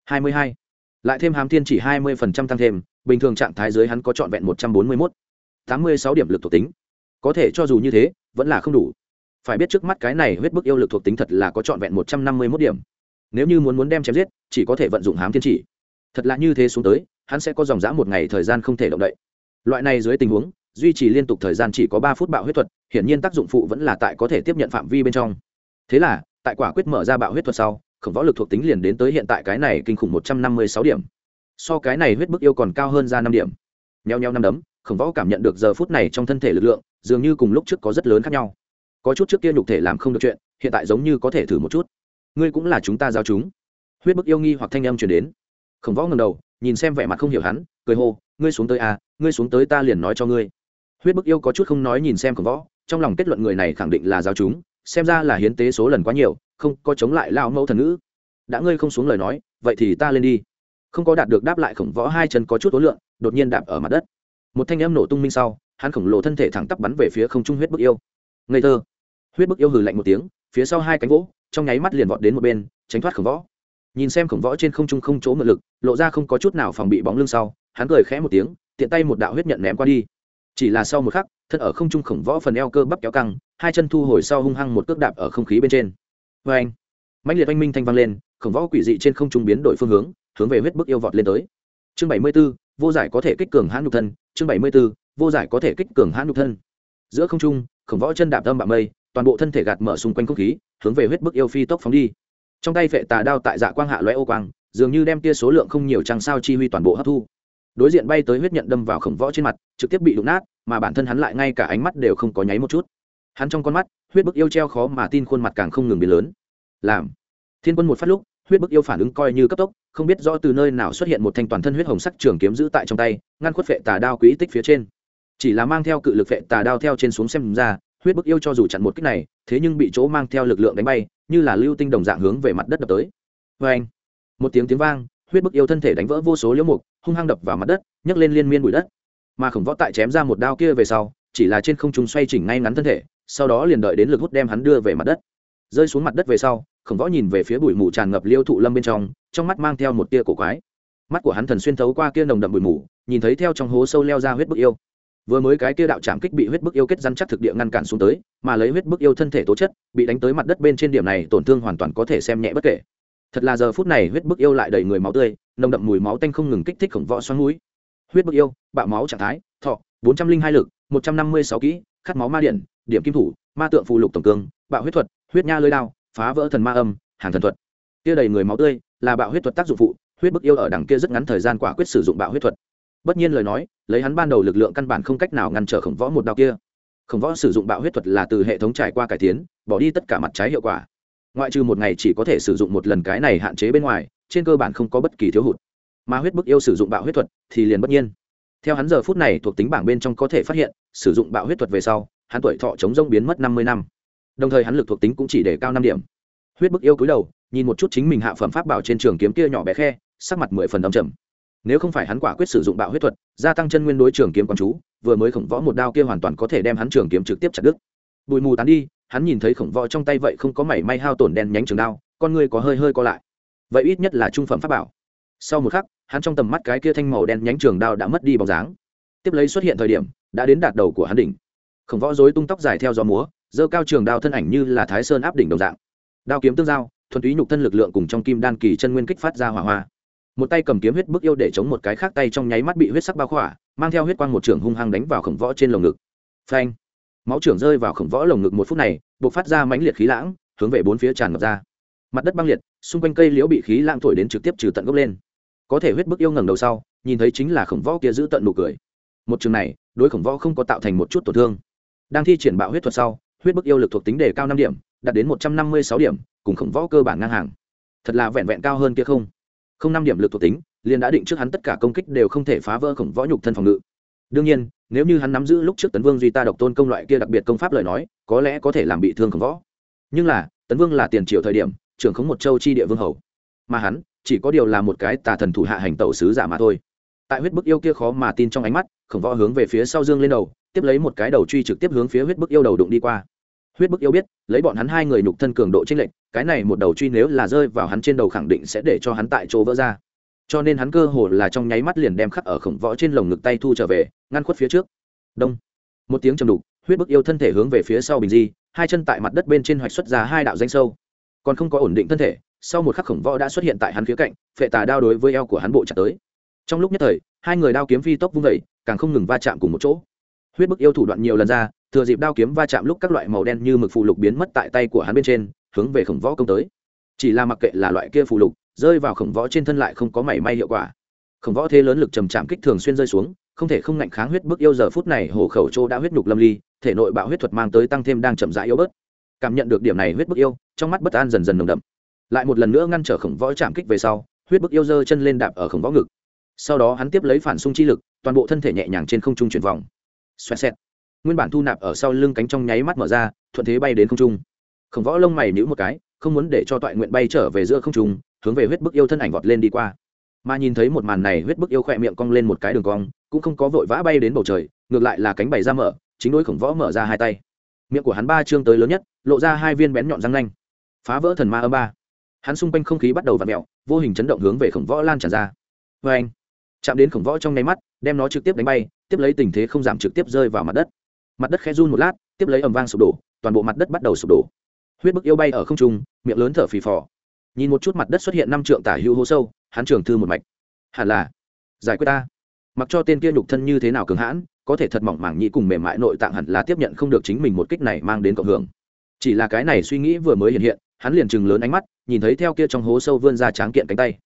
hai mươi hai. Lại thêm hám thiên chỉ hai mươi phần trăm tăng thêm, bình thường trạng thái dưới hắn có trọn vẹn một trăm bốn mươi mốt. tám mươi sáu điểm lực thuộc tính. Có thể cho dù như thế, vẫn là không đủ phải biết trước mắt cái này huyết bức yêu lực thuộc tính thật là có trọn vẹn một trăm năm mươi mốt điểm. Nếu như muốn muốn đem chém giết, chỉ có thể vận dụng hám thiên chỉ. Thật là như thế xuống tới, hắn sẽ có dòng dã một ngày thời gian không thể động đậy. Loại này dưới tình huống, duy trì liên tục thời gian chỉ có ba phút bạo huyết thuật, hiển nhiên tác dụng phụ vẫn là tại có thể tiếp nhận phạm vi bên trong. Thế là, tại quả quyết mở ra bạo huyết thuật sau, khổng võ lực thuộc tính liền đến tới hiện tại cái này kinh khủng một trăm năm mươi sáu điểm. So cái này huyết bức yêu còn cao hơn ra năm điểm. Nheo nheo năm đấm, khổng võ cảm nhận được giờ phút này trong thân thể lực lượng, dường như cùng lúc trước có rất lớn khác nhau có chút trước kia nhục thể làm không được chuyện, hiện tại giống như có thể thử một chút. Ngươi cũng là chúng ta giao chúng. Huyết bức yêu nghi hoặc thanh âm chuyển đến. Khổng võ ngầm đầu, nhìn xem vẻ mặt không hiểu hắn, cười hô, ngươi xuống tới à ngươi xuống tới ta liền nói cho ngươi. Huyết bức yêu có chút không nói nhìn xem khổng võ, trong lòng kết luận người này khẳng định là giao chúng, xem ra là hiến tế số lần quá nhiều, không có chống lại lao mẫu thần ngữ. Đã ngươi không xuống lời nói, vậy thì ta lên đi. Không có đạt được đáp lại khổng võ hai chân có chút tối lượng đột nhiên đạp ở mặt đất. Một thanh âm nổ tung minh sau, hắn khổng lồ thân thể thẳng tắp bắn về phía không trung huyết bức yêu. Ngây thơ huyết bức yêu hừ lạnh một tiếng, phía sau hai cánh vỗ, trong nháy mắt liền vọt đến một bên, tránh thoát khổng võ. Nhìn xem khổng võ trên không trung không chỗ mượn lực, lộ ra không có chút nào phòng bị bóng lưng sau, hắn cười khẽ một tiếng, tiện tay một đạo huyết nhận ném qua đi. Chỉ là sau một khắc, thân ở không trung khổng võ phần eo cơ bắp kéo căng, hai chân thu hồi sau hung hăng một cước đạp ở không khí bên trên. Vê anh mạnh liệt oanh minh thanh vang lên, khổng võ quỷ dị trên không trung biến đổi phương hướng hướng về huyết bức yêu vọt lên tới. Chương bảy mươi b ố vô giải có thể kích cường hãn nhục thân, chương bảy mươi b ố vô giải có thể kích cường hãn nhục thân. Giữa không trung, khổng võ chân đạp tâm bạc mây toàn bộ thân thể gạt mở xung quanh không khí, hướng về huyết bức yêu phi tốc phóng đi. Trong tay vệ tà đao tại dạ quang hạ loe ô quang, dường như đem tia số lượng không nhiều trăng sao chi huy toàn bộ hấp thu. Đối diện bay tới huyết nhận đâm vào khổng võ trên mặt, trực tiếp bị đụng nát, mà bản thân hắn lại ngay cả ánh mắt đều không có nháy một chút. Hắn trong con mắt, huyết bức yêu treo khó mà tin khuôn mặt càng không ngừng biến lớn. Làm. Thiên quân một phát lúc, huyết bức yêu phản ứng coi như cấp tốc, không biết rõ từ nơi nào xuất hiện một thanh toàn thân huyết hồng sắc trường kiếm giữ tại trong tay, ngăn khuất vệ tà đao quỹ tích phía trên. Chỉ là mang theo cự lực vệ tà đao theo trên xuống xem ra huyết bức yêu cho dù chặn một kích này, thế nhưng bị chỗ mang theo lực lượng đánh bay, như là lưu tinh đồng dạng hướng về mặt đất đập tới. Vê anh, một tiếng tiếng vang, huyết bức yêu thân thể đánh vỡ vô số liễu mục, hung hăng đập vào mặt đất, nhấc lên liên miên bụi đất. Mà khổng võ tại chém ra một đao kia về sau, chỉ là trên không trung xoay chỉnh ngay ngắn thân thể, sau đó liền đợi đến lực hút đem hắn đưa về mặt đất. Rơi xuống mặt đất về sau, khổng võ nhìn về phía bụi mù tràn ngập liêu thụ lâm bên trong trong mắt mang theo một tia cổ quái. Mắt của hắn thần xuyên thấu qua kia nồng đậm bụi mù, nhìn thấy theo trong hố sâu leo ra huyết bức yêu vừa mới cái kia đạo trạm kích bị huyết bức yêu kết rắn chắc thực địa ngăn cản xuống tới, mà lấy huyết bức yêu thân thể tố chất, bị đánh tới mặt đất bên trên điểm này tổn thương hoàn toàn có thể xem nhẹ bất kể. Thật là giờ phút này huyết bức yêu lại đầy người máu tươi, nồng đậm mùi máu tanh không ngừng kích thích khổng võ xoắn núi huyết bức yêu, bạo máu trạng thái, thọ, bốn trăm linh hai lực, một trăm năm mươi sáu kỹ, khát máu ma điện, điểm kim thủ, ma tượng phù lục tổng cương, bạo huyết thuật, huyết nha lơi đao, phá vỡ thần ma âm, hàng thần thuật. Kia đầy người máu tươi là bạo huyết thuật tác dụng phụ, huyết bức yêu ở đằng kia rất ngắn thời gian quả quyết sử dụng bạo huyết thuật bất nhiên lời nói, lấy hắn ban đầu lực lượng căn bản không cách nào ngăn trở khổng võ một đao kia. Khổng võ sử dụng bạo huyết thuật là từ hệ thống trải qua cải tiến, bỏ đi tất cả mặt trái hiệu quả. Ngoại trừ một ngày chỉ có thể sử dụng một lần cái này hạn chế bên ngoài, trên cơ bản không có bất kỳ thiếu hụt. Mà huyết bức yêu sử dụng bạo huyết thuật thì liền bất nhiên. Theo hắn giờ phút này thuộc tính bảng bên trong có thể phát hiện, sử dụng bạo huyết thuật về sau, hắn tuổi thọ chống rông biến mất năm mươi năm. Đồng thời hắn lực thuộc tính cũng chỉ để cao năm điểm. Huyết bức yêu cúi đầu, nhìn một chút chính mình hạ phẩm pháp bảo trên trường kiếm kia nhỏ bé khe, sắc mặt mười phần đ trầm nếu không phải hắn quả quyết sử dụng bạo huyết thuật, gia tăng chân nguyên đối trường kiếm quán chú, vừa mới khổng võ một đao kia hoàn toàn có thể đem hắn trường kiếm trực tiếp chặt đứt. Bụi mù tán đi, hắn nhìn thấy khổng võ trong tay vậy không có mảy may hao tổn đen nhánh trường đao, con người có hơi hơi co lại. Vậy ít nhất là trung phẩm pháp bảo. Sau một khắc, hắn trong tầm mắt cái kia thanh màu đen nhánh trường đao đã mất đi bóng dáng. Tiếp lấy xuất hiện thời điểm, đã đến đạt đầu của hắn đỉnh. Khổng võ dối tung tóc dài theo gió múa dơ cao trường đao thân ảnh như là thái sơn áp đỉnh đồng dạng. Đao kiếm tương giao, thuần túy nhục thân lực lượng cùng trong kim đan kỳ chân nguyên kích phát ra hỏa hoa một tay cầm kiếm huyết bức yêu để chống một cái khác tay trong nháy mắt bị huyết sắc bao khỏa, mang theo huyết quang một trường hung hăng đánh vào khổng võ trên lồng ngực. Phanh! Máu trưởng rơi vào khổng võ lồng ngực một phút này, buộc phát ra mãnh liệt khí lãng, hướng về bốn phía tràn ngập ra. Mặt đất băng liệt, xung quanh cây liễu bị khí lãng thổi đến trực tiếp trừ tận gốc lên. Có thể huyết bức yêu ngẩng đầu sau, nhìn thấy chính là khổng võ kia giữ tận nụ cười. Một trường này, đối khổng võ không có tạo thành một chút tổn thương. Đang thi triển bạo huyết thuật sau, huyết bức yêu lực thuộc tính đề cao năm điểm, đạt đến một trăm năm mươi sáu điểm, cùng khổng võ cơ bản ngang hàng. Thật là vẹn vẹn cao hơn kia không? Không năm điểm lực thuộc tính, liền đã định trước hắn tất cả công kích đều không thể phá vỡ khổng võ nhục thân phòng ngự. Đương nhiên, nếu như hắn nắm giữ lúc trước tấn vương duy ta độc tôn công loại kia đặc biệt công pháp lời nói, có lẽ có thể làm bị thương khổng võ. Nhưng là, tấn vương là tiền triệu thời điểm, trưởng khống một châu chi địa vương hầu. Mà hắn, chỉ có điều là một cái tà thần thủ hạ hành tẩu sứ giả mà thôi. Tại huyết bức yêu kia khó mà tin trong ánh mắt, khổng võ hướng về phía sau dương lên đầu, tiếp lấy một cái đầu truy trực tiếp hướng phía huyết bức yêu đầu đụng đi qua. Huyết bức yêu biết, lấy bọn hắn hai người nhục thân cường độ t r ê n lệch cái này một đầu truy nếu là rơi vào hắn trên đầu khẳng định sẽ để cho hắn tại chỗ vỡ ra. Cho nên hắn cơ hồ là trong nháy mắt liền đem khắc ở khổng võ trên lồng ngực tay thu trở về, ngăn khuất phía trước. Đông. Một tiếng trầm đục, huyết bức yêu thân thể hướng về phía sau bình di, hai chân tại mặt đất bên trên hoạch xuất ra hai đạo danh sâu. Còn không có ổn định thân thể, sau một khắc khổng võ đã xuất hiện tại hắn phía cạnh, phệ tà đao đối với eo của hắn bộ chặt tới. Trong lúc nhất thời, hai người đao kiếm phi tốc vung vẩy càng không ngừng va chạm cùng một chỗ. Huyết bức yêu thủ đoạn nhiều lần ra, thừa dịp đao kiếm va chạm lúc các loại màu đen như mực phù lục biến mất tại tay của hắn bên trên hướng về khổng võ công tới. Chỉ là mặc kệ là loại kia phụ lục, rơi vào khổng võ trên thân lại không có mảy may hiệu quả. Khổng võ thế lớn lực trầm chạm kích thường xuyên rơi xuống, không thể không ngạnh kháng huyết bức yêu giờ phút này hổ khẩu châu đã huyết nhục lâm ly, thể nội bạo huyết thuật mang tới tăng thêm đang chậm rãi yếu bớt. Cảm nhận được điểm này huyết bức yêu, trong mắt bất an dần dần nồng đậm. Lại một lần nữa ngăn trở khổng võ chạm kích về sau, huyết bức yêu giơ chân lên đạp ở khổng võ ngực. Sau đó hắn tiếp lấy phản xung chi lực, toàn bộ thân thể nhẹ nhàng trên không trung chuyển vòng. Xoẹt xẹt. Nguyên bản thu nạp ở sau lưng cánh trong nháy mắt mở ra, thuận thế bay đến không trung khổng võ lông mày nhữ một cái, không muốn để cho toại nguyện bay trở về giữa không trung, hướng về huyết bức yêu thân ảnh vọt lên đi qua. Mà nhìn thấy một màn này, huyết bức yêu khỏe miệng cong lên một cái đường cong, cũng không có vội vã bay đến bầu trời, ngược lại là cánh bày ra mở, chính đối khổng võ mở ra hai tay. Miệng của hắn ba trương tới lớn nhất, lộ ra hai viên bén nhọn răng nanh. Phá vỡ thần ma âm ba. Hắn xung quanh không khí bắt đầu v ặ mẹo vô hình chấn động hướng về khổng võ lan tràn ra. Vê anh chạm đến khổng võ trong nháy mắt, đem nó trực tiếp đánh bay, tiếp lấy tình thế không giảm trực tiếp rơi vào mặt đất. Mặt đất khe run một lát, tiếp lấy ầm vang sụp đổ, toàn bộ mặt đất bắt đầu sụp đổ huyết bức yêu bay ở không trung, miệng lớn thở phì phò. Nhìn một chút mặt đất xuất hiện năm trượng tả hữu hố sâu, hắn trường thư một mạch. Hẳn là, giải quyết ta. Mặc cho tên kia nhục thân như thế nào cường hãn, có thể thật mỏng mảng nhị cùng mềm mại nội tạng hẳn là tiếp nhận không được chính mình một kích này mang đến cộng hưởng. Chỉ là cái này suy nghĩ vừa mới hiện hiện, hắn liền chừng lớn ánh mắt, nhìn thấy theo kia trong hố sâu vươn ra tráng kiện cánh tay.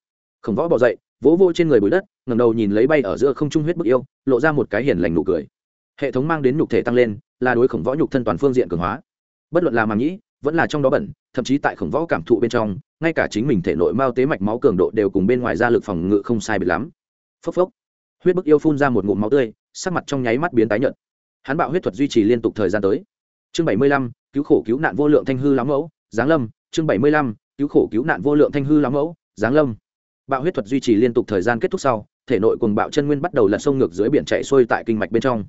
Khổng võ bỏ dậy, vỗ vô trên người bụi đất ngầm đầu nhìn lấy bay ở giữa không trung huyết bức yêu, lộ ra một cái hiền lành nụ cười. Hệ thống mang đến nhục thể tăng lên, là đối khổng võ nhục thân toàn phương diện cường hóa. Bất luận là màng nhĩ vẫn là trong đó bẩn, thậm chí tại khổng võ cảm thụ bên trong, ngay cả chính mình thể nội mao tế mạch máu cường độ đều cùng bên ngoài ra lực phòng ngự không sai biệt lắm. Phốc phốc. Huyết bức yêu phun ra một ngụm máu tươi, sắc mặt trong nháy mắt biến tái nhợt. Hắn bạo huyết thuật duy trì liên tục thời gian tới. Chương bảy mươi lăm, cứu khổ cứu nạn vô lượng thanh hư lắm mẫu, giáng lâm. Chương bảy mươi lăm, cứu khổ cứu nạn vô lượng thanh hư lắm mẫu, giáng lâm. Bạo huyết thuật duy trì liên tục thời gian kết thúc sau, thể nội cùng bạo chân nguyên bắt đầu lật sông ngược dưới biển chạy xuôi tại kinh mạch bên trong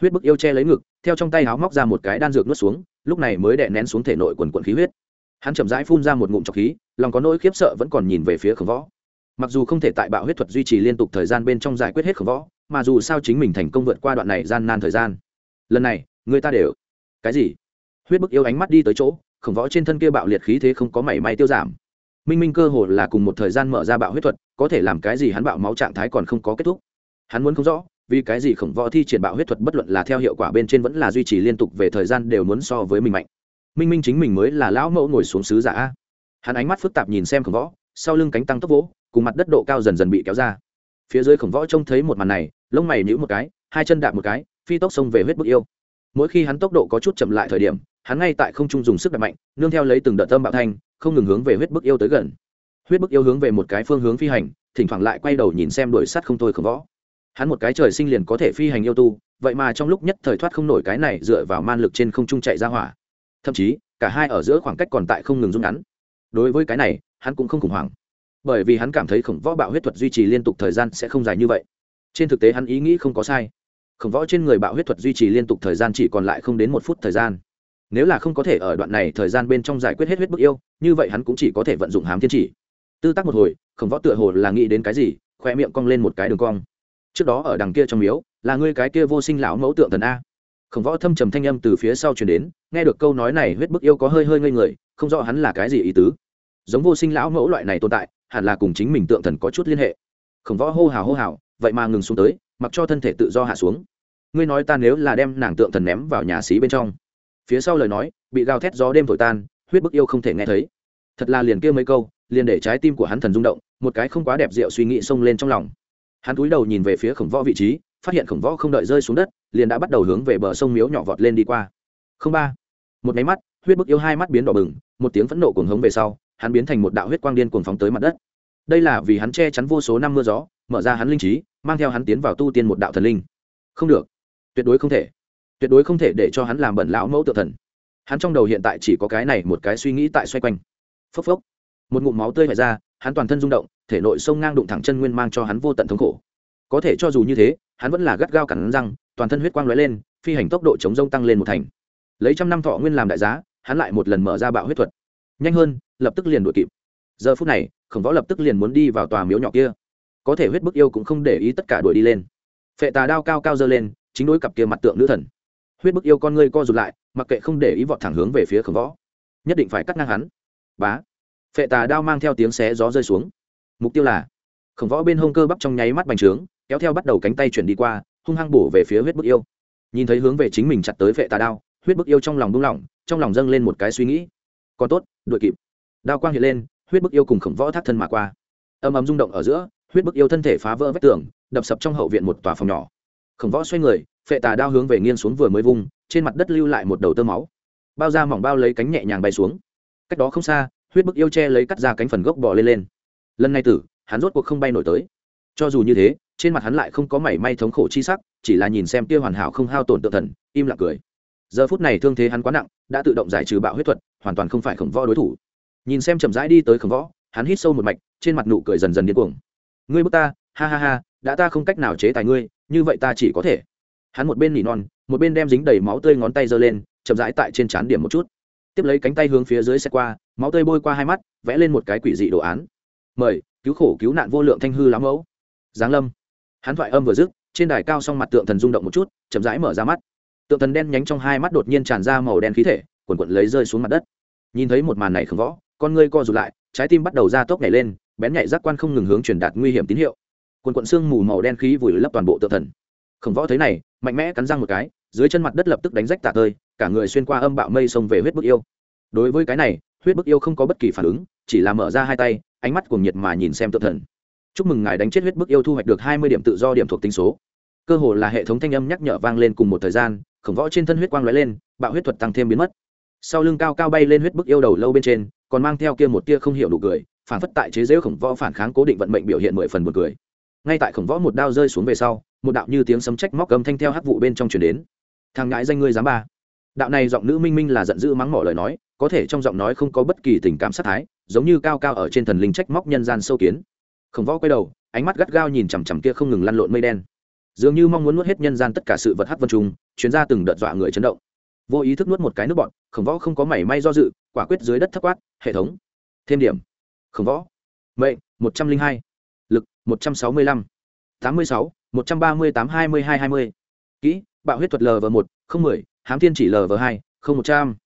huyết bức yêu che lấy ngực, theo trong tay háo móc ra một cái đan dược nuốt xuống, lúc này mới đè nén xuống thể nội quần quần khí huyết. Hắn chậm rãi phun ra một ngụm trọc khí, lòng có nỗi khiếp sợ vẫn còn nhìn về phía khổng võ. Mặc dù không thể tại bạo huyết thuật duy trì liên tục thời gian bên trong giải quyết hết khổng võ, mà dù sao chính mình thành công vượt qua đoạn này gian nan thời gian. Lần này, người ta đều cái gì? Huyết bức yêu ánh mắt đi tới chỗ, khổng võ trên thân kia bạo liệt khí thế không có mảy may tiêu giảm. Minh minh cơ hồ là cùng một thời gian mở ra bạo huyết thuật, có thể làm cái gì hắn bạo máu trạng thái còn không có kết thúc. Hắn muốn không rõ vì cái gì khổng võ thi triển bạo huyết thuật bất luận là theo hiệu quả bên trên vẫn là duy trì liên tục về thời gian đều muốn so với mình mạnh. Minh minh chính mình mới là lão mẫu ngồi xuống sứ giả hắn ánh mắt phức tạp nhìn xem khổng võ, sau lưng cánh tăng tốc vỗ, cùng mặt đất độ cao dần dần bị kéo ra. Phía dưới khổng võ trông thấy một màn này, lông mày nhũ một cái, hai chân đạp một cái, phi tốc xông về huyết bức yêu. Mỗi khi hắn tốc độ có chút chậm lại thời điểm, hắn ngay tại không trung dùng sức đạp mạnh, nương theo lấy từng đợt tâm bạo thanh, không ngừng hướng về huyết bức yêu tới gần. Huyết bức yêu hướng về một cái phương hướng phi hành, thỉnh thoảng lại quay đầu nhìn xem đuổi sát không thôi khổng võ hắn một cái trời sinh liền có thể phi hành yêu tu, vậy mà trong lúc nhất thời thoát không nổi cái này dựa vào man lực trên không trung chạy ra hỏa. Thậm chí, cả hai ở giữa khoảng cách còn tại không ngừng rút ngắn. Đối với cái này, hắn cũng không khủng hoảng. Bởi vì hắn cảm thấy khổng võ bạo huyết thuật duy trì liên tục thời gian sẽ không dài như vậy. Trên thực tế hắn ý nghĩ không có sai. Khổng võ trên người bạo huyết thuật duy trì liên tục thời gian chỉ còn lại không đến một phút thời gian. Nếu là không có thể ở đoạn này thời gian bên trong giải quyết hết huyết bức yêu, như vậy hắn cũng chỉ có thể vận dụng hám thiên chỉ. Tư tác một hồi, khổng võ tựa hồ là nghĩ đến cái gì khoe miệng cong lên một cái đường cong trước đó ở đằng kia trong miếu, là ngươi cái kia vô sinh lão mẫu tượng thần a. Khổng võ thâm trầm thanh âm từ phía sau chuyển đến, nghe được câu nói này huyết bức yêu có hơi hơi ngây người, không rõ hắn là cái gì ý tứ. Giống vô sinh lão mẫu loại này tồn tại, hẳn là cùng chính mình tượng thần có chút liên hệ. Khổng võ hô hào hô hào, vậy mà ngừng xuống tới, mặc cho thân thể tự do hạ xuống. Ngươi nói ta nếu là đem nàng tượng thần ném vào nhà xí bên trong. Phía sau lời nói, bị gào thét gió đêm thổi tan, huyết bức yêu không thể nghe thấy. Thật là liền kia mấy câu, liền để trái tim của hắn thần rung động, một cái không quá đẹp rượu suy nghĩ xông lên trong lòng hắn cúi đầu nhìn về phía khổng võ vị trí, phát hiện khổng võ không đợi rơi xuống đất, liền đã bắt đầu hướng về bờ sông miếu nhỏ vọt lên đi qua. Không ba. Một máy mắt, huyết bức yêu hai mắt biến đỏ bừng, một tiếng phẫn nộ cuồng hống về sau, hắn biến thành một đạo huyết quang điên cuồng phóng tới mặt đất. Đây là vì hắn che chắn vô số năm mưa gió, mở ra hắn linh trí, mang theo hắn tiến vào tu tiên một đạo thần linh. Không được. Tuyệt đối không thể. Tuyệt đối không thể để cho hắn làm bẩn lão mẫu tự thần. Hắn trong đầu hiện tại chỉ có cái này một cái suy nghĩ tại xoay quanh. Phốc phốc. Một ngụm máu tươi vải ra hắn toàn thân rung động, thể nội sông ngang đụng thẳng chân nguyên mang cho hắn vô tận thống khổ. Có thể cho dù như thế, hắn vẫn là gắt gao cắn răng, toàn thân huyết quang lóe lên, phi hành tốc độ chống rông tăng lên một thành. Lấy trăm năm thọ nguyên làm đại giá, hắn lại một lần mở ra bạo huyết thuật. Nhanh hơn, lập tức liền đuổi kịp. Giờ phút này, khổng võ lập tức liền muốn đi vào tòa miếu nhỏ kia. Có thể huyết bức yêu cũng không để ý tất cả đuổi đi lên. Phệ tà đao cao cao dơ lên, chính đối cặp kia mặt tượng nữ thần. Huyết bức yêu con ngươi co rụt lại, mặc kệ không để ý vọt thẳng hướng về phía khổng võ. Nhất định phải cắt ngang hắn. Bá phệ tà đao mang theo tiếng xé gió rơi xuống. Mục tiêu là, khổng võ bên hông cơ bắp trong nháy mắt bành trướng, kéo theo bắt đầu cánh tay chuyển đi qua, hung hăng bổ về phía huyết bức yêu. Nhìn thấy hướng về chính mình chặt tới phệ tà đao, huyết bức yêu trong lòng buông lỏng, trong lòng dâng lên một cái suy nghĩ. Còn tốt, đuổi kịp. Đao quang hiện lên, huyết bức yêu cùng khổng võ thác thân mà qua. Âm ấm rung động ở giữa, huyết bức yêu thân thể phá vỡ vách tường, đập sập trong hậu viện một tòa phòng nhỏ. Khổng võ xoay người, phệ tà đao hướng về nghiêng xuống vừa mới vung, trên mặt đất lưu lại một đầu tơ máu. Bao da mỏng bao lấy cánh nhẹ nhàng bay xuống. Cách đó không xa huyết bức yêu che lấy cắt ra cánh phần gốc bò lên lên. Lần này tử, hắn rốt cuộc không bay nổi tới. Cho dù như thế, trên mặt hắn lại không có mảy may thống khổ chi sắc, chỉ là nhìn xem kia hoàn hảo không hao tổn tự thần, im lặng cười. Giờ phút này thương thế hắn quá nặng, đã tự động giải trừ bạo huyết thuật, hoàn toàn không phải khổng võ đối thủ. Nhìn xem chậm rãi đi tới khổng võ, hắn hít sâu một mạch, trên mặt nụ cười dần dần điên cuồng. Ngươi bước ta, ha ha ha, đã ta không cách nào chế tài ngươi, như vậy ta chỉ có thể. Hắn một bên nỉ non, một bên đem dính đầy máu tươi ngón tay giơ lên, chậm rãi tại trên trán điểm một chút. Tiếp lấy cánh tay hướng phía dưới xe qua máu tươi bôi qua hai mắt, vẽ lên một cái quỷ dị đồ án. Mời, cứu khổ cứu nạn vô lượng thanh hư lắm mẫu. Giáng lâm. Hắn thoại âm vừa dứt, trên đài cao song mặt tượng thần rung động một chút, chậm rãi mở ra mắt. Tượng thần đen nhánh trong hai mắt đột nhiên tràn ra màu đen khí thể, quần quận lấy rơi xuống mặt đất. Nhìn thấy một màn này không võ, con ngươi co rụt lại, trái tim bắt đầu ra tốc nhảy lên, bén nhạy giác quan không ngừng hướng truyền đạt nguy hiểm tín hiệu. Quần quận xương mù màu đen khí vùi lấp toàn bộ tượng thần. Khổng võ thấy này, mạnh mẽ cắn răng một cái, dưới chân mặt đất lập tức đánh rách tạ tơi, cả người xuyên qua âm bạo mây xông về huyết bức yêu. Đối với cái này huyết bức yêu không có bất kỳ phản ứng, chỉ là mở ra hai tay, ánh mắt cuồng nhiệt mà nhìn xem tự thần. Chúc mừng ngài đánh chết huyết bức yêu thu hoạch được hai mươi điểm tự do điểm thuộc tính số. Cơ hồ là hệ thống thanh âm nhắc nhở vang lên cùng một thời gian, khổng võ trên thân huyết quang lóe lên, bạo huyết thuật tăng thêm biến mất. Sau lưng cao cao bay lên huyết bức yêu đầu lâu bên trên, còn mang theo kia một tia không hiểu đủ cười, phản phất tại chế giễu khổng võ phản kháng cố định vận mệnh biểu hiện mười phần một cười. Ngay tại khổng võ một đao rơi xuống về sau, một đạo như tiếng sấm trách móc âm thanh theo hắc vụ bên trong chuyển đến. Thằng ngãi danh ngươi dám ba. Đạo này giọng nữ minh minh là giận dữ mắng mỏ lời nói có thể trong giọng nói không có bất kỳ tình cảm sát thái, giống như cao cao ở trên thần linh trách móc nhân gian sâu kiến. Khổng võ quay đầu, ánh mắt gắt gao nhìn chằm chằm kia không ngừng lăn lộn mây đen. Dường như mong muốn nuốt hết nhân gian tất cả sự vật hát vân trùng, chuyến ra từng đợt dọa người chấn động. Vô ý thức nuốt một cái nước bọn khổng võ không có mảy may do dự, quả quyết dưới đất thấp quát, hệ thống, thêm điểm. Khổng võ, mệnh, một trăm linh hai, lực, một trăm sáu mươi lăm, tám mươi sáu, một trăm ba mươi tám, hai mươi hai hai mươi. Kỹ, bạo huyết thuật lv một, không mười, hám thiên chỉ lv hai, không một trăm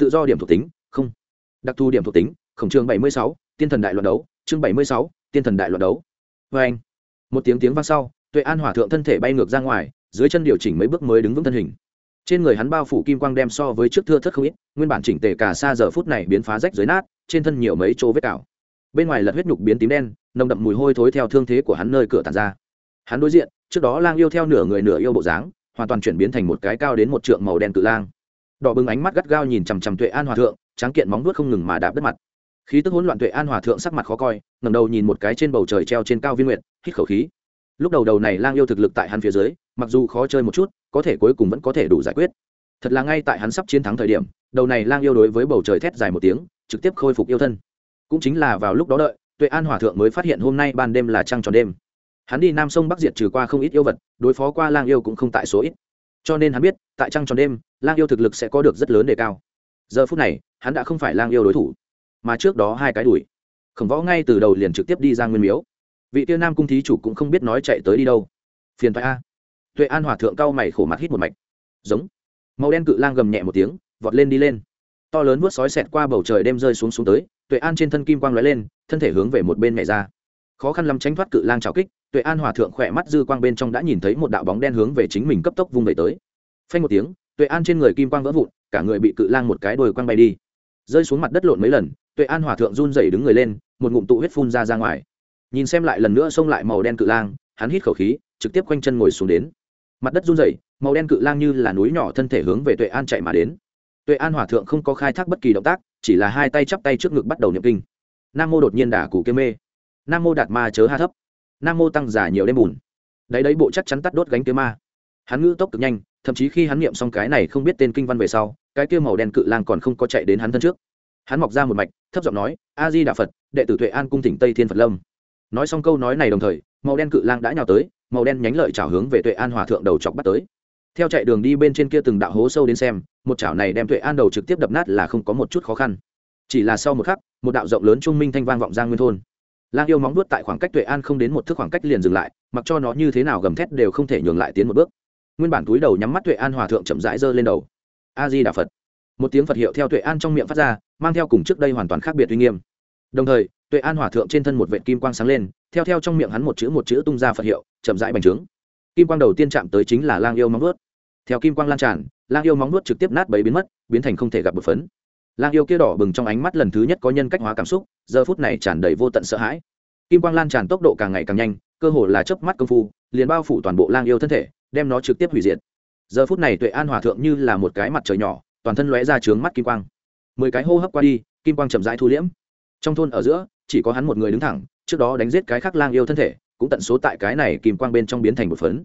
tự do điểm thuộc tính, không. Đặc thù điểm thuộc tính, khổng trường bảy mươi sáu, tiên thần đại luận đấu, chương bảy mươi sáu, tiên thần đại luận đấu. Vê anh, một tiếng tiếng vang sau, tuệ an hòa thượng thân thể bay ngược ra ngoài, dưới chân điều chỉnh mấy bước mới đứng vững thân hình. Trên người hắn bao phủ kim quang đem so với trước thưa thất không ít, nguyên bản chỉnh tề cả xa giờ phút này biến phá rách dưới nát, trên thân nhiều mấy chỗ vết cào. Bên ngoài lật huyết nhục biến tím đen, nồng đậm mùi hôi thối theo thương thế của hắn nơi cửa tàn ra. Hắn đối diện, trước đó lang yêu theo nửa người nửa yêu bộ dáng, hoàn toàn chuyển biến thành một cái cao đến một trượng màu đen cự lang đỏ bừng ánh mắt gắt gao nhìn chằm chằm tuệ an hòa thượng, tráng kiện móng vuốt không ngừng mà đạp đất mặt. Khí tức hỗn loạn tuệ an hòa thượng sắc mặt khó coi ngầm đầu nhìn một cái trên bầu trời treo trên cao viên nguyện hít khẩu khí. Lúc đầu đầu này lang yêu thực lực tại hắn phía dưới, mặc dù khó chơi một chút, có thể cuối cùng vẫn có thể đủ giải quyết. Thật là ngay tại hắn sắp chiến thắng thời điểm, đầu này lang yêu đối với bầu trời thét dài một tiếng, trực tiếp khôi phục yêu thân. Cũng chính là vào lúc đó đợi, tuệ an hòa thượng mới phát hiện hôm nay ban đêm là trăng tròn đêm. Hắn đi nam sông bắc diệt trừ qua không ít yêu vật, đối phó qua lang yêu cũng không tại số ít cho nên hắn biết, tại trăng tròn đêm, lang yêu thực lực sẽ có được rất lớn đề cao. Giờ phút này, hắn đã không phải lang yêu đối thủ, mà trước đó hai cái đuổi. Khổng võ ngay từ đầu liền trực tiếp đi ra nguyên miếu. Vị tiêu nam cung thí chủ cũng không biết nói chạy tới đi đâu. Phiền thoại a. Tuệ an hòa thượng cao mày khổ mặt hít một mạch. Giống. Màu đen cự lang gầm nhẹ một tiếng, vọt lên đi lên. To lớn vớt sói xẹt qua bầu trời đem rơi xuống xuống tới, tuệ an trên thân kim quang lóe lên, thân thể hướng về một bên mẹ ra khó khăn lắm tránh thoát cự lang trào kích, tuệ an hòa thượng khỏe mắt dư quang bên trong đã nhìn thấy một đạo bóng đen hướng về chính mình cấp tốc vung về tới. Phanh một tiếng, tuệ an trên người kim quang vỡ vụn, cả người bị cự lang một cái đồi quang bay đi. Rơi xuống mặt đất lộn mấy lần, tuệ an hòa thượng run rẩy đứng người lên, một ngụm tụ huyết phun ra ra ngoài. Nhìn xem lại lần nữa xông lại màu đen cự lang, hắn hít khẩu khí, trực tiếp quanh chân ngồi xuống đến. Mặt đất run rẩy, màu đen cự lang như là núi nhỏ thân thể hướng về tuệ an chạy mà đến. Tuệ an hòa thượng không có khai thác bất kỳ động tác, chỉ là hai tay chắp tay trước ngực bắt đầu niệm kinh. Nam mô đột nhiên đả củ kê mê nam mô đạt ma chớ ha thấp. Nam mô tăng giả nhiều đêm bùn. Đấy đấy, bộ chắc chắn tắt đốt gánh kia ma. Hắn ngữ tốc cực nhanh, thậm chí khi hắn niệm xong cái này không biết tên kinh văn về sau, cái kia màu đen cự lang còn không có chạy đến hắn thân trước. Hắn mọc ra một mạch, thấp giọng nói, a di đà phật, đệ tử tuệ an cung tỉnh tây thiên phật lâm. Nói xong câu nói này đồng thời, màu đen cự lang đã nhào tới, màu đen nhánh lợi chảo hướng về tuệ an hòa thượng đầu chọc bắt tới. Theo chạy đường đi bên trên kia từng đạo hố sâu đến xem, một chảo này đem tuệ an đầu trực tiếp đập nát là không có một chút khó khăn. Chỉ là sau một khắc, một đạo rộng lớn trung minh thanh vang vọng ra nguyên thôn lang yêu móng nuốt tại khoảng cách tuệ an không đến một thước khoảng cách liền dừng lại, mặc cho nó như thế nào gầm thét đều không thể nhường lại tiến một bước. Nguyên bản túi đầu nhắm mắt tuệ an hòa thượng chậm rãi giơ lên đầu. A di đà phật. Một tiếng phật hiệu theo tuệ an trong miệng phát ra, mang theo cùng trước đây hoàn toàn khác biệt uy nghiêm. Đồng thời, tuệ an hòa thượng trên thân một vệ kim quang sáng lên, theo theo trong miệng hắn một chữ một chữ tung ra phật hiệu, chậm rãi bành trướng. Kim quang đầu tiên chạm tới chính là lang yêu móng nuốt theo kim quang lan tràn, lang yêu móng nuốt trực tiếp nát bấy biến mất, biến thành không thể gặp một phấn lang yêu kia đỏ bừng trong ánh mắt lần thứ nhất có nhân cách hóa cảm xúc, giờ phút này tràn đầy vô tận sợ hãi. Kim quang lan tràn tốc độ càng ngày càng nhanh, cơ hồ là chớp mắt công phu, liền bao phủ toàn bộ lang yêu thân thể, đem nó trực tiếp hủy diệt. Giờ phút này tuệ an hòa thượng như là một cái mặt trời nhỏ, toàn thân lóe ra trướng mắt kim quang. Mười cái hô hấp qua đi, kim quang chậm rãi thu liễm. Trong thôn ở giữa, chỉ có hắn một người đứng thẳng, trước đó đánh giết cái khác lang yêu thân thể, cũng tận số tại cái này kim quang bên trong biến thành một phấn.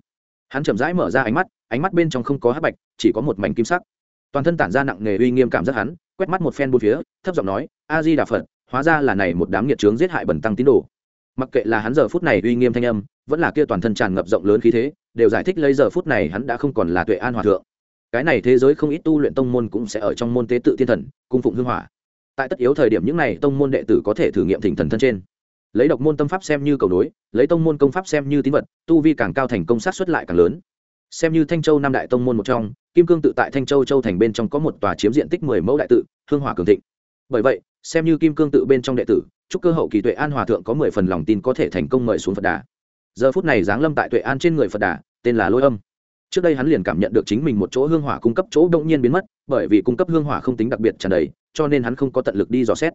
Hắn chậm rãi mở ra ánh mắt ánh mắt bên trong không có hắc bạch, chỉ có một mảnh kim sắc. Toàn thân tản ra nặng nề uy nghiêm cảm giác hắn quét mắt một phen bốn phía, thấp giọng nói, a di đà phật, hóa ra là này một đám nhiệt trướng giết hại bẩn tăng tín đồ. Mặc kệ là hắn giờ phút này uy nghiêm thanh âm, vẫn là kia toàn thân tràn ngập rộng lớn khí thế, đều giải thích lấy giờ phút này hắn đã không còn là tuệ an hòa thượng. Cái này thế giới không ít tu luyện tông môn cũng sẽ ở trong môn tế tự thiên thần, cung phụng hương hỏa. Tại tất yếu thời điểm những này tông môn đệ tử có thể thử nghiệm thỉnh thần thân trên. Lấy độc môn tâm pháp xem như cầu nối, lấy tông môn công pháp xem như tín vật, tu vi càng cao thành công sát xuất lại càng lớn xem như thanh châu năm đại tông môn một trong, kim cương tự tại thanh châu châu thành bên trong có một tòa chiếm diện tích mười mẫu đại tự, hương hỏa cường thịnh. Bởi vậy, xem như kim cương tự bên trong đệ tử, chúc cơ hậu kỳ tuệ an hòa thượng có mười phần lòng tin có thể thành công mời xuống phật đà. Giờ phút này giáng lâm tại tuệ an trên người phật đà, tên là lôi âm. Trước đây hắn liền cảm nhận được chính mình một chỗ hương hỏa cung cấp chỗ đông nhiên biến mất, bởi vì cung cấp hương hỏa không tính đặc biệt tràn đầy, cho nên hắn không có tận lực đi dò xét.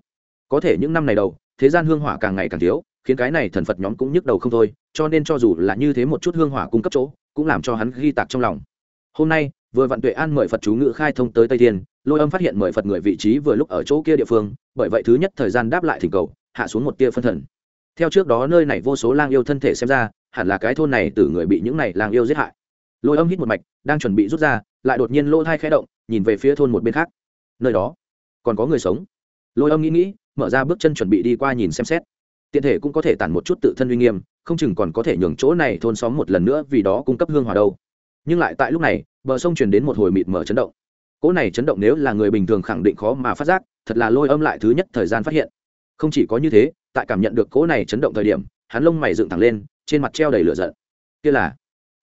Có thể những năm này đầu, thế gian hương hỏa càng ngày càng thiếu, khiến cái này thần phật nhóm cũng nhức đầu không thôi, cho nên cho dù là như thế một chút hương hỏa cung cấp chỗ cũng làm cho hắn ghi tạc trong lòng. Hôm nay, vừa vạn tuệ an mời phật chú ngữ khai thông tới tây thiên, lôi âm phát hiện mời phật người vị trí vừa lúc ở chỗ kia địa phương, bởi vậy thứ nhất thời gian đáp lại thỉnh cầu, hạ xuống một tia phân thần. Theo trước đó nơi này vô số lang yêu thân thể xem ra, hẳn là cái thôn này từ người bị những này lang yêu giết hại. Lôi âm hít một mạch, đang chuẩn bị rút ra, lại đột nhiên lỗ thai khẽ động, nhìn về phía thôn một bên khác. Nơi đó, còn có người sống. Lôi âm nghĩ nghĩ, mở ra bước chân chuẩn bị đi qua nhìn xem xét tiện thể cũng có thể tản một chút tự thân uy nghiêm, không chừng còn có thể nhường chỗ này thôn xóm một lần nữa vì đó cung cấp hương hòa đâu. Nhưng lại tại lúc này, bờ sông truyền đến một hồi mịt mở chấn động. Cỗ này chấn động nếu là người bình thường khẳng định khó mà phát giác, thật là lôi âm lại thứ nhất thời gian phát hiện. Không chỉ có như thế, tại cảm nhận được cỗ này chấn động thời điểm, hắn lông mày dựng thẳng lên, trên mặt treo đầy lửa giận. Kia là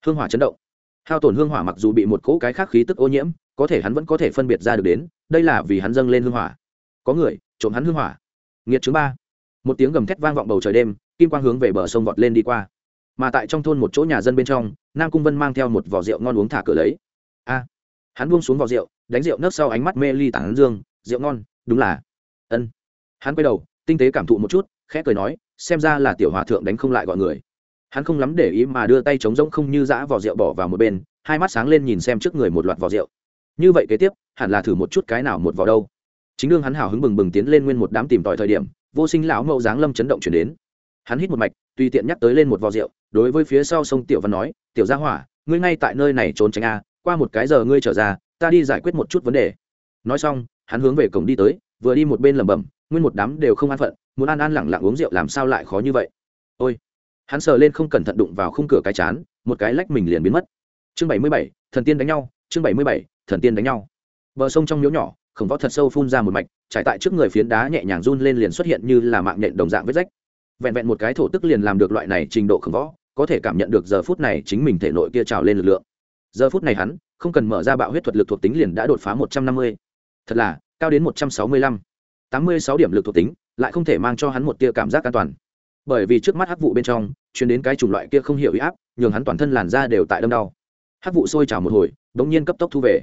hương hỏa chấn động. Hao tổn hương hỏa mặc dù bị một cỗ cái khác khí tức ô nhiễm, có thể hắn vẫn có thể phân biệt ra được đến, đây là vì hắn dâng lên hương hỏa. Có người trộm hắn hương hỏa. Nghiệt chứng ba một tiếng gầm thét vang vọng bầu trời đêm, kim quang hướng về bờ sông vọt lên đi qua. Mà tại trong thôn một chỗ nhà dân bên trong, nam cung vân mang theo một vỏ rượu ngon uống thả cửa lấy. A! Hắn buông xuống vỏ rượu, đánh rượu nấc sau ánh mắt mê ly tản dương, rượu ngon, đúng là. Ân. Hắn quay đầu, tinh tế cảm thụ một chút, khẽ cười nói, xem ra là tiểu hòa thượng đánh không lại gọi người. Hắn không lắm để ý mà đưa tay trống rỗng không như giã vỏ rượu bỏ vào một bên, hai mắt sáng lên nhìn xem trước người một loạt vỏ rượu. Như vậy kế tiếp, hẳn là thử một chút cái nào một vỏ đâu. Chính đương hắn hào hứng bừng bừng tiến lên nguyên một đám tìm tòi thời điểm vô sinh lão mẫu dáng lâm chấn động chuyển đến. Hắn hít một mạch, tùy tiện nhắc tới lên một vò rượu, đối với phía sau sông tiểu văn nói, tiểu gia hỏa, ngươi ngay tại nơi này trốn tránh a, qua một cái giờ ngươi trở ra, ta đi giải quyết một chút vấn đề. Nói xong, hắn hướng về cổng đi tới, vừa đi một bên lẩm bẩm, nguyên một đám đều không an phận, muốn ăn ăn lẳng lặng uống rượu làm sao lại khó như vậy? Ôi! Hắn sờ lên không cẩn thận đụng vào khung cửa cái chán, một cái lách mình liền biến mất. Chương bảy mươi bảy, thần tiên đánh nhau, chương bảy mươi bảy, thần tiên đánh nhau. Bờ sông trong miếu nhỏ khổng võ thật sâu phun ra một mạch, trải tại trước người phiến đá nhẹ nhàng run lên liền xuất hiện như là mạng nhện đồng dạng vết rách. Vẹn vẹn một cái thổ tức liền làm được loại này trình độ khổng võ, có thể cảm nhận được giờ phút này chính mình thể nội kia trào lên lực lượng. Giờ phút này hắn, không cần mở ra bạo huyết thuật lực thuộc tính liền đã đột phá một trăm năm mươi. Thật là, cao đến một trăm sáu mươi lăm. tám mươi sáu điểm lực thuộc tính, lại không thể mang cho hắn một tia cảm giác an toàn. Bởi vì trước mắt hắc vụ bên trong chuyến đến cái chủng loại kia không hiểu ý áp, nhường hắn toàn thân làn da đều tại đâm đau. Hắc vụ sôi trào một hồi đ ỗ n g nhiên cấp tốc thu về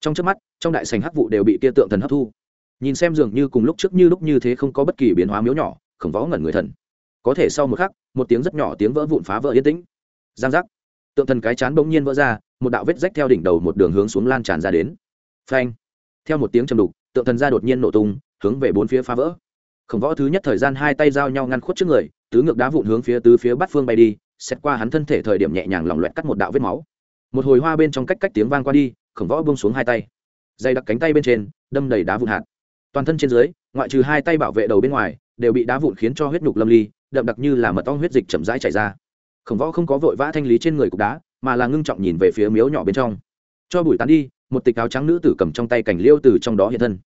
trong trước mắt, trong đại sành hắc vụ đều bị tia tượng thần hấp thu. Nhìn xem dường như cùng lúc trước như lúc như thế không có bất kỳ biến hóa miếu nhỏ, khổng võ ngẩn người thần. Có thể sau một khắc, một tiếng rất nhỏ tiếng vỡ vụn phá vỡ yên tĩnh. Giang giác. Tượng thần cái chán bỗng nhiên vỡ ra, một đạo vết rách theo đỉnh đầu một đường hướng xuống lan tràn ra đến. Phanh. Theo một tiếng trầm đục, tượng thần ra đột nhiên nổ tung, hướng về bốn phía phá vỡ. Khổng võ thứ nhất thời gian hai tay giao nhau ngăn khuất trước người, tứ ngược đá vụn hướng phía tứ phía bắt phương bay đi, xét qua hắn thân thể thời điểm nhẹ nhàng lỏng loẹt cắt một đạo vết máu. Một hồi hoa bên trong cách cách tiếng vang qua đi khổng võ bông xuống hai tay. Dày đặc cánh tay bên trên, đâm đầy đá vụn hạt. Toàn thân trên dưới, ngoại trừ hai tay bảo vệ đầu bên ngoài, đều bị đá vụn khiến cho huyết nhục lâm ly, đậm đặc như là mật ong huyết dịch chậm rãi chảy ra. Khổng võ không có vội vã thanh lý trên người cục đá, mà là ngưng trọng nhìn về phía miếu nhỏ bên trong. Cho bụi tán đi, một tịch áo trắng nữ tử cầm trong tay cảnh liêu từ trong đó hiện thân.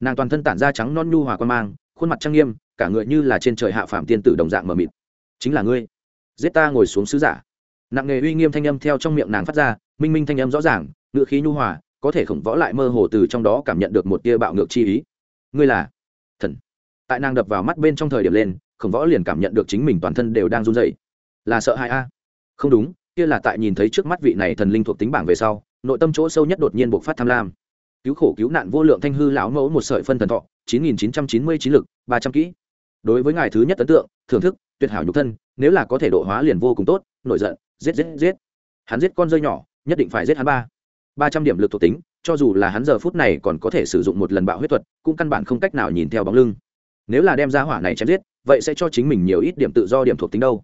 Nàng toàn thân tản ra trắng non nhu hòa quan mang, khuôn mặt trang nghiêm, cả người như là trên trời hạ phạm tiên tử đồng dạng mờ mịt. Chính là ngươi. Giết ta ngồi xuống sứ giả. Nặng nghề uy nghiêm thanh âm theo trong miệng nàng phát ra, minh minh thanh âm rõ ràng ngữ khí nhu hòa, có thể khổng võ lại mơ hồ từ trong đó cảm nhận được một tia bạo ngược chi ý. Ngươi là thần. Tại nàng đập vào mắt bên trong thời điểm lên, khổng võ liền cảm nhận được chính mình toàn thân đều đang run dậy là sợ hãi a? Không đúng, kia là tại nhìn thấy trước mắt vị này thần linh thuộc tính bảng về sau, nội tâm chỗ sâu nhất đột nhiên buộc phát tham lam. Cứu khổ cứu nạn vô lượng thanh hư lão mẫu một sợi phân thần thọ, chín nghìn chín trăm chín mươi chín lực, ba trăm kỹ. Đối với ngài thứ nhất ấn tượng, thưởng thức, tuyệt hảo nhục thân, nếu là có thể độ hóa liền vô cùng tốt, nổi giận, giết giết giết. Hắn giết con rơi nhỏ, nhất định phải giết hắn ba ba trăm điểm lực thuộc tính, cho dù là hắn giờ phút này còn có thể sử dụng một lần bạo huyết thuật, cũng căn bản không cách nào nhìn theo bóng lưng. Nếu là đem ra hỏa này chém giết, vậy sẽ cho chính mình nhiều ít điểm tự do, điểm thuộc tính đâu.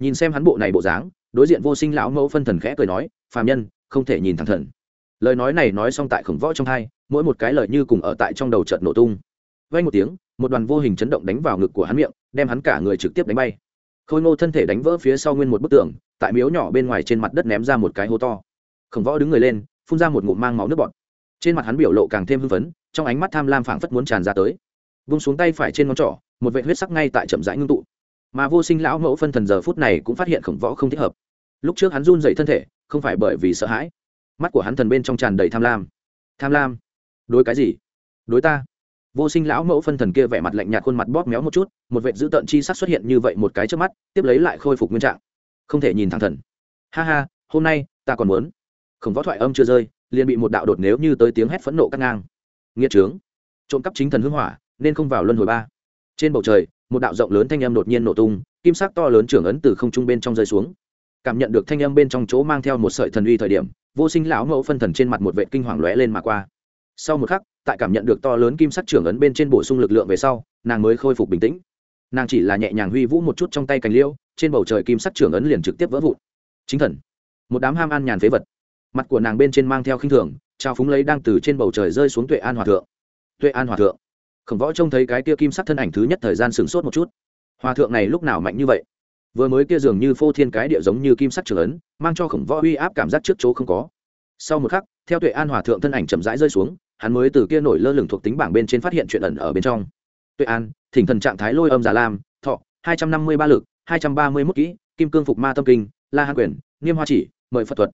Nhìn xem hắn bộ này bộ dáng, đối diện vô sinh lão mẫu phân thần khẽ cười nói, phàm nhân, không thể nhìn thẳng thần. Lời nói này nói xong tại khổng võ trong hai, mỗi một cái lời như cùng ở tại trong đầu trận nổ tung. Vay một tiếng, một đoàn vô hình chấn động đánh vào ngực của hắn miệng, đem hắn cả người trực tiếp đánh bay. Khôi ngô thân thể đánh vỡ phía sau nguyên một bức tường, tại miếu nhỏ bên ngoài trên mặt đất ném ra một cái hố to. Khổng võ đứng người lên phun ra một ngụm mang máu nước bọt. Trên mặt hắn biểu lộ càng thêm hưng phấn, trong ánh mắt tham lam phảng phất muốn tràn ra tới. Vung xuống tay phải trên ngón trỏ, một vệ huyết sắc ngay tại chậm rãi ngưng tụ. Mà vô sinh lão mẫu phân thần giờ phút này cũng phát hiện khổng võ không thích hợp. Lúc trước hắn run dậy thân thể, không phải bởi vì sợ hãi. Mắt của hắn thần bên trong tràn đầy tham lam. Tham lam? Đối cái gì? Đối ta. Vô sinh lão mẫu phân thần kia vẻ mặt lạnh nhạt khuôn mặt bóp méo một chút, một vệ dữ tợn chi sắc xuất hiện như vậy một cái trước mắt, tiếp lấy lại khôi phục nguyên trạng. Không thể nhìn thẳng thần. Ha ha, hôm nay ta còn muốn không võ thoại âm chưa rơi, liền bị một đạo đột nếu như tới tiếng hét phẫn nộ cắt ngang. Nghĩa trướng. Trộm cắp chính thần hưng hỏa, nên không vào luân hồi ba. Trên bầu trời, một đạo rộng lớn thanh âm đột nhiên nổ tung, kim sắc to lớn trưởng ấn từ không trung bên trong rơi xuống. Cảm nhận được thanh âm bên trong chỗ mang theo một sợi thần uy thời điểm, vô sinh lão mẫu phân thần trên mặt một vệ kinh hoàng lóe lên mà qua. Sau một khắc, tại cảm nhận được to lớn kim sắc trưởng ấn bên trên bổ sung lực lượng về sau, nàng mới khôi phục bình tĩnh. Nàng chỉ là nhẹ nhàng huy vũ một chút trong tay cành liêu trên bầu trời kim sắc trưởng ấn liền trực tiếp vỡ vụn. Chính thần. Một đám ham ăn nhàn phế vật mặt của nàng bên trên mang theo khinh thường, trao phúng lấy đang từ trên bầu trời rơi xuống tuệ an hòa thượng. Tuệ an hòa thượng. Khổng võ trông thấy cái kia kim sắc thân ảnh thứ nhất thời gian sửng sốt một chút. Hòa thượng này lúc nào mạnh như vậy? Vừa mới kia dường như phô thiên cái địa giống như kim sắc trường ấn, mang cho khổng võ uy áp cảm giác trước chỗ không có. Sau một khắc, theo tuệ an hòa thượng thân ảnh chậm rãi rơi xuống, hắn mới từ kia nổi lơ lửng thuộc tính bảng bên trên phát hiện chuyện ẩn ở bên trong. Tuệ an, thỉnh thần trạng thái lôi âm giả lam, thọ, hai trăm năm mươi ba lực, hai trăm ba mươi mốt kỹ, kim cương phục ma tâm kinh, la hàn quyền nghiêm hoa chỉ, mời phật thuật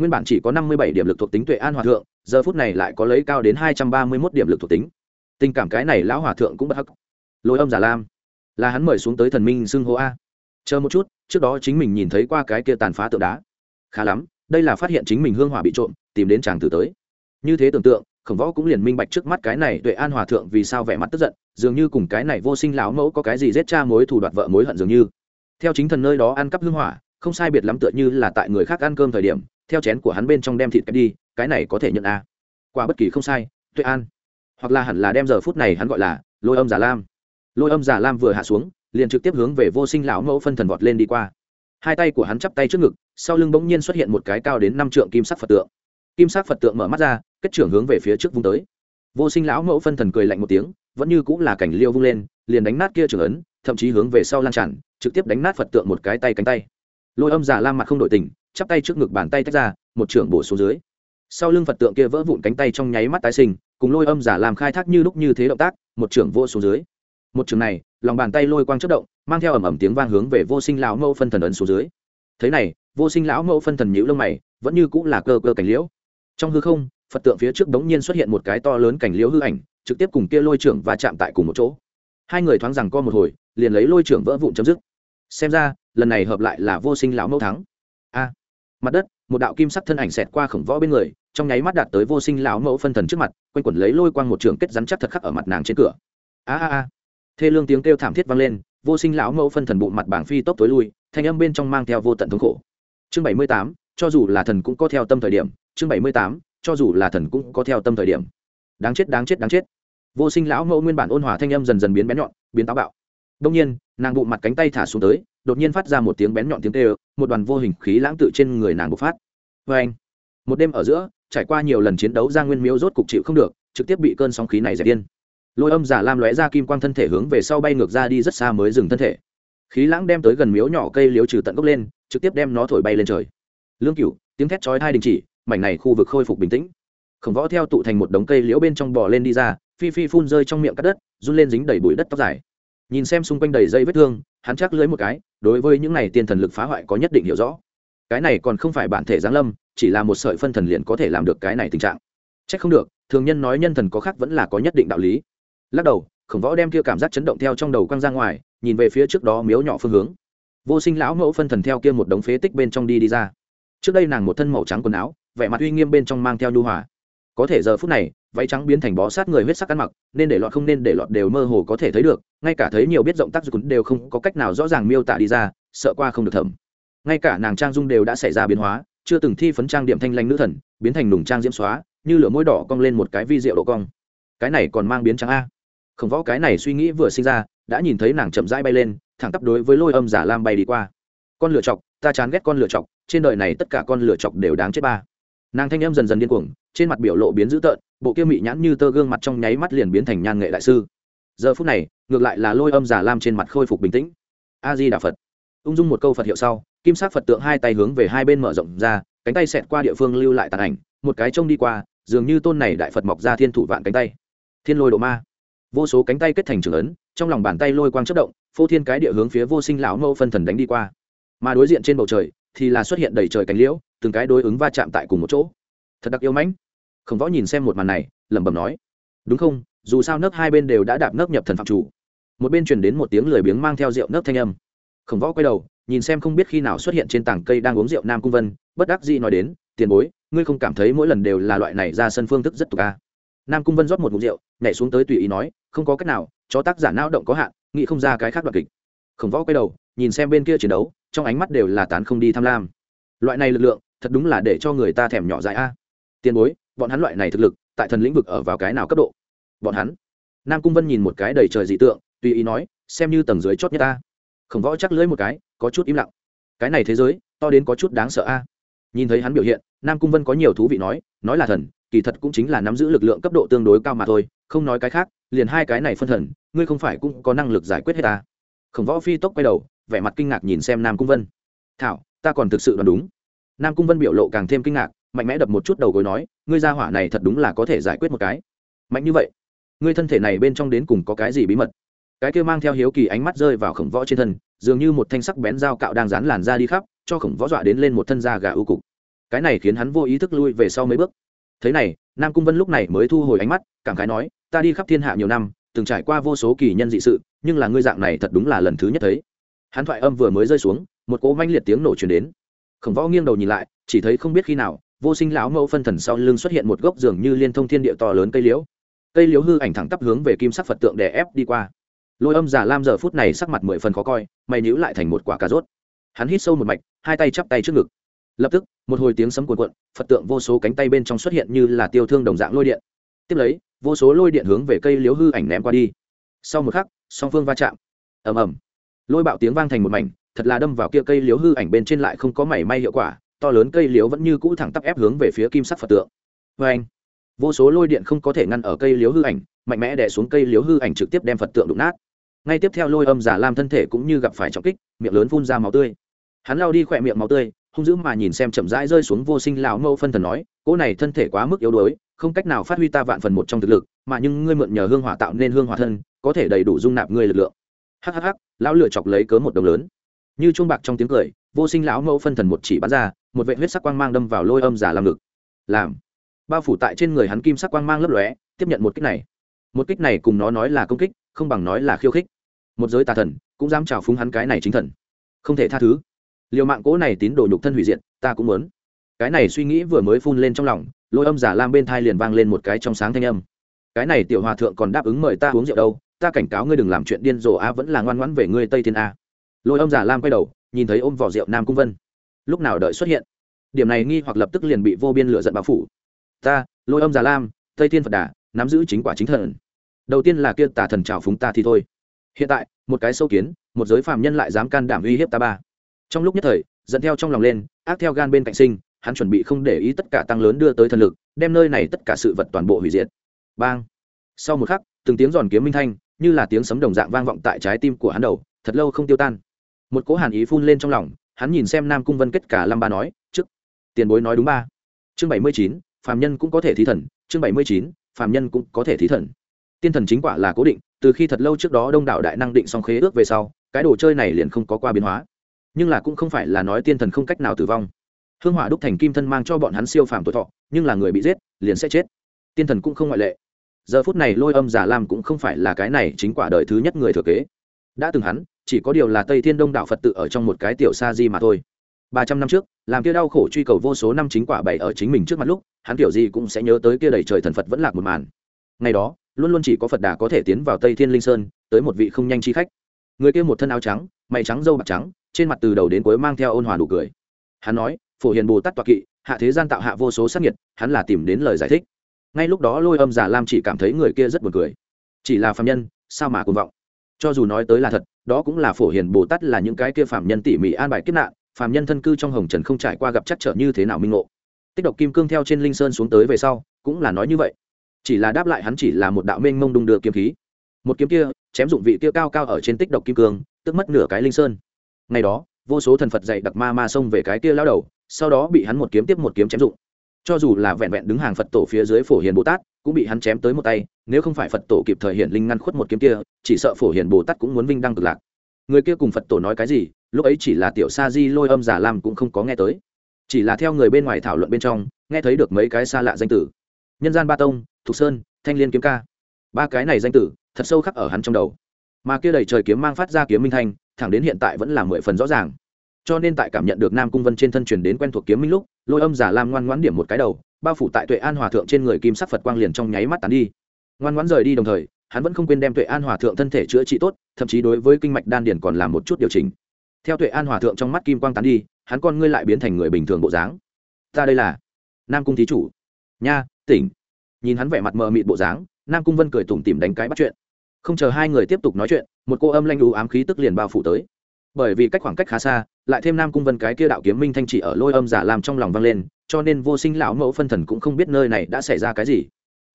nguyên bản chỉ có năm mươi bảy điểm lực thuộc tính tuệ an hòa thượng, giờ phút này lại có lấy cao đến hai trăm ba mươi mốt điểm lực thuộc tính. Tình cảm cái này lão hòa thượng cũng bất hắc. Lôi âm giả lam, là hắn mời xuống tới thần minh xưng hô a. Chờ một chút, trước đó chính mình nhìn thấy qua cái kia tàn phá tượng đá. Khá lắm, đây là phát hiện chính mình hương hỏa bị trộm, tìm đến chàng tử tới. Như thế tưởng tượng, khổng võ cũng liền minh bạch trước mắt cái này tuệ an hòa thượng vì sao vẻ mặt tức giận, dường như cùng cái này vô sinh lão mẫu có cái gì giết cha mối thù đoạt vợ mối hận dường như. Theo chính thần nơi đó ăn cắp hương hỏa không sai biệt lắm tựa như là tại người khác ăn cơm thời điểm, theo chén của hắn bên trong đem thịt kẹp đi, cái này có thể nhận a. Qua bất kỳ không sai, tuệ an. Hoặc là hẳn là đem giờ phút này hắn gọi là lôi âm giả lam. Lôi âm giả lam vừa hạ xuống, liền trực tiếp hướng về vô sinh lão mẫu phân thần vọt lên đi qua. Hai tay của hắn chắp tay trước ngực, sau lưng bỗng nhiên xuất hiện một cái cao đến năm trượng kim sắc phật tượng. Kim sắc phật tượng mở mắt ra, kết trưởng hướng về phía trước vung tới. Vô sinh lão mẫu phân thần cười lạnh một tiếng, vẫn như cũng là cảnh liêu vung lên, liền đánh nát kia trưởng ấn, thậm chí hướng về sau lan tràn, trực tiếp đánh nát phật tượng một cái tay cánh tay lôi âm giả lam mặt không đổi tình, chắp tay trước ngực bàn tay tách ra, một trưởng bổ xuống dưới. Sau lưng phật tượng kia vỡ vụn cánh tay trong nháy mắt tái sinh, cùng lôi âm giả làm khai thác như lúc như thế động tác, một trưởng vô xuống dưới. Một trường này, lòng bàn tay lôi quang chất động, mang theo ẩm ẩm tiếng vang hướng về vô sinh lão mẫu phân thần ấn xuống dưới. Thế này, vô sinh lão mẫu phân thần nhữ lông mày, vẫn như cũng là cơ cơ cảnh liễu. Trong hư không, phật tượng phía trước đống nhiên xuất hiện một cái to lớn cảnh liễu hư ảnh, trực tiếp cùng kia lôi trưởng và chạm tại cùng một chỗ. Hai người thoáng rằng co một hồi, liền lấy lôi trưởng vỡ vụn chấm dứt. Xem ra lần này hợp lại là vô sinh lão mẫu thắng. A, mặt đất, một đạo kim sắc thân ảnh xẹt qua khổng võ bên người, trong nháy mắt đạt tới vô sinh lão mẫu phân thần trước mặt, quanh quẩn lấy lôi quang một trường kết rắn chắc thật khắc ở mặt nàng trên cửa. A a a. Thê lương tiếng kêu thảm thiết vang lên, vô sinh lão mẫu phân thần bụng mặt bảng phi tốc tối lui, thanh âm bên trong mang theo vô tận thống khổ. Chương bảy mươi tám, cho dù là thần cũng có theo tâm thời điểm. Chương bảy mươi tám, cho dù là thần cũng có theo tâm thời điểm. Đáng chết đáng chết đáng chết. Vô sinh lão mẫu nguyên bản ôn hòa thanh âm dần dần biến bén nhọn, biến táo bạo. Đông nhiên, nàng bụng mặt cánh tay thả xuống tới đột nhiên phát ra một tiếng bén nhọn tiếng tê, một đoàn vô hình khí lãng tự trên người nàng bộc phát. Vê anh một đêm ở giữa trải qua nhiều lần chiến đấu ra nguyên miếu rốt cục chịu không được trực tiếp bị cơn sóng khí này dẹp điên lôi âm giả lam lóe ra kim quang thân thể hướng về sau bay ngược ra đi rất xa mới dừng thân thể. Khí lãng đem tới gần miếu nhỏ cây liếu trừ tận gốc lên trực tiếp đem nó thổi bay lên trời. Lương cửu tiếng thét chói hai đình chỉ mảnh này khu vực khôi phục bình tĩnh. Khổng võ theo tụ thành một đống cây liễu bên trong bò lên đi ra phi phi phun rơi trong miệng cắt đất run lên dính đầy bụi đất tóc dài nhìn xem xung quanh đầy dây vết thương, hắn chắc lưới một cái, đối với những này tiên thần lực phá hoại có nhất định hiểu rõ. Cái này còn không phải bản thể giáng lâm, chỉ là một sợi phân thần liền có thể làm được cái này tình trạng. C h ắ c không được, thường nhân nói nhân thần có khác vẫn là có nhất định đạo lý. Lắc đầu, khổng võ đem kia cảm giác chấn động theo trong đầu quăng ra ngoài, nhìn về phía trước đó miếu nhỏ phương hướng. Vô sinh lão mẫu phân thần theo kia một đống phế tích bên trong đi đi ra. Trước đây nàng một thân màu trắng quần áo, vẻ mặt uy nghiêm bên trong mang theo nhu hòa. Có thể giờ phút này, váy trắng biến thành bó sát người huyết sắc ăn mặc, nên để lọt không nên để lọt đều mơ hồ có thể thấy được ngay cả thấy nhiều biết rộng tác dụng đều không có cách nào rõ ràng miêu tả đi ra, sợ qua không được thẩm. Ngay cả nàng trang dung đều đã xảy ra biến hóa, chưa từng thi phấn trang điểm thanh lanh nữ thần, biến thành nùng trang diễm xóa, như lửa môi đỏ cong lên một cái vi rượu độ cong. Cái này còn mang biến trắng a. Khổng võ cái này suy nghĩ vừa sinh ra, đã nhìn thấy nàng chậm rãi bay lên, thẳng tắp đối với lôi âm giả lam bay đi qua. Con lửa chọc, ta chán ghét con lửa chọc, trên đời này tất cả con lửa chọc đều đáng chết ba. Nàng thanh em dần dần điên cuồng, trên mặt biểu lộ biến dữ tợn, bộ kia mị nhãn như tơ gương mặt trong nháy mắt liền biến thành nhan nghệ đại sư giờ phút này, ngược lại là lôi âm giả lam trên mặt khôi phục bình tĩnh. A di đà phật. Ung dung một câu phật hiệu sau, kim sắc phật tượng hai tay hướng về hai bên mở rộng ra, cánh tay xẹt qua địa phương lưu lại tàn ảnh, một cái trông đi qua, dường như tôn này đại phật mọc ra thiên thủ vạn cánh tay. Thiên lôi độ ma. Vô số cánh tay kết thành trường ấn, trong lòng bàn tay lôi quang chất động, phô thiên cái địa hướng phía vô sinh lão mâu phân thần đánh đi qua. Mà đối diện trên bầu trời, thì là xuất hiện đầy trời cánh liễu, từng cái đối ứng va chạm tại cùng một chỗ. Thật đặc yêu mãnh. Khổng võ nhìn xem một màn này, lẩm bẩm nói, đúng không? Dù sao nấc hai bên đều đã đạp nấc nhập thần phạm chủ. Một bên truyền đến một tiếng lười biếng mang theo rượu nấc thanh âm. Khổng võ quay đầu, nhìn xem không biết khi nào xuất hiện trên tảng cây đang uống rượu nam cung vân, bất đắc dĩ nói đến, tiền bối, ngươi không cảm thấy mỗi lần đều là loại này ra sân phương thức rất tục ca nam cung vân rót một mục rượu, nhảy xuống tới tùy ý nói, không có cách nào cho tác giả não động có hạn, nghĩ không ra cái khác đoạn kịch. Khổng võ quay đầu, nhìn xem bên kia chiến đấu, trong ánh mắt đều là tán không đi tham lam. Loại này lực lượng, thật đúng là để cho người ta thèm nhỏ dại a. Tiền bối, bọn hắn loại này thực lực, tại thần lĩnh vực ở vào cái nào cấp độ? Bọn hắn. Nam cung vân nhìn một cái đầy trời dị tượng, tùy ý nói, xem như tầng dưới chót nhất ta. Khổng võ chắc lưỡi một cái, có chút im lặng. Cái này thế giới, to đến có chút đáng sợ a. Nhìn thấy hắn biểu hiện, nam cung vân có nhiều thú vị nói nói là thần, kỳ thật cũng chính là nắm giữ lực lượng cấp độ tương đối cao mà thôi, không nói cái khác, liền hai cái này phân thần, ngươi không phải cũng có năng lực giải quyết hết ta. Khổng võ phi tốc quay đầu, vẻ mặt kinh ngạc nhìn xem nam cung vân. Thảo, ta còn thực sự đoán đúng. Nam cung vân biểu lộ càng thêm kinh ngạc, mạnh mẽ đập một chút đầu gối nói, ngươi ra hỏa này thật đúng là có thể giải quyết một cái. Mạnh như vậy ngươi thân thể này bên trong đến cùng có cái gì bí mật? Cái kia mang theo hiếu kỳ ánh mắt rơi vào khổng võ trên thân, dường như một thanh sắc bén dao cạo đang dán làn ra đi khắp, cho khổng võ dọa đến lên một thân da gà ưu cục. Cái này khiến hắn vô ý thức lui về sau mấy bước. Thế này, nam cung vân lúc này mới thu hồi ánh mắt, cảm khái nói, ta đi khắp thiên hạ nhiều năm, từng trải qua vô số kỳ nhân dị sự, nhưng là ngươi dạng này thật đúng là lần thứ nhất thấy. Hắn thoại âm vừa mới rơi xuống, một cỗ manh liệt tiếng nổ chuyển đến. Khổng võ nghiêng đầu nhìn lại, chỉ thấy không biết khi nào, vô sinh lão mẫu phân thần sau lưng xuất hiện một gốc giường như liên thông thiên địa to lớn cây liễu cây liễu hư ảnh thẳng tắp hướng về kim sắc phật tượng đè ép đi qua. Lôi âm giả lam giờ phút này sắc mặt mười phần khó coi, mày níu lại thành một quả cà rốt. Hắn hít sâu một mạch, hai tay chắp tay trước ngực. Lập tức, một hồi tiếng sấm cuồn cuộn, phật tượng vô số cánh tay bên trong xuất hiện như là tiêu thương đồng dạng lôi điện. Tiếp lấy, vô số lôi điện hướng về cây liễu hư ảnh ném qua đi. Sau một khắc, song phương va chạm. Ầm ầm. Lôi bạo tiếng vang thành một mảnh, thật là đâm vào kia cây liễu hư ảnh bên trên lại không có mảy may hiệu quả, to lớn cây liễu vẫn như cũ thẳng tắp ép hướng về phía kim sắc phật tượng. Vê anh vô số lôi điện không có thể ngăn ở cây liếu hư ảnh, mạnh mẽ đè xuống cây liếu hư ảnh trực tiếp đem phật tượng đụng nát. Ngay tiếp theo lôi âm giả lam thân thể cũng như gặp phải trọng kích, miệng lớn phun ra máu tươi. Hắn lao đi khỏe miệng máu tươi, hung dữ mà nhìn xem chậm rãi rơi xuống vô sinh lão mâu phân thần nói cỗ này thân thể quá mức yếu đuối, không cách nào phát huy ta vạn phần một trong thực lực, mà nhưng ngươi mượn nhờ hương hỏa tạo nên hương hỏa thân, có thể đầy đủ dung nạp ngươi lực lượng. Hhh lão lựa chọc lấy cớ một đồng lớn. Như chuông bạc trong tiếng cười, vô sinh lão mẫu phân thần một chỉ bắn ra, một vệ huyết sắc quang mang đâm vào lôi âm giả làm ngực. Làm bao phủ tại trên người hắn kim sắc quang mang lấp lóe, tiếp nhận một kích này. Một kích này cùng nó nói là công kích, không bằng nói là khiêu khích. Một giới tà thần, cũng dám trào phúng hắn cái này chính thần. Không thể tha thứ. Liều mạng cỗ này tín đồ nhục thân hủy diệt, ta cũng muốn. Cái này suy nghĩ vừa mới phun lên trong lòng, lôi âm giả lam bên thai liền vang lên một cái trong sáng thanh âm. Cái này tiểu hòa thượng còn đáp ứng mời ta uống rượu đâu, ta cảnh cáo ngươi đừng làm chuyện điên rồ a, vẫn là ngoan ngoãn về ngươi tây thiên a. Lôi âm giả lam quay đầu, nhìn thấy ôm vỏ rượu nam cung vân. Lúc nào đợi xuất hiện? Điểm này nghi hoặc lập tức liền bị vô biên lửa giận bao phủ ta, lôi âm giả lam, tây thiên phật đà, nắm giữ chính quả chính thần. Đầu tiên là kia tà thần trào phúng ta thì thôi. Hiện tại, một cái sâu kiến, một giới phàm nhân lại dám can đảm uy hiếp ta ba. Trong lúc nhất thời dẫn theo trong lòng lên, ác theo gan bên cạnh sinh, hắn chuẩn bị không để ý tất cả tăng lớn đưa tới thần lực, đem nơi này tất cả sự vật toàn bộ hủy diệt. Bang! Sau một khắc, từng tiếng giòn kiếm minh thanh, như là tiếng sấm đồng dạng vang vọng tại trái tim của hắn đầu, thật lâu không tiêu tan. Một cỗ hàn ý phun lên trong lòng, hắn nhìn xem nam cung vân kết cả lâm ba nói, trước, tiền bối nói đúng ba. Chương bảy mươi chín phàm nhân cũng có thể thí thần, chương bảy mươi chín, phàm nhân cũng có thể thí thần. Tiên thần chính quả là cố định, từ khi thật lâu trước đó đông đảo đại năng định xong khế ước về sau, cái đồ chơi này liền không có qua biến hóa. Nhưng là cũng không phải là nói tiên thần không cách nào tử vong. Hương hỏa đúc thành kim thân mang cho bọn hắn siêu phàm tuổi thọ, nhưng là người bị giết, liền sẽ chết. Tiên thần cũng không ngoại lệ. Giờ phút này lôi âm giả lam cũng không phải là cái này chính quả đời thứ nhất người thừa kế. Đã từng hắn, chỉ có điều là tây thiên đông đạo phật tự ở trong một cái tiểu sa di mà thôi ba trăm năm trước, làm kia đau khổ truy cầu vô số năm chính quả bày ở chính mình trước mặt lúc, hắn kiểu gì cũng sẽ nhớ tới kia đầy trời thần phật vẫn lạc một màn. Ngày đó, luôn luôn chỉ có phật đà có thể tiến vào tây thiên linh sơn, tới một vị không nhanh chi khách. Người kia một thân áo trắng, mày trắng dâu bạc trắng, trên mặt từ đầu đến cuối mang theo ôn hòa đủ cười. Hắn nói, phổ hiền bồ tát toạc kỵ, hạ thế gian tạo hạ vô số sắc nhiệt hắn là tìm đến lời giải thích. Ngay lúc đó lôi âm giả lam chỉ cảm thấy người kia rất buồn cười. Chỉ là phạm nhân, sao mà cuồng vọng? Cho dù nói tới là thật, đó cũng là phổ hiền bồ tát là những cái kia phạm nhân tỉ mỉ an bài kết nạn Phàm nhân thân cư trong hồng trần không trải qua gặp chắc trở như thế nào minh ngộ. Tích độc kim cương theo trên linh sơn xuống tới về sau, cũng là nói như vậy. Chỉ là đáp lại hắn chỉ là một đạo mênh mông đung đưa kiếm khí. Một kiếm kia, chém dụng vị kia cao cao ở trên tích độc kim cương, tức mất nửa cái linh sơn. Ngày đó, vô số thần phật dạy đặc ma ma xông về cái kia lao đầu, sau đó bị hắn một kiếm tiếp một kiếm chém dụng. Cho dù là vẹn vẹn đứng hàng phật tổ phía dưới phổ hiền bồ tát, cũng bị hắn chém tới một tay, nếu không phải phật tổ kịp thời hiện linh ngăn khuất một kiếm kia, chỉ sợ phổ hiền bồ tát cũng muốn vinh đăng cực lạc người kia cùng phật tổ nói cái gì, lúc ấy chỉ là tiểu sa di lôi âm giả lam cũng không có nghe tới. Chỉ là theo người bên ngoài thảo luận bên trong, nghe thấy được mấy cái xa lạ danh tử. Nhân gian ba tông, thục sơn, thanh liên kiếm ca. Ba cái này danh tử, thật sâu khắc ở hắn trong đầu. Mà kia đầy trời kiếm mang phát ra kiếm minh thanh, thẳng đến hiện tại vẫn là mười phần rõ ràng. Cho nên tại cảm nhận được nam cung vân trên thân truyền đến quen thuộc kiếm minh lúc, lôi âm giả lam ngoan ngoãn điểm một cái đầu, bao phủ tại tuệ an hòa thượng trên người kim sắc phật quang liền trong nháy mắt tán đi. Ngoan ngoãn rời đi đồng thời hắn vẫn không quên đem tuệ an hòa thượng thân thể chữa trị tốt, thậm chí đối với kinh mạch đan điền còn làm một chút điều chỉnh. Theo tuệ an hòa thượng trong mắt kim quang tán đi, hắn con ngươi lại biến thành người bình thường bộ dáng. Ta đây là nam cung thí chủ. Nha, tỉnh. Nhìn hắn vẻ mặt mờ mịt bộ dáng, nam cung vân cười tủm tỉm đánh cái bắt chuyện. Không chờ hai người tiếp tục nói chuyện, một cô âm lanh lù ám khí tức liền bao phủ tới. Bởi vì cách khoảng cách khá xa, lại thêm nam cung vân cái kia đạo kiếm minh thanh chỉ ở lôi âm giả làm trong lòng vang lên, cho nên vô sinh lão mẫu phân thần cũng không biết nơi này đã xảy ra cái gì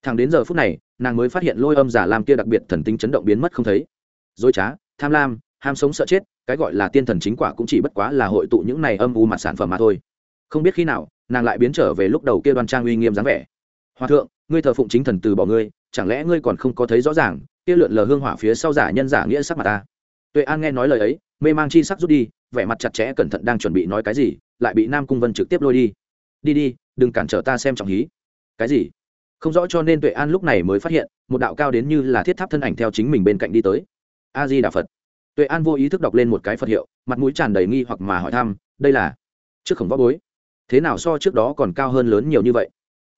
thằng đến giờ phút này, nàng mới phát hiện lôi âm giả làm kia đặc biệt thần tính chấn động biến mất không thấy. Dối trá, tham lam, ham sống sợ chết, cái gọi là tiên thần chính quả cũng chỉ bất quá là hội tụ những này âm u mặt sản phẩm mà thôi. Không biết khi nào, nàng lại biến trở về lúc đầu kia đoan trang uy nghiêm dáng vẻ. Hòa thượng, ngươi thờ phụng chính thần từ bỏ ngươi, chẳng lẽ ngươi còn không có thấy rõ ràng, kia lượn lờ hương hỏa phía sau giả nhân giả nghĩa sắc mặt ta. Tuệ an nghe nói lời ấy, mê mang chi sắc rút đi, vẻ mặt chặt chẽ cẩn thận đang chuẩn bị nói cái gì, lại bị nam cung vân trực tiếp lôi đi. Đi đi, đừng cản trở ta xem trọng hí. Cái gì? Không rõ cho nên tuệ an lúc này mới phát hiện, một đạo cao đến như là thiết tháp thân ảnh theo chính mình bên cạnh đi tới. A di đà phật. Tuệ an vô ý thức đọc lên một cái phật hiệu, mặt mũi tràn đầy nghi hoặc mà hỏi thăm, đây là trước khổng võ bối. Thế nào so trước đó còn cao hơn lớn nhiều như vậy?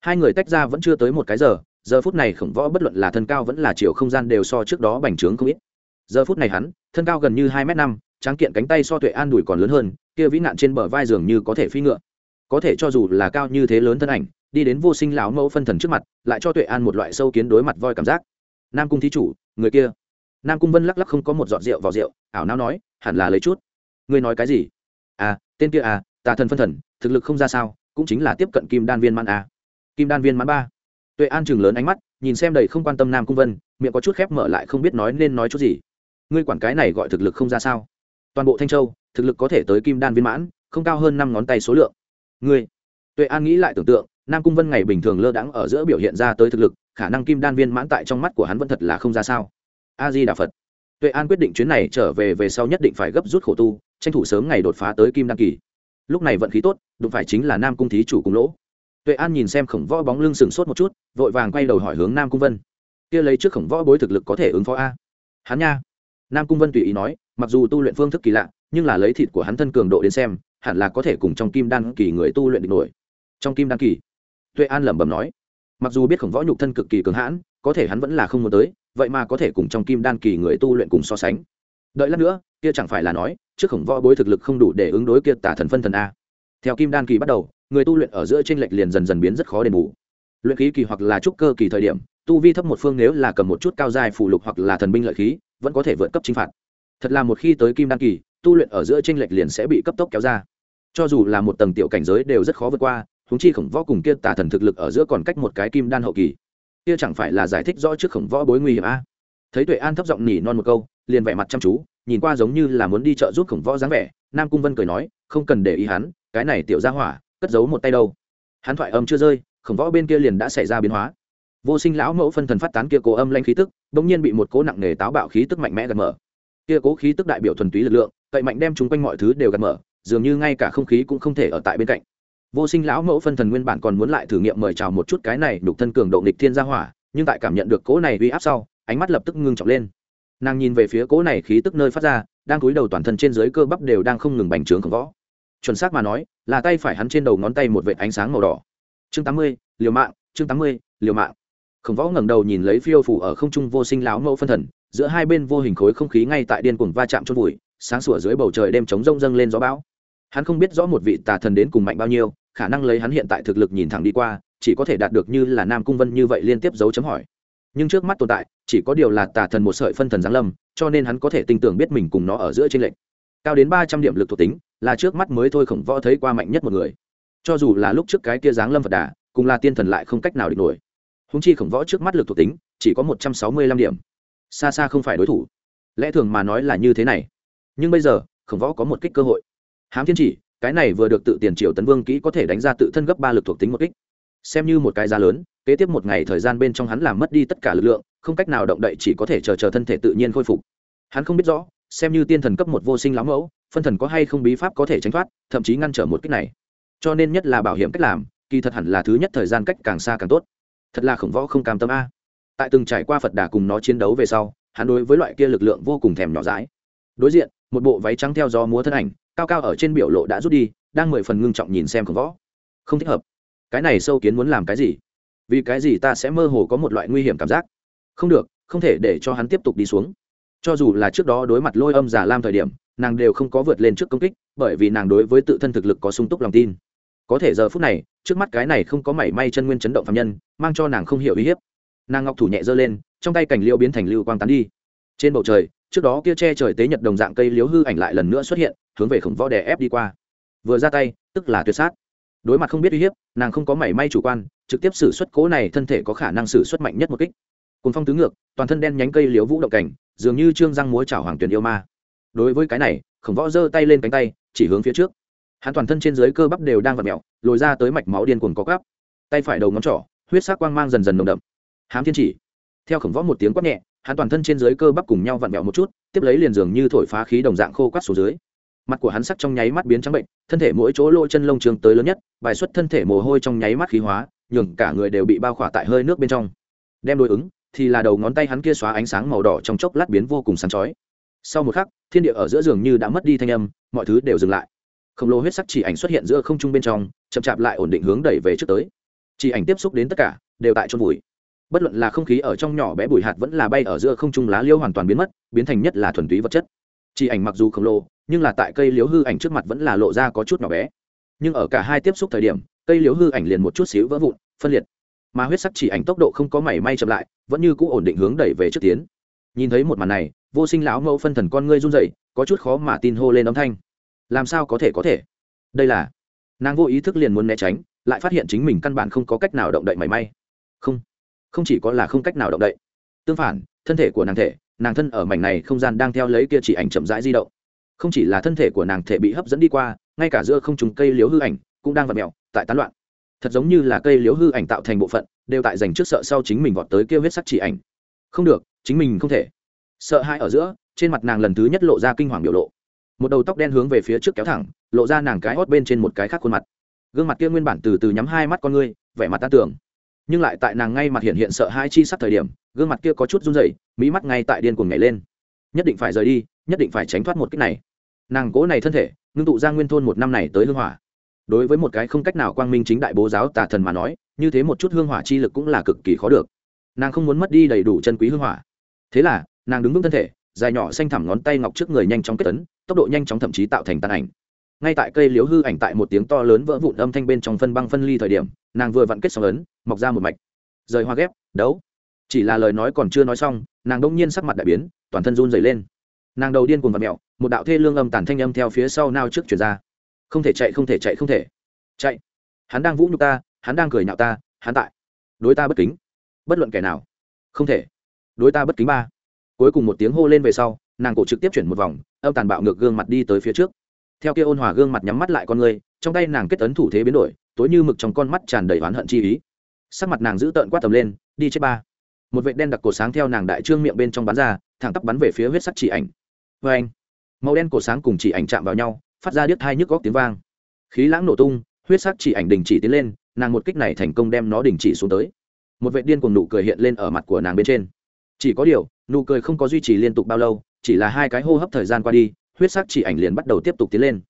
Hai người tách ra vẫn chưa tới một cái giờ giờ phút này khổng võ bất luận là thân cao vẫn là chiều không gian đều so trước đó bành trướng không ít. Giờ phút này hắn, thân cao gần như hai m năm, tráng kiện cánh tay so tuệ an đùi còn lớn hơn, kia vĩ nạn trên bờ vai giường như có thể phi ngựa. Có thể cho dù là cao như thế lớn thân ảnh đi đến vô sinh lão mẫu phân thần trước mặt, lại cho tuệ an một loại sâu kiến đối mặt voi cảm giác. Nam cung thí chủ, người kia. Nam cung vân lắc lắc không có một giọt rượu vào rượu, ảo não nói, hẳn là lấy chút. Ngươi nói cái gì? À tên kia à tà thần phân thần, thực lực không ra sao, cũng chính là tiếp cận kim đan viên mãn à. kim đan viên mãn ba. Tuệ an chừng lớn ánh mắt, nhìn xem đầy không quan tâm nam cung vân, miệng có chút khép mở lại không biết nói nên nói chút gì. Ngươi quản cái này gọi thực lực không ra sao? Toàn bộ thanh châu, thực lực có thể tới kim đan viên mãn, không cao hơn năm ngón tay số lượng. Ngươi. Tuệ an nghĩ lại tưởng tượng nam cung vân ngày bình thường lơ đãng ở giữa biểu hiện ra tới thực lực, khả năng kim đan viên mãn tại trong mắt của hắn vẫn thật là không ra sao. A di đà phật. Tuệ an quyết định chuyến này trở về về sau nhất định phải gấp rút khổ tu, tranh thủ sớm ngày đột phá tới kim đan kỳ. Lúc này vận khí tốt, đụng phải chính là nam cung thí chủ cùng lỗ. Tuệ an nhìn xem khổng võ bóng lưng sừng sốt một chút, vội vàng quay đầu hỏi hướng nam cung vân. Kia lấy trước khổng võ bối thực lực có thể ứng phó a? Hắn nha. Nam cung vân tùy ý nói, mặc dù tu luyện phương thức kỳ lạ, nhưng là lấy thịt của hắn thân cường độ đến xem, hẳn là có thể cùng trong kim đan kỳ người tu luyện được nổi. Trong kim đan kỳ tuệ an lẩm bẩm nói, mặc dù biết khổng võ nhục thân cực kỳ cường hãn, có thể hắn vẫn là không muốn tới, vậy mà có thể cùng trong kim đan kỳ người tu luyện cùng so sánh. Đợi lát nữa, kia chẳng phải là nói, trước khổng võ bối thực lực không đủ để ứng đối kia tả thần phân thần a. Theo kim đan kỳ bắt đầu, người tu luyện ở giữa tranh lệch liền dần dần biến rất khó đền bù. Luyện khí kỳ hoặc là trúc cơ kỳ thời điểm, tu vi thấp một phương nếu là cầm một chút cao dài phù lục hoặc là thần binh lợi khí, vẫn có thể vượt cấp chinh phạt. Thật là một khi tới kim đan kỳ, tu luyện ở giữa tranh lệch liền sẽ bị cấp tốc kéo ra. Cho dù là một tầng tiểu cảnh giới đều rất khó vượt qua huống chi khổng võ cùng kia tà thần thực lực ở giữa còn cách một cái kim đan hậu kỳ. Kia chẳng phải là giải thích rõ trước khổng võ bối nguy hiểm a? Thấy tuệ an thấp giọng nỉ non một câu, liền vẻ mặt chăm chú, nhìn qua giống như là muốn đi chợ giúp khổng võ dáng vẻ, nam cung vân cười nói, không cần để ý hắn, cái này tiểu ra hỏa, cất giấu một tay đâu. Hắn thoại âm chưa rơi, khổng võ bên kia liền đã xảy ra biến hóa. Vô sinh lão mẫu phân thần phát tán kia cố âm lanh khí tức bỗng nhiên bị một cố nặng nề táo bạo khí tức mạnh mẽ gạt mở. Kia cố khí tức đại biểu thuần túy lực lượng, cậy mạnh đem chúng quanh mọi thứ đều gạt mở, dường như ngay cả không khí cũng không thể ở tại bên cạnh vô sinh lão mẫu phân thần nguyên bản còn muốn lại thử nghiệm mời chào một chút cái này đục thân cường độ nghịch thiên gia hỏa, nhưng tại cảm nhận được cố này uy áp sau, ánh mắt lập tức ngưng trọng lên. Nàng nhìn về phía cố này khí tức nơi phát ra, đang cúi đầu toàn thân trên dưới cơ bắp đều đang không ngừng bành trướng khổng võ. Chuẩn xác mà nói, là tay phải hắn trên đầu ngón tay một vệt ánh sáng màu đỏ. Chương tám mươi, liều mạng, chương tám mươi, liều mạng. Khổng võ ngẩng đầu nhìn lấy phiêu phủ ở không trung vô sinh lão mẫu phân thần, giữa hai bên vô hình khối không khí ngay tại điên cuồng va chạm chôn vùi, sáng sủa dưới bầu trời đêm trống rông dâng lên gió bão hắn không biết rõ một vị tà thần đến cùng mạnh bao nhiêu, khả năng lấy hắn hiện tại thực lực nhìn thẳng đi qua, chỉ có thể đạt được như là nam cung vân như vậy liên tiếp dấu chấm hỏi. Nhưng trước mắt tồn tại, chỉ có điều là tà thần một sợi phân thần giáng lâm, cho nên hắn có thể tin tưởng biết mình cùng nó ở giữa trên lệnh cao đến ba trăm điểm lực thuộc tính, là trước mắt mới thôi khổng võ thấy qua mạnh nhất một người. Cho dù là lúc trước cái kia giáng lâm phật đà, cùng là tiên thần lại không cách nào địch nổi. Húng chi khổng võ trước mắt lực thuộc tính, chỉ có một trăm sáu mươi lăm điểm. Xa xa không phải đối thủ. Lẽ thường mà nói là như thế này. Nhưng bây giờ, khổng võ có một kích cơ hội hám thiên chỉ, cái này vừa được tự tiền triều tấn vương kỹ có thể đánh ra tự thân gấp ba lực thuộc tính một kích. Xem như một cái giá lớn, kế tiếp một ngày thời gian bên trong hắn làm mất đi tất cả lực lượng, không cách nào động đậy chỉ có thể chờ chờ thân thể tự nhiên khôi phục. Hắn không biết rõ, xem như tiên thần cấp một vô sinh lắm mẫu, phân thần có hay không bí pháp có thể tránh thoát, thậm chí ngăn trở một cách này. Cho nên nhất là bảo hiểm cách làm, kỳ thật hẳn là thứ nhất thời gian cách càng xa càng tốt. Thật là khổng võ không cam tâm a. Tại từng trải qua phật đà cùng nó chiến đấu về sau, hắn đối với loại kia lực lượng vô cùng thèm nhỏ dãi. Đối diện, một bộ váy trắng theo gió múa thân ảnh cao cao ở trên biểu lộ đã rút đi, đang mười phần ngưng trọng nhìn xem khổng võ. Không thích hợp. Cái này sâu kiến muốn làm cái gì? Vì cái gì ta sẽ mơ hồ có một loại nguy hiểm cảm giác? Không được, không thể để cho hắn tiếp tục đi xuống. Cho dù là trước đó đối mặt lôi âm giả lam thời điểm, nàng đều không có vượt lên trước công kích, bởi vì nàng đối với tự thân thực lực có sung túc lòng tin. Có thể giờ phút này, trước mắt cái này không có mảy may chân nguyên chấn động phạm nhân, mang cho nàng không hiểu uy hiếp. Nàng ngọc thủ nhẹ giơ lên, trong tay cảnh liêu biến thành lưu quang tán đi. Trên bầu trời trước đó kia che trời tế nhật đồng dạng cây liếu hư ảnh lại lần nữa xuất hiện, hướng về khổng võ đè ép đi qua. Vừa ra tay, tức là tuyệt sát. Đối mặt không biết uy hiếp, nàng không có mảy may chủ quan, trực tiếp xử suất cố này thân thể có khả năng xử suất mạnh nhất một kích. Cùng phong tứ ngược, toàn thân đen nhánh cây liếu vũ động cảnh, dường như trương răng múa chảo hoàng tuyển yêu ma. Đối với cái này, khổng võ giơ tay lên cánh tay, chỉ hướng phía trước. Hắn toàn thân trên dưới cơ bắp đều đang vặt mẹo lồi ra tới mạch máu điên cuồng có gắp tay phải đầu ngón trỏ, huyết sắc quang mang dần dần nồng đậm. Hám thiên chỉ. Theo khổng võ một tiếng quát nhẹ hắn toàn thân trên dưới cơ bắp cùng nhau vặn vẹo một chút, tiếp lấy liền dường như thổi phá khí đồng dạng khô quát xuống dưới. Mặt của hắn sắc trong nháy mắt biến trắng bệnh, thân thể mỗi chỗ lỗ chân lông trường tới lớn nhất, bài xuất thân thể mồ hôi trong nháy mắt khí hóa, nhường cả người đều bị bao khỏa tại hơi nước bên trong. Đem đối ứng, thì là đầu ngón tay hắn kia xóa ánh sáng màu đỏ trong chốc lát biến vô cùng sáng chói. Sau một khắc, thiên địa ở giữa giường như đã mất đi thanh âm, mọi thứ đều dừng lại. Khổng lồ huyết sắc chỉ ảnh xuất hiện giữa không trung bên trong, chậm chạp lại ổn định hướng đẩy về trước tới. Chỉ ảnh tiếp xúc đến tất cả, đều tại chôn vùi bất luận là không khí ở trong nhỏ bé bụi hạt vẫn là bay ở giữa không trung lá liêu hoàn toàn biến mất, biến thành nhất là thuần túy vật chất. Chỉ ảnh mặc dù khổng lồ, nhưng là tại cây liếu hư ảnh trước mặt vẫn là lộ ra có chút nhỏ bé. Nhưng ở cả hai tiếp xúc thời điểm, cây liếu hư ảnh liền một chút xíu vỡ vụn, phân liệt. Mà huyết sắc chỉ ảnh tốc độ không có mảy may chậm lại, vẫn như cũ ổn định hướng đẩy về trước tiến. Nhìn thấy một màn này, vô sinh lão mẫu phân thần con ngươi run dậy có chút khó mà tin hô lên âm thanh. Làm sao có thể có thể? Đây là, nàng vô ý thức liền muốn né tránh, lại phát hiện chính mình căn bản không có cách nào động đậy mảy may. Không không chỉ có là không cách nào động đậy. Tương phản, thân thể của nàng thể, nàng thân ở mảnh này không gian đang theo lấy kia chỉ ảnh chậm rãi di động. Không chỉ là thân thể của nàng thể bị hấp dẫn đi qua, ngay cả giữa không trùng cây liếu hư ảnh cũng đang vặt mẹo tại tán loạn. Thật giống như là cây liếu hư ảnh tạo thành bộ phận, đều tại dành trước sợ sau chính mình vọt tới kêu huyết sắc chỉ ảnh. Không được, chính mình không thể. Sợ hãi ở giữa, trên mặt nàng lần thứ nhất lộ ra kinh hoàng biểu lộ. Một đầu tóc đen hướng về phía trước kéo thẳng, lộ ra nàng cái hót bên trên một cái khác khuôn mặt. Gương mặt kia nguyên bản từ từ nhắm hai mắt con ngươi, vẻ mặt ta tưởng nhưng lại tại nàng ngay mặt hiện hiện sợ hai chi sắc thời điểm, gương mặt kia có chút run rẩy mỹ mắt ngay tại điên cuồng nhảy lên. Nhất định phải rời đi, nhất định phải tránh thoát một cách này. Nàng cố này thân thể, ngưng tụ ra nguyên thôn một năm này tới hương hỏa. Đối với một cái không cách nào quang minh chính đại bố giáo tà thần mà nói, như thế một chút hương hỏa chi lực cũng là cực kỳ khó được. Nàng không muốn mất đi đầy đủ chân quý hương hỏa. Thế là, nàng đứng vững thân thể, dài nhỏ xanh thẳm ngón tay ngọc trước người nhanh chóng kết tấn, tốc độ nhanh chóng thậm chí tạo thành tàn ảnh ngay tại cây liếu hư ảnh tại một tiếng to lớn vỡ vụn âm thanh bên trong phân băng phân ly thời điểm, nàng vừa vặn kết sóng ấn, mọc ra một mạch. Rời hoa ghép, đấu. Chỉ là lời nói còn chưa nói xong, nàng đông nhiên sắc mặt đại biến, toàn thân run dày lên. Nàng đầu điên cùng vật mẹo một đạo thê lương âm tàn thanh âm theo phía sau nao trước chuyển ra. Không thể chạy, không thể chạy, không thể. Chạy. Hắn đang vũ nhục ta, hắn đang cười nhạo ta, hắn tại. Đối ta bất kính. Bất luận kẻ nào. Không thể. Đối ta bất kính ba. Cuối cùng một tiếng hô lên về sau, nàng cổ trực tiếp chuyển một vòng, âm tàn bạo ngược gương mặt đi tới phía trước theo kia ôn hòa gương mặt nhắm mắt lại con người, trong tay nàng kết ấn thủ thế biến đổi, tối như mực trong con mắt tràn đầy oán hận chi ý. Sắc mặt nàng giữ tợn quát tầm lên, đi chết ba. Một vệ đen đặc cổ sáng theo nàng đại trương miệng bên trong bắn ra, thẳng tắp bắn về phía huyết sắc chỉ ảnh. Vê anh, màu đen cổ sáng cùng chỉ ảnh chạm vào nhau, phát ra điếc hai nhức góc tiếng vang. Khí lãng nổ tung, huyết sắc chỉ ảnh đình chỉ tiến lên, nàng một kích này thành công đem nó đình chỉ xuống tới. Một vệ điên cùng nụ cười hiện lên ở mặt của nàng bên trên. Chỉ có điều, nụ cười không có duy trì liên tục bao lâu, chỉ là hai cái hô hấp thời gian qua đi huyết sắc chỉ ảnh liền bắt đầu tiếp tục tiến lên.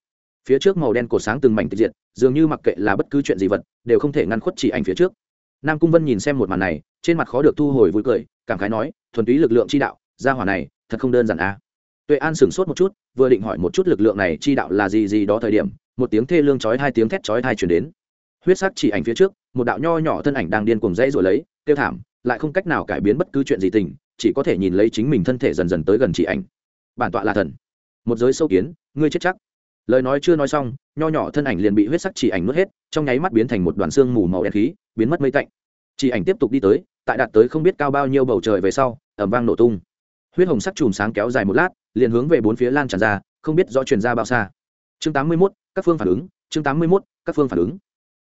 Phía trước màu đen cổ sáng từng mảnh tiệt diệt, dường như mặc kệ là bất cứ chuyện gì vật, đều không thể ngăn khuất chỉ ảnh phía trước. Nam cung vân nhìn xem một màn này, trên mặt khó được thu hồi vui cười, cảm khái nói, thuần túy lực lượng chi đạo, gia hỏa này, thật không đơn giản a à. tuệ an sửng sốt một chút, vừa định hỏi một chút lực lượng này chi đạo là gì gì đó thời điểm, một tiếng thê lương chói hai tiếng thét chói hai chuyển đến. Huyết sắc chỉ ảnh phía trước, một đạo nho nhỏ thân ảnh đang điên cuồng dãy rồi lấy tiêu thảm, lại không cách nào cải biến bất cứ chuyện gì tình, chỉ có thể nhìn lấy chính mình thân thể dần dần tới gần chỉ ảnh. Bản tọa là thần một giới sâu kiến ngươi chết chắc. Lời nói chưa nói xong nho nhỏ thân ảnh liền bị huyết sắc chỉ ảnh nuốt hết trong nháy mắt biến thành một đoàn xương mù màu đen khí biến mất mây tạnh. Chỉ ảnh tiếp tục đi tới tại đạt tới không biết cao bao nhiêu bầu trời về sau ẩm vang nổ tung. Huyết hồng sắc chùm sáng kéo dài một lát liền hướng về bốn phía lan tràn ra không biết rõ truyền ra bao xa. Chương tám mươi 81, các phương phản ứng chương tám mươi 81, các phương phản ứng.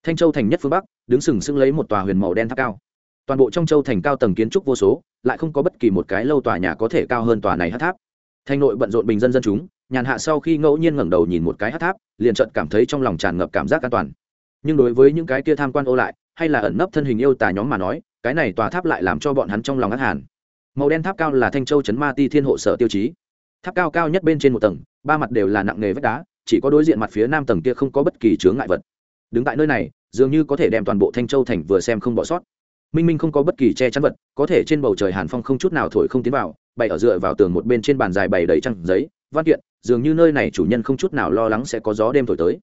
Thanh châu thành nhất phương bắc đứng sừng sững lấy một tòa huyền màu đen tháp cao. Toàn bộ trong châu thành cao tầng kiến trúc vô số lại không có bất kỳ một cái lâu tòa nhà có thể cao hơn tòa này hát tháp thanh nội bận rộn bình dân dân chúng, nhàn hạ sau khi ngẫu nhiên ngẩng đầu nhìn một cái hát tháp, liền chợt cảm thấy trong lòng tràn ngập cảm giác an toàn. Nhưng đối với những cái kia tham quan ô lại, hay là ẩn nấp thân hình yêu tà nhóm mà nói, cái này tòa tháp lại làm cho bọn hắn trong lòng ác hàn. Màu đen tháp cao là thanh châu chấn ma ti thiên hộ sở tiêu chí. Tháp cao cao nhất bên trên một tầng, ba mặt đều là nặng nghề vách đá, chỉ có đối diện mặt phía nam tầng kia không có bất kỳ chướng ngại vật. Đứng tại nơi này, dường như có thể đem toàn bộ thanh châu thành vừa xem không bỏ sót minh minh không có bất kỳ che chắn vật, có thể trên bầu trời hàn phong không chút nào thổi không tiến vào, bày ở dựa vào tường một bên trên bàn dài bày đầy trăng giấy, văn kiện, dường như nơi này chủ nhân không chút nào lo lắng sẽ có gió đêm thổi tới.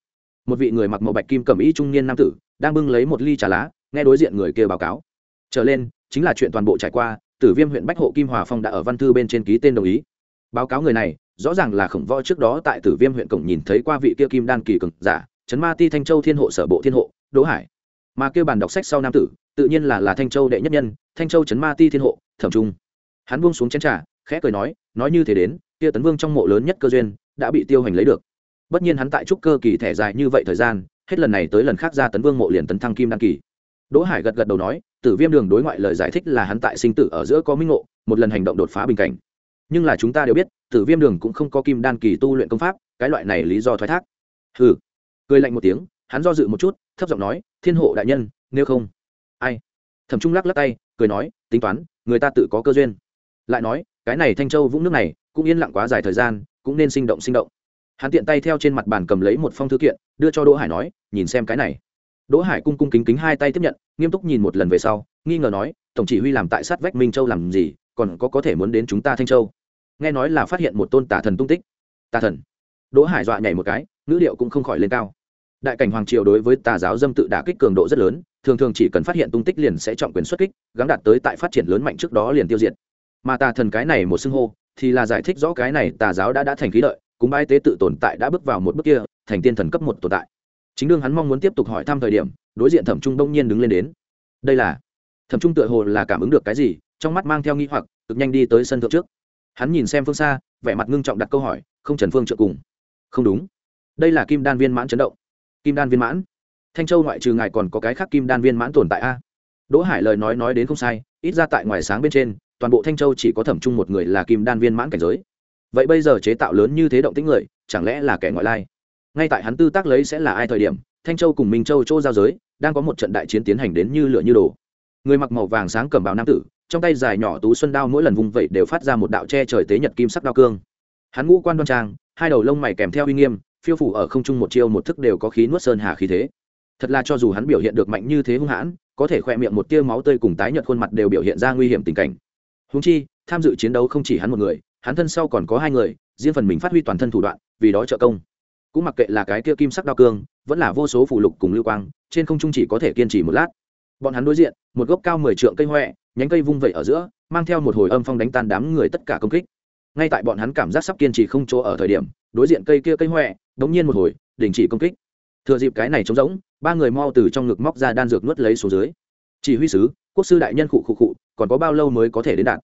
Một vị người mặc màu bạch kim cầm ý trung niên nam tử, đang bưng lấy một ly trà lá, nghe đối diện người kia báo cáo. Trở lên, chính là chuyện toàn bộ trải qua, tử viêm huyện bách hộ kim hòa phong đã ở văn thư bên trên ký tên đồng ý. Báo cáo người này, rõ ràng là khổng võ trước đó tại tử viêm huyện cổng nhìn thấy qua vị kia kim đan kỳ cực giả, trấn ma ti thanh châu thiên hộ sở bộ thiên hộ, đỗ hải mà kêu bàn đọc sách sau nam tử, tự nhiên là là thanh châu đệ nhất nhân, thanh châu trấn ma ti thiên hộ, thẩm trung. Hắn buông xuống chén trà, khẽ cười nói nói như thế đến, kia tấn vương trong mộ lớn nhất cơ duyên, đã bị tiêu hành lấy được. Bất nhiên hắn tại trúc cơ kỳ thẻ dài như vậy thời gian, hết lần này tới lần khác ra tấn vương mộ liền tấn thăng kim đăng kỳ. Đỗ hải gật gật đầu nói, tử viêm đường đối ngoại lời giải thích là hắn tại sinh tử ở giữa có minh ngộ, một lần hành động đột phá bình cảnh. Nhưng là chúng ta đều biết, tử viêm đường cũng không có kim đan kỳ tu luyện công pháp, cái loại này lý do thoái thác. Hừ. Cười lạnh một tiếng, hắn do dự một chút thấp giọng nói, thiên hộ đại nhân, nếu không. Ai? Thẩm trung lắc lắc tay, cười nói, tính toán, người ta tự có cơ duyên. Lại nói, cái này thanh châu vũng nước này, cũng yên lặng quá dài thời gian, cũng nên sinh động sinh động. Hắn tiện tay theo trên mặt bàn cầm lấy một phong thư kiện, đưa cho đỗ hải nói, nhìn xem cái này. Đỗ hải cung cung kính kính hai tay tiếp nhận, nghiêm túc nhìn một lần về sau, nghi ngờ nói, tổng chỉ huy làm tại sát vách minh châu làm gì, còn có có thể muốn đến chúng ta thanh châu? Nghe nói là phát hiện một tôn tà thần tung tích. Tà thần. Đỗ hải dọa nhảy một cái, ngữ điệu cũng không khỏi lên cao đại cảnh hoàng triều đối với tà giáo dâm tự đả kích cường độ rất lớn, thường thường chỉ cần phát hiện tung tích liền sẽ trọng quyền xuất kích gắn đạt tới tại phát triển lớn mạnh trước đó liền tiêu diệt. Mà tà thần cái này một xưng hô, thì là giải thích rõ cái này tà giáo đã đã thành khí lợi cúng bái tế tự tồn tại đã bước vào một bước kia, thành tiên thần cấp một tồn tại. Chính đương hắn mong muốn tiếp tục hỏi thăm thời điểm, đối diện thẩm trung đông nhiên đứng lên đến. Đây là, thẩm trung tựa hồ là cảm ứng được cái gì, trong mắt mang theo nghi hoặc, cực nhanh đi tới sân thượng trước. Hắn nhìn xem phương xa, vẻ mặt ngưng trọng đặt câu hỏi, không trần phương trợ cùng. Không đúng. Đây là kim đan viên mãn chấn động kim đan viên mãn. Thanh châu ngoại trừ ngài còn có cái khác kim đan viên mãn tồn tại a? Đỗ hải lời nói nói đến không sai, ít ra tại ngoài sáng bên trên, toàn bộ thanh châu chỉ có thẩm trung một người là kim đan viên mãn cảnh giới. Vậy bây giờ chế tạo lớn như thế động tĩnh người, chẳng lẽ là kẻ ngoại lai? Ngay tại hắn tư tác lấy sẽ là ai thời điểm, thanh châu cùng minh châu chỗ giao giới, đang có một trận đại chiến tiến hành đến như lửa như đồ người mặc màu vàng sáng cầm bào nam tử, trong tay dài nhỏ tú xuân đao mỗi lần vung vẩy đều phát ra một đạo che trời tế nhật kim sắc đao cương. Hắn ngũ quan đoan trang, hai đầu lông mày kèm theo uy nghiêm phiêu phủ ở không trung một chiêu một thức đều có khí nuốt sơn hà khí thế. Thật là cho dù hắn biểu hiện được mạnh như thế hung hãn, có thể khỏe miệng một tia máu tươi cùng tái nhợt khuôn mặt đều biểu hiện ra nguy hiểm tình cảnh. Húng chi, tham dự chiến đấu không chỉ hắn một người, hắn thân sau còn có hai người, riêng phần mình phát huy toàn thân thủ đoạn, vì đó trợ công. Cũng mặc kệ là cái kia kim sắc đao cương, vẫn là vô số phủ lục cùng lưu quang, trên không trung chỉ có thể kiên trì một lát. Bọn hắn đối diện, một gốc cao mười trượng cây huệ nhánh cây vung vẩy ở giữa, mang theo một hồi âm phong đánh tan đám người tất cả công kích. Ngay tại bọn hắn cảm giác sắp kiên trì không chỗ ở thời điểm, đối diện cây kia cây huệ đống nhiên một hồi, đình chỉ công kích. Thừa dịp cái này trống rỗng, ba người mau từ trong ngực móc ra đan dược nuốt lấy xuống dưới. Chỉ huy sứ, quốc sư đại nhân khụ khụ khụ, còn có bao lâu mới có thể đến đạt?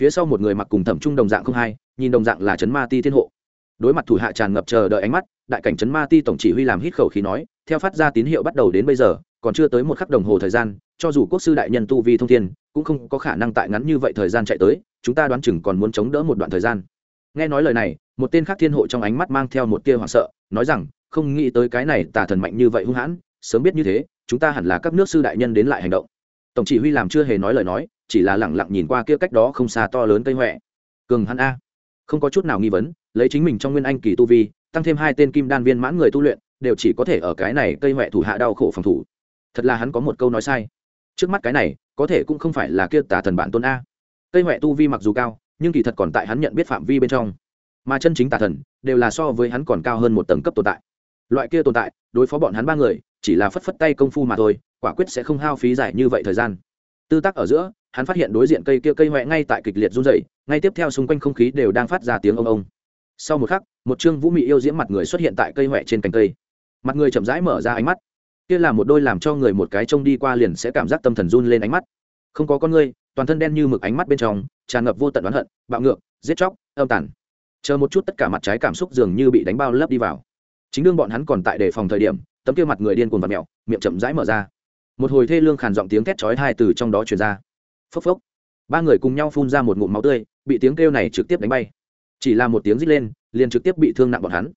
Phía sau một người mặc cùng thẩm trung đồng dạng không hai, nhìn đồng dạng là trấn ma ti thiên hộ. Đối mặt thủ hạ tràn ngập chờ đợi ánh mắt, đại cảnh trấn ma ti tổng chỉ huy làm hít khẩu khí nói, theo phát ra tín hiệu bắt đầu đến bây giờ, còn chưa tới một khắc đồng hồ thời gian, cho dù quốc sư đại nhân tu vi thông thiên, cũng không có khả năng tại ngắn như vậy thời gian chạy tới, chúng ta đoán chừng còn muốn chống đỡ một đoạn thời gian. Nghe nói lời này một tên khác thiên hộ trong ánh mắt mang theo một tia hoảng sợ, nói rằng, không nghĩ tới cái này tà thần mạnh như vậy hung hãn, sớm biết như thế, chúng ta hẳn là các nước sư đại nhân đến lại hành động. Tổng chỉ huy làm chưa hề nói lời nói, chỉ là lẳng lặng nhìn qua kia cách đó không xa to lớn cây huệ cường hắn a. Không có chút nào nghi vấn, lấy chính mình trong nguyên anh kỳ tu vi, tăng thêm hai tên kim đan viên mãn người tu luyện, đều chỉ có thể ở cái này cây huệ thủ hạ đau khổ phòng thủ. Thật là hắn có một câu nói sai. Trước mắt cái này, có thể cũng không phải là kia tà thần bản tôn a. Cây huệ tu vi mặc dù cao, nhưng kỳ thật còn tại hắn nhận biết phạm vi bên trong mà chân chính tà thần đều là so với hắn còn cao hơn một tầng cấp tồn tại. Loại kia tồn tại, đối phó bọn hắn ba người, chỉ là phất phất tay công phu mà thôi, quả quyết sẽ không hao phí dài như vậy thời gian. Tư tác ở giữa, hắn phát hiện đối diện cây kia cây huệ ngay tại kịch liệt run rẩy, ngay tiếp theo xung quanh không khí đều đang phát ra tiếng ông ông. Sau một khắc, một chương vũ mị yêu diễm mặt người xuất hiện tại cây huệ trên cành cây. Mặt người chậm rãi mở ra ánh mắt. Kia là một đôi làm cho người một cái trông đi qua liền sẽ cảm giác tâm thần run lên ánh mắt. Không có con ngươi, toàn thân đen như mực ánh mắt bên trong, tràn ngập vô tận oán hận, bạo ngược, giết chóc, âm tàn chờ một chút tất cả mặt trái cảm xúc dường như bị đánh bao lấp đi vào chính đương bọn hắn còn tại đề phòng thời điểm tấm kia mặt người điên cuồng và mẹo miệng chậm rãi mở ra một hồi thê lương khàn giọng tiếng thét chói hai từ trong đó truyền ra phốc phốc ba người cùng nhau phun ra một ngụm máu tươi bị tiếng kêu này trực tiếp đánh bay chỉ là một tiếng rít lên liền trực tiếp bị thương nặng bọn hắn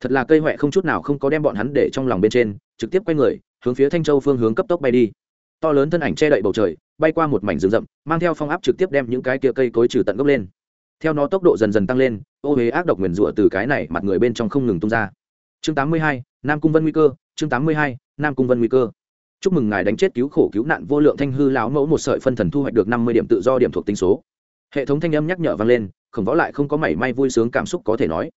thật là cây huệ không chút nào không có đem bọn hắn để trong lòng bên trên trực tiếp quay người hướng phía thanh châu phương hướng cấp tốc bay đi to lớn thân ảnh che đậy bầu trời bay qua một mảnh rừng rậm mang theo phong áp trực tiếp đem những cái kia cây cối trừ tận gốc lên theo nó tốc độ dần dần tăng lên ô huế ác độc nguyền rủa từ cái này mặt người bên trong không ngừng tung ra. Chương 82, nam cung vân nguy cơ chương 82, nam cung vân nguy cơ. Chúc mừng ngài đánh chết cứu khổ cứu nạn vô lượng thanh hư lão mẫu một sợi phân thần thu hoạch được năm mươi điểm tự do điểm thuộc tinh số. Hệ thống thanh âm nhắc nhở vang lên khổng võ lại không có mảy may vui sướng cảm xúc có thể nói.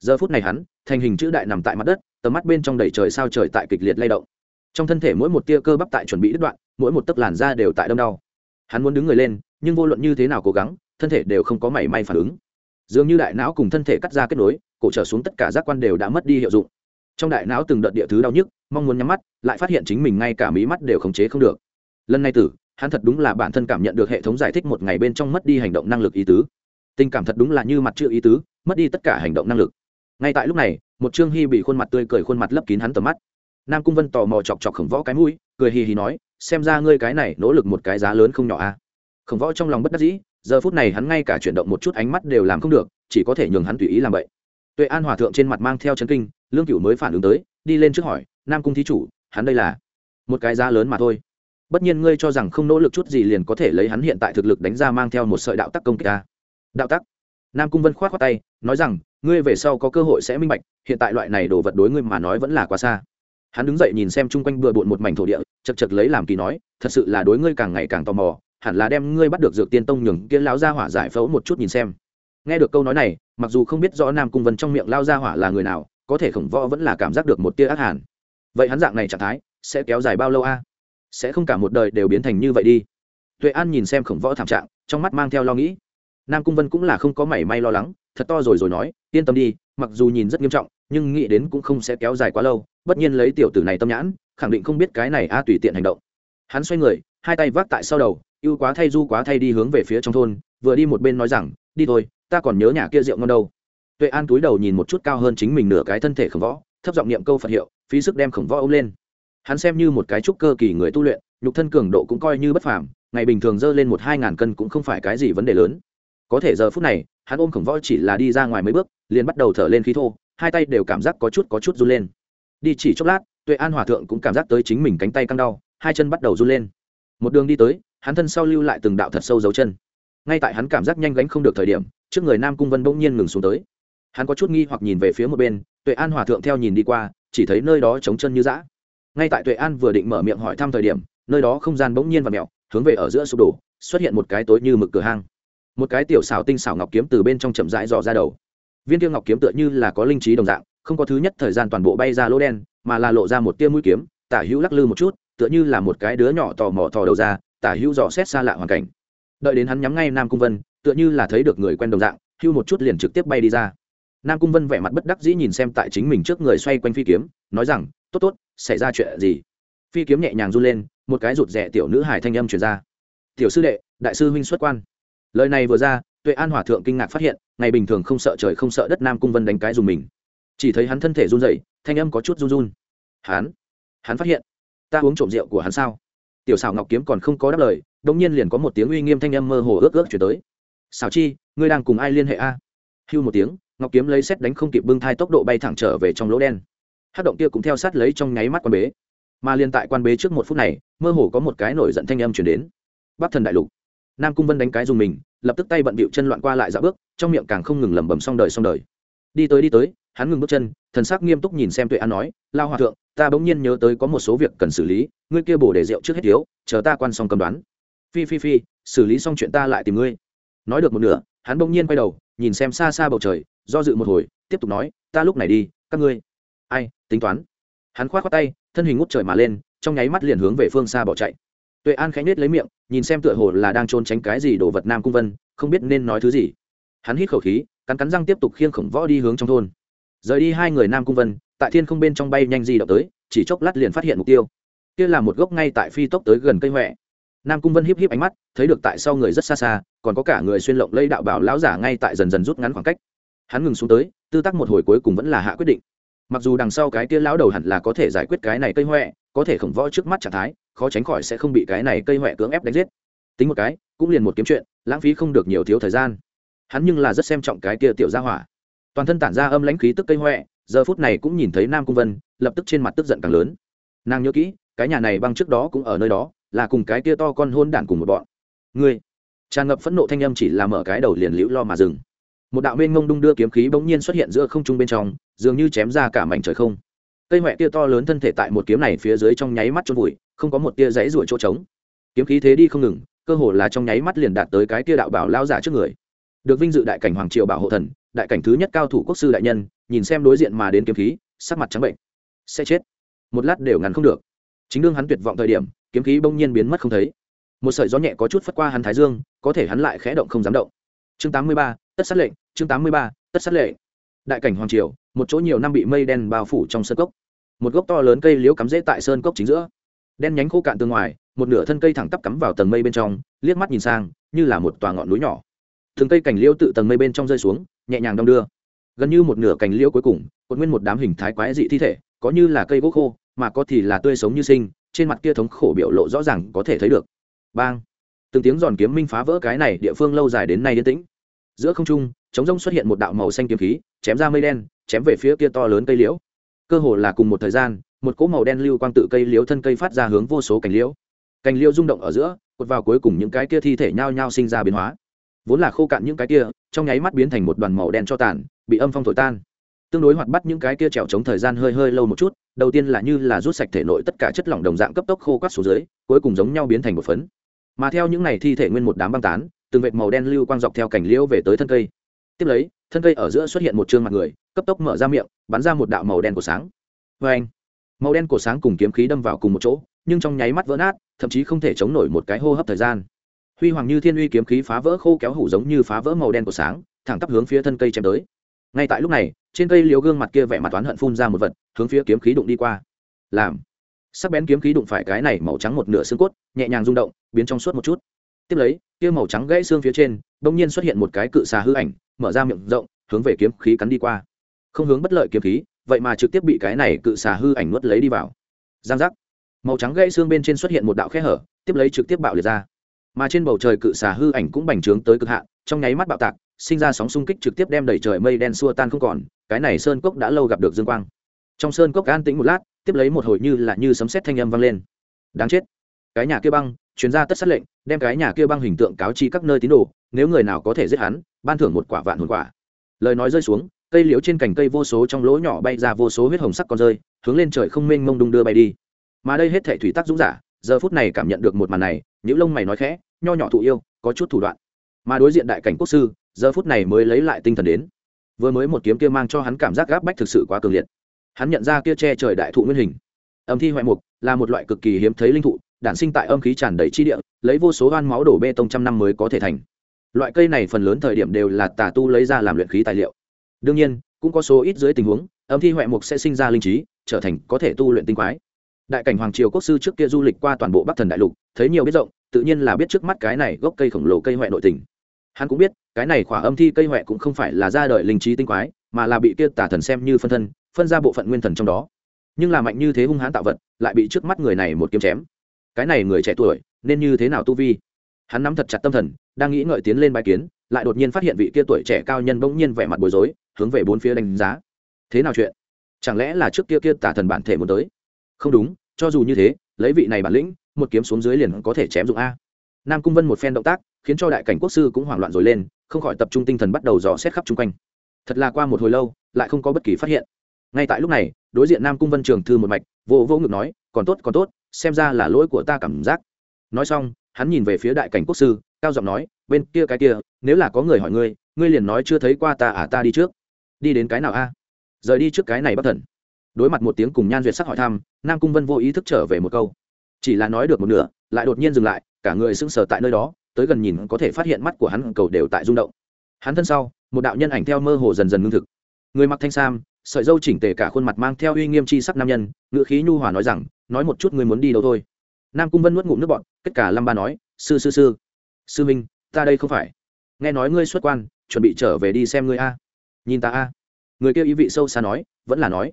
Giờ phút này hắn thành hình chữ đại nằm tại mặt đất tầm mắt bên trong đầy trời sao trời tại kịch liệt lay động. Trong thân thể mỗi một tia cơ bắp tại chuẩn bị đứt đoạn mỗi một tấc làn da đều tại đâm đau. Hắn muốn đứng người lên nhưng vô luận như thế nào cố gắng thân thể đều không có mảy may phản ứng dường như đại não cùng thân thể cắt ra kết nối, cổ trở xuống tất cả giác quan đều đã mất đi hiệu dụng. Trong đại não từng đợt địa thứ đau nhức, mong muốn nhắm mắt, lại phát hiện chính mình ngay cả mí mắt đều khống chế không được. Lần này tử, hắn thật đúng là bản thân cảm nhận được hệ thống giải thích một ngày bên trong mất đi hành động năng lực ý tứ. Tình cảm thật đúng là như mặt chưa ý tứ, mất đi tất cả hành động năng lực. Ngay tại lúc này, một trương hy bị khuôn mặt tươi cười khuôn mặt lấp kín hắn tầm mắt. Nam cung vân tò mò chọc chọc khổng võ cái mũi, cười hì hì nói, xem ra ngươi cái này nỗ lực một cái giá lớn không nhỏ a à. khổng võ trong lòng bất đắc dĩ giờ phút này hắn ngay cả chuyển động một chút ánh mắt đều làm không được, chỉ có thể nhường hắn tùy ý làm vậy. Tuệ an hòa thượng trên mặt mang theo chân kinh, lương cửu mới phản ứng tới, đi lên trước hỏi, nam cung thí chủ, hắn đây là? Một cái giá lớn mà thôi. Bất nhiên ngươi cho rằng không nỗ lực chút gì liền có thể lấy hắn hiện tại thực lực đánh ra mang theo một sợi đạo tắc công kích ta? Đạo tắc? Nam cung vân k h o á t khoác tay, nói rằng, ngươi về sau có cơ hội sẽ minh bạch, hiện tại loại này đồ vật đối ngươi mà nói vẫn là quá xa. Hắn đứng dậy nhìn xem chung quanh bừa bộn một mảnh thổ địa, chật chật lấy làm kỳ nói, thật sự là đối ngươi càng ngày càng tò mò hẳn là đem ngươi bắt được dược tiên tông nhường kia lao gia hỏa giải phẫu một chút nhìn xem. Nghe được câu nói này, mặc dù không biết rõ nam cung vân trong miệng lao gia hỏa là người nào, có thể khổng võ vẫn là cảm giác được một tia ác hàn. Vậy hắn dạng này trạng thái, sẽ kéo dài bao lâu a? Sẽ không cả một đời đều biến thành như vậy đi. Tuệ an nhìn xem khổng võ thảm trạng, trong mắt mang theo lo nghĩ. Nam cung vân cũng là không có mảy may lo lắng, thật to rồi rồi nói, yên tâm đi, mặc dù nhìn rất nghiêm trọng, nhưng nghĩ đến cũng không sẽ kéo dài quá lâu, bất nhiên lấy tiểu tử này tâm nhãn, khẳng định không biết cái này a tùy tiện hành động. Hắn xoay người, hai tay vác tại sau đầu ưu quá thay du quá thay đi hướng về phía trong thôn, vừa đi một bên nói rằng, đi thôi, ta còn nhớ nhà kia rượu ngon đâu. Tuệ an túi đầu nhìn một chút cao hơn chính mình nửa cái thân thể khổng võ, thấp giọng niệm câu phật hiệu, phí sức đem khổng võ ôm lên. Hắn xem như một cái trúc cơ kỳ người tu luyện, nhục thân cường độ cũng coi như bất phàm, ngày bình thường dơ lên một hai ngàn cân cũng không phải cái gì vấn đề lớn. Có thể giờ phút này, hắn ôm khổng võ chỉ là đi ra ngoài mấy bước, liền bắt đầu thở lên khí thô, hai tay đều cảm giác có chút có chút run lên. Đi chỉ chốc lát, tuệ an hòa thượng cũng cảm giác tới chính mình cánh tay căng đau, hai chân bắt đầu run lên. Một đường đi tới hắn thân sau lưu lại từng đạo thật sâu dấu chân. Ngay tại hắn cảm giác nhanh gánh không được thời điểm, trước người nam cung vân bỗng nhiên ngừng xuống tới. Hắn có chút nghi hoặc nhìn về phía một bên, tuệ an hòa thượng theo nhìn đi qua, chỉ thấy nơi đó trống chân như dã. Ngay tại tuệ an vừa định mở miệng hỏi thăm thời điểm, nơi đó không gian bỗng nhiên và mẹo hướng về ở giữa sụp đổ, xuất hiện một cái tối như mực cửa hang. Một cái tiểu xảo tinh xảo ngọc kiếm từ bên trong chậm rãi dò ra đầu. Viên tiêu ngọc kiếm tựa như là có linh trí đồng dạng, không có thứ nhất thời gian toàn bộ bay ra lỗ đen, mà là lộ ra một tia mũi kiếm, tả hữu lắc lư một chút, tựa như là một cái đứa nhỏ tò mò thò đầu ra tả hữu dò xét xa lạ hoàn cảnh. Đợi đến hắn nhắm ngay nam cung vân, tựa như là thấy được người quen đồng dạng, hưu một chút liền trực tiếp bay đi ra. Nam cung vân vẻ mặt bất đắc dĩ nhìn xem tại chính mình trước người xoay quanh phi kiếm, nói rằng, tốt tốt, xảy ra chuyện gì? Phi kiếm nhẹ nhàng run lên, một cái rụt rẻ tiểu nữ hải thanh âm truyền ra. Tiểu sư đệ, đại sư huynh xuất quan. Lời này vừa ra, tuệ an hòa thượng kinh ngạc phát hiện, ngày bình thường không sợ trời không sợ đất nam cung vân đánh cái dùng mình. Chỉ thấy hắn thân thể run rẩy, thanh âm có chút run run. Hắn? Hắn phát hiện? Ta uống trộm rượu của hắn sao? Tiểu xảo ngọc kiếm còn không có đáp lời đông nhiên liền có một tiếng uy nghiêm thanh âm mơ hồ ước ước chuyển tới. Xảo chi, ngươi đang cùng ai liên hệ a? Hưu một tiếng, ngọc kiếm lấy xét đánh không kịp bưng thai tốc độ bay thẳng trở về trong lỗ đen. Hát động kia cũng theo sát lấy trong nháy mắt quan bế. Mà liên tại quan bế trước một phút này, mơ hồ có một cái nổi giận thanh âm chuyển đến. Bắc thần đại lục. Nam cung vân đánh cái dùng mình, lập tức tay bận bịu chân loạn qua lại dạ bước, trong miệng càng không ngừng lẩm bẩm xong đời xong đời. Đi tới đi tới hắn ngừng bước chân, thần sắc nghiêm túc nhìn xem tuệ an nói, lao hòa thượng, ta bỗng nhiên nhớ tới có một số việc cần xử lý, ngươi kia bổ để rượu trước hết thiếu, chờ ta quan xong cầm đoán. Phi phi phi, xử lý xong chuyện ta lại tìm ngươi. Nói được một nửa, hắn bỗng nhiên quay đầu, nhìn xem xa xa bầu trời, do dự một hồi, tiếp tục nói, ta lúc này đi, các ngươi. Ai, tính toán. Hắn khoát khoát tay, thân hình ngút trời mà lên, trong nháy mắt liền hướng về phương xa bỏ chạy. Tuệ an khánh nết lấy miệng, nhìn xem tựa hồ là đang trốn tránh cái gì đồ vật nam cung vân, không biết nên nói thứ gì. Hắn hít khẩu khí, cắn cắn răng tiếp tục khiêng khổng võ đi hướng trong thôn rời đi hai người nam cung vân, tại thiên không bên trong bay nhanh di động tới, chỉ chốc lát liền phát hiện mục tiêu. Kia là một gốc ngay tại phi tốc tới gần cây huệ nam cung vân híp híp ánh mắt, thấy được tại sau người rất xa xa, còn có cả người xuyên lộng lây đạo bảo lão giả ngay tại dần dần rút ngắn khoảng cách. Hắn ngừng xuống tới, tư tắc một hồi cuối cùng vẫn là hạ quyết định. Mặc dù đằng sau cái kia lão đầu hẳn là có thể giải quyết cái này cây huệ có thể khổng võ trước mắt trạng thái, khó tránh khỏi sẽ không bị cái này cây huệ cưỡng ép đánh giết. Tính một cái, cũng liền một kiếm chuyện, lãng phí không được nhiều thiếu thời gian. Hắn nhưng là rất xem trọng cái kia tiểu gia hỏa toàn thân tản ra âm lãnh khí tức cây hoẹ, giờ phút này cũng nhìn thấy nam cung vân lập tức trên mặt tức giận càng lớn. Nàng nhớ kỹ cái nhà này băng trước đó cũng ở nơi đó là cùng cái kia to con hôn đản cùng một bọn. Ngươi tràn ngập phẫn nộ thanh âm chỉ là mở cái đầu liền liễu lo mà dừng. Một đạo mênh ngông đung đưa kiếm khí bỗng nhiên xuất hiện giữa không trung bên trong dường như chém ra cả mảnh trời không. Cây huệ tia to lớn thân thể tại một kiếm này phía dưới trong nháy mắt trôn vùi không có một tia dãy ruổi chỗ trống. Kiếm khí thế đi không ngừng cơ hồ là trong nháy mắt liền đạt tới cái tia đạo bảo lao giả trước người. Được vinh dự đại cảnh hoàng triều bảo hộ thần đại cảnh thứ nhất cao thủ quốc sư đại nhân nhìn xem đối diện mà đến kiếm khí sắc mặt trắng bệnh. Sẽ chết. Một lát đều ngắn không được. Chính đương hắn tuyệt vọng thời điểm kiếm khí bỗng nhiên biến mất không thấy. Một sợi gió nhẹ có chút phất qua hắn thái dương có thể hắn lại khẽ động không dám động. Chương 83, tất sát lệnh chương 83, tất sát lệnh. Đại cảnh hoàng triều một chỗ nhiều năm bị mây đen bao phủ trong sơn cốc. Một gốc to lớn cây liễu cắm rễ tại sơn cốc chính giữa. Đen nhánh khô cạn từ ngoài một nửa thân cây thẳng tắp cắm vào tầng mây bên trong liếc mắt nhìn sang như là một tòa ngọn núi nhỏ. Thường cây cảnh liễu tự tầng mây bên trong rơi xuống nhẹ nhàng đong đưa. Gần như một nửa cành liễu cuối cùng, cột nguyên một đám hình thái quái dị thi thể, có như là cây gỗ khô, mà có thì là tươi sống như sinh, trên mặt kia thống khổ biểu lộ rõ ràng có thể thấy được. Bang! Từng tiếng giòn kiếm minh phá vỡ cái này địa phương lâu dài đến nay yên tĩnh. Giữa không trung chống rông xuất hiện một đạo màu xanh kiếm khí, chém ra mây đen, chém về phía kia to lớn cây liễu. Cơ hồ là cùng một thời gian, một cỗ màu đen lưu quang tự cây liễu thân cây phát ra hướng vô số cành liễu. Cành liễu rung động ở giữa, cột vào cuối cùng những cái kia thi thể nhao nhao sinh ra biến hóa vốn là khô cạn những cái kia, trong nháy mắt biến thành một đoàn màu đen cho tàn, bị âm phong thổi tan. Tương đối hoạt bắt những cái kia trèo chống thời gian hơi hơi lâu một chút, đầu tiên là như là rút sạch thể nội tất cả chất lỏng đồng dạng cấp tốc khô quát xuống dưới, cuối cùng giống nhau biến thành một phấn. Mà theo những này thi thể nguyên một đám băng tán, từng vệt màu đen lưu quang dọc theo cảnh liễu về tới thân cây. Tiếp lấy, thân cây ở giữa xuất hiện một chương mặt người, cấp tốc mở ra miệng, bắn ra một đạo màu đen của sáng. Vê anh màu đen của sáng cùng kiếm khí đâm vào cùng một chỗ, nhưng trong nháy mắt vỡ nát, thậm chí không thể chống nổi một cái hô hấp thời gian huy hoàng như thiên uy kiếm khí phá vỡ khô kéo hủ giống như phá vỡ màu đen của sáng, thẳng tắp hướng phía thân cây chém tới. Ngay tại lúc này, trên cây liều gương mặt kia vẻ mặt toán hận phun ra một vật, hướng phía kiếm khí đụng đi qua. Làm. Sắc bén kiếm khí đụng phải cái này màu trắng một nửa xương cốt, nhẹ nhàng rung động, biến trong suốt một chút. Tiếp lấy, kia màu trắng gãy xương phía trên, bỗng nhiên xuất hiện một cái cự xà hư ảnh, mở ra miệng rộng, hướng về kiếm khí cắn đi qua. Không hướng bất lợi kiếm khí, vậy mà trực tiếp bị cái này cự xà hư ảnh nuốt lấy đi vào. Giang giác. Màu trắng gãy xương bên trên xuất hiện một đạo khe hở, tiếp lấy trực tiếp bạo liệt ra mà trên bầu trời cự xà hư ảnh cũng bành trướng tới cực hạn, trong nháy mắt bạo tạc, sinh ra sóng xung kích trực tiếp đem đẩy trời mây đen xua tan không còn, cái này sơn cốc đã lâu gặp được dương quang. Trong sơn cốc an tĩnh một lát, tiếp lấy một hồi như là như sấm sét thanh âm vang lên. Đáng chết. Cái nhà kia băng, chuyên gia tất sát lệnh, đem cái nhà kia băng hình tượng cáo chi các nơi tín đồ, nếu người nào có thể giết hắn, ban thưởng một quả vạn hồn quả. Lời nói rơi xuống, cây liễu trên cành cây vô số trong lỗ nhỏ bay ra vô số huyết hồng sắc con rơi, hướng lên trời không mênh mông đung đưa bay đi. Mà đây hết thể thủy tắc dũng giả, giờ phút này cảm nhận được một màn này những lông mày nói khẽ, nho nhỏ thụ yêu, có chút thủ đoạn. Mà đối diện đại cảnh quốc sư, giờ phút này mới lấy lại tinh thần đến. Vừa mới một kiếm kia mang cho hắn cảm giác gáp bách thực sự quá cường liệt. Hắn nhận ra kia che trời đại thụ nguyên hình. Âm thi hoại mục là một loại cực kỳ hiếm thấy linh thụ, đản sinh tại âm khí tràn đầy chi địa, lấy vô số hoan máu đổ bê tông trăm năm mới có thể thành. Loại cây này phần lớn thời điểm đều là tà tu lấy ra làm luyện khí tài liệu. Đương nhiên, cũng có số ít dưới tình huống, âm thi hoại mục sẽ sinh ra linh trí, trở thành có thể tu luyện tinh quái đại cảnh hoàng triều quốc sư trước kia du lịch qua toàn bộ bắc thần đại lục, thấy nhiều biết rộng, tự nhiên là biết trước mắt cái này gốc cây khổng lồ cây huệ nội tình. Hắn cũng biết, cái này khỏa âm thi cây huệ cũng không phải là ra đời linh trí tinh quái, mà là bị kia tả thần xem như phân thân, phân ra bộ phận nguyên thần trong đó. Nhưng là mạnh như thế hung hãn tạo vật, lại bị trước mắt người này một kiếm chém. Cái này người trẻ tuổi, nên như thế nào tu vi? Hắn nắm thật chặt tâm thần, đang nghĩ ngợi tiến lên bài kiến, lại đột nhiên phát hiện vị kia tuổi trẻ cao nhân bỗng nhiên vẻ mặt bối rối, hướng về bốn phía đánh giá. Thế nào chuyện? Chẳng lẽ là trước kia kia tả thần bản thể muốn tới? Không đúng, cho dù như thế, lấy vị này bản lĩnh, một kiếm xuống dưới liền có thể chém dụng a. Nam cung vân một phen động tác, khiến cho đại cảnh quốc sư cũng hoảng loạn rồi lên, không khỏi tập trung tinh thần bắt đầu dò xét khắp chung quanh. Thật là qua một hồi lâu, lại không có bất kỳ phát hiện. Ngay tại lúc này, đối diện nam cung vân trường thư một mạch, vô vô ngực nói, còn tốt còn tốt, xem ra là lỗi của ta cảm giác. Nói xong, hắn nhìn về phía đại cảnh quốc sư, cao giọng nói, bên kia cái kia, nếu là có người hỏi ngươi ngươi liền nói chưa thấy qua ta à ta đi trước. Đi đến cái nào a? Rời đi trước cái này bất thần đối mặt một tiếng cùng nhan duyệt sắc hỏi thăm, nam cung vân vô ý thức trở về một câu. Chỉ là nói được một nửa, lại đột nhiên dừng lại, cả người sững sờ tại nơi đó, tới gần nhìn có thể phát hiện mắt của hắn, cầu đều tại rung động. Hắn thân sau, một đạo nhân ảnh theo mơ hồ dần dần ngưng thực. Người mặc thanh sam, sợi dâu chỉnh tề cả khuôn mặt mang theo uy nghiêm chi sắc nam nhân ngự khí nhu hòa nói rằng, nói một chút người muốn đi đâu thôi? Nam cung vân nuốt ngụm nước bọn tất cả lâm ba nói, sư sư sư. Sư minh, ta đây không phải. Nghe nói ngươi xuất quan, chuẩn bị trở về đi xem ngươi a. Nhìn ta a. Người kia ý vị sâu xa nói, vẫn là nói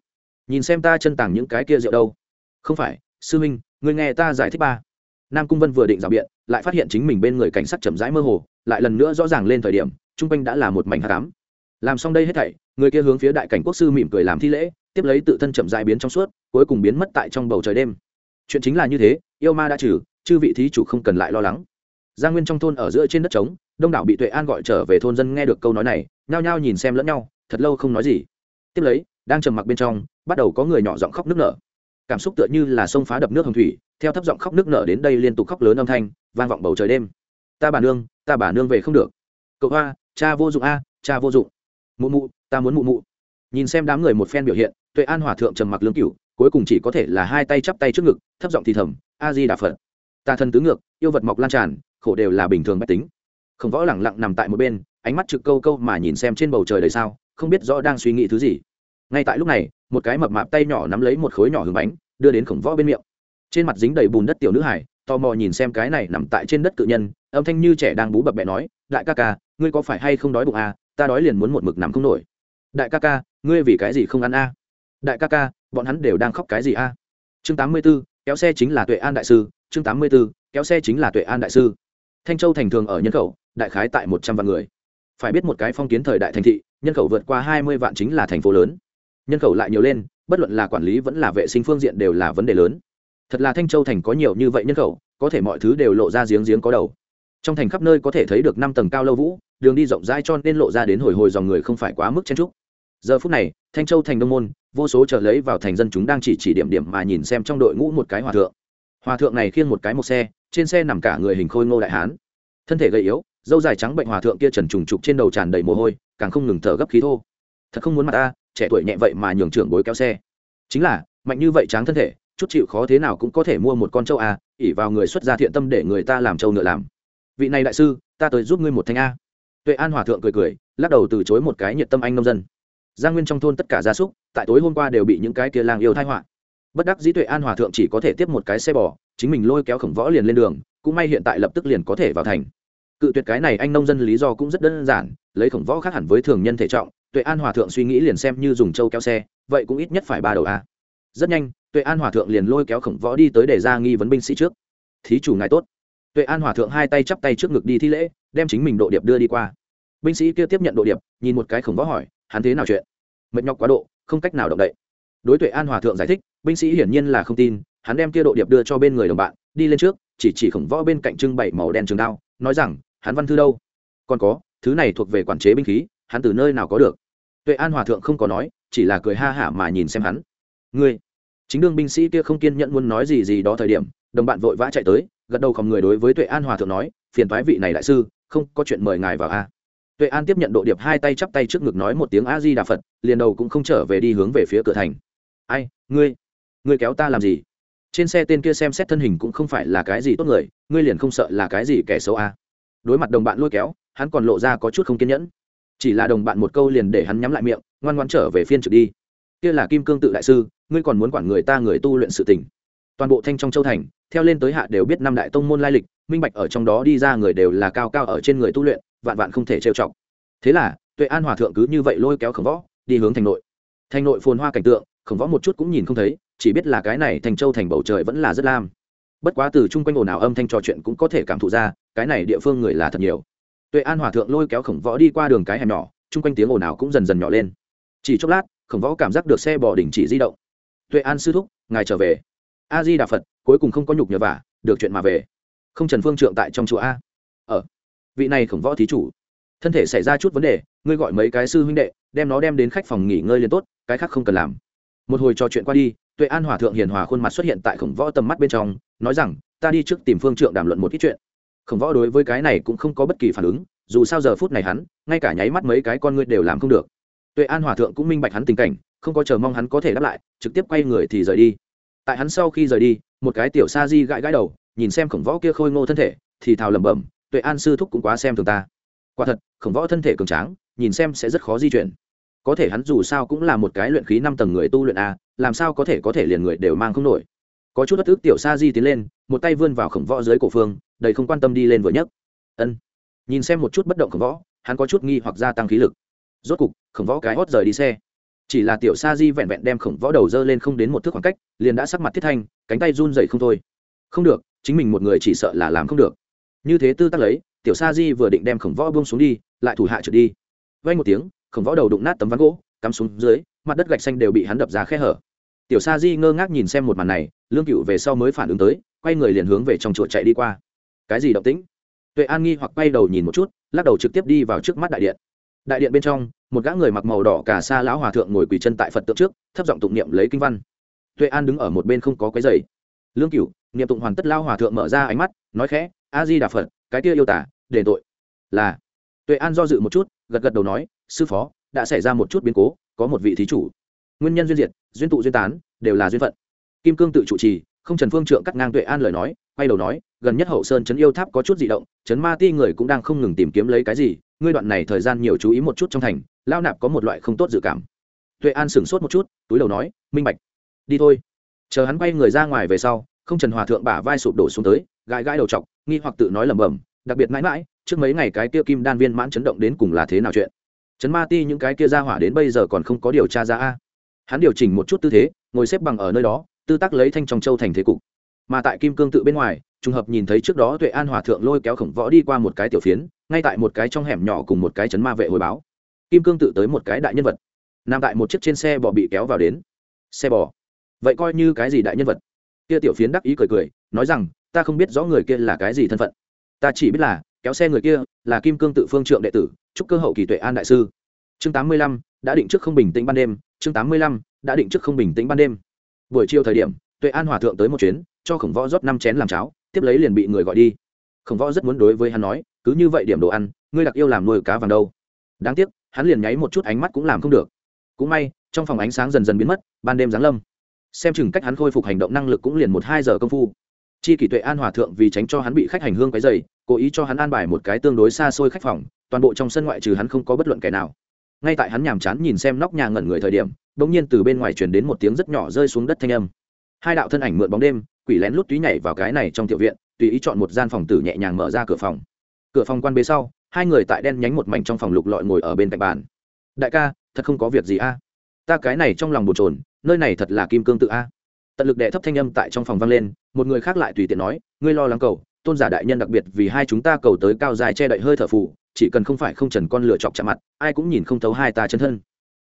nhìn xem ta chân tàng những cái kia rượu đâu. Không phải, sư minh người nghe ta giải thích ba. Nam cung vân vừa định rào biện, lại phát hiện chính mình bên người cảnh sát chậm rãi mơ hồ, lại lần nữa rõ ràng lên thời điểm, chung quanh đã là một mảnh hạ cám làm xong đây hết thảy, người kia hướng phía đại cảnh quốc sư mỉm cười làm thi lễ, tiếp lấy tự thân chậm rãi biến trong suốt, cuối cùng biến mất tại trong bầu trời đêm. Chuyện chính là như thế, yêu ma đã trừ, chư vị thí chủ không cần lại lo lắng. Gia nguyên trong thôn ở giữa trên đất trống, đông đảo bị tuệ an gọi trở về thôn dân nghe được câu nói này, nhao nhao nhìn xem lẫn nhau, thật lâu không nói gì. Tiếp lấy, đang trầm mặc bên trong bắt đầu có người nhỏ giọng khóc nước nở. Cảm xúc tựa như là sông phá đập nước hồng thủy, theo thấp giọng khóc nước nở đến đây liên tục khóc lớn âm thanh, vang vọng bầu trời đêm. Ta bà nương, ta bà nương về không được. Cậu hoa, cha vô dụng a, cha vô dụng. Mụ mụ, ta muốn mụ mụ. Nhìn xem đám người một phen biểu hiện, tuệ an hòa thượng trầm mặc lương cửu, cuối cùng chỉ có thể là hai tay chắp tay trước ngực, thấp giọng thì thầm a di đà phật. Ta thân tứ ngược, yêu vật mọc lan tràn, khổ đều là bình thường mách tính. Không võ lẳng lặng nằm tại một bên, ánh mắt trực câu câu mà nhìn xem trên bầu trời đời sao, không biết rõ đang suy nghĩ thứ gì ngay tại lúc này, một cái mập mạp tay nhỏ nắm lấy một khối nhỏ hướng bánh, đưa đến khổng võ bên miệng. Trên mặt dính đầy bùn đất tiểu nữ hải tò mò nhìn xem cái này nằm tại trên đất cự nhân, âm thanh như trẻ đang bú bập bẹ nói, đại ca ca, ngươi có phải hay không đói bụng à? Ta đói liền muốn một mực nằm không nổi. Đại ca ca, ngươi vì cái gì không ăn a đại ca ca, bọn hắn đều đang khóc cái gì a chương tám mươi b ố kéo xe chính là tuệ an đại sư. Chương tám mươi b ố kéo xe chính là tuệ an đại sư. Thanh châu thành thường ở nhân khẩu, đại khái tại một trăm vạn người. Phải biết một cái phong kiến thời đại thành thị, nhân khẩu vượt qua hai mươi vạn chính là thành phố lớn nhân khẩu lại nhiều lên, bất luận là quản lý vẫn là vệ sinh phương diện đều là vấn đề lớn. Thật là thanh châu thành có nhiều như vậy nhân khẩu, có thể mọi thứ đều lộ ra giếng giếng có đầu. Trong thành khắp nơi có thể thấy được năm tầng cao lâu vũ, đường đi rộng rãi cho nên lộ ra đến hồi hồi dòng người không phải quá mức chen trúc giờ phút này, thanh châu thành đông môn, vô số chờ lấy vào thành dân chúng đang chỉ chỉ điểm điểm mà nhìn xem trong đội ngũ một cái hòa thượng. Hòa thượng này khiêng một cái một xe, trên xe nằm cả người hình khôi ngô đại hán. Thân thể gầy yếu dâu dài trắng bệnh hòa thượng kia trần trùng trục trên đầu tràn đầy mồ hôi, càng không ngừng thở gấp khí thô. Thật không muốn mặt ta trẻ tuổi nhẹ vậy mà nhường trưởng bối kéo xe. Chính là, mạnh như vậy tráng thân thể, chút chịu khó thế nào cũng có thể mua một con trâu a ỉ vào người xuất gia thiện tâm để người ta làm trâu ngựa làm. Vị này đại sư, ta tới giúp ngươi một thanh a. Tuệ an hòa thượng cười cười, lắc đầu từ chối một cái nhiệt tâm anh nông dân. Gia nguyên trong thôn tất cả gia súc, tại tối hôm qua đều bị những cái kia lang yêu thai họa. Bất đắc dĩ tuệ an hòa thượng chỉ có thể tiếp một cái xe bò, chính mình lôi kéo khổng võ liền lên đường, cũng may hiện tại lập tức liền có thể vào thành. Cự tuyệt cái này anh nông dân lý do cũng rất đơn giản, lấy khổng võ khác hẳn với thường nhân thể trọng tuệ an hòa thượng suy nghĩ liền xem như dùng trâu kéo xe, vậy cũng ít nhất phải ba đầu a. Rất nhanh, tuệ an hòa thượng liền lôi kéo khổng võ đi tới để ra nghi vấn binh sĩ trước. Thí chủ ngài tốt. Tuệ an hòa thượng hai tay chắp tay trước ngực đi thi lễ, đem chính mình độ điệp đưa đi qua. Binh sĩ kia tiếp nhận độ điệp, nhìn một cái khổng võ hỏi, hắn thế nào chuyện? Mệt nhọc quá độ, không cách nào động đậy. Đối tuệ an hòa thượng giải thích, binh sĩ hiển nhiên là không tin, hắn đem kia độ điệp đưa cho bên người đồng bạn, đi lên trước, chỉ chỉ khổng võ bên cạnh trưng bày màu đen trường đao, nói rằng, hắn văn thư đâu? Còn có, thứ này thuộc về quản chế binh khí hắn từ nơi nào có được? Tuệ an hòa thượng không có nói, chỉ là cười ha hả mà nhìn xem hắn. Ngươi, chính đương binh sĩ kia không kiên nhẫn muốn nói gì gì đó thời điểm, đồng bạn vội vã chạy tới, gật đầu khom người đối với tuệ an hòa thượng nói, phiền thoái vị này đại sư, không có chuyện mời ngài vào a. Tuệ an tiếp nhận độ điệp hai tay chắp tay trước ngực nói một tiếng a di đà phật, liền đầu cũng không trở về đi hướng về phía cửa thành. Ai, ngươi ngươi kéo ta làm gì? Trên xe tên kia xem xét thân hình cũng không phải là cái gì tốt người, ngươi liền không sợ là cái gì kẻ xấu a? Đối mặt đồng bạn lôi kéo, hắn còn lộ ra có chút không kiên nhẫn chỉ là đồng bạn một câu liền để hắn nhắm lại miệng, ngoan ngoan trở về phiên trực đi. Kia là kim cương tự đại sư, ngươi còn muốn quản người ta người tu luyện sự tình. Toàn bộ thanh trong châu thành, theo lên tới hạ đều biết năm đại tông môn lai lịch, minh bạch ở trong đó đi ra người đều là cao cao ở trên người tu luyện, vạn vạn không thể trêu chọc. Thế là, tuệ an hòa thượng cứ như vậy lôi kéo khổng võ, đi hướng thành nội. Thành nội phồn hoa cảnh tượng, khổng võ một chút cũng nhìn không thấy, chỉ biết là cái này thành châu thành bầu trời vẫn là rất lam. Bất quá từ chung quanh ồn ào âm thanh trò chuyện cũng có thể cảm thụ ra, cái này địa phương người là thật nhiều tuệ an hòa thượng lôi kéo khổng võ đi qua đường cái hẻm nhỏ, chung quanh tiếng ồn ào cũng dần dần nhỏ lên. chỉ chốc lát, khổng võ cảm giác được xe bò đình chỉ di động. tuệ an sư thúc, ngài trở về. a di đà phật, cuối cùng không có nhục nhờ vả được chuyện mà về. không trần phương trượng tại trong chùa a. ở, vị này khổng võ thí chủ. thân thể xảy ra chút vấn đề, ngươi gọi mấy cái sư huynh đệ, đem nó đem đến khách phòng nghỉ ngơi liền tốt, cái khác không cần làm. một hồi trò chuyện qua đi, tuệ an hòa thượng hiền hòa khuôn mặt xuất hiện tại khổng võ tầm mắt bên trong, nói rằng, ta đi trước tìm phương trượng đàm luận một ít chuyện khổng võ đối với cái này cũng không có bất kỳ phản ứng, dù sao giờ phút này hắn, ngay cả nháy mắt mấy cái con ngươi đều làm không được. Tuệ an hòa thượng cũng minh bạch hắn tình cảnh, không có chờ mong hắn có thể đáp lại, trực tiếp quay người thì rời đi. Tại hắn sau khi rời đi, một cái tiểu sa di gãi gãi đầu, nhìn xem khổng võ kia khôi ngô thân thể, thì thào lẩm bẩm, tuệ an sư thúc cũng quá xem thường ta. Quả thật, khổng võ thân thể cường tráng, nhìn xem sẽ rất khó di chuyển. Có thể hắn dù sao cũng là một cái luyện khí năm tầng người tu luyện a, làm sao có thể có thể liền người đều mang không nổi. Có chút bất ức tiểu sa di tiến lên, một tay vươn vào khổng võ dưới cổ phương đầy không quan tâm đi lên vừa nhấc. Ân. Nhìn xem một chút bất động khổng võ, hắn có chút nghi hoặc gia tăng khí lực. Rốt cục, khổng võ cái hót rời đi xe. Chỉ là tiểu sa di vẹn vẹn đem khổng võ đầu dơ lên không đến một thước khoảng cách, liền đã sắc mặt thiết thanh, cánh tay run dậy không thôi. Không được, chính mình một người chỉ sợ là làm không được. Như thế tư tắc lấy, tiểu sa di vừa định đem khổng võ buông xuống đi, lại thủ hạ trượt đi. Vay một tiếng, khổng võ đầu đụng nát tấm ván gỗ, cắm xuống dưới, mặt đất gạch xanh đều bị hắn đập ra khe hở. Tiểu sa di ngơ ngác nhìn xem một màn này, lương cựu về sau mới phản ứng tới, quay người liền hướng về trong chuột chạy đi qua cái gì động tĩnh? Tuệ an nghi hoặc quay đầu nhìn một chút, lắc đầu trực tiếp đi vào trước mắt đại điện. Đại điện bên trong, một gã người mặc màu đỏ cả xa lão hòa thượng ngồi quỳ chân tại phật tượng trước, thấp giọng tụng niệm lấy kinh văn. Tuệ an đứng ở một bên không có cái giày lương cửu, niệm tụng hoàn tất lao hòa thượng mở ra ánh mắt, nói khẽ, a di đà phật, cái kia yêu tả, đền tội. Là. Tuệ an do dự một chút, gật gật đầu nói, sư phó, đã xảy ra một chút biến cố, có một vị thí chủ. Nguyên nhân duyên diệt, duyên tụ duyên tán, đều là duyên phận. Kim cương tự chủ trì, không trần phương trượng cắt ngang tuệ an lời nói quay đầu nói, gần nhất hậu sơn trấn yêu tháp có chút di động, trấn ma ti người cũng đang không ngừng tìm kiếm lấy cái gì, ngươi đoạn này thời gian nhiều chú ý một chút trong thành lao nạp có một loại không tốt dự cảm. Tuệ an sửng sốt một chút, túi đầu nói, minh bạch. Đi thôi. Chờ hắn quay người ra ngoài về sau, không trần hòa thượng bả vai sụp đổ xuống tới, gãi gãi đầu t nghi hoặc tự nói lẩm bẩm, đặc biệt mãi mãi, trước mấy ngày cái kia kim đan viên mãn chấn động đến cùng là thế nào chuyện? Chấn ma ti những cái kia ra hỏa đến bây giờ còn không có điều tra ra a. Hắn điều chỉnh một chút tư thế, ngồi xếp bằng ở nơi đó, tư tác lấy thanh trong châu thành thế cục mà tại kim cương tự bên ngoài, trùng hợp nhìn thấy trước đó tuệ an hòa thượng lôi kéo khổng võ đi qua một cái tiểu phiến, ngay tại một cái trong hẻm nhỏ cùng một cái chấn ma vệ hồi báo. Kim cương tự tới một cái đại nhân vật. Nằm tại một chiếc trên xe bò bị kéo vào đến. Xe bò. Vậy coi như cái gì đại nhân vật? Kia tiểu phiến đắc ý cười cười, nói rằng, ta không biết rõ người kia là cái gì thân phận. Ta chỉ biết là, kéo xe người kia là kim cương tự phương trượng đệ tử, chúc cơ hậu kỳ tuệ an đại sư. Chương tám mươi lăm, đã định trước không bình tĩnh ban đêm. Chương tám mươi lăm, đã định trước không bình tĩnh ban đêm. Buổi chiều thời điểm, tuệ an hòa thượng tới một chuyến cho khổng võ rót năm chén làm cháo, tiếp lấy liền bị người gọi đi. Khổng võ rất muốn đối với hắn nói, cứ như vậy điểm đồ ăn, ngươi đặc yêu làm nuôi cá vàng đâu. Đáng tiếc, hắn liền nháy một chút ánh mắt cũng làm không được. Cũng may, trong phòng ánh sáng dần dần biến mất, ban đêm giáng lâm. Xem chừng cách hắn khôi phục hành động năng lực cũng liền một hai giờ công phu. Chi kỷ tuệ an hòa thượng vì tránh cho hắn bị khách hành hương cái dày cố ý cho hắn an bài một cái tương đối xa xôi khách phòng, toàn bộ trong sân ngoại trừ hắn không có bất luận kẻ nào. Ngay tại hắn nhàm chán nhìn xem nóc nhà ngẩn người thời điểm đ ỗ n g nhiên từ bên ngoài truyền đến một tiếng rất nhỏ rơi xuống đất thanh âm. Hai đạo thân ảnh mượn bóng đêm quỷ lén lút túy nhảy vào cái này trong tiểu viện, tùy ý chọn một gian phòng tử nhẹ nhàng mở ra cửa phòng. Cửa phòng quan bế sau, hai người tại đen nhánh một mảnh trong phòng lục lọi ngồi ở bên cạnh bàn. Đại ca, thật không có việc gì a? Ta cái này trong lòng bồn trồn nơi này thật là kim cương tự a. Tận lực đệ thấp thanh âm tại trong phòng vang lên, một người khác lại tùy tiện nói, ngươi lo lắng cầu, tôn giả đại nhân đặc biệt vì hai chúng ta cầu tới cao dài che đậy hơi thở phụ chỉ cần không phải không trần con lửa chọc chạm mặt, ai cũng nhìn không thấu hai ta chân thân.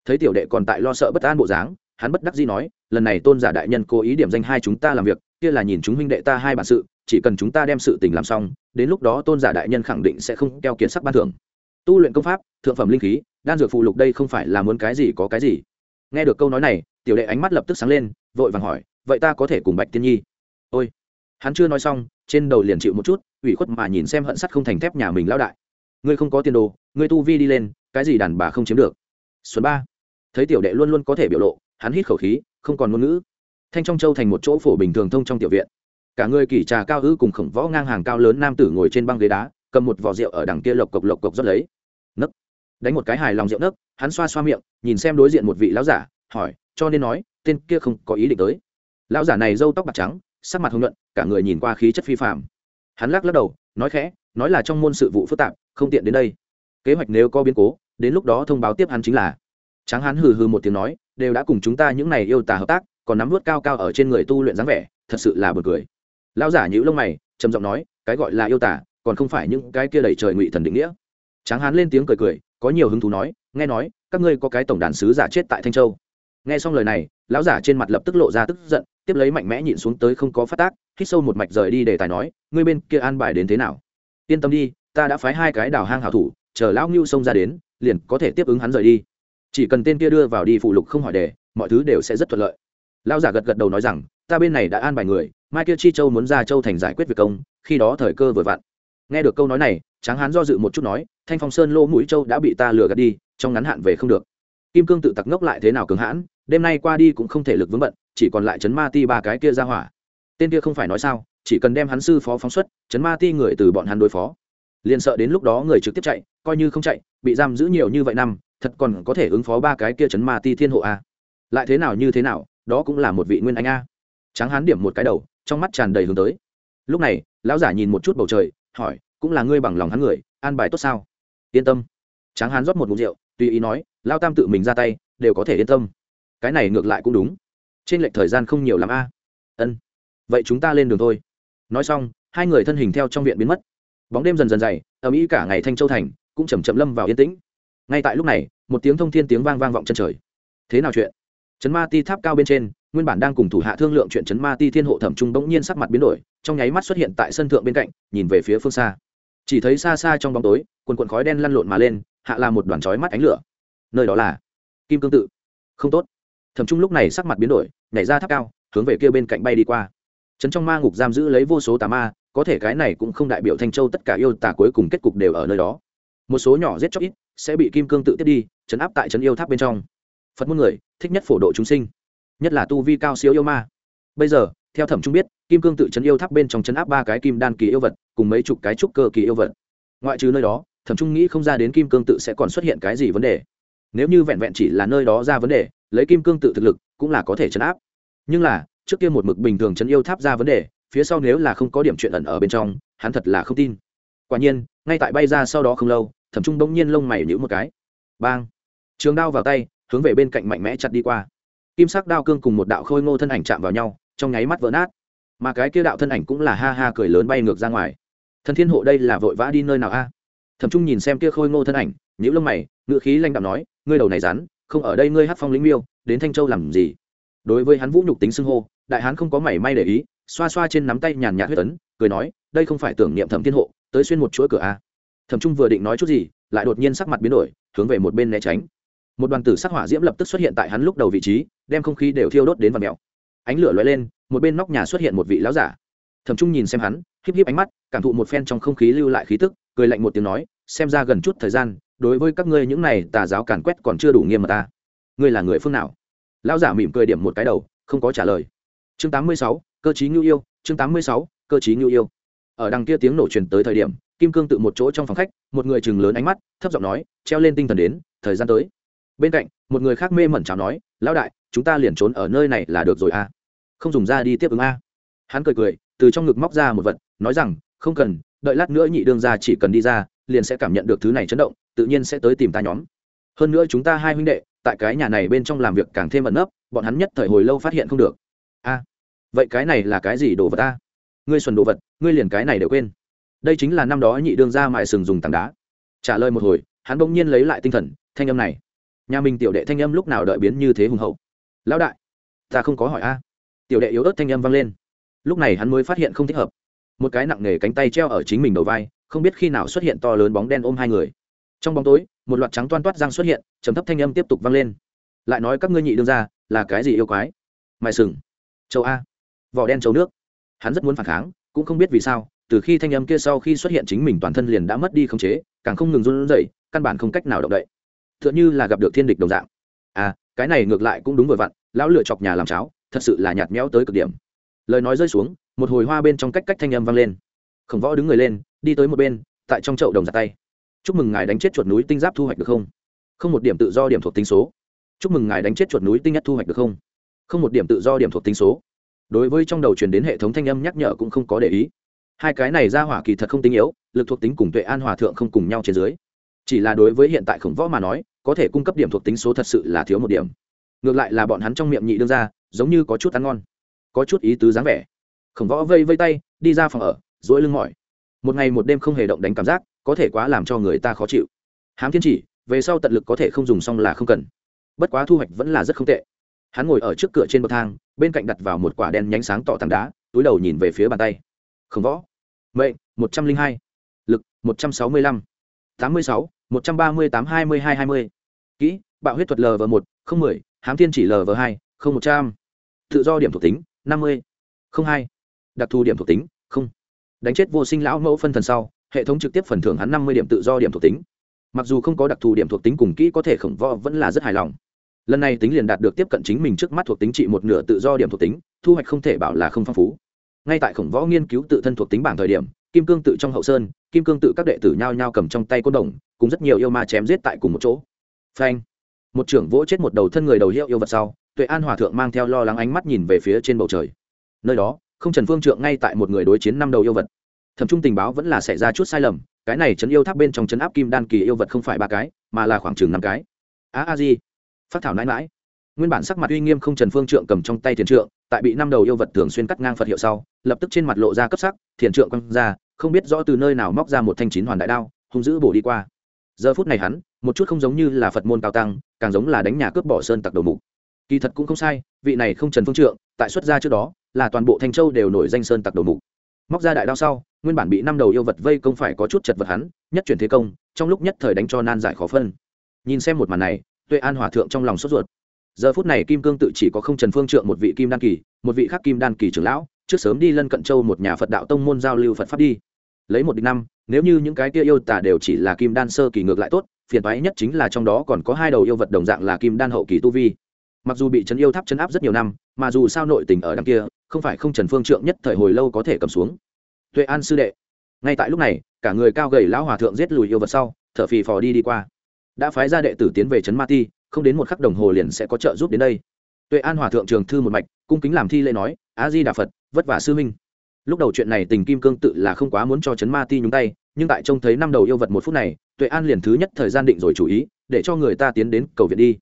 Thấy tiểu đệ còn tại lo sợ bất an bộ dáng hắn bất đắc dĩ nói, lần này tôn giả đại nhân cố ý điểm danh hai chúng ta làm việc, kia là nhìn chúng huynh đệ ta hai bản sự, chỉ cần chúng ta đem sự tình làm xong, đến lúc đó tôn giả đại nhân khẳng định sẽ không keo kiệt sắc ban thưởng. Tu luyện công pháp, thượng phẩm linh khí, đan dược phụ lục đây không phải là muốn cái gì có cái gì. Nghe được câu nói này, tiểu đệ ánh mắt lập tức sáng lên, vội vàng hỏi, vậy ta có thể cùng bạch tiên nhi? Ôi. Hắn chưa nói xong, trên đầu liền chịu một chút, ủy khuất mà nhìn xem hận sắt không thành thép nhà mình lão đại. Ngươi không có tiền đồ, ngươi tu vi đi lên, cái gì đàn bà không chiếm được? Xuân ba. Thấy tiểu đệ luôn luôn có thể biểu lộ hắn hít khẩu khí, không còn ngôn ngữ. Thanh trong châu thành một chỗ phổ bình thường thông trong tiểu viện. Cả người kỳ trà cao ư cùng khổng võ ngang hàng cao lớn nam tử ngồi trên băng ghế đá, cầm một vỏ rượu ở đằng kia lộc cộc lộc cộc rất lấy. Nấc. Đánh một cái hài lòng rượu nấc, hắn xoa xoa miệng, nhìn xem đối diện một vị lão giả, hỏi, cho nên nói, tên kia không có ý định tới? Lão giả này râu tóc bạc trắng, sắc mặt hồng nhuận, cả người nhìn qua khí chất phi phạm hắn lắc lắc đầu, nói khẽ, nói là trong môn sự vụ phức tạp, không tiện đến đây. Kế hoạch nếu có biến cố, đến lúc đó thông báo tiếp hắn chính là. Tráng hắn hừ hừ một tiếng nói đều đã cùng chúng ta những này yêu tà hợp tác, còn nắm vút cao cao ở trên người tu luyện dáng vẻ, thật sự là buồn cười. Lão giả nhíu lông mày, trầm giọng nói, cái gọi là yêu tà, còn không phải những cái kia đầy trời ngụy thần định nghĩa. Tráng hán lên tiếng cười cười, có nhiều hứng thú nói, nghe nói, các ngươi có cái tổng đàn sứ giả chết tại thanh châu. Nghe xong lời này, lão giả trên mặt lập tức lộ ra tức giận, tiếp lấy mạnh mẽ nhịn xuống tới không có phát tác, hít sâu một mạch rời đi để tài nói, ngươi bên kia an bài đến thế nào? Yên tâm đi, ta đã phái hai cái đào hang hảo thủ, chờ lão ngưu xông ra đến, liền có thể tiếp ứng hắn rời đi chỉ cần tên kia đưa vào đi phụ lục không hỏi đề, mọi thứ đều sẽ rất thuận lợi. Lão giả gật gật đầu nói rằng, ta bên này đã an bài người, mai kia chi châu muốn ra châu thành giải quyết việc công, khi đó thời cơ vừa vặn. Nghe được câu nói này, tráng hán do dự một chút nói, thanh phong sơn lô mũi châu đã bị ta lừa gạt đi, trong ngắn hạn về không được. Kim cương tự tặc ngốc lại thế nào cường hãn, đêm nay qua đi cũng không thể lực vướng bận, chỉ còn lại chấn ma ti ba cái kia ra hỏa. Tên kia không phải nói sao, chỉ cần đem hắn sư phó phóng xuất chấn ma ti người từ bọn hắn đối phó. Liền sợ đến lúc đó người trực tiếp chạy, coi như không chạy, bị giam giữ nhiều như vậy năm thật còn có thể ứng phó ba cái kia chấn ma ti thiên hộ a. Lại thế nào như thế nào, đó cũng là một vị nguyên anh a. Tráng hán điểm một cái đầu, trong mắt tràn đầy hướng tới. Lúc này, lão giả nhìn một chút bầu trời, hỏi, cũng là ngươi bằng lòng hắn người, an bài tốt sao? Yên tâm. Tráng hán rót một mục rượu, tùy ý nói, lao tam tự mình ra tay, đều có thể yên tâm. Cái này ngược lại cũng đúng. Trên lệch thời gian không nhiều l ắ m a. Ân, vậy chúng ta lên đường thôi. Nói xong, hai người thân hình theo trong viện biến mất. Bóng đêm dần dần dày, ầm ĩ cả ngày thanh châu thành cũng chầm chậm lâm vào yên tĩnh ngay tại lúc này, một tiếng thông thiên tiếng vang vang vọng chân trời. Thế nào chuyện? Trấn ma ti tháp cao bên trên, nguyên bản đang cùng thủ hạ thương lượng chuyện trấn ma ti thiên hộ thẩm trung bỗng nhiên sắc mặt biến đổi, trong nháy mắt xuất hiện tại sân thượng bên cạnh, nhìn về phía phương xa. Chỉ thấy xa xa trong bóng tối, quần quần khói đen lăn lộn mà lên, hạ là một đoàn chói mắt ánh lửa. Nơi đó là kim cương tự. Không tốt. Thẩm trung lúc này sắc mặt biến đổi, nhảy ra tháp cao, hướng về kia bên cạnh bay đi qua. Trấn trong ma ngục giam giữ lấy vô số tà ma, có thể cái này cũng không đại biểu thanh châu tất cả yêu tà cuối cùng kết cục đều ở nơi đó. Một số nhỏ giết chóc ít sẽ bị kim cương tự tiết đi, chấn áp tại trấn yêu tháp bên trong. Phật môn người, thích nhất phổ độ chúng sinh, nhất là tu vi cao siêu yêu ma. Bây giờ, theo thẩm trung biết, kim cương tự trấn yêu tháp bên trong chấn áp ba cái kim đan kỳ yêu vật, cùng mấy chục cái trúc cơ kỳ yêu vật. Ngoại trừ nơi đó, thẩm trung nghĩ không ra đến kim cương tự sẽ còn xuất hiện cái gì vấn đề. Nếu như vẹn vẹn chỉ là nơi đó ra vấn đề, lấy kim cương tự thực lực, cũng là có thể chấn áp. Nhưng là, trước kia một mực bình thường chấn yêu tháp ra vấn đề, phía sau nếu là không có điểm chuyện ẩn ở bên trong, hắn thật là không tin. Quả nhiên, ngay tại bay ra sau đó không lâu thẩm trung bỗng nhiên lông mày nhữ một cái. Bang! Trường đao vào tay, hướng về bên cạnh mạnh mẽ chặt đi qua. Kim sắc đao cương cùng một đạo khôi ngô thân ảnh chạm vào nhau, trong nháy mắt vỡ nát. Mà cái kia đạo thân ảnh cũng là ha ha cười lớn bay ngược ra ngoài. Thần thiên hộ đây là vội vã đi nơi nào a? Thẩm trung nhìn xem kia khôi ngô thân ảnh nhữ lông mày ngựa khí lanh đạo nói, ngươi đầu này rắn, không ở đây ngươi hát phong lĩnh miêu, đến thanh châu làm gì? Đối với hắn vũ nhục tính xưng hô, đại hán không có mảy may để ý, xoa xoa trên nắm tay nhàn nhạt huyết tấn cười nói, đây không phải tưởng niệm thẩm thiên hộ, tới xuyên một chuỗi cửa a thẩm trung vừa định nói chút gì lại đột nhiên sắc mặt biến đổi hướng về một bên né tránh. Một đoàn tử sắc hỏa diễm lập tức xuất hiện tại hắn lúc đầu vị trí đem không khí đều thiêu đốt đến và mèo. Ánh lửa lóe lên một bên nóc nhà xuất hiện một vị lão giả. Thẩm trung nhìn xem hắn híp híp ánh mắt cảm thụ một phen trong không khí lưu lại khí tức cười lạnh một tiếng nói xem ra gần chút thời gian đối với các ngươi những này tà giáo càn quét còn chưa đủ nghiêm mà ta. Ngươi là người phương nào? Lão giả mỉm cười điểm một cái đầu không có trả lời. Chương 86, cơ chí nhu yêu chương 86, cơ chí nhu yêu ở đằng kia tiếng nổ truyền tới thời điểm, kim cương tự một chỗ trong phòng khách, một người chừng lớn ánh mắt, thấp giọng nói, treo lên tinh thần đến, thời gian tới. Bên cạnh, một người khác mê mẩn chào nói, lão đại, chúng ta liền trốn ở nơi này là được rồi a à? không dùng ra đi tiếp ứng a. Hắn cười cười, từ trong ngực móc ra một vật, nói rằng, không cần, đợi lát nữa nhị đương ra chỉ cần đi ra, liền sẽ cảm nhận được thứ này chấn động, tự nhiên sẽ tới tìm ta nhóm. Hơn nữa chúng ta hai huynh đệ, tại cái nhà này bên trong làm việc càng thêm ẩn nấp, bọn hắn nhất thời hồi lâu phát hiện không được. A, vậy cái này là cái gì đồ vật ta ngươi xuẩn đồ vật, ngươi liền cái này đều quên. Đây chính là năm đó nhị đương ra mại sừng dùng tảng đá. Trả lời một hồi, hắn bỗng nhiên lấy lại tinh thần, thanh âm này. Nhà mình tiểu đệ thanh âm lúc nào đợi biến như thế hùng hậu? Lão đại, ta không có hỏi a. Tiểu đệ yếu ớt thanh âm vang lên. Lúc này hắn mới phát hiện không thích hợp. Một cái nặng nề cánh tay treo ở chính mình đầu vai, không biết khi nào xuất hiện to lớn bóng đen ôm hai người. Trong bóng tối, một loạt trắng toan toát răng xuất hiện, trầm thấp thanh âm tiếp tục vang lên. Lại nói các ngươi nhị đương ra là cái gì yêu quái? Mài sừng. Châu a. Vỏ đen, châu nước hắn rất muốn phản kháng, cũng không biết vì sao, từ khi thanh âm kia sau khi xuất hiện chính mình toàn thân liền đã mất đi khống chế, càng không ngừng run rẩy, căn bản không cách nào động đậy. Tựa như là gặp được thiên địch đồng dạng. À cái này ngược lại cũng đúng vừa vặn, lão lựa chọc nhà làm cháo, thật sự là nhạt nhẽo tới cực điểm. Lời nói rơi xuống, một hồi hoa bên trong cách cách thanh âm vang lên. Khổng võ đứng người lên, đi tới một bên, tại trong chậu đồng giặt tay. Chúc mừng ngài đánh chết chuột núi tinh giáp thu hoạch được không? Không một điểm tự do điểm thuộc tính số. Chúc mừng ngài đánh chết chuột núi tinh nhất thu hoạch được không? Không một điểm tự do điểm thuộc tính số đối với trong đầu truyền đến hệ thống thanh âm nhắc nhở cũng không có để ý. Hai cái này ra hỏa kỳ thật không tinh yếu, lực thuộc tính cùng tuệ an hòa thượng không cùng nhau trên dưới. Chỉ là đối với hiện tại khổng võ mà nói, có thể cung cấp điểm thuộc tính số thật sự là thiếu một điểm. Ngược lại là bọn hắn trong miệng nhị đương ra giống như có chút ăn ngon, có chút ý tứ dáng vẻ. Khổng võ vây vây tay, đi ra phòng ở dỗi lưng mỏi. Một ngày một đêm không hề động đánh cảm giác, có thể quá làm cho người ta khó chịu. Hám thiên chỉ, về sau tận lực có thể không dùng xong là không cần. Bất quá thu hoạch vẫn là rất không tệ. Hắn ngồi ở trước cửa trên bậc thang bên cạnh đặt vào một quả đen nhánh sáng tỏ tảng đá, túi đầu nhìn về phía bàn tay. Khổng võ. Mệnh, một trăm linh hai. Lực, một trăm sáu mươi lăm. tám mươi sáu, một trăm ba mươi tám, hai mươi hai hai mươi. Kỹ, bạo huyết thuật lv một, không mười, hám thiên chỉ lv hai, không một trăm. Tự do điểm thuộc tính, năm mươi. không hai. Đặc thù điểm thuộc tính, không. Đánh chết vô sinh lão mẫu phân thần sau, hệ thống trực tiếp phần thưởng hắn năm mươi điểm tự do điểm thuộc tính. Mặc dù không có đặc thù điểm thuộc tính cùng kỹ có thể khổng võ vẫn là rất hài lòng lần này tính liền đạt được tiếp cận chính mình trước mắt thuộc tính trị một nửa tự do điểm thuộc tính, thu hoạch không thể bảo là không phong phú. Ngay tại khổng võ nghiên cứu tự thân thuộc tính bảng thời điểm, kim cương tự trong hậu sơn, kim cương tự các đệ tử nhao nhao cầm trong tay côn đồng, cùng rất nhiều yêu ma chém giết tại cùng một chỗ. Phanh! Một trưởng vỗ chết một đầu thân người đầu hiệu yêu vật sau, tuệ an hòa thượng mang theo lo lắng ánh mắt nhìn về phía trên bầu trời. Nơi đó, không trần phương trượng ngay tại một người đối chiến năm đầu yêu vật. Thẩm trung tình báo vẫn là xảy ra chút sai lầm, cái này chấn yêu tháp bên trong chấn áp kim đan kỳ yêu vật không phải ba cái, mà là khoảng chừng năm cái. A a di! Phát thảo nãi mãi nguyên bản sắc mặt uy nghiêm không trần phương trượng cầm trong tay thiền trượng, tại bị năm đầu yêu vật thường xuyên cắt ngang phật hiệu sau, lập tức trên mặt lộ ra cấp sắc, thiền trượng quăng ra, không biết rõ từ nơi nào móc ra một thanh chín hoàn đại đao, hung dữ bổ đi qua. Giờ phút này hắn, một chút không giống như là phật môn cao tăng, càng giống là đánh nhà cướp bỏ sơn tặc đầu mục. Kỳ thật cũng không sai, vị này không trần phương trượng, tại xuất gia trước đó, là toàn bộ thanh châu đều nổi danh sơn tặc đầu mục. Móc ra đại đao sau, nguyên bản bị năm đầu yêu vật vây công phải có chút chật vật hắn, nhất chuyển thế công, trong lúc nhất thời đánh cho nan giải khó phân. Nhìn xem một màn này tuệ an hòa thượng trong lòng sốt ruột. Giờ phút này kim cương tự chỉ có không trần phương trượng một vị kim đan kỳ, một vị khác kim đan kỳ trưởng lão, trước sớm đi lân cận châu một nhà phật đạo tông môn giao lưu phật pháp đi. Lấy một địch năm, nếu như những cái kia yêu tả đều chỉ là kim đan sơ kỳ ngược lại tốt, phiền toái nhất chính là trong đó còn có hai đầu yêu vật đồng dạng là kim đan hậu kỳ tu vi. Mặc dù bị trấn yêu tháp chấn áp rất nhiều năm, mà dù sao nội tình ở đằng kia, không phải không trần phương trượng nhất thời hồi lâu có thể cầm xuống. Tuệ an sư đệ, ngay tại lúc này, cả người cao gầy lão hòa thượng giết lùi yêu vật sau, thở phì phò đi đi qua đã phái ra đệ tử tiến về trấn ma ti, không đến một khắc đồng hồ liền sẽ có trợ giúp đến đây. Tuệ an hòa thượng trường thư một mạch, cung kính làm thi lễ nói, a di đà phật, vất vả sư minh lúc đầu chuyện này tình kim cương tự là không quá muốn cho trấn ma ti nhúng tay, nhưng tại trông thấy năm đầu yêu vật một phút này, tuệ an liền thứ nhất thời gian định rồi chủ ý, để cho người ta tiến đến cầu viện đi.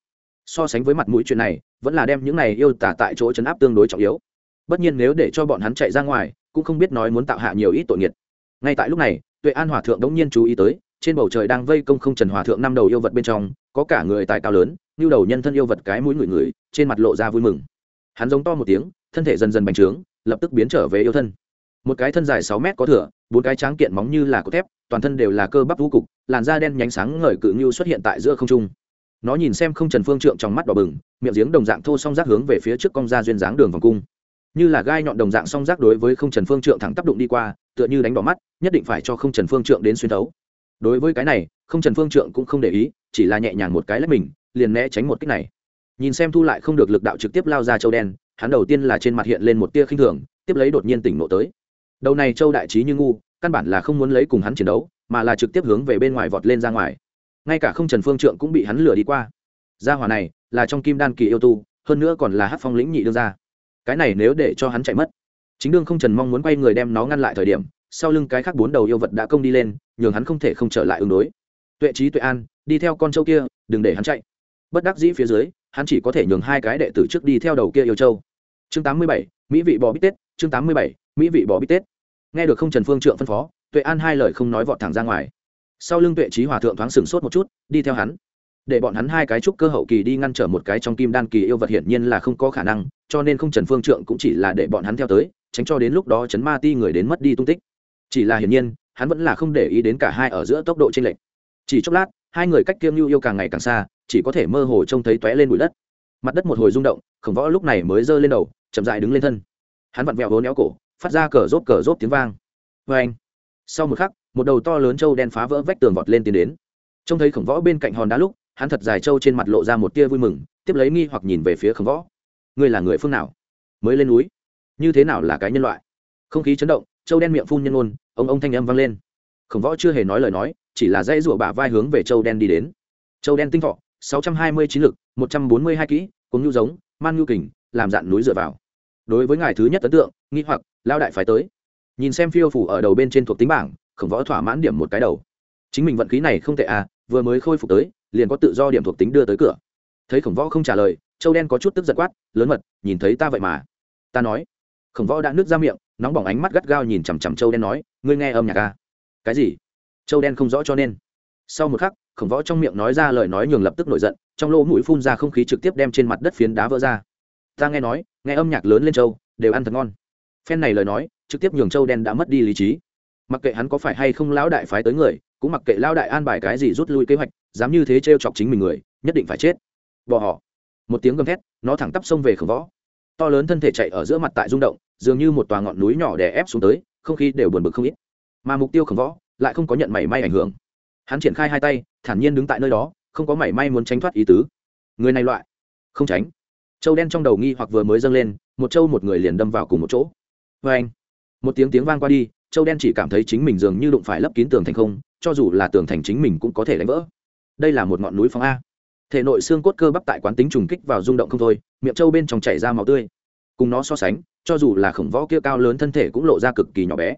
So sánh với mặt mũi chuyện này, vẫn là đem những này yêu tả tại chỗ chấn áp tương đối trọng yếu. Bất nhiên nếu để cho bọn hắn chạy ra ngoài, cũng không biết nói muốn tạo hạ nhiều ít tội nghiệt. Ngay tại lúc này, tuệ an hòa thượng đống nhiên chú ý tới trên bầu trời đang vây công không trần hòa thượng năm đầu yêu vật bên trong, có cả người tài cao lớn, như đầu nhân thân yêu vật cái mũi người người, trên mặt lộ ra vui mừng. Hắn giống to một tiếng, thân thể dần dần bành trướng, lập tức biến trở về yêu thân. Một cái thân dài sáu mét có thửa bốn cái tráng kiện móng như là cốt thép, toàn thân đều là cơ bắp vũ cục, làn da đen nhánh sáng ngời cự như xuất hiện tại giữa không trung. Nó nhìn xem không trần phương trượng trong mắt đỏ bừng, miệng giếng đồng dạng thô song rác hướng về phía trước cong ra duyên dáng đường vòng cung. Như là gai nhọn đồng dạng song rác đối với không trần phương trượng thẳng tác đụng đi qua, tựa như đánh đỏ mắt, nhất định phải cho không trần phương trượng đến xuyên thấu đối với cái này, không trần phương trượng cũng không để ý, chỉ là nhẹ nhàng một cái lách mình, liền né tránh một cách này. Nhìn xem thu lại không được lực đạo trực tiếp lao ra châu đen, hắn đầu tiên là trên mặt hiện lên một tia khinh thường, tiếp lấy đột nhiên tỉnh nộ tới. Đầu này châu đại trí như ngu, căn bản là không muốn lấy cùng hắn chiến đấu, mà là trực tiếp hướng về bên ngoài vọt lên ra ngoài. Ngay cả không trần phương trượng cũng bị hắn lừa đi qua. Gia hỏa này, là trong kim đan kỳ yêu tu, hơn nữa còn là hát phong lĩnh nhị đương ra cái này nếu để cho hắn chạy mất, chính đương không trần mong muốn quay người đem nó ngăn lại thời điểm sau lưng cái khác bốn đầu yêu vật đã công đi lên, nhường hắn không thể không trở lại ứng đối. Tuệ trí tuệ an, đi theo con trâu kia, đừng để hắn chạy. Bất đắc dĩ phía dưới, hắn chỉ có thể nhường hai cái đệ tử trước đi theo đầu kia yêu châu chương tám mươi bảy, mỹ vị bò bít tết, chương tám mươi bảy, mỹ vị bò bít tết. Nghe được không trần phương trượng phân phó, tuệ an hai lời không nói vọt thẳng ra ngoài. Sau lưng tuệ trí hòa thượng thoáng sừng sốt một chút, đi theo hắn. Để bọn hắn hai cái trúc cơ hậu kỳ đi ngăn trở một cái trong kim đan kỳ yêu vật hiển nhiên là không có khả năng, cho nên không trần phương trượng cũng chỉ là để bọn hắn theo tới, tránh cho đến lúc đó chấn ma ti người đến mất đi tung tích chỉ là hiển nhiên, hắn vẫn là không để ý đến cả hai ở giữa tốc độ t r ê n lệch. Chỉ chốc lát, hai người cách kiêm nhu yêu càng ngày càng xa, chỉ có thể mơ hồ trông thấy t lên bụi đất. Mặt đất một hồi rung động, khổng võ lúc này mới giơ lên đầu, chậm dại đứng lên thân. Hắn vặn vẹo hố néo cổ, phát ra cờ rốt cờ rốt tiếng vang. Vê anh, sau một khắc, một đầu to lớn trâu đen phá vỡ vách tường vọt lên tiến đến. Trông thấy khổng võ bên cạnh hòn đá lúc, hắn thật dài trâu trên mặt lộ ra một tia vui mừng, tiếp lấy nghi hoặc nhìn về phía khổng võ. Ngươi là người phương nào? Mới lên núi. Như thế nào là cái nhân loại? Không khí chấn động châu đen miệng phun nhân ôn ông ông thanh âm vang lên. Khổng võ chưa hề nói lời nói, chỉ là dây rụa bả vai hướng về châu đen đi đến. Châu đen tinh thọ, sáu trăm hai mươi chín lực, một trăm bốn mươi hai kỹ cùng nhu giống man nhu kình, làm dạn núi dựa vào. Đối với ngài thứ nhất ấn tượng, nghi hoặc, lao đại phải tới. Nhìn xem phiêu phủ ở đầu bên trên thuộc tính bảng, khổng võ thỏa mãn điểm một cái đầu. Chính mình vận khí này không tệ à vừa mới khôi phục tới, liền có tự do điểm thuộc tính đưa tới cửa. Thấy khổng võ không trả lời, châu đen có chút tức giật quát, lớn mật, nhìn thấy ta vậy mà. Ta nói. Khổng võ đã nước ra miệng nóng bỏng ánh mắt gắt gao nhìn chằm chằm châu đen nói, ngươi nghe âm nhạc ca cái gì? Châu đen không rõ cho nên. Sau một khắc, khổng võ trong miệng nói ra lời nói nhường lập tức nổi giận, trong lỗ mũi phun ra không khí trực tiếp đem trên mặt đất phiến đá vỡ ra. Ta nghe nói, nghe âm nhạc lớn lên châu, đều ăn thật ngon. Phen này lời nói, trực tiếp nhường châu đen đã mất đi lý trí. Mặc kệ hắn có phải hay không lão đại phái tới người, cũng mặc kệ lão đại an bài cái gì rút lui kế hoạch, dám như thế t chọc chính mình người, nhất định phải chết. Bỏ họ. Một tiếng gầm thét, nó thẳng tắp xông về khổng võ. To lớn thân thể chạy ở giữa mặt tại rung động dường như một tòa ngọn núi nhỏ đè ép xuống tới, không khí đều buồn bực không ít. Mà mục tiêu khổng võ lại không có nhận mảy may ảnh hưởng. Hắn triển khai hai tay, thản nhiên đứng tại nơi đó, không có mảy may muốn tránh thoát ý tứ. Người này loại, không tránh. Châu đen trong đầu nghi hoặc vừa mới dâng lên, một châu một người liền đâm vào cùng một chỗ. Vê anh, một tiếng tiếng vang qua đi châu đen chỉ cảm thấy chính mình dường như đụng phải lấp kín tường thành không, cho dù là tường thành chính mình cũng có thể đánh vỡ. Đây là một ngọn núi phong a. Thể nội xương cốt cơ bắp tại quán tính trùng kích vào rung động không thôi, miệng châu bên trong chảy ra máu tươi. Cùng nó so sánh cho dù là khổng võ kia cao lớn thân thể cũng lộ ra cực kỳ nhỏ bé.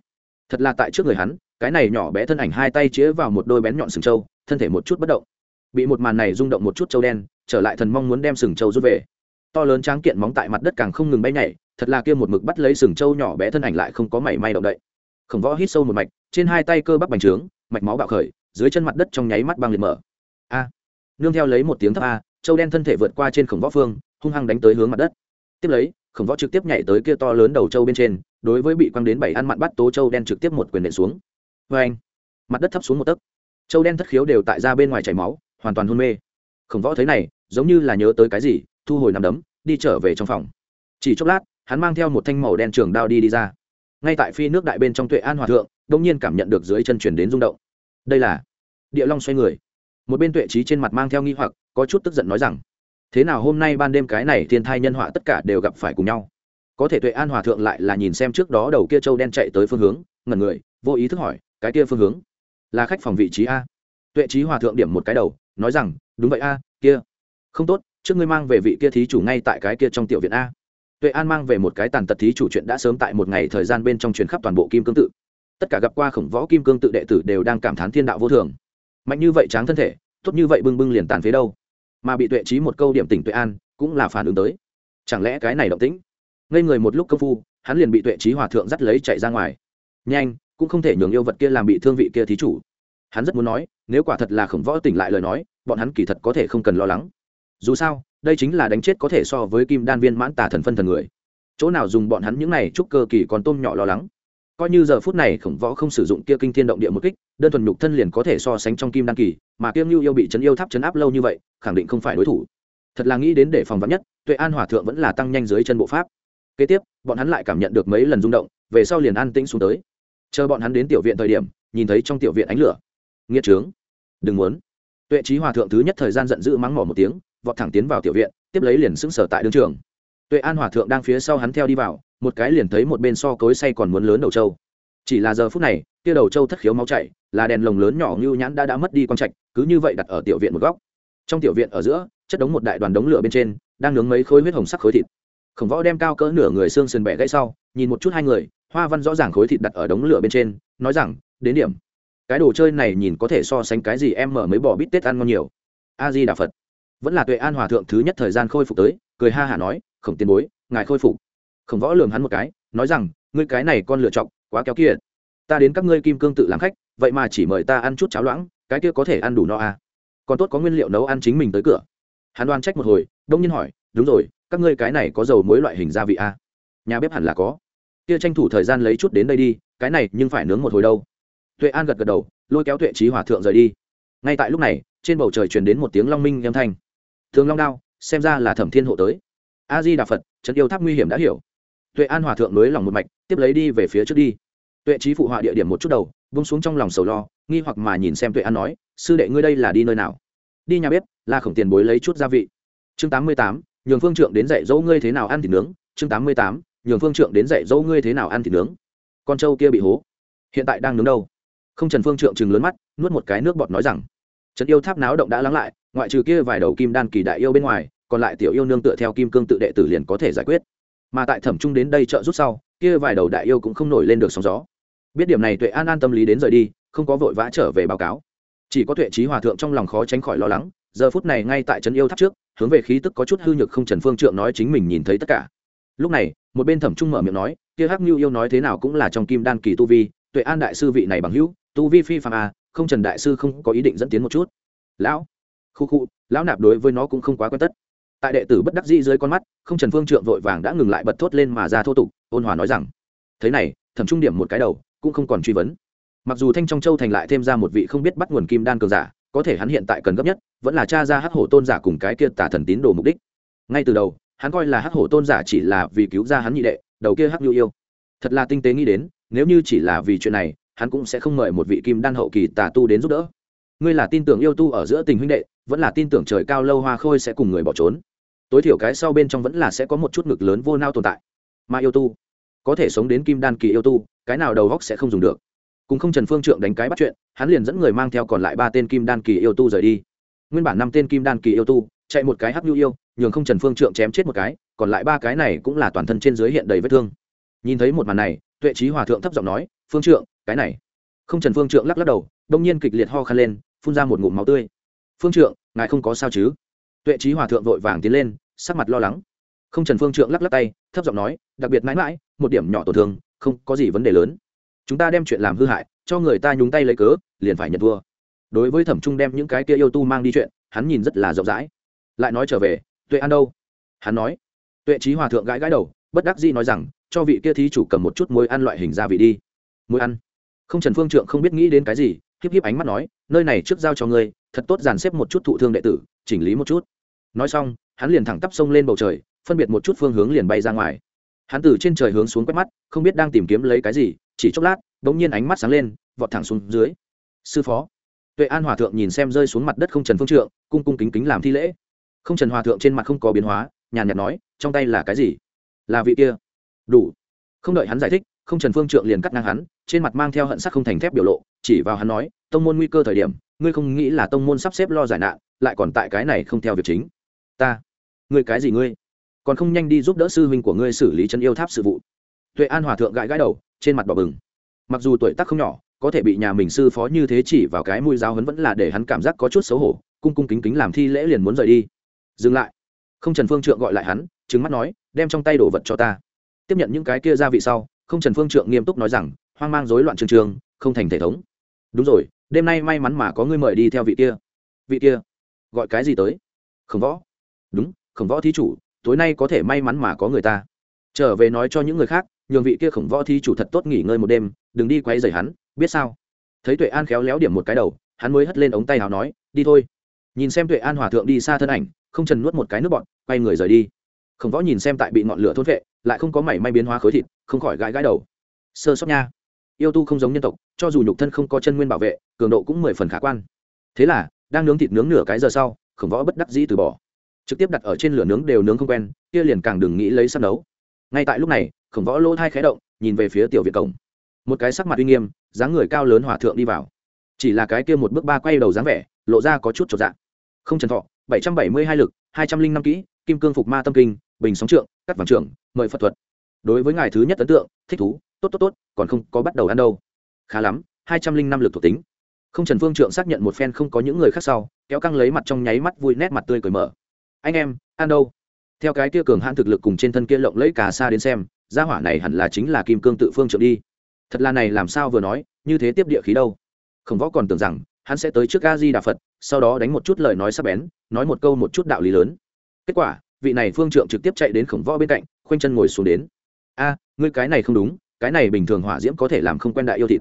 Thật là tại trước người hắn, cái này nhỏ bé thân ảnh hai tay chĩa vào một đôi bén nhọn sừng trâu, thân thể một chút bất động. Bị một màn này rung động một chút trâu đen, trở lại thần mong muốn đem sừng trâu rút về. To lớn tráng kiện móng tại mặt đất càng không ngừng bay nhảy, thật là kia một mực bắt lấy sừng trâu nhỏ bé thân ảnh lại không có mảy may động đậy. Khổng võ hít sâu một mạch, trên hai tay cơ bắp bành trướng, mạch máu bạo khởi, dưới chân mặt đất trong nháy mắt băng liệt mở. A! Nương theo lấy một tiếng thấp a châu đen thân thể vượt qua trên khổng võ phương, hung hăng đánh tới hướng mặt đất. Tiếp lấy khổng võ trực tiếp nhảy tới kia to lớn đầu châu bên trên, đối với bị quăng đến bảy ăn mặn bắt tố châu đen trực tiếp một quyền nện xuống. Vê anh, mặt đất thấp xuống một tấc. Châu đen thất khiếu đều tại ra bên ngoài chảy máu, hoàn toàn hôn mê. Khổng võ thấy này, giống như là nhớ tới cái gì, thu hồi nằm đấm, đi trở về trong phòng. Chỉ chốc lát, hắn mang theo một thanh màu đen trường đao đi đi ra. Ngay tại phi nước đại bên trong tuệ an hòa thượng đông nhiên cảm nhận được dưới chân chuyển đến rung động. Đây là địa long xoay người. Một bên tuệ trí trên mặt mang theo nghi hoặc, có chút tức giận nói rằng thế nào hôm nay ban đêm cái này thiên thai nhân họa tất cả đều gặp phải cùng nhau? Có thể tuệ an hòa thượng lại là nhìn xem trước đó đầu kia châu đen chạy tới phương hướng, ngẩn người, vô ý thức hỏi, cái kia phương hướng là khách phòng vị trí a? Tuệ trí hòa thượng điểm một cái đầu, nói rằng, đúng vậy a, kia. Không tốt, trước ngươi mang về vị kia thí chủ ngay tại cái kia trong tiểu viện a. Tuệ an mang về một cái tàn tật thí chủ chuyện đã sớm tại một ngày thời gian bên trong truyền khắp toàn bộ kim cương tự. Tất cả gặp qua khổng võ kim cương tự đệ tử đều đang cảm thán thiên đạo vô thường. Mạnh như vậy tráng thân thể, tốt như vậy bưng bưng liền tàn phế đâu? Mà bị tuệ trí một câu điểm tỉnh tuệ an cũng là phản ứng tới. Chẳng lẽ cái này động tĩnh? Ngây người một lúc công phu, hắn liền bị tuệ trí hòa thượng dắt lấy chạy ra ngoài. Nhanh, cũng không thể nhường yêu vật kia làm bị thương vị kia thí chủ. Hắn rất muốn nói, nếu quả thật là khổng võ tỉnh lại lời nói, bọn hắn kỳ thật có thể không cần lo lắng. Dù sao, đây chính là đánh chết có thể so với kim đan viên mãn tả thần phân thần người. Chỗ nào dùng bọn hắn những này chúc cơ kỳ còn tôm nhỏ lo lắng? Coi như giờ phút này khổng võ không sử dụng kia kinh thiên động địa một kích, đơn thuần nhục thân liền có thể so sánh trong kim đan kỳ, mà kiêng lưu yêu bị chấn yêu tháp chấn áp lâu như vậy, khẳng định không phải đối thủ. Thật là nghĩ đến để phòng vắn nhất, tuệ an hòa thượng vẫn là tăng nhanh dưới chân bộ pháp. Kế tiếp, bọn hắn lại cảm nhận được mấy lần rung động, về sau liền an tĩnh xuống tới. Chờ bọn hắn đến tiểu viện thời điểm, nhìn thấy trong tiểu viện ánh lửa. Nghĩa trướng. Đừng muốn. Tuệ trí hòa thượng thứ nhất thời gian giận dữ mắng mỏ một tiếng, vọt thẳng tiến vào tiểu viện, tiếp lấy liền sững sở tại đương trường. Tuệ an hòa thượng đang phía sau hắn theo đi vào một cái liền thấy một bên so cối say còn muốn lớn đầu trâu. Chỉ là giờ phút này, kia đầu trâu thất khiếu máu chảy, là đèn lồng lớn nhỏ như nhãn đã đã mất đi con trạch, cứ như vậy đặt ở tiểu viện một góc. Trong tiểu viện ở giữa, chất đống một đại đoàn đống lửa bên trên, đang nướng mấy khối huyết hồng sắc khối thịt. Khổng võ đem cao cỡ nửa người xương sườn bẻ gãy sau, nhìn một chút hai người, hoa văn rõ ràng khối thịt đặt ở đống lửa bên trên, nói rằng, đến điểm. Cái đồ chơi này nhìn có thể so sánh cái gì em mở mấy bò bít tết ăn ngon nhiều. A di đà phật. Vẫn là tuệ an hòa thượng thứ nhất thời gian khôi phục tới, cười ha hả nói, khổng tiền bối, ngài khôi phục khổng võ lường hắn một cái, nói rằng, ngươi cái này con lựa chọc quá kéo kia ta đến các ngươi kim cương tự làm khách, vậy mà chỉ mời ta ăn chút cháo loãng, cái kia có thể ăn đủ no à. còn tốt có nguyên liệu nấu ăn chính mình tới cửa. Hắn đoan trách một hồi, đông nhiên hỏi, đúng rồi, các ngươi cái này có dầu muối loại hình gia vị à? nhà bếp hẳn là có. Kia tranh thủ thời gian lấy chút đến đây đi, cái này nhưng phải nướng một hồi đâu. Tuệ an gật gật đầu, lôi kéo tuệ trí hòa thượng rời đi. Ngay tại lúc này, trên bầu trời truyền đến một tiếng long minh âm thanh. Thường long đao, xem ra là thẩm thiên hộ tới. A di đà phật trấn yêu tháp nguy hiểm đã hiểu tuệ an hòa thượng nới lòng một mạch, tiếp lấy đi về phía trước đi. Tuệ trí phụ họa địa điểm một chút đầu, vung xuống trong lòng sầu lo, nghi hoặc mà nhìn xem tuệ an nói, sư đệ ngươi đây là đi nơi nào? Đi nhà bếp, là khổng tiền bối lấy chút gia vị. Chương tám mươi tám, nhường phương trượng đến dạy dỗ ngươi thế nào ăn thịt nướng. Chương tám mươi tám, nhường phương trượng đến dạy dỗ ngươi thế nào ăn thịt nướng. Con trâu kia bị hố. Hiện tại đang nướng đâu? Không trần phương trượng chừng lớn mắt, nuốt một cái nước bọt nói rằng trần yêu tháp náo động đã lắng lại, ngoại trừ kia vài đầu kim đan kỳ đại yêu bên ngoài, còn lại tiểu yêu nương tựa theo kim cương tự đệ tử liền có thể giải quyết mà tại thẩm trung đến đây trợ rút sau, kia vài đầu đại yêu cũng không nổi lên được sóng gió. Biết điểm này tuệ an an tâm lý đến rời đi, không có vội vã trở về báo cáo. Chỉ có tuệ trí hòa thượng trong lòng khó tránh khỏi lo lắng, giờ phút này ngay tại trấn yêu tháp trước, hướng về khí tức có chút hư nhược không trần phương trượng nói chính mình nhìn thấy tất cả. Lúc này, một bên thẩm trung mở miệng nói, kia hắc như yêu nói thế nào cũng là trong kim đan kỳ tu vi, tuệ an đại sư vị này bằng hữu, tu vi phi phàm à không trần đại sư không có ý định dẫn tiến một chút. Lão, khu khu, lão nạp đối với nó cũng không quá quen tất tại đệ tử bất đắc dĩ dưới con mắt, không trần phương trượng vội vàng đã ngừng lại bật thốt lên mà ra thô tục, ôn hòa nói rằng, thế này, thẩm trung điểm một cái đầu, cũng không còn truy vấn. Mặc dù thanh trong châu thành lại thêm ra một vị không biết bắt nguồn kim đan cường giả, có thể hắn hiện tại cần gấp nhất, vẫn là cha ra hắc hổ tôn giả cùng cái kia tả thần tín đồ mục đích. Ngay từ đầu, hắn coi là hắc hổ tôn giả chỉ là vì cứu ra hắn nhị đệ, đầu kia hắc nhu yêu. Thật là tinh tế nghĩ đến, nếu như chỉ là vì chuyện này, hắn cũng sẽ không mời một vị kim đan hậu kỳ tà tu đến giúp đỡ. Ngươi là tin tưởng yêu tu ở giữa tình huynh đệ, vẫn là tin tưởng trời cao lâu hoa khôi sẽ cùng người bỏ trốn tối thiểu cái sau bên trong vẫn là sẽ có một chút ngực lớn vô nao tồn tại. Mà yêu tu, có thể sống đến kim đan kỳ yêu tu, cái nào đầu góc sẽ không dùng được. Cùng không trần phương trượng đánh cái bắt chuyện, hắn liền dẫn người mang theo còn lại ba tên kim đan kỳ yêu tu rời đi. Nguyên bản năm tên kim đan kỳ yêu tu, chạy một cái hắc nhu yêu, nhường không trần phương trượng chém chết một cái, còn lại ba cái này cũng là toàn thân trên dưới hiện đầy vết thương. Nhìn thấy một màn này, tuệ trí hòa thượng thấp giọng nói, phương trượng, cái này. Không trần phương trượng lắc lắc đầu, đông nhiên kịch liệt ho khăn lên, phun ra một ngụm máu tươi. Phương trượng, ngài không có sao chứ? Tuệ trí hòa thượng vội vàng tiến lên sắc mặt lo lắng. Không trần phương trượng lắc lắc tay, thấp giọng nói, đặc biệt mãi mãi, một điểm nhỏ tổn thương, không có gì vấn đề lớn. Chúng ta đem chuyện làm hư hại, cho người ta nhúng tay lấy cớ, liền phải nhận thua. Đối với thẩm trung đem những cái kia yêu tu mang đi chuyện, hắn nhìn rất là rộng rãi. Lại nói trở về, tuệ ăn đâu? Hắn nói, tuệ trí hòa thượng gãi gãi đầu, bất đắc dĩ nói rằng, cho vị kia thí chủ cầm một chút muối ăn loại hình gia vị đi. Muối ăn? Không trần phương trượng không biết nghĩ đến cái gì, híp híp ánh mắt nói, nơi này trước giao cho ngươi, thật tốt dàn xếp một chút thụ thương đệ tử, chỉnh lý một chút. Nói xong hắn liền thẳng tắp sông lên bầu trời, phân biệt một chút phương hướng liền bay ra ngoài. Hắn từ trên trời hướng xuống quét mắt, không biết đang tìm kiếm lấy cái gì, chỉ chốc lát đ ỗ n g nhiên ánh mắt sáng lên, vọt thẳng xuống dưới. Sư phó. Tuệ an hòa thượng nhìn xem rơi xuống mặt đất không trần phương trượng, cung cung kính kính làm thi lễ. Không trần hòa thượng trên mặt không có biến hóa, nhàn nhạt nói, trong tay là cái gì? Là vị kia. Đủ. Không đợi hắn giải thích, không trần phương trượng liền cắt ngang hắn, trên mặt mang theo hận sắc không thành thép biểu lộ, chỉ vào hắn nói, tông môn nguy cơ thời điểm, ngươi không nghĩ là tông môn sắp xếp lo giải nạn, lại còn tại cái này không theo việc chính ta. Ngươi cái gì ngươi? Còn không nhanh đi giúp đỡ sư huynh của ngươi xử lý chân yêu tháp sự vụ. Tuệ an hòa thượng gãi gãi đầu, trên mặt bỏ bừng. Mặc dù tuổi tác không nhỏ, có thể bị nhà mình sư phó như thế chỉ vào cái mũi giáo hấn vẫn là để hắn cảm giác có chút xấu hổ, cung cung kính kính làm thi lễ liền muốn rời đi. Dừng lại. Không trần phương trượng gọi lại hắn trứng mắt nói, đem trong tay đồ vật cho ta. Tiếp nhận những cái kia ra vị sau, không trần phương trượng nghiêm túc nói rằng, hoang mang rối loạn trường trường, không thành thể thống. Đúng rồi, đêm nay may mắn mà có ngươi mời đi theo vị kia. Vị kia, gọi cái gì tới? Khổng võ đúng, khổng võ thí chủ, tối nay có thể may mắn mà có người ta. Trở về nói cho những người khác, nhường vị kia khổng võ thí chủ thật tốt nghỉ ngơi một đêm, đừng đi quay dày hắn, biết sao? Thấy tuệ an khéo léo điểm một cái đầu, hắn mới hất lên ống tay hào nói, đi thôi. Nhìn xem tuệ an hòa thượng đi xa thân ảnh, không trần nuốt một cái nước bọn quay người rời đi. Khổng võ nhìn xem tại bị ngọn lửa thốt vệ, lại không có mảy may biến hóa khối thịt, không khỏi gãi gãi đầu. Sơ sót nha. Yêu tu không giống nhân tộc, cho dù nhục thân không có chân nguyên bảo vệ, cường độ cũng mười phần khả quan. Thế là, đang nướng thịt nướng nửa cái giờ sau, khổng võ bất đắc dĩ từ bỏ trực tiếp đặt ở trên lửa nướng đều nướng không quen, kia liền càng đừng nghĩ lấy săn nấu. Ngay tại lúc này, khổng võ lỗ thai khé động, nhìn về phía tiểu việt cổng. Một cái sắc mặt uy nghiêm, dáng người cao lớn hòa thượng đi vào. Chỉ là cái kia một bước ba quay đầu dáng vẻ, lộ ra có chút trọn dạng không trần thọ, bảy trăm bảy mươi hai lực, hai trăm linh năm kỹ, kim cương phục ma tâm kinh, bình sóng trượng, cắt vàng trượng, mời phật thuật. Đối với ngài thứ nhất ấn tượng, thích thú, tốt tốt tốt, còn không có bắt đầu ăn đâu. Khá lắm, hai trăm linh năm lực thuộc tính. Không trần phương trượng xác nhận một phen không có những người khác sau, kéo căng lấy mặt trong nháy mắt vui nét mặt tươi cởi mở anh em, ăn đâu? Theo cái kia cường hãn thực lực cùng trên thân kia lộng lẫy cả xa đến xem, gia hỏa này hẳn là chính là kim cương tự phương trượng đi. Thật là này làm sao vừa nói, như thế tiếp địa khí đâu? Khổng võ còn tưởng rằng, hắn sẽ tới trước a di đà phật, sau đó đánh một chút lời nói sắp bén, nói một câu một chút đạo lý lớn. Kết quả, vị này phương trượng trực tiếp chạy đến khổng võ bên cạnh, khoanh chân ngồi xuống đến. A, ngươi cái này không đúng, cái này bình thường hỏa diễm có thể làm không quen đại yêu thịt.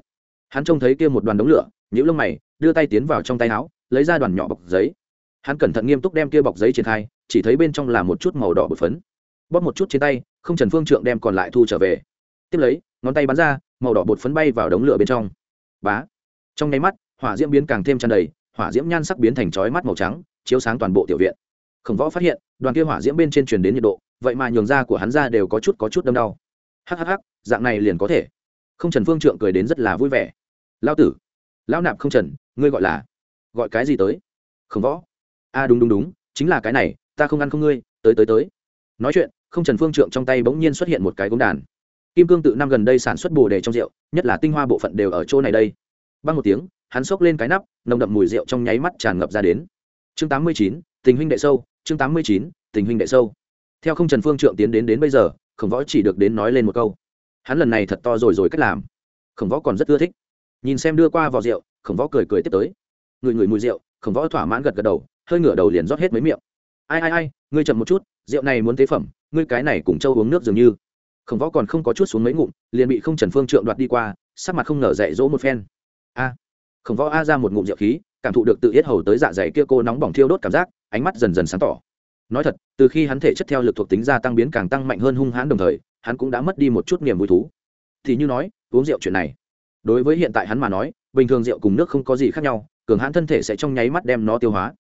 Hắn trông thấy kia một đoàn đống lửa nhũ lông mày, đưa tay tiến vào trong tay áo, lấy ra đoàn nhỏ bọc giấy hắn cẩn thận nghiêm túc đem kia bọc giấy triển khai, chỉ thấy bên trong là một chút màu đỏ bột phấn. Bóp một chút trên tay, không trần phương trượng đem còn lại thu trở về. Tiếp lấy, ngón tay bắn ra, màu đỏ bột phấn bay vào đống lửa bên trong. Bá! Trong nháy mắt, hỏa diễm biến càng thêm tràn đầy, hỏa diễm nhan sắc biến thành chói mắt màu trắng, chiếu sáng toàn bộ tiểu viện. Khổng võ phát hiện, đoàn kia hỏa diễm bên trên truyền đến nhiệt độ, vậy mà nhường da của hắn ra đều có chút có chút đâm đau. Hhh dạng này liền có thể. Không trần phương trượng cười đến rất là vui vẻ. Lao tử, lão nạp không trần, ngươi gọi là, gọi cái gì tới? Khổng võ a đúng đúng đúng, chính là cái này, ta không ăn không ngươi, tới tới tới. Nói chuyện, không trần phương trượng trong tay bỗng nhiên xuất hiện một cái gốm đàn. Kim cương tự năm gần đây sản xuất bồ đề trong rượu, nhất là tinh hoa bộ phận đều ở chỗ này đây. Băng một tiếng, hắn xốc lên cái nắp, nồng đậm mùi rượu trong nháy mắt tràn ngập ra đến. Chương tám mươi chín, tình huynh đệ sâu, chương tám mươi chín, tình huynh đệ sâu. Theo không trần phương trượng tiến đến đến bây giờ, khổng võ chỉ được đến nói lên một câu. Hắn lần này thật to rồi rồi cách làm. Khổng võ còn rất ưa thích. Nhìn xem đưa qua vào rượu, khổng võ cười cười tiếp tới. Người người mùi rượu, khổng võ thỏa mãn gật gật đầu hơi ngửa đầu liền rót hết mấy miệng. Ai ai ai, ngươi chậm một chút, rượu này muốn tế phẩm, ngươi cái này cùng châu uống nước dường như. Khổng võ còn không có chút xuống mấy ngụm, liền bị không trần phương trượng đoạt đi qua, sắc mặt không ngờ dạy dỗ một phen. A, khổng võ a ra một ngụm rượu khí, cảm thụ được tự yết hầu tới dạ dày kia cô nóng bỏng thiêu đốt cảm giác, ánh mắt dần dần sáng tỏ. Nói thật, từ khi hắn thể chất theo lực thuộc tính gia tăng biến càng tăng mạnh hơn hung hãn đồng thời, hắn cũng đã mất đi một chút niềm vui thú. Thì như nói, uống rượu chuyện này. Đối với hiện tại hắn mà nói, bình thường rượu cùng nước không có gì khác nhau, cường hãn thân thể sẽ trong nháy mắt đem nó tiêu hóa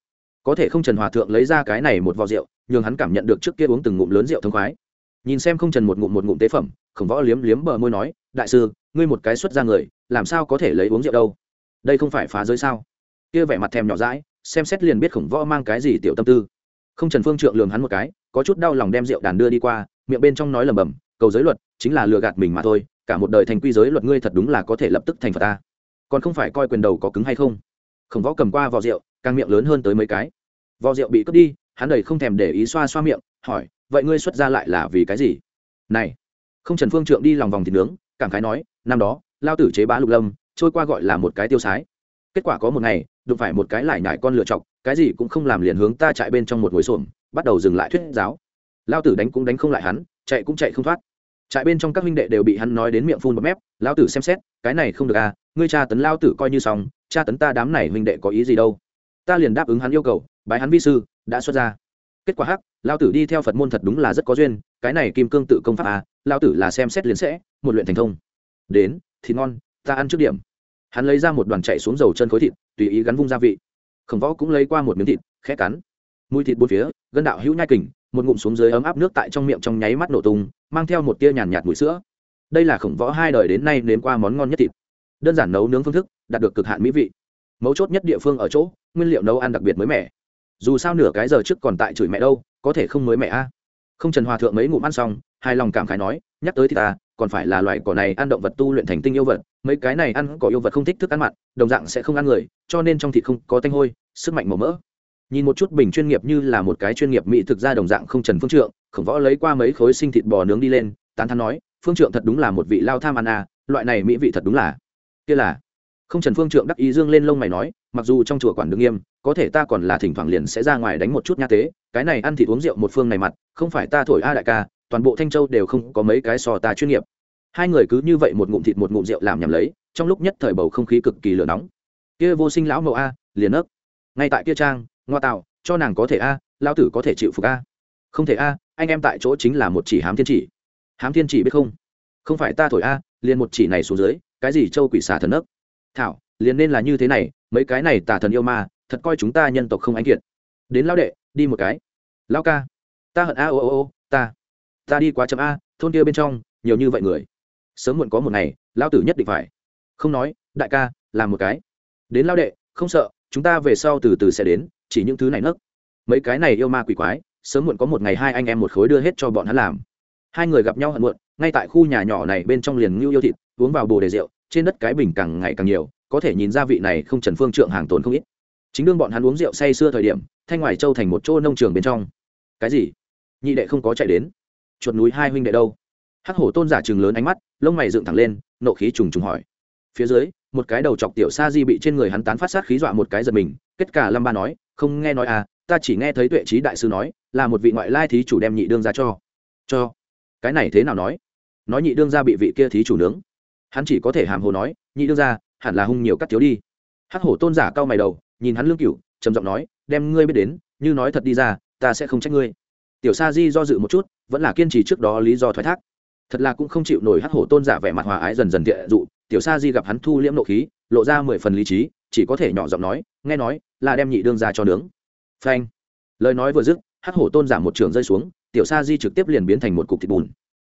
có thể không trần hòa thượng lấy ra cái này một vò rượu, nhường hắn cảm nhận được trước kia uống từng ngụm lớn rượu thông khoái. Nhìn xem không trần một ngụm một ngụm tế phẩm, khổng võ liếm liếm bờ môi nói, đại sư, ngươi một cái xuất ra người, làm sao có thể lấy uống rượu đâu? Đây không phải phá giới sao? Kia vẻ mặt thèm nhỏ rãi xem xét liền biết khổng võ mang cái gì tiểu tâm tư. Không trần phương trượng lường hắn một cái, có chút đau lòng đem rượu đàn đưa đi qua, miệng bên trong nói lầm bầm cầu giới luật chính là lừa gạt mình mà thôi, cả một đời thành quy giới luật ngươi thật đúng là có thể lập tức thành phật ta. Còn không phải coi quyền đầu có cứng hay không? Khổng võ cầm qua vò rượu càng miệng lớn hơn tới mấy cái. Vò rượu bị cướp đi, hắn đầy không thèm để ý xoa xoa miệng, hỏi, vậy ngươi xuất ra lại là vì cái gì? Này. Không trần phương trượng đi lòng vòng thịt nướng, cảm khái nói, năm đó, lao tử chế bá lục lâm, trôi qua gọi là một cái tiêu sái. Kết quả có một ngày, đụng phải một cái lại nhải con lựa chọc, cái gì cũng không làm liền hướng ta chạy bên trong một ngồi xổm, bắt đầu dừng lại thuyết giáo. Lao tử đánh cũng đánh không lại hắn, chạy cũng chạy không thoát. Trại bên trong các huynh đệ đều bị hắn nói đến miệng phun bọt mép, lao tử xem xét, cái này không được à ngươi cha tấn lao tử coi như xong, cha tấn ta đám này huynh đệ có ý gì đâu? Ta liền đáp ứng hắn yêu cầu, bái hắn vi sư, đã xuất ra. Kết quả hắc lao tử đi theo phật môn thật đúng là rất có duyên, cái này kim cương tự công pháp à lao tử là xem xét liền sẽ, một luyện thành thông. Đến, thì ngon, ta ăn trước điểm. Hắn lấy ra một đoàn chạy xuống dầu chân khối thịt, tùy ý gắn vung gia vị. Khổng võ cũng lấy qua một miếng thịt, khẽ cắn. Mùi thịt bốn phía, gân đạo hữu nhai kình, một ngụm xuống dưới ấm áp nước tại trong miệng trong nháy mắt nổ tung, mang theo một tia nhàn nhạt mùi sữa. Đây là khổng võ hai đời đến nay nếm qua món ngon nhất thịt. Đơn giản nấu nướng phương thức, đạt được cực hạn mỹ vị. Mấu chốt nhất địa phương ở chỗ nguyên liệu nấu ăn đặc biệt mới mẻ. Dù sao nửa cái giờ trước còn tại chửi mẹ đâu, có thể không mới mẹ a. Không trần hòa thượng mấy ngụm ăn xong hai lòng cảm khái nói, nhắc tới thì ta, còn phải là loại cỏ này ăn động vật tu luyện thành tinh yêu vật, mấy cái này ăn cỏ yêu vật không thích thức ăn mặn, đồng dạng sẽ không ăn người, cho nên trong thịt không có tanh hôi, sức mạnh màu mỡ. Nhìn một chút bình chuyên nghiệp như là một cái chuyên nghiệp mỹ thực ra đồng dạng không trần phương trượng, khổng võ lấy qua mấy khối sinh thịt bò nướng đi lên, tán thắn nói, phương trượng thật đúng là một vị lao tham ăn à loại này mỹ vị thật đúng là. Kia là. Không trần phương trượng đắc ý dương lên lông mày nói mặc dù trong chùa quản đương nghiêm, có thể ta còn là thỉnh thoảng liền sẽ ra ngoài đánh một chút nha tế, cái này ăn thịt uống rượu một phương này mặt, không phải ta thổi a đại ca, toàn bộ thanh châu đều không có mấy cái sò ta chuyên nghiệp. Hai người cứ như vậy một ngụm thịt một ngụm rượu làm nhầm lấy, trong lúc nhất thời bầu không khí cực kỳ lửa nóng. Kia vô sinh lão mậu a, liền ấp ngay tại kia trang, ngoa tạo, cho nàng có thể a, lão tử có thể chịu phục a. Không thể a, anh em tại chỗ chính là một chỉ hám thiên chỉ. Hám thiên chỉ biết không? Không phải ta thổi a, liền một chỉ này xuống dưới, cái gì châu quỷ xà thần ấp thảo liền nên là như thế này, mấy cái này tà thần yêu ma, thật coi chúng ta nhân tộc không anh kiệt. Đến lão đệ, đi một cái. Lão ca. Ta hận a, ô ô ô, ta. Ta đi quá chậm a, thôn kia bên trong, nhiều như vậy người. Sớm muộn có một ngày, lão tử nhất định phải. Không nói, đại ca, làm một cái. Đến lão đệ, không sợ, chúng ta về sau từ từ sẽ đến, chỉ những thứ này nấc. Mấy cái này yêu ma quỷ quái, sớm muộn có một ngày hai anh em một khối đưa hết cho bọn hắn làm. Hai người gặp nhau hận muộn, ngay tại khu nhà nhỏ này bên trong liền ngưu yêu thịt, uống vào bồ đề rượu, trên đất cái bình càng ngày càng nhiều có thể nhìn ra vị này không trần phương trượng hàng tồn không ít. Chính đương bọn hắn uống rượu say xưa thời điểm, thanh ngoài châu thành một chỗ nông trường bên trong. Cái gì? Nhị đệ không có chạy đến. Chuột núi hai huynh đệ đâu? Hắc hổ tôn giả chừng lớn ánh mắt, lông mày dựng thẳng lên, nộ khí trùng trùng hỏi. Phía dưới, một cái đầu chọc tiểu sa di bị trên người hắn tán phát sát khí dọa một cái giật mình, kết cả lâm ba nói, không nghe nói à ta chỉ nghe thấy tuệ trí đại sư nói, là một vị ngoại lai thí chủ đem nhị đương ra cho. Cho? Cái này thế nào nói? Nói nhị đương ra bị vị kia thí chủ nướng. Hắn chỉ có thể hàm hồ nói, nhị đương ra hẳn là hung nhiều cắt thiếu đi. Hắc hổ tôn giả cao mày đầu, nhìn hắn lương cửu, trầm giọng nói, đem ngươi biết đến, như nói thật đi ra, ta sẽ không trách ngươi. Tiểu sa di do dự một chút, vẫn là kiên trì trước đó lý do thoái thác. Thật là cũng không chịu nổi hắc hổ tôn giả vẻ mặt hòa ái dần dần tiệ dụ, tiểu sa di gặp hắn thu liễm nộ khí, lộ ra mười phần lý trí, chỉ có thể nhỏ giọng nói, nghe nói, là đem nhị đương ra cho nướng. Phanh. Lời nói vừa dứt, hắc hổ tôn giả một trường rơi xuống, tiểu sa di trực tiếp liền biến thành một cục thịt bùn.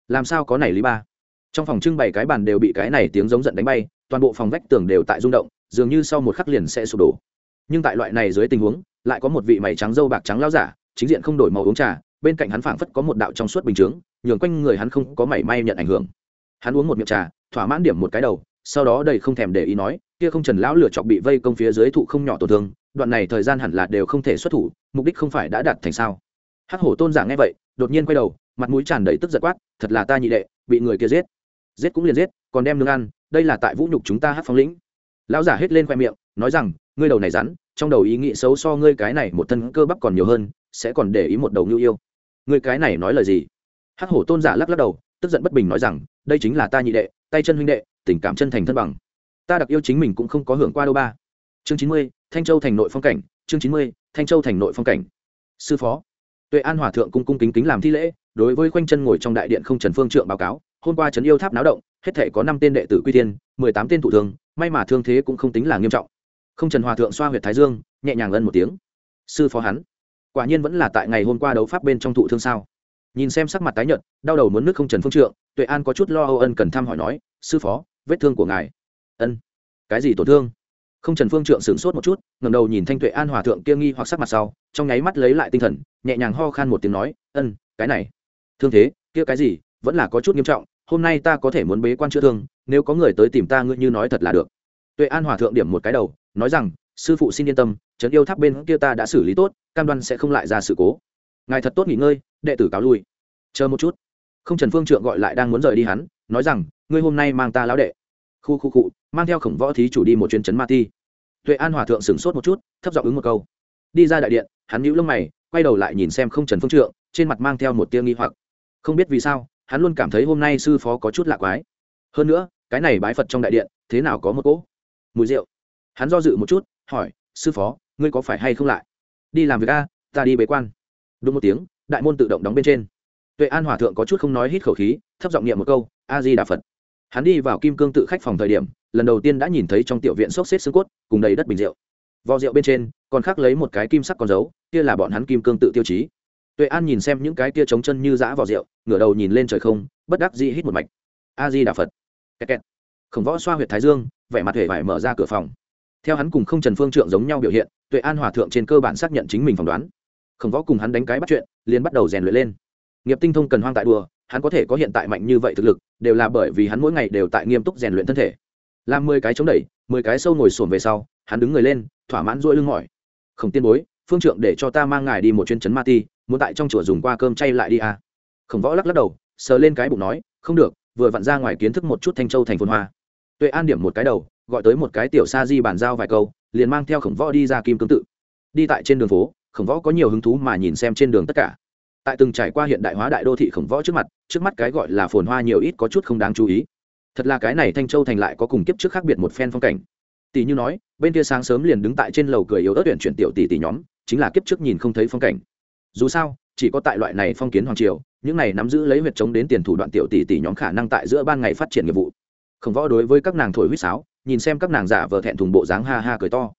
Làm sao có này lý ba? Trong phòng trưng bày cái bàn đều bị cái này tiếng giống giận đánh bay toàn bộ phòng vách tường đều tại rung động, dường như sau một khắc liền sẽ sụp đổ. Nhưng tại loại này dưới tình huống, lại có một vị mày trắng dâu bạc trắng lao giả, chính diện không đổi màu uống trà, bên cạnh hắn phảng phất có một đạo trong suốt bình chướng, nhường quanh người hắn không có mảy may nhận ảnh hưởng. Hắn uống một miệng trà, thỏa mãn điểm một cái đầu, sau đó đầy không thèm để ý nói, kia không trần lão lửa chọc bị vây công phía dưới thụ không nhỏ tổn thương, đoạn này thời gian hẳn là đều không thể xuất thủ, mục đích không phải đã đạt thành sao? Hắc hổ tôn giả nghe vậy, đột nhiên quay đầu, mặt mũi tràn đầy tức giật quát, thật là ta nhị đệ, bị người kia giết. Giết cũng liền giết, còn đem nương ăn đây là tại vũ nhục chúng ta hát phong lĩnh. Lão giả hết lên khoe miệng, nói rằng, ngươi đầu này rắn, trong đầu ý nghĩ xấu so ngươi cái này một thân cơ bắp còn nhiều hơn, sẽ còn để ý một đầu ngưu yêu. Ngươi cái này nói lời gì? Hắc hổ tôn giả lắc lắc đầu, tức giận bất bình nói rằng, đây chính là ta nhị đệ, tay chân huynh đệ, tình cảm chân thành thân bằng. Ta đặc yêu chính mình cũng không có hưởng qua đâu ba. Chương chín mươi, thanh châu thành nội phong cảnh, chương chín mươi, thanh châu thành nội phong cảnh. Sư phó, tuệ an hòa thượng cung cung kính kính làm thi lễ, đối với khoanh chân ngồi trong đại điện không trần phương trượng báo cáo hôm qua trấn yêu tháp náo động, hết thể có năm tên đệ tử quy tiên, mười tám tên thủ thường, may mà thương thế cũng không tính là nghiêm trọng. Không trần hòa thượng xoa huyệt thái dương, nhẹ nhàng ân một tiếng. Sư phó hắn, quả nhiên vẫn là tại ngày hôm qua đấu pháp bên trong thụ thương sao? Nhìn xem sắc mặt tái nhợt, đau đầu muốn nước không trần phương trượng, tuệ an có chút lo âu ân cần thăm hỏi nói, sư phó, vết thương của ngài. Ân. Cái gì tổn thương? Không trần phương trượng sửng sốt một chút ngầm đầu nhìn thanh tuệ an hòa thượng kia nghi hoặc sắc mặt sau, trong nháy mắt lấy lại tinh thần, nhẹ nhàng ho khan một tiếng nói, ân, cái này. Thương thế? Kia cái gì? Vẫn là có chút nghiêm trọng, hôm nay ta có thể muốn bế quan chữa thương, nếu có người tới tìm ta ngươi như nói thật là được. Tuệ an hòa thượng điểm một cái đầu, nói rằng, sư phụ xin yên tâm, trấn yêu tháp bên kia ta đã xử lý tốt, cam đoan sẽ không lại ra sự cố. Ngài thật tốt nghỉ ngơi, đệ tử cáo lui. Chờ một chút. Không trần phương trượng gọi lại đang muốn rời đi hắn, nói rằng, ngươi hôm nay mang ta lão đệ. Khu khu cụ mang theo khổng võ thí chủ đi một chuyến trấn ma ti. Tuệ an hòa thượng sửng sốt một chút, thấp giọng ứng một câu. Đi ra đại điện, hắn nhíu lông mày, quay đầu lại nhìn xem không trần phương trượng, trên mặt mang theo một tia nghi hoặc. Không biết vì sao hắn luôn cảm thấy hôm nay sư phó có chút lạ quái. Hơn nữa, cái này bái phật trong đại điện, thế nào có một cỗ? Mùi rượu. Hắn do dự một chút, hỏi, sư phó, ngươi có phải hay không lại? Đi làm việc a, ta đi bế quan. Đúng một tiếng, đại môn tự động đóng bên trên. Tuệ an hòa thượng có chút không nói hít khẩu khí, thấp giọng niệm một câu, a di đà phật. Hắn đi vào kim cương tự khách phòng thời điểm, lần đầu tiên đã nhìn thấy trong tiểu viện xốc xếp xương cốt, cùng đầy đất bình rượu. Vò rượu bên trên, còn khắc lấy một cái kim sắc con dấu, kia là bọn hắn kim cương tự tiêu chí tuệ an nhìn xem những cái kia trống chân như dã vào rượu, ngửa đầu nhìn lên trời không, bất đắc dĩ hít một mạch. A di đà phật. Kẹt kẹt. khổng võ xoa huyệt thái dương, vẻ mặt hề phải mở ra cửa phòng. Theo hắn cùng không trần phương trượng giống nhau biểu hiện, tuệ an hòa thượng trên cơ bản xác nhận chính mình phỏng đoán. Khổng võ cùng hắn đánh cái bắt chuyện, liền bắt đầu rèn luyện lên. Nghiệp tinh thông cần hoang tại đùa, hắn có thể có hiện tại mạnh như vậy thực lực, đều là bởi vì hắn mỗi ngày đều tại nghiêm túc rèn luyện thân thể. Làm mười cái chống đẩy, mười cái sâu ngồi xổm về sau, hắn đứng người lên, thỏa mãn rỗi lưng mỏi. Không tiên bối, phương trượng để cho ta mang ngài đi một chuyến chấn ma ti muốn tại trong chùa dùng qua cơm chay lại đi à. khổng võ lắc lắc đầu, sờ lên cái bụng nói, không được, vừa vặn ra ngoài kiến thức một chút thanh châu thành phồn hoa. Tuệ an điểm một cái đầu, gọi tới một cái tiểu sa di bàn giao vài câu, liền mang theo khổng võ đi ra kim cương tự. Đi tại trên đường phố, khổng võ có nhiều hứng thú mà nhìn xem trên đường tất cả. Tại từng trải qua hiện đại hóa đại đô thị khổng võ trước mặt, trước mắt cái gọi là phồn hoa nhiều ít có chút không đáng chú ý. Thật là cái này thanh châu thành lại có cùng kiếp trước khác biệt một phen phong cảnh. Tỷ như nói, bên kia sáng sớm liền đứng tại trên lầu cười yếu ớt tuyển chuyển tiểu tỷ tỷ nhóm, chính là kiếp trước nhìn không thấy phong cảnh dù sao, chỉ có tại loại này phong kiến hoàng triều, những này nắm giữ lấy huyệt chống đến tiền thủ đoạn tiểu tỷ tỷ nhóm khả năng tại giữa ban ngày phát triển nghiệp vụ. Khổng võ đối với các nàng thổi huýt sáo, nhìn xem các nàng giả vờ thẹn thùng bộ dáng ha ha cười to.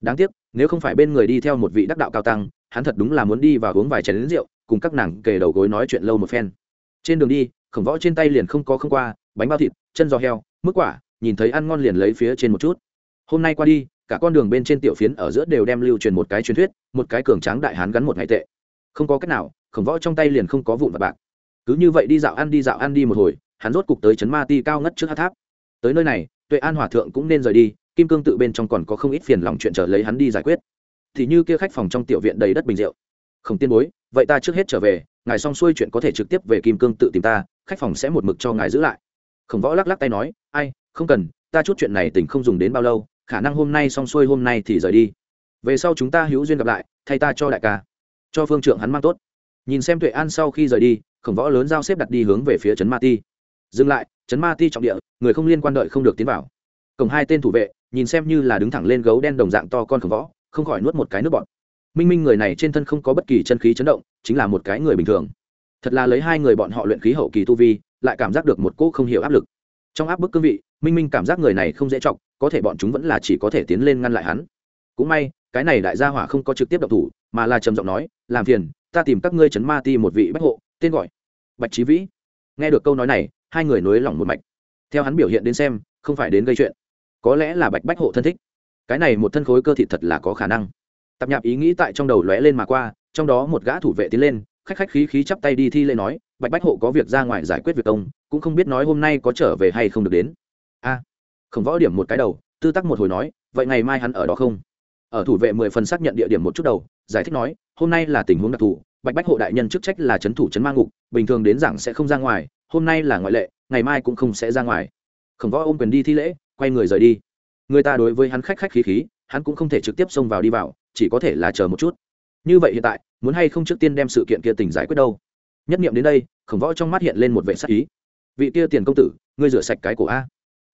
Đáng tiếc, nếu không phải bên người đi theo một vị đắc đạo cao tăng, hắn thật đúng là muốn đi và uống vài chén lính rượu, cùng các nàng kề đầu gối nói chuyện lâu một phen. Trên đường đi, khổng võ trên tay liền không có không qua, bánh bao thịt, chân giò heo mức quả, nhìn thấy ăn ngon liền lấy phía trên một chút. Hôm nay qua đi, cả con đường bên trên tiểu phiến ở giữa đều đem lưu truyền một cái truyền thuyết, một cái cường tráng đại hán gắn một ngày tệ không có cách nào, khổng võ trong tay liền không có vụn vặt bạc. Cứ như vậy đi dạo ăn đi dạo ăn đi một hồi, hắn rốt cục tới chấn ma ti cao ngất trước hát tháp. Tới nơi này, tuệ an hòa thượng cũng nên rời đi, kim cương tự bên trong còn có không ít phiền lòng chuyện trở lấy hắn đi giải quyết. Thì như kia khách phòng trong tiểu viện đầy đất bình rượu. Không tiên bối, vậy ta trước hết trở về, ngài xong xuôi chuyện có thể trực tiếp về kim cương tự tìm ta, khách phòng sẽ một mực cho ngài giữ lại. Khổng võ lắc lắc tay nói, ai, không cần, ta chút chuyện này tỉnh không dùng đến bao lâu, khả năng hôm nay xong xuôi hôm nay thì rời đi. Về sau chúng ta hữu duyên gặp lại, thay ta cho đại ca cho phương trượng hắn mang tốt. Nhìn xem tuệ an sau khi rời đi, khổng võ lớn giao xếp đặt đi hướng về phía trấn ma ti. Dừng lại, trấn ma ti trọng địa, người không liên quan đợi không được tiến vào. Cổng hai tên thủ vệ, nhìn xem như là đứng thẳng lên gấu đen đồng dạng to con khổng võ, không khỏi nuốt một cái nước bọt. Minh minh người này trên thân không có bất kỳ chân khí chấn động, chính là một cái người bình thường. Thật là lấy hai người bọn họ luyện khí hậu kỳ tu vi, lại cảm giác được một cỗ không hiểu áp lực. Trong áp bức cương vị, minh minh cảm giác người này không dễ chọc, có thể bọn chúng vẫn là chỉ có thể tiến lên ngăn lại hắn. Cũng may, cái này đại gia hỏa không có trực tiếp độc thủ mà là trầm giọng nói làm phiền ta tìm các ngươi chấn ma ti một vị bách hộ tên gọi bạch trí vĩ. Nghe được câu nói này hai người nối lỏng một mạch. Theo hắn biểu hiện đến xem không phải đến gây chuyện. Có lẽ là bạch bách hộ thân thích. Cái này một thân khối cơ thị thật là có khả năng. Tạp nhạp ý nghĩ tại trong đầu lóe lên mà qua trong đó một gã thủ vệ tiến lên khách khách khí khí chắp tay đi thi lễ nói bạch bách hộ có việc ra ngoài giải quyết việc công cũng không biết nói hôm nay có trở về hay không được đến. A. À, không võ điểm một cái đầu tư tắc một hồi nói vậy ngày mai hắn ở đó không? Ở thủ vệ mười phần xác nhận địa điểm một chút đầu giải thích nói, hôm nay là tình huống đặc thù, bạch bách hộ đại nhân chức trách là c h ấ n thủ c h ấ n ma ngục, bình thường đến giảng sẽ không ra ngoài, hôm nay là ngoại lệ, ngày mai cũng không sẽ ra ngoài. Khổng võ ôm quyền đi thi lễ, quay người rời đi. Người ta đối với hắn khách khách khí khí, hắn cũng không thể trực tiếp xông vào đi vào, chỉ có thể là chờ một chút. Như vậy hiện tại, muốn hay không trước tiên đem sự kiện kia tình giải quyết đâu? Nhất nghiệm đến đây, khổng võ trong mắt hiện lên một vệ sắc ý. Vị kia tiền công tử, ngươi rửa sạch cái cổ a.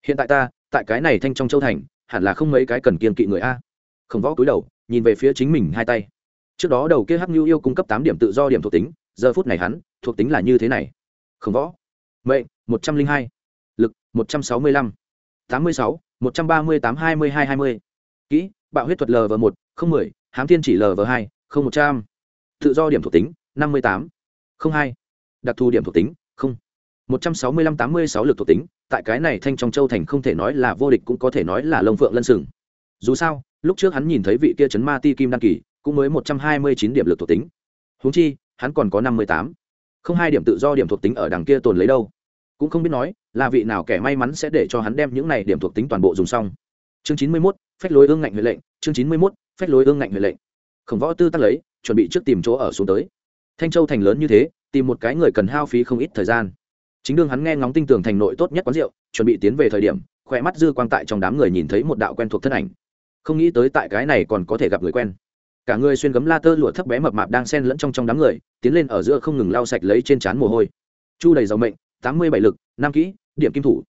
Hiện tại ta, tại cái này thanh trong châu thành, hẳn là không mấy cái cần kiên kỵ người a. Khổng võ cúi đầu, nhìn về phía chính mình hai tay trước đó đầu kia hắc nhu yêu cung cấp tám điểm tự do điểm thuộc tính, giờ phút này hắn, thuộc tính là như thế này. Khổng võ. Mệnh, một trăm linh hai. Lực, một trăm sáu mươi lăm. tám mươi sáu, một trăm ba mươi tám, hai mươi hai hai mươi. Kỹ, bạo huyết thuật lv một, không mười. Hám thiên chỉ lv hai, không một trăm. Tự do điểm thuộc tính, năm mươi tám. không hai. Đặc thù điểm thuộc tính, không. một trăm sáu mươi lăm, tám mươi sáu lực thuộc tính, tại cái này thanh trong châu thành không thể nói là vô địch cũng có thể nói là lông phượng lân sừng. Dù sao, lúc trước hắn nhìn thấy vị kia chấn ma ti kim đan kỳ cũng mới một trăm hai mươi chín điểm lực thuộc tính. Húng chi, hắn còn có năm mươi tám. Không hai điểm tự do điểm thuộc tính ở đằng kia tồn lấy đâu. Cũng không biết nói, là vị nào kẻ may mắn sẽ để cho hắn đem những này điểm thuộc tính toàn bộ dùng xong. Chương chín mươi mốt, phách lối ương ngạnh huệ lệnh, chương chín mươi mốt, phách lối ương ngạnh huệ lệnh. Khổng võ tư tắc lấy, chuẩn bị trước tìm chỗ ở xuống tới. Thanh châu thành lớn như thế, tìm một cái người cần hao phí không ít thời gian. Chính đương hắn nghe ngóng tinh tường thành nội tốt nhất quán rượu, chuẩn bị tiến về thời điểm, khỏe mắt dư quang tại trong đám người nhìn thấy một đạo quen thuộc thân ảnh. Không nghĩ tới tại cái này còn có thể gặp người quen cả người xuyên gấm la tơ lụa thấp bé mập mạp đang xen lẫn trong trong đám người, tiến lên ở giữa không ngừng lau sạch lấy trên trán mồ hôi. Chu đầy dầu mệnh, tám mươi bảy lực, năm kỹ, điểm kim thủ.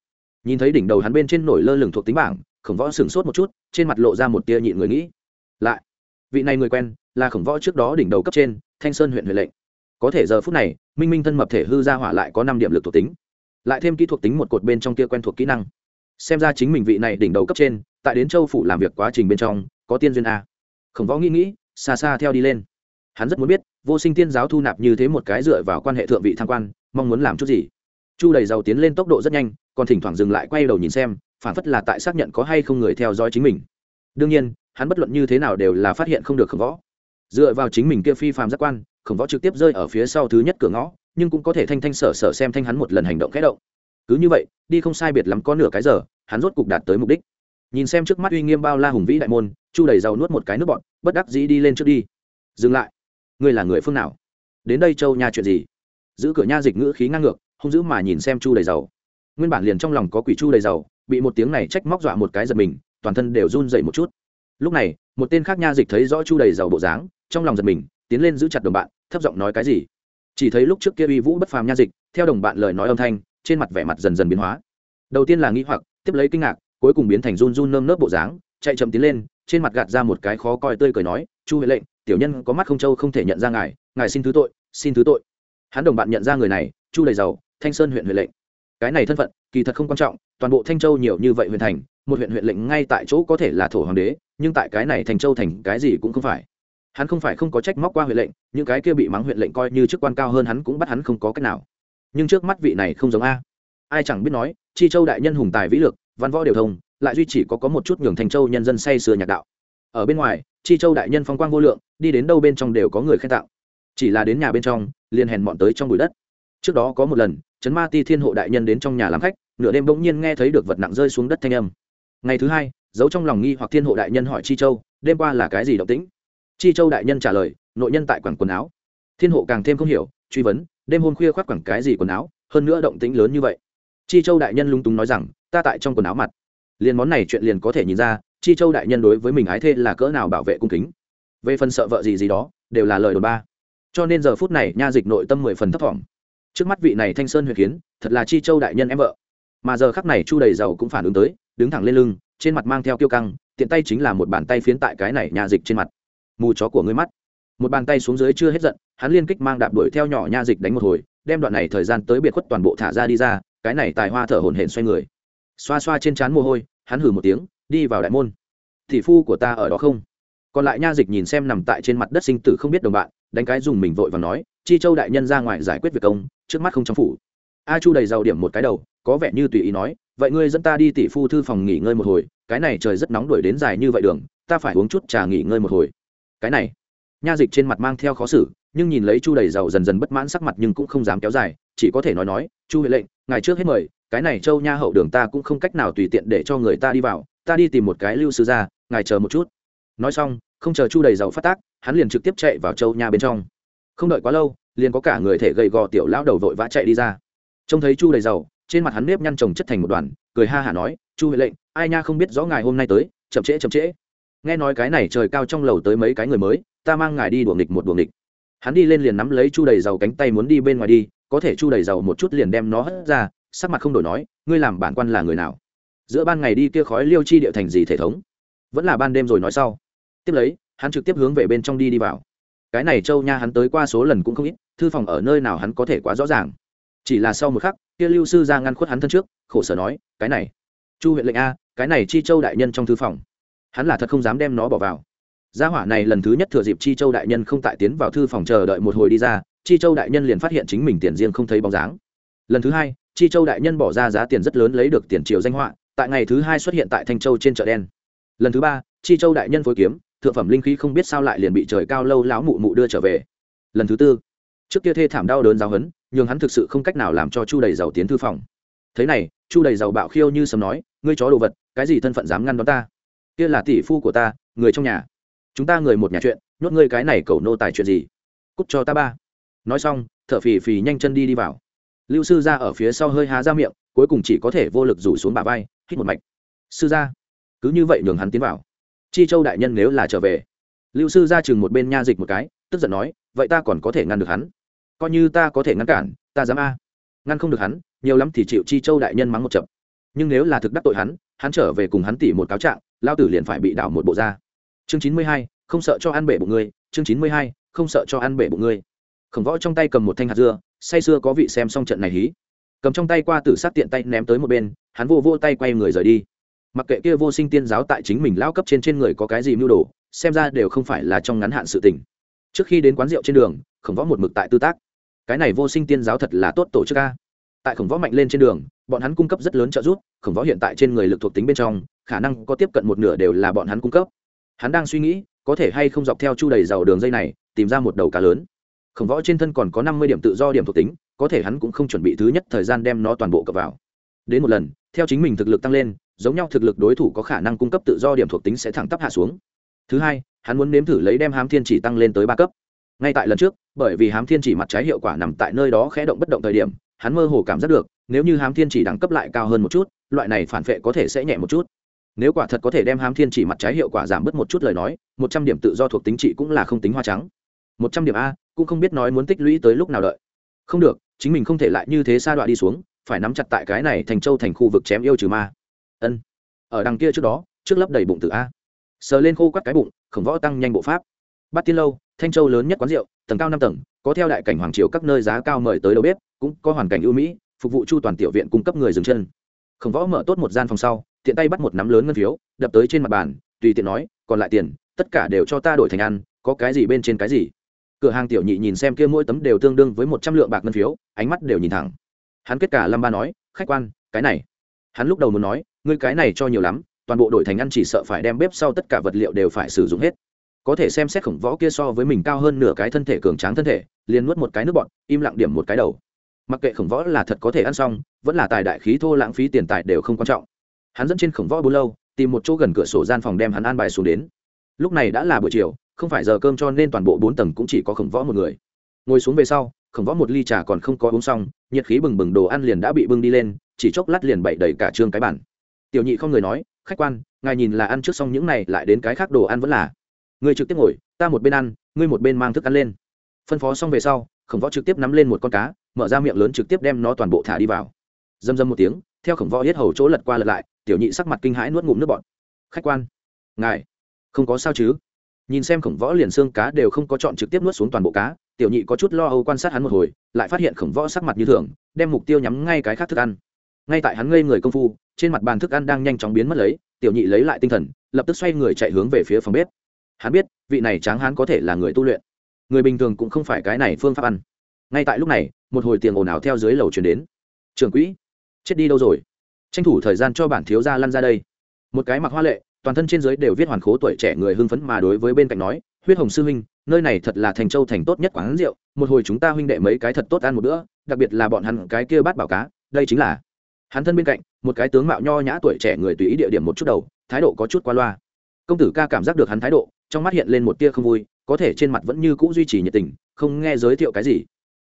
Nhìn thấy đỉnh đầu hắn bên trên nổi lơ lửng thuộc tính bảng, khổng võ sửng sốt một chút, trên mặt lộ ra một tia nhịn người nghĩ. Lại, vị này người quen, là khổng võ trước đó đỉnh đầu cấp trên, thanh sơn huyện huệ lệnh. Có thể giờ phút này, minh minh thân mập thể hư ra hỏa lại có năm điểm lực thuộc tính. Lại thêm kỹ thuật tính một cột bên trong kia quen thuộc kỹ năng. Xem ra chính mình vị này đỉnh đầu cấp trên, tại đến châu phủ làm việc quá trình bên trong, có tiên duyên a. Khổng võ nghĩ nghĩ xa xa theo đi lên. Hắn rất muốn biết, vô sinh tiên giáo thu nạp như thế một cái dựa vào quan hệ thượng vị tham quan, mong muốn làm chút gì. Chu đầy giàu tiến lên tốc độ rất nhanh, còn thỉnh thoảng dừng lại quay đầu nhìn xem, phản phất là tại xác nhận có hay không người theo dõi chính mình. Đương nhiên, hắn bất luận như thế nào đều là phát hiện không được khổng võ. Dựa vào chính mình kia phi phàm giác quan, khổng võ trực tiếp rơi ở phía sau thứ nhất cửa ngõ, nhưng cũng có thể thanh thanh sở sở xem thanh hắn một lần hành động khẽ động. Cứ như vậy, đi không sai biệt lắm có nửa cái giờ, hắn rốt cục đạt tới mục đích. Nhìn xem trước mắt uy nghiêm bao la hùng vĩ đại môn, chu đầy giàu nuốt một cái nước bọn bất đắc dĩ đi lên trước đi. Dừng lại. Ngươi là người phương nào? Đến đây châu nha chuyện gì? Giữ cửa nha dịch ngữ khí ngang ngược không giữ mà nhìn xem chu đầy giàu nguyên bản liền trong lòng có quỷ chu đầy giàu bị một tiếng này trách móc dọa một cái giật mình, toàn thân đều run dậy một chút. Lúc này, một tên khác nha dịch thấy rõ chu đầy giàu bộ dáng, trong lòng giật mình, tiến lên giữ chặt đồng bạn, thấp giọng nói cái gì? Chỉ thấy lúc trước kia uy vũ bất phàm nha dịch, theo đồng bạn lời nói âm thanh, trên mặt vẻ mặt dần dần biến hóa. Đầu tiên là nghĩ hoặc, tiếp lấy kinh ngạc, cuối cùng biến thành run run nơm nớp bộ dáng, chạy chậm tiến lên trên mặt gạt ra một cái khó coi tươi cười nói, chu huệ lệnh, tiểu nhân có mắt không châu không thể nhận ra ngài ngài xin thứ tội, xin thứ tội. Hắn đồng bạn nhận ra người này, chu đầy giàu, thanh sơn huyện huệ lệnh. Cái này thân phận, kỳ thật không quan trọng, toàn bộ thanh châu nhiều như vậy huyện thành, một huyện huyện lệnh ngay tại chỗ có thể là thổ hoàng đế, nhưng tại cái này thành châu thành cái gì cũng không phải. Hắn không phải không có trách móc qua huyện lệnh, những cái kia bị mắng huyện lệnh coi như chức quan cao hơn hắn cũng bắt hắn không có cách nào. Nhưng trước mắt vị này không giống a. Ai chẳng biết nói, chi châu đại nhân hùng tài vĩ lực, văn võ đều thông lại duy chỉ có có một chút nhường thành châu nhân dân say sưa nhạc đạo. Ở bên ngoài, chi châu đại nhân phong quang vô lượng, đi đến đâu bên trong đều có người khen tạo chỉ là đến nhà bên trong, liền hèn mọn tới trong bụi đất. Trước đó có một lần, trấn ma ti thiên hộ đại nhân đến trong nhà làm khách, nửa đêm bỗng nhiên nghe thấy được vật nặng rơi xuống đất thanh âm. Ngày thứ hai, giấu trong lòng nghi hoặc thiên hộ đại nhân hỏi chi châu, đêm qua là cái gì động tĩnh? Chi châu đại nhân trả lời, nội nhân tại quảng quần áo. Thiên hộ càng thêm không hiểu, truy vấn, đêm hôm khuya khoác quảng cái gì quần áo? Hơn nữa động tĩnh lớn như vậy. Chi châu đại nhân lung túng nói rằng, ta tại trong quần áo mặt liền món này chuyện liền có thể nhìn ra, chi châu đại nhân đối với mình ái thê là cỡ nào bảo vệ cung kính. Về phần sợ vợ gì gì đó, đều là lời đồn ba. Cho nên giờ phút này, nha dịch nội tâm mười phần thấp thỏm. Trước mắt vị này thanh sơn huyền kiến, thật là chi châu đại nhân em vợ. Mà giờ khắc này chu đầy giàu cũng phản ứng tới, đứng thẳng lên lưng, trên mặt mang theo kiêu căng, tiện tay chính là một bàn tay phiến tại cái này nha dịch trên mặt. Mù chó của ngươi mắt. Một bàn tay xuống dưới chưa hết giận, hắn liên kích mang đạp đuổi theo nhỏ nha dịch đánh một hồi, đem đoạn này thời gian tới biệt khuất toàn bộ thả ra đi ra, cái này tài hoa thở hổn hển xoay người xoa xoa trên trán mồ hôi, hắn hử một tiếng, đi vào đại môn. Thị phu của ta ở đó không? Còn lại nha dịch nhìn xem nằm tại trên mặt đất sinh tử không biết đồng bạn, đánh cái dùng mình vội và nói, chi châu đại nhân ra ngoài giải quyết việc công, trước mắt không trong phủ. A chu đầy giàu điểm một cái đầu, có vẻ như tùy ý nói, vậy ngươi dẫn ta đi tỷ phu thư phòng nghỉ ngơi một hồi, cái này trời rất nóng đuổi đến dài như vậy đường, ta phải uống chút trà nghỉ ngơi một hồi. Cái này, nha dịch trên mặt mang theo khó xử, nhưng nhìn lấy chu đầy giàu dần dần bất mãn sắc mặt nhưng cũng không dám kéo dài, chỉ có thể nói nói, chu huệ lệnh, ngài trước hết mời cái này châu nha hậu đường ta cũng không cách nào tùy tiện để cho người ta đi vào, ta đi tìm một cái lưu sư ra ngài chờ một chút. Nói xong, không chờ chu đầy giàu phát tác, hắn liền trực tiếp chạy vào châu nha bên trong. Không đợi quá lâu, liền có cả người thể gầy gò tiểu lão đầu vội vã chạy đi ra. Trông thấy chu đầy giàu, trên mặt hắn nếp nhăn trồng chất thành một đoàn, cười ha hả nói, chu huệ lệnh, ai nha không biết rõ ngài hôm nay tới, chậm trễ chậm trễ. Nghe nói cái này trời cao trong lầu tới mấy cái người mới, ta mang ngài đi đuồng nghịch một đuồng nghịch. Hắn đi lên liền nắm lấy chu đầy giàu cánh tay muốn đi bên ngoài đi, có thể chu đầy giàu một chút liền đem nó hất ra sắc mặt không đổi nói, ngươi làm bản quan là người nào? Giữa ban ngày đi kia khói liêu chi địa thành gì thể thống? Vẫn là ban đêm rồi nói sau. Tiếp lấy, hắn trực tiếp hướng về bên trong đi đi vào. Cái này châu nha hắn tới qua số lần cũng không ít, thư phòng ở nơi nào hắn có thể quá rõ ràng. Chỉ là sau một khắc, kia lưu sư ra ngăn khuất hắn thân trước, khổ sở nói, cái này, chu huyện lệnh a, cái này chi châu đại nhân trong thư phòng. Hắn là thật không dám đem nó bỏ vào. Gia hỏa này lần thứ nhất thừa dịp chi châu đại nhân không tại tiến vào thư phòng chờ đợi một hồi đi ra, chi châu đại nhân liền phát hiện chính mình tiền riêng không thấy bóng dáng. Lần thứ hai chi châu đại nhân bỏ ra giá tiền rất lớn lấy được tiền triều danh họa, tại ngày thứ hai xuất hiện tại thanh châu trên chợ đen. Lần thứ ba, chi châu đại nhân phối kiếm, thượng phẩm linh khí không biết sao lại liền bị trời cao lâu lão mụ mụ đưa trở về. Lần thứ tư, trước kia thê thảm đau đớn giáo hấn nhưng hắn thực sự không cách nào làm cho chu đầy giàu tiến thư phòng. Thế này, chu đầy giàu bạo khiêu như sầm nói, ngươi chó đồ vật, cái gì thân phận dám ngăn đón ta? Kia là tỷ phu của ta, người trong nhà. Chúng ta người một nhà chuyện, nhốt ngươi cái này cầu nô tài chuyện gì? Cút cho ta ba. Nói xong thợ phì phì nhanh chân đi đi vào lưu sư ra ở phía sau hơi há ra miệng, cuối cùng chỉ có thể vô lực rủ xuống bà vai, hít một mạch. Sư ra cứ như vậy nhường hắn tiến vào. Chi châu đại nhân nếu là trở về. Lưu sư ra chừng một bên nha dịch một cái, tức giận nói, vậy ta còn có thể ngăn được hắn? Coi như ta có thể ngăn cản, ta dám a. Ngăn không được hắn, nhiều lắm thì chịu chi châu đại nhân mắng một chậm nhưng nếu là thực đắc tội hắn hắn trở về cùng hắn tỉ một cáo trạng lao tử liền phải bị đảo một bộ da. Chương chín mươi hai, không sợ cho ăn bể bụng ngươi. Chương chín mươi hai, không sợ cho ăn bể bụng ngươi. Khổng võ trong tay cầm một thanh hạt dưa say sưa có vị xem xong trận này hí. Cầm trong tay qua tử sát tiện tay ném tới một bên, hắn vô vô tay quay người rời đi. Mặc kệ kia vô sinh tiên giáo tại chính mình lao cấp trên trên người có cái gì mưu đồ, xem ra đều không phải là trong ngắn hạn sự tình. Trước khi đến quán rượu trên đường, khổng võ một mực tại tư tác. Cái này vô sinh tiên giáo thật là tốt tổ chức ca tại khổng võ mạnh lên trên đường, bọn hắn cung cấp rất lớn trợ giúp, khổng võ hiện tại trên người lực thuộc tính bên trong, khả năng có tiếp cận một nửa đều là bọn hắn cung cấp. Hắn đang suy nghĩ, có thể hay không dọc theo chu đầy giàu đường dây này, tìm ra một đầu cá lớn khổng võ trên thân còn có năm mươi điểm tự do điểm thuộc tính, có thể hắn cũng không chuẩn bị thứ nhất thời gian đem nó toàn bộ cập vào. Đến một lần, theo chính mình thực lực tăng lên, giống nhau thực lực đối thủ có khả năng cung cấp tự do điểm thuộc tính sẽ thẳng tắp hạ xuống. Thứ hai, hắn muốn nếm thử lấy đem hám thiên chỉ tăng lên tới ba cấp. Ngay tại lần trước, bởi vì hám thiên chỉ mặt trái hiệu quả nằm tại nơi đó khẽ động bất động thời điểm, hắn mơ hồ cảm giác được, nếu như hám thiên chỉ đẳng cấp lại cao hơn một chút, loại này phản vệ có thể sẽ nhẹ một chút. Nếu quả thật có thể đem hám thiên chỉ mặt trái hiệu quả giảm bớt một chút lời nói, một trăm điểm tự do thuộc tính trị cũng là không tính hoa trắng. Một trăm điểm a cũng không biết nói muốn tích lũy tới lúc nào đợi. Không được, chính mình không thể lại như thế xa đoạn đi xuống, phải nắm chặt tại cái này thành châu thành khu vực chém yêu trừ ma. Ân. Ở đằng kia trước đó, trước lấp đầy bụng tự a. Sờ lên khô quắt cái bụng, khổng võ tăng nhanh bộ pháp. Bát tiên lâu, thanh châu lớn nhất quán rượu, tầng cao năm tầng, có theo đại cảnh hoàng triều các nơi giá cao mời tới đầu bếp, cũng có hoàn cảnh ưu mỹ, phục vụ chu toàn tiểu viện cung cấp người dừng chân. Khổng võ mở tốt một gian phòng sau, tiện tay bắt một nắm lớn ngân phiếu, đập tới trên mặt bàn, tùy tiện nói, còn lại tiền, tất cả đều cho ta đổi thành ăn, có cái gì bên trên cái gì? Cửa hàng tiểu nhị nhìn xem kia mỗi tấm đều tương đương với một trăm lượng bạc ngân phiếu, ánh mắt đều nhìn thẳng. Hắn kết cả lâm ba nói, khách quan, cái này. Hắn lúc đầu muốn nói, ngươi cái này cho nhiều lắm, toàn bộ đổi thành ăn chỉ sợ phải đem bếp sau tất cả vật liệu đều phải sử dụng hết. Có thể xem xét khổng võ kia so với mình cao hơn nửa cái thân thể cường tráng thân thể, liền nuốt một cái nước bọn im lặng điểm một cái đầu. Mặc kệ khổng võ là thật có thể ăn xong, vẫn là tài đại khí thô lãng phí tiền tài đều không quan trọng. Hắn dẫn trên khổng võ bốn lâu, tìm một chỗ gần cửa sổ gian phòng đem hắn an bài xuống đến. Lúc này đã là buổi chiều không phải giờ cơm cho nên toàn bộ bốn tầng cũng chỉ có khổng võ một người. Ngồi xuống về sau, khổng võ một ly trà còn không có uống xong, nhiệt khí bừng bừng đồ ăn liền đã bị bưng đi lên, chỉ chốc lát liền bậy đầy cả trương cái bản tiểu nhị không người nói, khách quan, ngài nhìn là ăn trước xong những này, lại đến cái khác đồ ăn vẫn là. Người trực tiếp ngồi, ta một bên ăn, ngươi một bên mang thức ăn lên. Phân phó xong về sau, khổng võ trực tiếp nắm lên một con cá, mở ra miệng lớn trực tiếp đem nó toàn bộ thả đi vào. Dâm dâm một tiếng, theo khổng võ hết hầu chỗ lật qua lật lại, tiểu nhị sắc mặt kinh hãi nuốt ngụm nước bọt. Khách quan, ngài, không có sao chứ? Nhìn xem khổng võ liền xương cá đều không có chọn trực tiếp nuốt xuống toàn bộ cá, tiểu nhị có chút lo âu quan sát hắn một hồi, lại phát hiện khổng võ sắc mặt như thường, đem mục tiêu nhắm ngay cái khác thức ăn. Ngay tại hắn ngây người công phu, trên mặt bàn thức ăn đang nhanh chóng biến mất lấy, tiểu nhị lấy lại tinh thần, lập tức xoay người chạy hướng về phía phòng bếp. Hắn biết, vị này tráng hắn có thể là người tu luyện. Người bình thường cũng không phải cái này phương pháp ăn. Ngay tại lúc này, một hồi tiền ồn ào theo dưới lầu chuyển đến. Trường quỹ, chết đi đâu rồi? Tranh thủ thời gian cho bản thiếu gia lăn ra đây. Một cái mặc hoa lệ toàn thân trên dưới đều viết hoàn khố tuổi trẻ người hưng phấn mà đối với bên cạnh nói, huyết hồng sư huynh, nơi này thật là thành châu thành tốt nhất quán rượu, một hồi chúng ta huynh đệ mấy cái thật tốt ăn một bữa, đặc biệt là bọn hắn cái kia bát bảo cá, đây chính là. Hắn thân bên cạnh, một cái tướng mạo nho nhã tuổi trẻ người tùy ý địa điểm một chút đầu, thái độ có chút qua loa. Công tử ca cảm giác được hắn thái độ, trong mắt hiện lên một tia không vui, có thể trên mặt vẫn như cũ duy trì nhiệt tình, không nghe giới thiệu cái gì.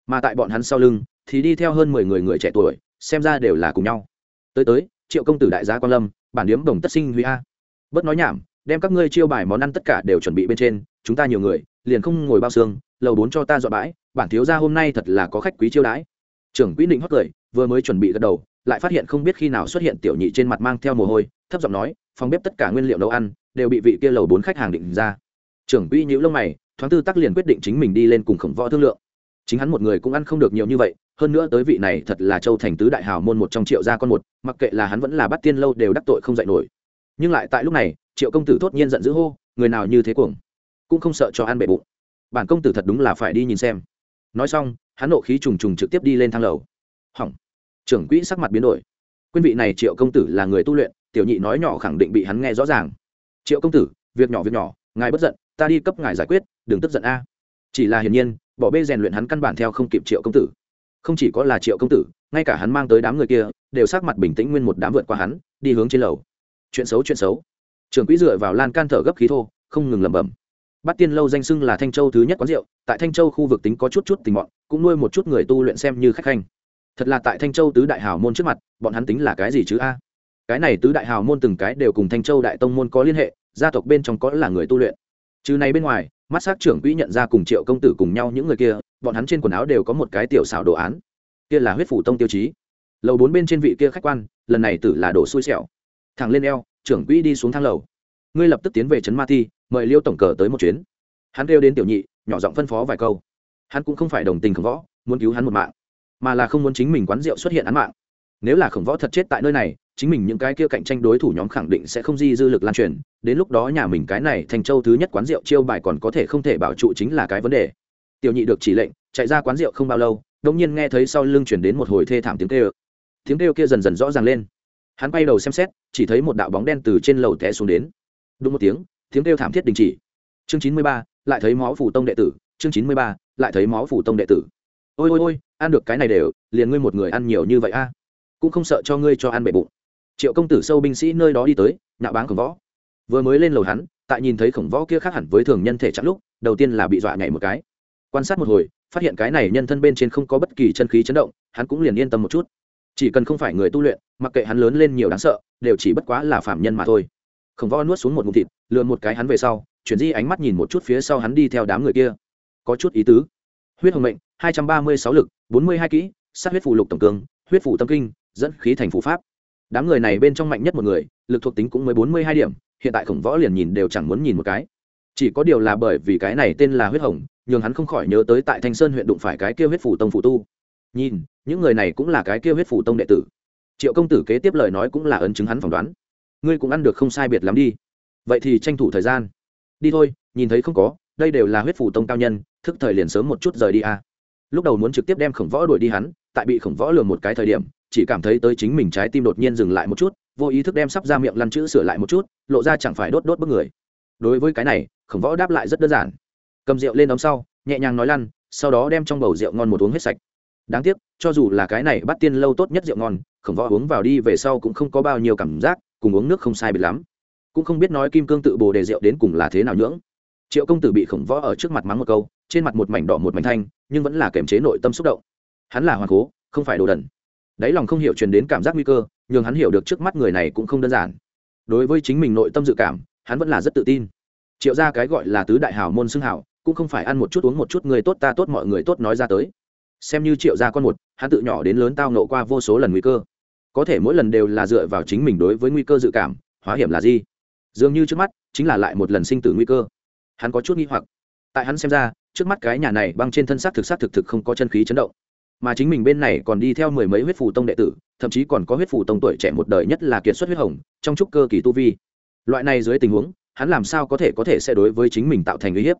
Mà tại bọn hắn sau lưng, thì đi theo hơn mười người người trẻ tuổi, xem ra đều là cùng nhau. Tới tới, triệu công tử đại gia quan lâm, bản điếm đồng tất sinh huy a bớt nói nhảm, đem các ngươi chiêu bài món ăn tất cả đều chuẩn bị bên trên, chúng ta nhiều người, liền không ngồi bao xương, lầu bốn cho ta dọn bãi, bản thiếu gia hôm nay thật là có khách quý chiêu đãi. Trưởng quỹ định hót cười, vừa mới chuẩn bị gật đầu, lại phát hiện không biết khi nào xuất hiện tiểu nhị trên mặt mang theo mồ hôi, thấp giọng nói, phòng bếp tất cả nguyên liệu nấu ăn đều bị vị kia lầu bốn khách hàng định ra. Trưởng quỹ nhíu lông mày, thoáng tư tắc liền quyết định chính mình đi lên cùng khổng võ thương lượng. Chính hắn một người cũng ăn không được nhiều như vậy, hơn nữa tới vị này thật là châu thành tứ đại hào môn một trong triệu gia con một, mặc kệ là hắn vẫn là bắt tiên lâu đều đắc tội không dạy nổi nhưng lại tại lúc này, triệu công tử thốt nhiên giận dữ hô, người nào như thế cuồng? Cũng không sợ cho ăn bệ bụng. Bản công tử thật đúng là phải đi nhìn xem. Nói xong, hắn nộ khí trùng trùng trực tiếp đi lên thang lầu. Hỏng. Trưởng quỹ sắc mặt biến đổi. Quyên vị này triệu công tử là người tu luyện, tiểu nhị nói nhỏ khẳng định bị hắn nghe rõ ràng. Triệu công tử, việc nhỏ việc nhỏ, ngài bất giận, ta đi cấp ngài giải quyết, đừng tức giận a. Chỉ là hiển nhiên, bỏ bê rèn luyện hắn căn bản theo không kịp triệu công tử. Không chỉ có là triệu công tử, ngay cả hắn mang tới đám người kia, đều sắc mặt bình tĩnh nguyên một đám vượt qua hắn, đi hướng trên lầu chuyện xấu chuyện xấu. Trưởng quỹ dựa vào lan can thở gấp khí thô, không ngừng lẩm bẩm. Bát tiên lâu danh xưng là thanh châu thứ nhất quán rượu, tại thanh châu khu vực tính có chút chút tình mọn, cũng nuôi một chút người tu luyện xem như khách khanh. Thật là tại thanh châu tứ đại hào môn trước mặt, bọn hắn tính là cái gì chứ a? Cái này tứ đại hào môn từng cái đều cùng thanh châu đại tông môn có liên hệ, gia tộc bên trong có là người tu luyện. Chứ này bên ngoài, mắt s á c trưởng quỹ nhận ra cùng triệu công tử cùng nhau những người kia, bọn hắn trên quần áo đều có một cái tiểu xảo đồ án. Kia là huyết phủ tông tiêu chí. Lầu bốn bên trên vị kia khách quan, lần này tử là đồ xui xẻo thẳng lên eo, trưởng quỹ đi xuống thang lầu. Ngươi lập tức tiến về trấn ma thi, mời liêu tổng cờ tới một chuyến. Hắn kêu đến tiểu nhị, nhỏ giọng phân phó vài câu. Hắn cũng không phải đồng tình khổng võ, muốn cứu hắn một mạng, mà là không muốn chính mình quán rượu xuất hiện án mạng. Nếu là khổng võ thật chết tại nơi này, chính mình những cái kia cạnh tranh đối thủ nhóm khẳng định sẽ không di dư lực lan truyền, đến lúc đó nhà mình cái này thành châu thứ nhất quán rượu chiêu bài còn có thể không thể bảo trụ chính là cái vấn đề. Tiểu nhị được chỉ lệnh, chạy ra quán rượu không bao lâu đông nhiên nghe thấy sau lưng chuyển đến một hồi thê thảm tiếng kêu. Tiếng kêu kia dần dần rõ ràng lên hắn quay đầu xem xét, chỉ thấy một đạo bóng đen từ trên lầu té xuống đến. Đúng một tiếng tiếng kêu thảm thiết đình chỉ. Chương chín mươi ba, lại thấy máu phủ tông đệ tử, chương chín mươi ba, lại thấy máu phủ tông đệ tử. Ôi ôi ôi, ăn được cái này đều, liền ngươi một người ăn nhiều như vậy a. Cũng không sợ cho ngươi cho ăn bể bụng. Triệu công tử sâu binh sĩ nơi đó đi tới nhạo báng khổng võ. Vừa mới lên lầu hắn, tại nhìn thấy khổng võ kia khác hẳn với thường nhân thể chặn lúc, đầu tiên là bị dọa nhảy một cái. Quan sát một hồi, phát hiện cái này nhân thân bên trên không có bất kỳ chân khí chấn động, hắn cũng liền yên tâm một chút chỉ cần không phải người tu luyện, mặc kệ hắn lớn lên nhiều đáng sợ, đều chỉ bất quá là phạm nhân mà thôi. Khổng võ nuốt xuống một ngụm thịt lượn một cái hắn về sau, chuyển di ánh mắt nhìn một chút phía sau hắn đi theo đám người kia. Có chút ý tứ. Huyết hồng mệnh, hai trăm ba mươi sáu lực, bốn mươi hai kỹ, sát huyết phù lục tổng cường, huyết phủ tâm kinh, dẫn khí thành phù pháp. Đám người này bên trong mạnh nhất một người, lực thuộc tính cũng mới bốn mươi hai điểm, hiện tại khổng võ liền nhìn đều chẳng muốn nhìn một cái. Chỉ có điều là bởi vì cái này tên là huyết hồng, nhường hắn không khỏi nhớ tới tại thanh sơn huyện đụng phải cái kia huyết phủ tông phụ tu nhìn, những người này cũng là cái kia huyết phủ tông đệ tử. Triệu công tử kế tiếp lời nói cũng là ấn chứng hắn phỏng đoán. Ngươi cũng ăn được không sai biệt lắm đi. Vậy thì tranh thủ thời gian. Đi thôi, nhìn thấy không có, đây đều là huyết phủ tông cao nhân, thức thời liền sớm một chút rời đi a à. lúc đầu muốn trực tiếp đem khổng võ đuổi đi hắn, tại bị khổng võ lừa một cái thời điểm, chỉ cảm thấy tới chính mình trái tim đột nhiên dừng lại một chút, vô ý thức đem sắp ra miệng lăn chữ sửa lại một chút, lộ ra chẳng phải đốt đốt bức người. Đối với cái này, khổng võ đáp lại rất đơn giản. Cầm rượu lên ống sau, nhẹ nhàng nói lăn, sau đó đem trong bầu rượu ngon một uống hết sạch đáng tiếc, cho dù là cái này bắt tiên lâu tốt nhất rượu ngon, khổng võ uống vào đi về sau cũng không có bao nhiêu cảm giác, cùng uống nước không sai biệt lắm. Cũng không biết nói kim cương tự bồ đề rượu đến cùng là thế nào nhưỡng. Triệu công tử bị khổng võ ở trước mặt mắng một câu, trên mặt một mảnh đỏ một mảnh thanh, nhưng vẫn là kềm chế nội tâm xúc động. Hắn là hoàng cố, không phải đồ đần. Đáy lòng không hiểu truyền đến cảm giác nguy cơ nhưng hắn hiểu được trước mắt người này cũng không đơn giản. Đối với chính mình nội tâm dự cảm, hắn vẫn là rất tự tin. Triệu ra cái gọi là tứ đại hào môn xưng hào cũng không phải ăn một chút uống một chút, người tốt ta tốt, mọi người tốt nói ra tới xem như triệu gia con một, hắn tự nhỏ đến lớn tao nộ qua vô số lần nguy cơ. Có thể mỗi lần đều là dựa vào chính mình đối với nguy cơ dự cảm, hóa hiểm là gì? Dường như trước mắt, chính là lại một lần sinh tử nguy cơ. Hắn có chút nghi hoặc. Tại hắn xem ra, trước mắt cái nhà này băng trên thân xác thực xác thực thực không có chân khí chấn động. Mà chính mình bên này còn đi theo mười mấy huyết phù tông đệ tử, thậm chí còn có huyết phù tông tuổi trẻ một đời nhất là kiệt xuất huyết hồng, trong trúc cơ kỳ tu vi. Loại này dưới tình huống, hắn làm sao có thể có thể sẽ đối với chính mình tạo thành uy hiếp?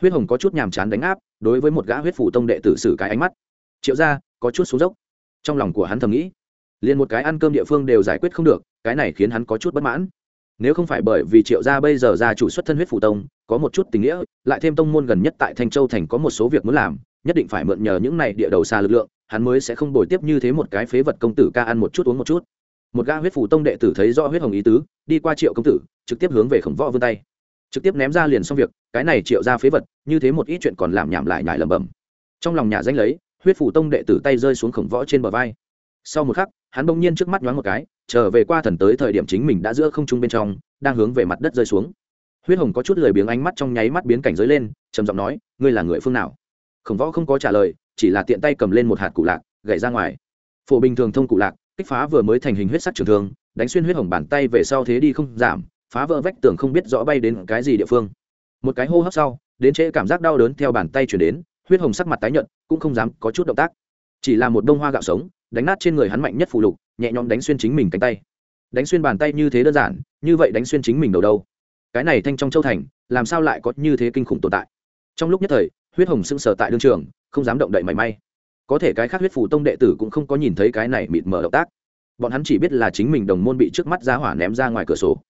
Huyết hồng có chút nhàm chán đánh áp, đối với một gã huyết phủ tông đệ tử xử cái ánh mắt. Triệu ra có chút xuống dốc. Trong lòng của hắn thầm nghĩ, liền một cái ăn cơm địa phương đều giải quyết không được, cái này khiến hắn có chút bất mãn. Nếu không phải bởi vì triệu gia bây giờ ra chủ xuất thân huyết phủ tông, có một chút tình nghĩa, lại thêm tông môn gần nhất tại thanh châu thành có một số việc muốn làm, nhất định phải mượn nhờ những này địa đầu xa lực lượng, hắn mới sẽ không bồi tiếp như thế một cái phế vật công tử ca ăn một chút uống một chút. Một ga huyết phủ tông đệ tử thấy rõ huyết hồng ý tứ, đi qua triệu công tử, trực tiếp hướng về khổng võ vươn tay trực tiếp ném ra liền xong việc cái này triệu ra phế vật như thế một ít chuyện còn làm nhảm lại nhải lẩm bẩm. Trong lòng nhà danh lấy huyết phủ tông đệ tử tay rơi xuống khổng võ trên bờ vai. Sau một khắc hắn bỗng nhiên trước mắt nhoáng một cái trở về qua thần tới thời điểm chính mình đã giữa không trung bên trong đang hướng về mặt đất rơi xuống. Huyết hồng có chút lười biếng ánh mắt trong nháy mắt biến cảnh giới lên trầm giọng nói ngươi là người phương nào? Khổng võ không có trả lời chỉ là tiện tay cầm lên một hạt cụ lạc gậy ra ngoài. Phổ bình thường thông cụ lạc kích phá vừa mới thành hình huyết sắc trường thường, đánh xuyên huyết hồng bàn tay về sau thế đi không giảm phá vỡ vách tường không biết rõ bay đến cái gì địa phương. Một cái hô hấp sau, đến trễ cảm giác đau đớn theo bàn tay chuyển đến, huyết hồng sắc mặt tái nhợt, cũng không dám có chút động tác. Chỉ là một bông hoa gạo sống, đánh nát trên người hắn mạnh nhất phụ lục, nhẹ nhõm đánh xuyên chính mình cánh tay. Đánh xuyên bàn tay như thế đơn giản, như vậy đánh xuyên chính mình đầu đâu? Cái này thanh trong châu thành, làm sao lại có như thế kinh khủng tồn tại? Trong lúc nhất thời, huyết hồng sưng sờ tại đương trường, không dám động đậy mảy may. Có thể cái khác huyết phủ tông đệ tử cũng không có nhìn thấy cái này mịt mờ động tác. Bọn hắn chỉ biết là chính mình đồng môn bị trước mắt ra hỏa ném ra ngoài cửa sổ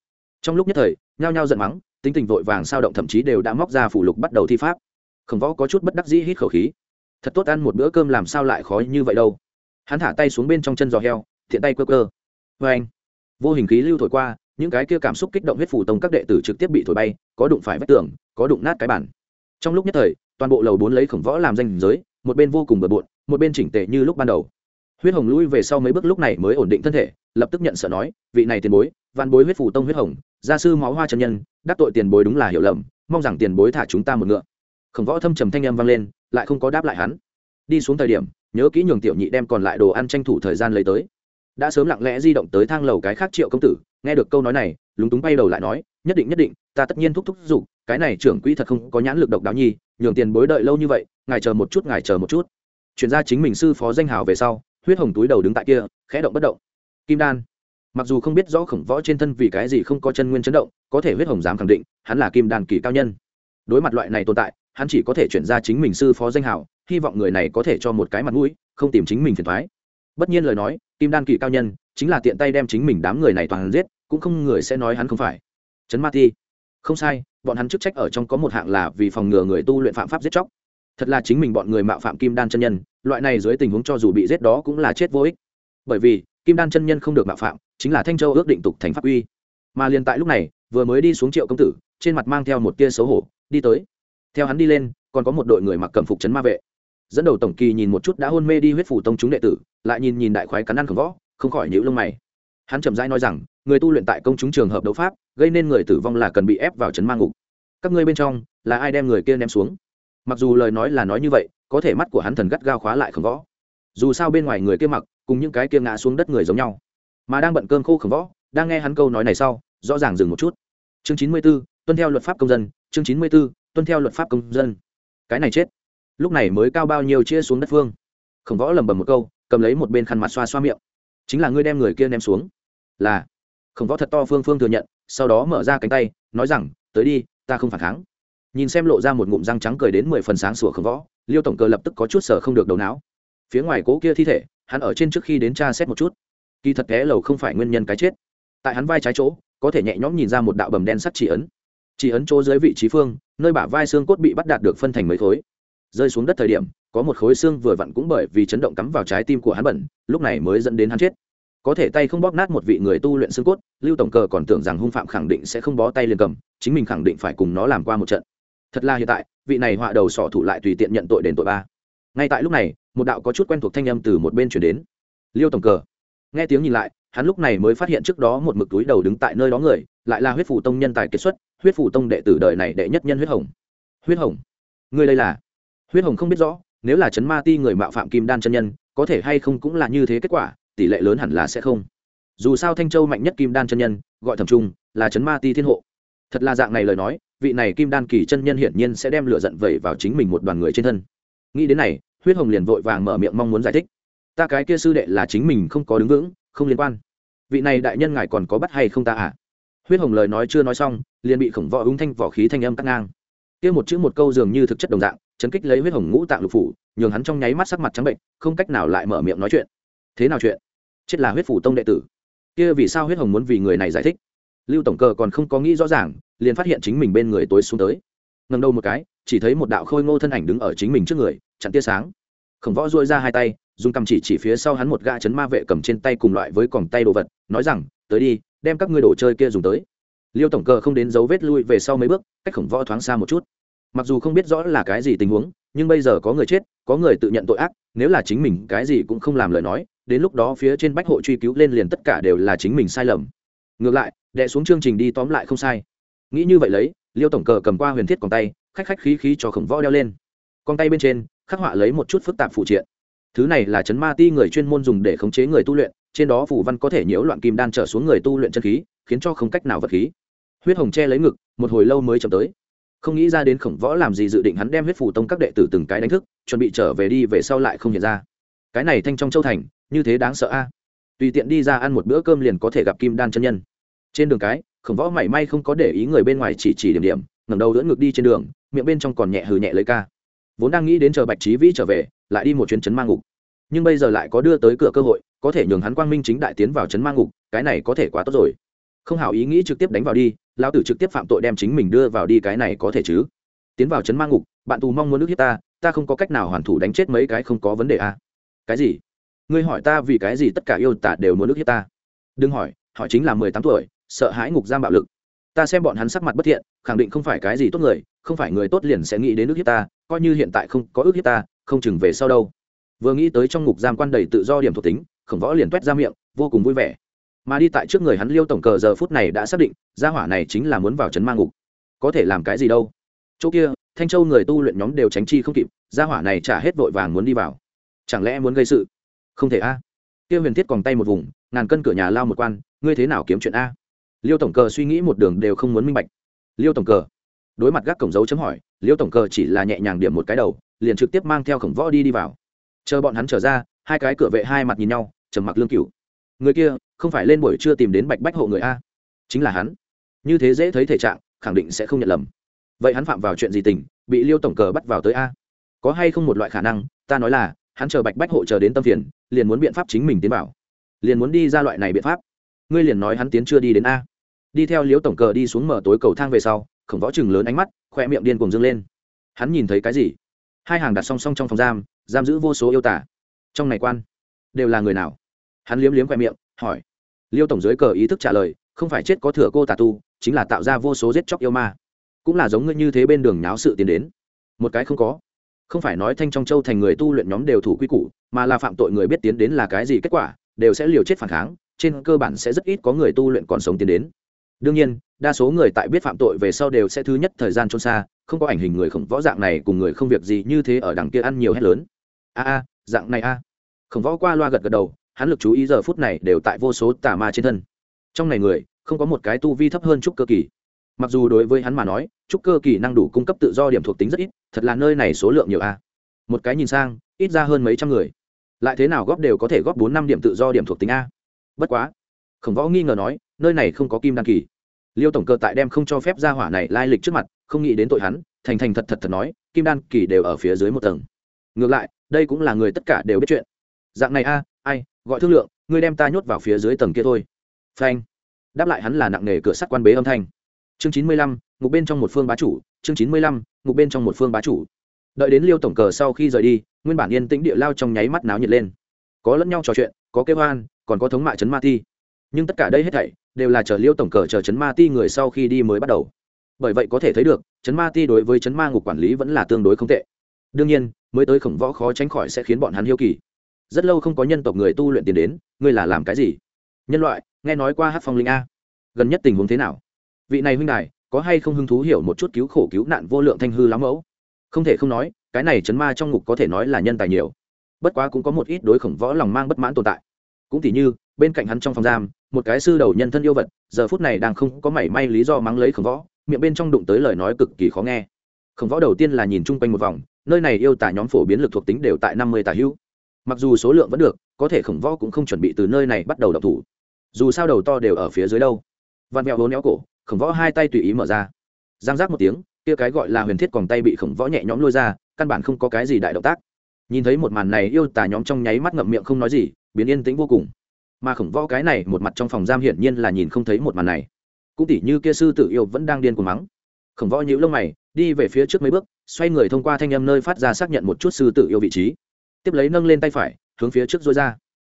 trong lúc nhất thời, nhao nhao giận mắng, tính tình vội vàng sao động thậm chí đều đã móc ra phủ lục bắt đầu thi pháp. Khổng võ có chút bất đắc dĩ hít khẩu khí. Thật tốt ăn một bữa cơm làm sao lại khó như vậy đâu. Hắn thả tay xuống bên trong chân giò heo, thiện tay cơ cơ vê anh, vô hình khí lưu thổi qua, những cái kia cảm xúc kích động huyết phủ tông các đệ tử trực tiếp bị thổi bay, có đụng phải vách tường, có đụng nát cái bản trong lúc nhất thời, toàn bộ lầu bốn lấy khổng võ làm danh giới, một bên vô cùng bừa bộn, một bên chỉnh tệ như lúc ban đầu. Huyết hồng lui về sau mấy bước lúc này mới ổn định thân thể, lập tức nhận sợ nói, vị này tiền bối văn bối huyết phủ tông huyết hồng, gia sư máu hoa chân nhân, đắc tội tiền bối đúng là hiểu lầm, mong rằng tiền bối thả chúng ta một ngựa. Khổng võ thâm trầm thanh âm vang lên, lại không có đáp lại hắn. Đi xuống thời điểm, nhớ kỹ nhường tiểu nhị đem còn lại đồ ăn tranh thủ thời gian lấy tới. Đã sớm lặng lẽ di động tới thang lầu cái khác triệu công tử, nghe được câu nói này, lúng túng bay đầu lại nói, nhất định nhất định, ta tất nhiên thúc thúc giục cái này trưởng quỹ thật không có nhãn lực độc đáo nhi, nhường tiền bối đợi lâu như vậy, ngài chờ một chút, ngài chờ một chút. Chuyển ra chính mình sư phó danh hào về sau, huyết hồng túi đầu đứng tại kia, khẽ động bất động. Kim đan mặc dù không biết rõ khổng võ trên thân vì cái gì không có chân nguyên chấn động, có thể huyết hồng dám khẳng định, hắn là kim đan kỳ cao nhân. Đối mặt loại này tồn tại, hắn chỉ có thể chuyển ra chính mình sư phó danh hào, hy vọng người này có thể cho một cái mặt mũi, không tìm chính mình phiền thoái bất nhiên lời nói, kim đan kỳ cao nhân chính là tiện tay đem chính mình đám người này toàn giết, cũng không người sẽ nói hắn không phải. Trấn ma ti. Không sai, bọn hắn chức trách ở trong có một hạng là vì phòng ngừa người tu luyện phạm pháp giết chóc. Thật là chính mình bọn người mạo phạm kim đan chân nhân, loại này dưới tình huống cho dù bị giết đó cũng là chết vô ích. Bởi vì kim đan chân nhân không được mạo phạm, chính là thanh châu ước định tục thành pháp uy. Mà liền tại lúc này, vừa mới đi xuống triệu công tử, trên mặt mang theo một tia xấu hổ, đi tới. Theo hắn đi lên, còn có một đội người mặc cẩm phục trấn ma vệ. Dẫn đầu tổng kỳ nhìn một chút đã hôn mê đi huyết phủ tông chúng đệ tử, lại nhìn nhìn đại khoái cắn ăn khổng võ, không khỏi nhíu lông mày. Hắn chậm rãi nói rằng, người tu luyện tại công chúng trường hợp đấu pháp, gây nên người tử vong là cần bị ép vào trấn ma ngục. Các ngươi bên trong, là ai đem người kia ném xuống? Mặc dù lời nói là nói như vậy, có thể mắt của hắn thần gắt gao khóa lại khổng võ. Dù sao bên ngoài người kia mặc cùng những cái kia ngã xuống đất người giống nhau. Mà đang bận cơm khô khổng võ, đang nghe hắn câu nói này sau, rõ ràng dừng một chút. Chương chín mươi b ố tuân theo luật pháp công dân. Chương chín mươi b ố tuân theo luật pháp công dân. Cái này chết. Lúc này mới cao bao nhiêu chia xuống đất phương. Khổng võ lầm bầm một câu, cầm lấy một bên khăn mặt xoa xoa miệng. Chính là ngươi đem người kia ném xuống. Là. Khổng võ thật to phương phương thừa nhận, sau đó mở ra cánh tay, nói rằng, tới đi, ta không phản kháng. Nhìn xem lộ ra một ngụm răng trắng cười đến mười phần sáng sủa khổng võ, liêu tổng cơ lập tức có chút sở không được đầu não. Phía ngoài cố kia thi thể hắn ở trên trước khi đến tra xét một chút. Kỳ thật té lầu không phải nguyên nhân cái chết. Tại hắn vai trái chỗ, có thể nhẹ nhõm nhìn ra một đạo bầm đen sắt chỉ ấn. Chỉ ấn chỗ dưới vị trí phương, nơi bả vai xương cốt bị bắt đạt được phân thành mấy khối. Rơi xuống đất thời điểm, có một khối xương vừa vặn cũng bởi vì chấn động cắm vào trái tim của hắn bẩn, lúc này mới dẫn đến hắn chết. Có thể tay không bóp nát một vị người tu luyện xương cốt, lưu tổng cờ còn tưởng rằng hung phạm khẳng định sẽ không bó tay liền cầm, chính mình khẳng định phải cùng nó làm qua một trận. Thật là hiện tại, vị này họa đầu sỏ thủ lại tùy tiện nhận tội đền tội ba ngay tại lúc này, một đạo có chút quen thuộc thanh âm từ một bên chuyển đến. Liêu tổng cờ. Nghe tiếng nhìn lại, hắn lúc này mới phát hiện trước đó một mực túi đầu đứng tại nơi đó người, lại là huyết phủ tông nhân tài kết xuất, huyết phủ tông đệ tử đời này đệ nhất nhân huyết hồng. Huyết hồng? Người đây là? Huyết hồng không biết rõ, nếu là chấn ma ti người mạo phạm kim đan chân nhân, có thể hay không cũng là như thế kết quả, tỷ lệ lớn hẳn là sẽ không. Dù sao thanh châu mạnh nhất kim đan chân nhân, gọi thầm trung, là chấn ma ti thiên hộ. Thật là dạng này lời nói, vị này kim đan kỳ chân nhân hiển nhiên sẽ đem lửa giận vẩy vào chính mình một đoàn người trên thân nghĩ đến này, huyết hồng liền vội vàng mở miệng mong muốn giải thích. Ta cái kia sư đệ là chính mình không có đứng vững, không liên quan. Vị này đại nhân ngài còn có bắt hay không ta à? Huyết hồng lời nói chưa nói xong, liền bị khổng võ ứng thanh vỏ khí thanh âm cắt ngang. Kia một chữ một câu dường như thực chất đồng dạng, chấn kích lấy huyết hồng ngũ tạng lục phủ, nhường hắn trong nháy mắt sắc mặt trắng bệnh, không cách nào lại mở miệng nói chuyện. Thế nào chuyện? Chết là huyết phủ tông đệ tử. Kia vì sao huyết hồng muốn vì người này giải thích? Lưu tổng cờ còn không có nghĩ rõ ràng, liền phát hiện chính mình bên người tối xuống tới. Ngầm đầu một cái, chỉ thấy một đạo khôi ngô thân ảnh đứng ở chính mình trước người chặn tia sáng. Khổng võ dôi ra hai tay, dùng cầm chỉ chỉ phía sau hắn một gã chấn ma vệ cầm trên tay cùng loại với còng tay đồ vật, nói rằng, tới đi, đem các ngươi đồ chơi kia dùng tới. Liêu tổng cờ không đến dấu vết lui về sau mấy bước, cách khổng võ thoáng xa một chút. Mặc dù không biết rõ là cái gì tình huống, nhưng bây giờ có người chết, có người tự nhận tội ác, nếu là chính mình cái gì cũng không làm lời nói, đến lúc đó phía trên bách hộ truy cứu lên liền tất cả đều là chính mình sai lầm. Ngược lại đệ xuống chương trình đi tóm lại không sai. Nghĩ như vậy lấy, liêu tổng cờ cầm qua huyền thiết còn tay, khách khách khí khí cho khổng võ đeo lên. Con tay bên trên khắc họa lấy một chút phức tạp phụ triện. Thứ này là chấn ma ti người chuyên môn dùng để khống chế người tu luyện, trên đó phủ văn có thể nhiễu loạn kim đan trở xuống người tu luyện chân khí, khiến cho không cách nào vật khí. Huyết hồng che lấy ngực, một hồi lâu mới chậm tới. Không nghĩ ra đến khổng võ làm gì dự định hắn đem huyết phủ tông các đệ tử từng cái đánh thức, chuẩn bị trở về đi về sau lại không hiện ra. Cái này thanh trong châu thành, như thế đáng sợ a. Tùy tiện đi ra ăn một bữa cơm liền có thể gặp kim đan chân nhân. Trên đường cái, khổng võ mảy may không có để ý người bên ngoài chỉ chỉ điểm điểm, ngẩng đầu đỡ ngực đi trên đường, miệng bên trong còn nhẹ hừ nhẹ lấy ca vốn đang nghĩ đến chờ bạch trí vĩ trở về, lại đi một chuyến chấn mang ngục. Nhưng bây giờ lại có đưa tới cửa cơ hội, có thể nhường hắn quang minh chính đại tiến vào chấn mang ngục, cái này có thể quá tốt rồi. Không hảo ý nghĩ trực tiếp đánh vào đi, lão tử trực tiếp phạm tội đem chính mình đưa vào đi cái này có thể chứ? Tiến vào chấn mang ngục, bạn tù mong muốn nước hiếp ta ta không có cách nào hoàn thủ đánh chết mấy cái không có vấn đề à. cái gì? Ngươi hỏi ta vì cái gì tất cả yêu tả đều muốn nước hiếp ta? Đừng hỏi họ chính là mười tám tuổi, sợ hãi ngục giam bạo lực. Ta xem bọn hắn sắc mặt bất thiện, khẳng định không phải cái gì tốt người không phải người tốt liền sẽ nghĩ đến ước hiếp ta, coi như hiện tại không có ước hiếp ta, không chừng về sau đâu. Vừa nghĩ tới trong ngục giam quan đầy tự do điểm thuộc tính, khổng võ liền t u é t ra miệng, vô cùng vui vẻ. Mà đi tại trước người hắn liêu tổng cờ giờ phút này đã xác định, gia hỏa này chính là muốn vào trấn mang ngục. Có thể làm cái gì đâu. Chỗ kia, thanh châu người tu luyện nhóm đều tránh chi không kịp, gia hỏa này trả hết vội vàng muốn đi vào. Chẳng lẽ muốn gây sự? Không thể a. Kia huyền thiết còn tay một vùng, ngàn cân cửa nhà lao một quan, ngươi thế nào kiếm chuyện a? Liêu tổng cờ suy nghĩ một đường đều không muốn minh bạch. Liêu tổng cờ đối mặt gác cổng dấu chấm hỏi, liêu tổng cờ chỉ là nhẹ nhàng điểm một cái đầu, liền trực tiếp mang theo khổng võ đi đi vào. Chờ bọn hắn trở ra, hai cái cửa vệ hai mặt nhìn nhau, trầm mặc lương cửu. Người kia, không phải lên buổi trưa tìm đến bạch bách hộ người a? Chính là hắn. Như thế dễ thấy thể trạng, khẳng định sẽ không nhận lầm. Vậy hắn phạm vào chuyện gì tình, bị liêu tổng cờ bắt vào tới a? Có hay không một loại khả năng, ta nói là, hắn chờ bạch bách hộ chờ đến tâm phiền, liền muốn biện pháp chính mình tiến vào. Liền muốn đi ra loại này biện pháp. Ngươi liền nói hắn tiến chưa đi đến a. Đi theo liêu tổng cờ đi xuống mở tối cầu thang về sau khổng võ chừng lớn ánh mắt, khoe miệng điên cuồng dâng lên. Hắn nhìn thấy cái gì? Hai hàng đặt song song trong phòng giam giam giữ vô số yêu tả. Trong này quan, đều là người nào? Hắn liếm liếm khoe miệng, hỏi. Liêu tổng dưới cờ ý thức trả lời, không phải chết có thừa cô tà tu, chính là tạo ra vô số giết chóc yêu ma. Cũng là giống ngươi như thế bên đường nháo sự tiến đến. Một cái không có. Không phải nói thanh trong châu thành người tu luyện nhóm đều thủ quy củ, mà là phạm tội người biết tiến đến là cái gì kết quả, đều sẽ liều chết phản kháng, trên cơ bản sẽ rất ít có người tu luyện còn sống tiến đến đương nhiên, đa số người tại biết phạm tội về sau đều sẽ thứ nhất thời gian trôn xa, không có ảnh hình người khổng võ dạng này cùng người không việc gì như thế ở đằng kia ăn nhiều hết lớn. A a, dạng này a. Khổng võ qua loa gật gật đầu, hắn lực chú ý giờ phút này đều tại vô số tà ma trên thân. Trong này người, không có một cái tu vi thấp hơn trúc cơ kỳ. Mặc dù đối với hắn mà nói, trúc cơ kỳ năng đủ cung cấp tự do điểm thuộc tính rất ít, thật là nơi này số lượng nhiều a. Một cái nhìn sang, ít ra hơn mấy trăm người. Lại thế nào góp đều có thể góp bốn năm điểm tự do điểm thuộc tính a. Bất quá khổng võ nghi ngờ nói, nơi này không có kim đan kỳ. Liêu tổng cơ tại đem không cho phép ra hỏa này lai lịch trước mặt, không nghĩ đến tội hắn, thành thành thật thật thật nói, kim đan kỳ đều ở phía dưới một tầng. Ngược lại, đây cũng là người tất cả đều biết chuyện. Dạng này a, ai, gọi thương lượng, ngươi đem ta nhốt vào phía dưới tầng kia thôi. Phanh. Đáp lại hắn là nặng nề cửa sắt quan bế âm thanh. Chương chín mươi lăm, ngục bên trong một phương bá chủ, chương chín mươi lăm, ngục bên trong một phương bá chủ. Đợi đến liêu tổng cờ sau khi rời đi, nguyên bản yên tĩnh địa lao trong nháy mắt náo nhiệt lên. Có lẫn nhau trò chuyện, có kêu hoan còn có thống mại chấn ma thi nhưng tất cả đây hết thảy đều là chờ liêu tổng cờ chờ chấn ma ti người sau khi đi mới bắt đầu. Bởi vậy có thể thấy được chấn ma ti đối với chấn ma ngục quản lý vẫn là tương đối không tệ. Đương nhiên, mới tới khổng võ khó tránh khỏi sẽ khiến bọn hắn hiếu kỳ. Rất lâu không có nhân tộc người tu luyện tiền đến, ngươi là làm cái gì? Nhân loại, nghe nói qua hát phong linh a. Gần nhất tình huống thế nào? Vị này huynh đài, có hay không hứng thú hiểu một chút cứu khổ cứu nạn vô lượng thanh hư lắm mẫu? Không thể không nói, cái này chấn ma trong ngục có thể nói là nhân tài nhiều. Bất quá cũng có một ít đối khổng võ lòng mang bất mãn tồn tại. Cũng tỉ như bên cạnh hắn trong phòng giam, một cái sư đầu nhân thân yêu vật, giờ phút này đang không có mảy may lý do mắng lấy khổng võ, miệng bên trong đụng tới lời nói cực kỳ khó nghe. Khổng võ đầu tiên là nhìn chung quanh một vòng, nơi này yêu tả nhóm phổ biến lực thuộc tính đều tại năm mươi tả hữu. Mặc dù số lượng vẫn được, có thể khổng võ cũng không chuẩn bị từ nơi này bắt đầu đọc thủ. Dù sao đầu to đều ở phía dưới đâu. Văn mẹo vốn néo cổ, khổng võ hai tay tùy ý mở ra. Giang giác một tiếng, kia cái gọi là huyền thiết còn tay bị khổng võ nhẹ nhõm lôi ra, căn bản không có cái gì đại động tác. Nhìn thấy một màn này, yêu tả nhóm trong nháy mắt ngậm miệng không nói gì, biến yên tĩnh vô cùng mà khổng võ cái này một mặt trong phòng giam hiển nhiên là nhìn không thấy một màn này. Cũng tỉ như kia sư tử yêu vẫn đang điên cuồng mắng. Khổng võ nhíu lông mày, đi về phía trước mấy bước, xoay người thông qua thanh âm nơi phát ra xác nhận một chút sư tử yêu vị trí. Tiếp lấy nâng lên tay phải, hướng phía trước dối ra.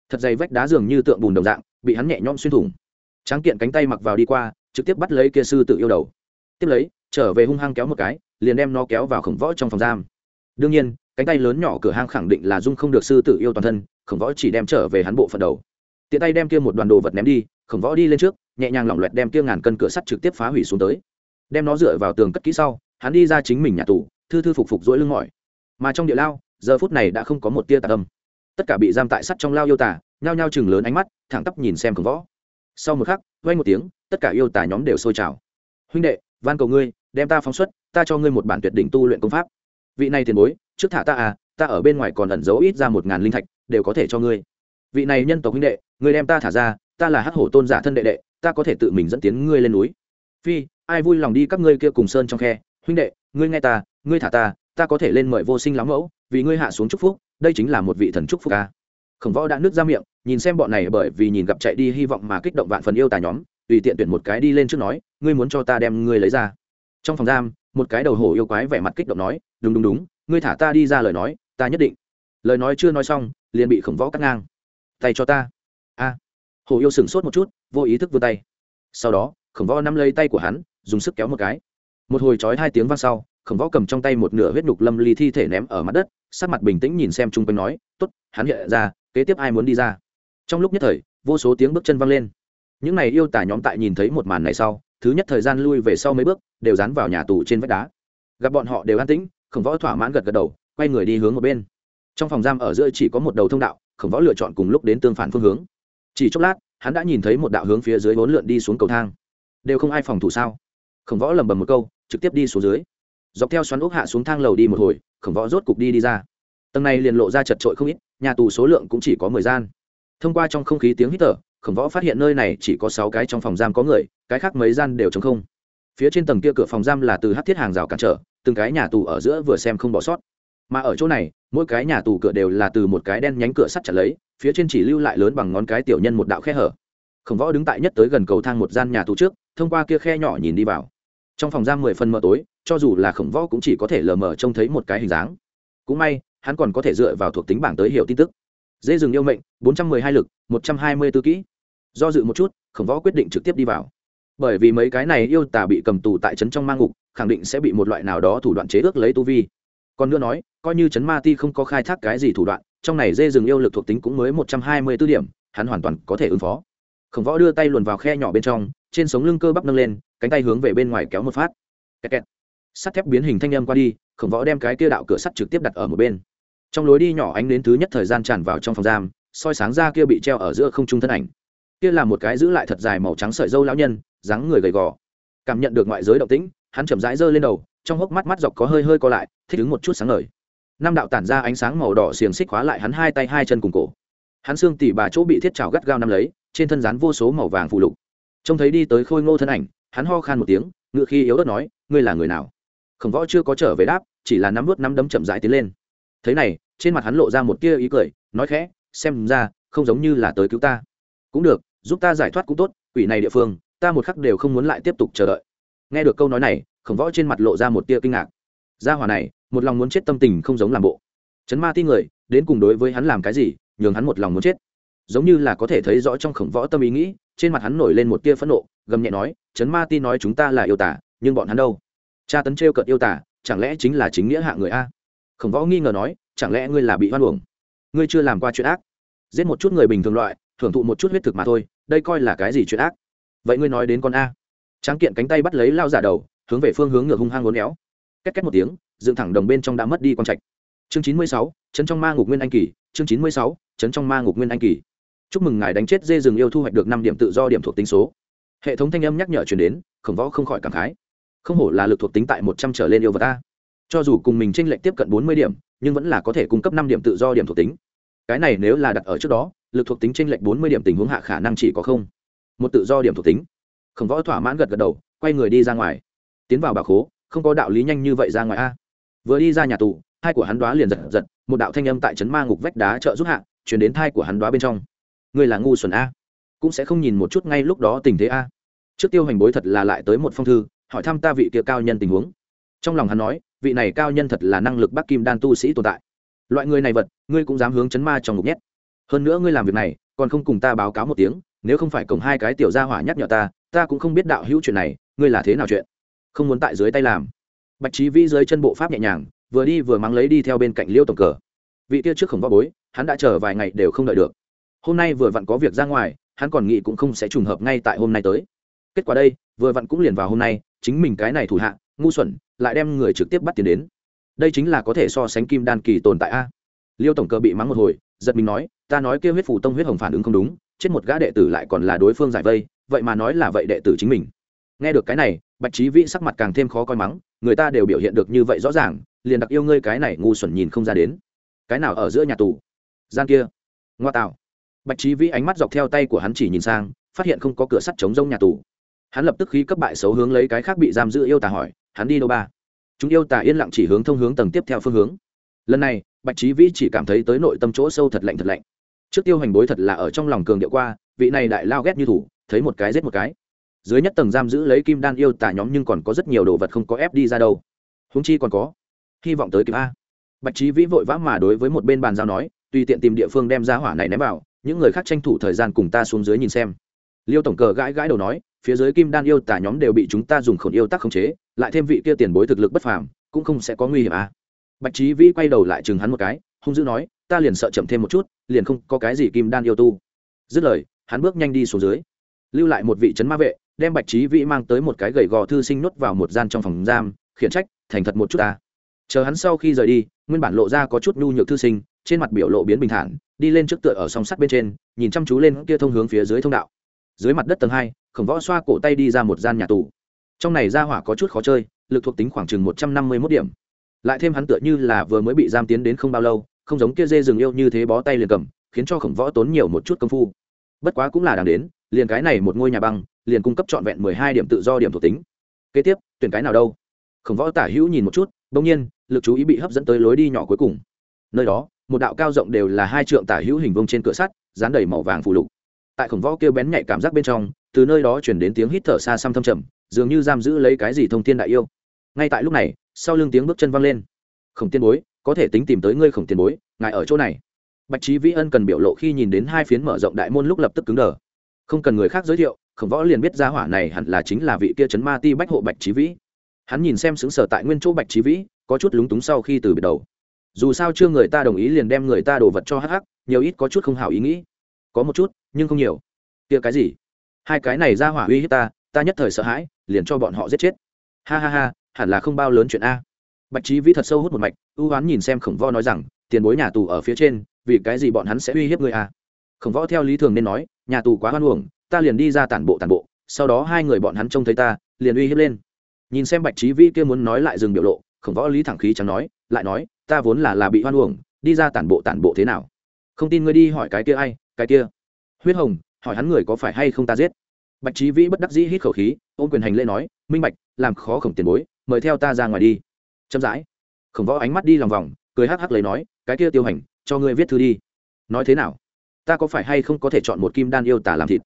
Thật dày vách đá dường như tượng bùn đồng dạng, bị hắn nhẹ nhõm xuyên thủng. Tráng kiện cánh tay mặc vào đi qua, trực tiếp bắt lấy kia sư tử yêu đầu. Tiếp lấy, trở về hung hăng kéo một cái, liền đem nó kéo vào khổng võ trong phòng giam. Đương nhiên, cánh tay lớn nhỏ cửa hang khẳng định là dung không được sư tử yêu toàn thân, khổng võ chỉ đem trở về hắn bộ phận đầu tiện tay đem kia một đoàn đồ vật ném đi, khổng võ đi lên trước, nhẹ nhàng lỏng loẹt đem kia ngàn cân cửa sắt trực tiếp phá hủy xuống tới. Đem nó dựa vào tường cất kỹ sau, hắn đi ra chính mình nhà tù, thư thư phục phục dỗi lưng mỏi. Mà trong địa lao, giờ phút này đã không có một tia tà âm. Tất cả bị giam tại sắt trong lao yêu tả nhao nhao chừng lớn ánh mắt, thẳng tắp nhìn xem khổng võ. Sau một khắc vay một tiếng, tất cả yêu tả nhóm đều sôi trào. Huynh đệ, van cầu ngươi, đem ta phóng xuất, ta cho ngươi một bản tuyệt đỉnh tu luyện công pháp. Vị này tiền bối, trước thả ta à ta ở bên ngoài còn ẩn giấu ít ra một ngàn linh thạch, đều có thể cho ngươi vị này nhân tộc huynh đệ người đem ta thả ra, ta là hắc hổ tôn giả thân đệ đệ, ta có thể tự mình dẫn tiến ngươi lên núi. Phi, ai vui lòng đi các ngươi kia cùng sơn trong khe, huynh đệ, ngươi nghe ta, ngươi thả ta ta có thể lên mời vô sinh lắm mẫu, vì ngươi hạ xuống chúc phúc, đây chính là một vị thần chúc phúc ca khổng võ đã nước ra miệng, nhìn xem bọn này bởi vì nhìn gặp chạy đi hy vọng mà kích động vạn phần yêu tà nhóm, tùy tiện tuyển một cái đi lên trước nói, ngươi muốn cho ta đem ngươi lấy ra. Trong phòng giam, một cái đầu hổ yêu quái vẻ mặt kích động nói, đúng đúng đúng, ngươi thả ta đi ra lời nói, ta nhất định. Lời nói chưa nói xong, liền bị khổng võ cắt ngang tay cho ta. A. Hồ yêu sửng sốt một chút, vô ý thức vươn tay. Sau đó, khổng võ nắm lấy tay của hắn, dùng sức kéo một cái. Một hồi trói hai tiếng vang sau, khổng võ cầm trong tay một nửa huyết nhục lâm ly thi thể ném ở mặt đất, sắc mặt bình tĩnh nhìn xem chung quanh nói t ố t hắn hiện ra, kế tiếp ai muốn đi ra? Trong lúc nhất thời, vô số tiếng bước chân vang lên. Những này yêu tả nhóm tại nhìn thấy một màn này sau, thứ nhất thời gian lui về sau mấy bước, đều dán vào nhà tù trên vách đá. Gặp bọn họ đều an tĩnh, khổng võ thỏa mãn gật gật đầu, quay người đi hướng một bên. Trong phòng giam ở giữa chỉ có một đầu thông đạo khổng võ lựa chọn cùng lúc đến tương phản phương hướng. Chỉ chốc lát, hắn đã nhìn thấy một đạo hướng phía dưới vốn lượn đi xuống cầu thang. Đều không ai phòng thủ sao? Khổng võ lầm bầm một câu, trực tiếp đi xuống dưới. Dọc theo xoắn ốc hạ xuống thang lầu đi một hồi, khổng võ rốt cục đi đi ra. Tầng này liền lộ ra chật trội không ít, nhà tù số lượng cũng chỉ có mười gian. Thông qua trong không khí tiếng hít thở, khổng võ phát hiện nơi này chỉ có sáu cái trong phòng giam có người, cái khác mấy gian đều t không. Phía trên tầng kia cửa phòng giam là từ hát thiết hàng rào cản trở, từng cái nhà tù ở giữa vừa xem không bỏ sót. Mà ở chỗ này mỗi cái nhà tù cửa đều là từ một cái đen nhánh cửa sắt chặt lấy, phía trên chỉ lưu lại lớn bằng ngón cái tiểu nhân một đạo khe hở. Khổng võ đứng tại nhất tới gần cầu thang một gian nhà tù trước, thông qua kia khe nhỏ nhìn đi vào. Trong phòng giam mười phân mờ tối, cho dù là khổng võ cũng chỉ có thể lờ mờ trông thấy một cái hình dáng. Cũng may, hắn còn có thể dựa vào thuộc tính bảng tới hiểu tin tức. Dễ rừng yêu mệnh, bốn trăm mười hai lực, một trăm hai mươi tư kỹ. Do dự một chút, khổng võ quyết định trực tiếp đi vào. Bởi vì mấy cái này yêu tà bị cầm tù tại trấn trong mang ngục, khẳng định sẽ bị một loại nào đó thủ đoạn chế ước lấy tu vi còn nữa nói, coi như trấn ma ti không có khai thác cái gì thủ đoạn, trong này dê rừng yêu lực thuộc tính cũng mới một trăm hai mươi b ố điểm, hắn hoàn toàn có thể ứng phó. Khổng võ đưa tay luồn vào khe nhỏ bên trong, trên sống lưng cơ bắp nâng lên, cánh tay hướng về bên ngoài kéo một phát. Kẹt kẹt. sắt thép biến hình thanh â m qua đi, khổng võ đem cái kia đạo cửa sắt trực tiếp đặt ở một bên. Trong lối đi nhỏ ánh đến thứ nhất thời gian tràn vào trong phòng giam, soi sáng ra kia bị treo ở giữa không trung thân ảnh. Kia là một cái giữ lại thật dài màu trắng sợi dâu lão nhân, dáng người gầy gò. Cảm nhận được ngoại giới động tĩnh hắn chậm rãi giơ lên đầu, trong hốc mắt mắt dọc có hơi hơi co lại, thích ứng một chút sáng ngời. Năm đạo tản ra ánh sáng màu đỏ xiềng xích khóa lại hắn hai tay hai chân cùng cổ. Hắn xương tỉ bà chỗ bị thiết trào gắt gao nắm lấy, trên thân rán vô số màu vàng phụ lục. Trông thấy đi tới khôi ngô thân ảnh, hắn ho khan một tiếng, ngựa khi yếu ớt nói, ngươi là người nào? Khổng võ chưa có trở về đáp, chỉ là nắm vút nắm đấm chậm rãi tiến lên. Thế này, trên mặt hắn lộ ra một tia ý cười, nói khẽ, xem ra, không giống như là tới cứu ta. Cũng được, giúp ta giải thoát cũng tốt, quỷ này địa phương, ta một khắc đều không muốn lại tiếp tục chờ đợi nghe được câu nói này, khổng võ trên mặt lộ ra một tia kinh ngạc. Gia hỏa này, một lòng muốn chết tâm tình không giống làm bộ. Chấn ma ti người, đến cùng đối với hắn làm cái gì, nhường hắn một lòng muốn chết. Giống như là có thể thấy rõ trong khổng võ tâm ý nghĩ, trên mặt hắn nổi lên một tia phẫn nộ, gầm nhẹ nói, chấn ma ti nói chúng ta là yêu tả nhưng bọn hắn đâu? Cha tấn t cợt yêu tả chẳng lẽ chính là chính nghĩa hạ người a? Khổng võ nghi ngờ nói, chẳng lẽ ngươi là bị hoan uổng? Ngươi chưa làm qua chuyện ác? Giết một chút người bình thường loại, thưởng thụ một chút huyết thực mà thôi, đây coi là cái gì chuyện ác? Vậy ngươi nói đến con a tráng kiện cánh tay bắt lấy lao giả đầu, hướng về phương hướng ngược hung hăng ngốn éo. Két két một tiếng, dựng thẳng đồng bên trong đã mất đi con trạch. Chương chín mươi sáu, chấn trong ma ngục nguyên anh kỳ, chương chín mươi sáu, chấn trong ma ngục nguyên anh kỳ. Chúc mừng ngài đánh chết dê rừng yêu thu hoạch được năm điểm tự do điểm thuộc tính số. Hệ thống thanh âm nhắc nhở chuyển đến, khổng võ không khỏi cảm khái. Không hổ là lực thuộc tính tại một trăm trở lên yêu vật ta. Cho dù cùng mình tranh lệch tiếp cận bốn mươi điểm, nhưng vẫn là có thể cung cấp năm điểm tự do điểm thuộc tính. Cái này nếu là đặt ở trước đó, lực thuộc tính tranh lệch bốn mươi điểm tình huống hạ khả năng chỉ có không. Một tự do điểm thuộc tính khổng võ thỏa mãn gật gật đầu, quay người đi ra ngoài. Tiến vào bà khố, không có đạo lý nhanh như vậy ra ngoài a. Vừa đi ra nhà tù, hai của hắn đoá liền giật giật, một đạo thanh âm tại trấn ma ngục vách đá trợ giúp hạ, chuyển đến thai của hắn đoá bên trong. Người là ngu xuẩn a. Cũng sẽ không nhìn một chút ngay lúc đó tình thế a. Trước tiêu hành bối thật là lại tới một phong thư, hỏi thăm ta vị kia cao nhân tình huống. Trong lòng hắn nói, vị này cao nhân thật là năng lực bắc kim đan tu sĩ tồn tại. Loại người này vật, ngươi cũng dám hướng chấn ma trong ngục nhét. Hơn nữa ngươi làm việc này, còn không cùng ta báo cáo một tiếng nếu không phải cổng hai cái tiểu gia hỏa nhắc nhở ta ta cũng không biết đạo hữu chuyện này, ngươi là thế nào chuyện? Không muốn tại dưới tay làm. Bạch trí vĩ dưới chân bộ pháp nhẹ nhàng, vừa đi vừa mắng lấy đi theo bên cạnh liêu tổng cờ. Vị kia trước khổng võ bối, hắn đã chờ vài ngày đều không đợi được. Hôm nay vừa vặn có việc ra ngoài, hắn còn nghĩ cũng không sẽ trùng hợp ngay tại hôm nay tới. Kết quả đây, vừa vặn cũng liền vào hôm nay, chính mình cái này thủ hạ, ngu xuẩn, lại đem người trực tiếp bắt tiền đến. Đây chính là có thể so sánh kim đan kỳ tồn tại a. Liêu tổng Cờ bị mắng một hồi, giật mình nói, ta nói kêu huyết phủ tông huyết hồng phản ứng không đúng chết một gã đệ tử lại còn là đối phương giải vây, vậy mà nói là vậy đệ tử chính mình. Nghe được cái này, bạch trí vĩ sắc mặt càng thêm khó coi mắng, người ta đều biểu hiện được như vậy rõ ràng, liền đặc yêu ngươi cái này ngu xuẩn nhìn không ra đến. Cái nào ở giữa nhà tù? Gian kia. Ngoa tạo. Bạch trí vĩ ánh mắt dọc theo tay của hắn chỉ nhìn sang, phát hiện không có cửa sắt chống rông nhà tù. Hắn lập tức khí cấp bại xấu hướng lấy cái khác bị giam giữ yêu tà hỏi, hắn đi đâu ba? Chúng yêu tà yên lặng chỉ hướng thông hướng tầng tiếp theo phương hướng. Lần này, bạch trí vĩ chỉ cảm thấy tới nội tâm chỗ sâu thật lạnh thật lạnh trước tiêu hành bối thật là ở trong lòng cường điệu qua, vị này đại lao ghét như thủ, thấy một cái giết một cái. Dưới nhất tầng giam giữ lấy kim đan yêu tả nhóm nhưng còn có rất nhiều đồ vật không có ép đi ra đâu. Húng chi còn có, hy vọng tới kịp a. Bạch trí vĩ vội vã mà đối với một bên bàn giao nói, tùy tiện tìm địa phương đem ra hỏa này ném vào, những người khác tranh thủ thời gian cùng ta xuống dưới nhìn xem. Liêu tổng cờ gãi gãi đầu nói, phía dưới kim đan yêu tả nhóm đều bị chúng ta dùng khổn yêu tác khống chế, lại thêm vị kia tiền bối thực lực bất phàm, cũng không sẽ có nguy hiểm à. bạch trí vĩ quay đầu lại chừng hắn một cái, hung dữ nói ta liền sợ chậm thêm một chút, liền không có cái gì kim đan yêu tu. Dứt lời, hắn bước nhanh đi xuống dưới, lưu lại một vị trấn ma vệ, đem bạch trí vĩ mang tới một cái gầy gò thư sinh nhốt vào một gian trong phòng giam, khiển trách, thành thật một chút ta. Chờ hắn sau khi rời đi, nguyên bản lộ ra có chút nhu nhược thư sinh, trên mặt biểu lộ biến bình thản, đi lên trước tựa ở song sắt bên trên, nhìn chăm chú lên kia thông hướng phía dưới thông đạo. Dưới mặt đất tầng hai, khổng võ xoa cổ tay đi ra một gian nhà tù. Trong này ra hỏa có chút khó chơi, lực thuộc tính khoảng chừng một trăm năm mươi mốt điểm. Lại thêm hắn tựa như là vừa mới bị giam tiến đến không bao lâu không giống kia dê rừng yêu như thế bó tay liền cầm, khiến cho khổng võ tốn nhiều một chút công phu. Bất quá cũng là đáng đến, liền cái này một ngôi nhà băng, liền cung cấp trọn vẹn mười hai điểm tự do điểm thuộc tính. Kế tiếp, tuyển cái nào đâu? Khổng võ tả hữu nhìn một chút bỗng nhiên, lực chú ý bị hấp dẫn tới lối đi nhỏ cuối cùng. Nơi đó, một đạo cao rộng đều là hai trượng tả hữu hình vông trên cửa sắt, dán đầy màu vàng phù lục. Tại khổng võ kêu bén nhạy cảm giác bên trong, từ nơi đó chuyển đến tiếng hít thở xa xăm thâm trầm, dường như giam giữ lấy cái gì thông thiên đại yêu. Ngay tại lúc này, sau lưng tiếng bước chân văng lên. Khổng tiên bối có thể tính tìm tới ngươi khổng tiền bối, ngài ở chỗ này. Bạch trí vĩ ân cần biểu lộ khi nhìn đến hai phiến mở rộng đại môn lúc lập tức cứng đờ. Không cần người khác giới thiệu, khổng võ liền biết ra hỏa này hẳn là chính là vị kia chấn ma ti bách hộ bạch trí vĩ. Hắn nhìn xem xứng sở tại nguyên chỗ bạch trí vĩ, có chút lúng túng sau khi từ biệt đầu. Dù sao chưa người ta đồng ý liền đem người ta đổ vật cho hắc hắc, nhiều ít có chút không hảo ý nghĩ. Có một chút, nhưng không nhiều. Kia cái gì? Hai cái này ra hỏa uy hiếp ta ta nhất thời sợ hãi, liền cho bọn họ giết chết. Ha ha ha, hẳn là không bao lớn chuyện a bạch trí vĩ thật sâu hút một mạch, ưu hoán nhìn xem khổng võ nói rằng, tiền bối nhà tù ở phía trên, vì cái gì bọn hắn sẽ uy hiếp người à? khổng võ theo lý thường nên nói, nhà tù quá hoan uổng, ta liền đi ra tản bộ tản bộ, sau đó hai người bọn hắn trông thấy ta, liền uy hiếp lên. Nhìn xem bạch trí vĩ kia muốn nói lại dừng biểu lộ, khổng võ lý thẳng khí chẳng nói, lại nói, ta vốn là là bị hoan uổng, đi ra tản bộ tản bộ thế nào? Không tin ngươi đi hỏi cái kia ai, cái kia. Huyết hồng, hỏi hắn người có phải hay không ta giết? Bạch trí vĩ bất đắc dĩ hít khẩu khí, ôm quyền hành lễ nói, minh bạch, làm khó khổng tiền bối, mời theo ta ra ngoài đi chậm rãi. Khổng võ ánh mắt đi lòng vòng, cười hắc hắc lấy nói, cái kia tiêu hành, cho ngươi viết thư đi. Nói thế nào? Ta có phải hay không có thể chọn một kim đan yêu tả làm thịt?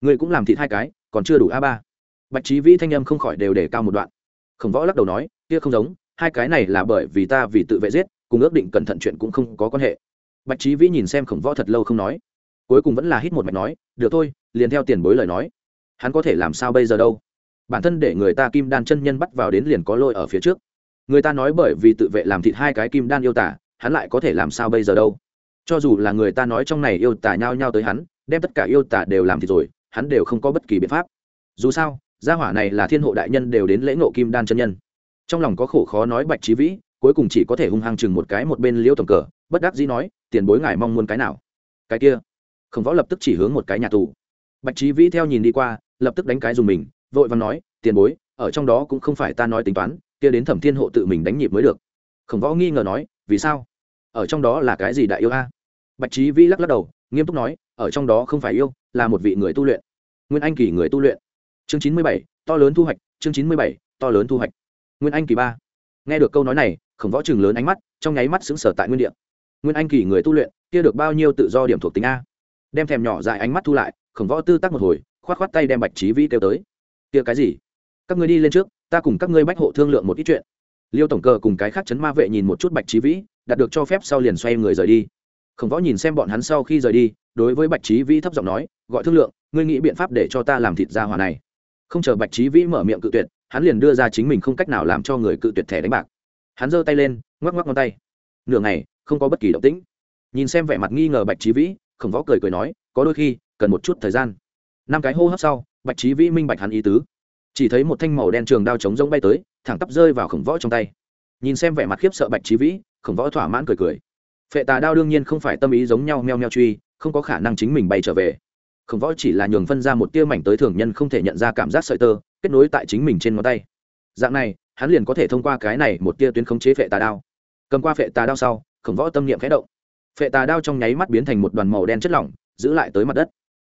Ngươi cũng làm thịt hai cái, còn chưa đủ a ba. Bạch trí vĩ thanh âm không khỏi đều để cao một đoạn. Khổng võ lắc đầu nói, kia không giống, hai cái này là bởi vì ta vì tự vệ giết, cùng ước định cẩn thận chuyện cũng không có quan hệ. Bạch trí vĩ nhìn xem khổng võ thật lâu không nói, cuối cùng vẫn là hít một mạch nói, được thôi, liền theo tiền bối lời nói. Hắn có thể làm sao bây giờ đâu? Bản thân để người ta kim đan chân nhân bắt vào đến liền có lôi ở phía trước người ta nói bởi vì tự vệ làm thịt hai cái kim đan yêu tả, hắn lại có thể làm sao bây giờ đâu? Cho dù là người ta nói trong này yêu tả nhao nhao tới hắn, đem tất cả yêu tả đều làm thịt rồi, hắn đều không có bất kỳ biện pháp. Dù sao, gia hỏa này là thiên hộ đại nhân đều đến lễ ngộ kim đan chân nhân. Trong lòng có khổ khó nói bạch trí vĩ, cuối cùng chỉ có thể hung hăng chừng một cái một bên liễu tổng cờ, bất đắc dĩ nói, tiền bối ngài mong muốn cái nào? Cái kia. Khổng võ lập tức chỉ hướng một cái nhà tù. Bạch trí vĩ theo nhìn đi qua, lập tức đánh cái dùng mình, vội và nói, tiền bối, ở trong đó cũng không phải ta nói tính toán kia đến thẩm thiên hộ tự mình đánh nhịp mới được. Khổng võ nghi ngờ nói, vì sao? Ở trong đó là cái gì đại yêu a? Bạch trí vĩ lắc lắc đầu, nghiêm túc nói, ở trong đó không phải yêu, là một vị người tu luyện. Nguyên anh kỳ người tu luyện. Chương chín mươi bảy, to lớn thu hoạch, chương chín mươi bảy, to lớn thu hoạch. Nguyên anh kỳ ba. Nghe được câu nói này, khổng võ chừng lớn ánh mắt, trong nháy mắt xứng sở tại nguyên đ ị a nguyên anh kỳ người tu luyện, kia được bao nhiêu tự do điểm thuộc tính a? Đem thèm nhỏ dài ánh mắt thu lại, khổng võ tư tắc một hồi k h o á t k h o á t tay đem bạch trí vĩ kêu tới. Kia cái gì? Các ngươi đi lên trước ta cùng các ngươi bách hộ thương lượng một ít chuyện. Liêu tổng cờ cùng cái khác chấn ma vệ nhìn một chút bạch trí vĩ, đạt được cho phép sau liền xoay người rời đi. Khổng võ nhìn xem bọn hắn sau khi rời đi, đối với bạch trí vĩ thấp giọng nói, gọi thương lượng, ngươi nghĩ biện pháp để cho ta làm thịt ra hòa này. Không chờ bạch trí vĩ mở miệng cự tuyệt, hắn liền đưa ra chính mình không cách nào làm cho người cự tuyệt thẻ đánh bạc. Hắn giơ tay lên, ngoắc ngoắc ngón tay. Nửa ngày, không có bất kỳ động tĩnh. Nhìn xem vẻ mặt nghi ngờ bạch trí vĩ, khổng võ cười cười nói, có đôi khi, cần một chút thời gian. Năm cái hô hấp sau, bạch trí vĩ minh bạch hắn ý tứ chỉ thấy một thanh màu đen trường đao trống rông bay tới, thẳng tắp rơi vào khổng võ trong tay. Nhìn xem vẻ mặt khiếp sợ bạch trí vĩ, khổng võ thỏa mãn cười cười. Phệ tà đao đương nhiên không phải tâm ý giống nhau meo meo truy, không có khả năng chính mình bay trở về. Khổng võ chỉ là nhường phân ra một tia mảnh tới thường nhân không thể nhận ra cảm giác sợi tơ, kết nối tại chính mình trên ngón tay. Dạng này, hắn liền có thể thông qua cái này một tia tuyến khống chế phệ tà đao. Cầm qua phệ tà đao sau, khổng võ tâm niệm khẽ động. Phệ tà đao trong nháy mắt biến thành một đoàn màu đen chất lỏng, giữ lại tới mặt đất.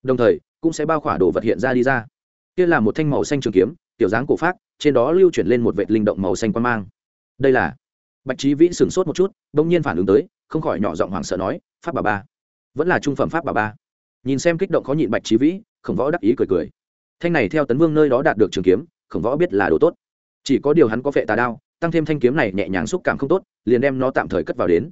Đồng thời, cũng sẽ bao khỏa đồ vật hiện ra đi ra kia là một thanh màu xanh trường kiếm, tiểu dáng cổ phát trên đó lưu chuyển lên một vệt linh động màu xanh quan mang. Đây là bạch trí vĩ sửng sốt một chút, bỗng nhiên phản ứng tới, không khỏi nhỏ giọng hoảng sợ nói, pháp bà ba. Vẫn là trung phẩm pháp bà ba. Nhìn xem kích động khó nhịn bạch trí vĩ, khổng võ đắc ý cười cười. Thanh này theo tấn vương nơi đó đạt được trường kiếm, khổng võ biết là đồ tốt. Chỉ có điều hắn có vệ tà đao, tăng thêm thanh kiếm này nhẹ nhàng xúc cảm không tốt, liền đem nó tạm thời cất vào đến.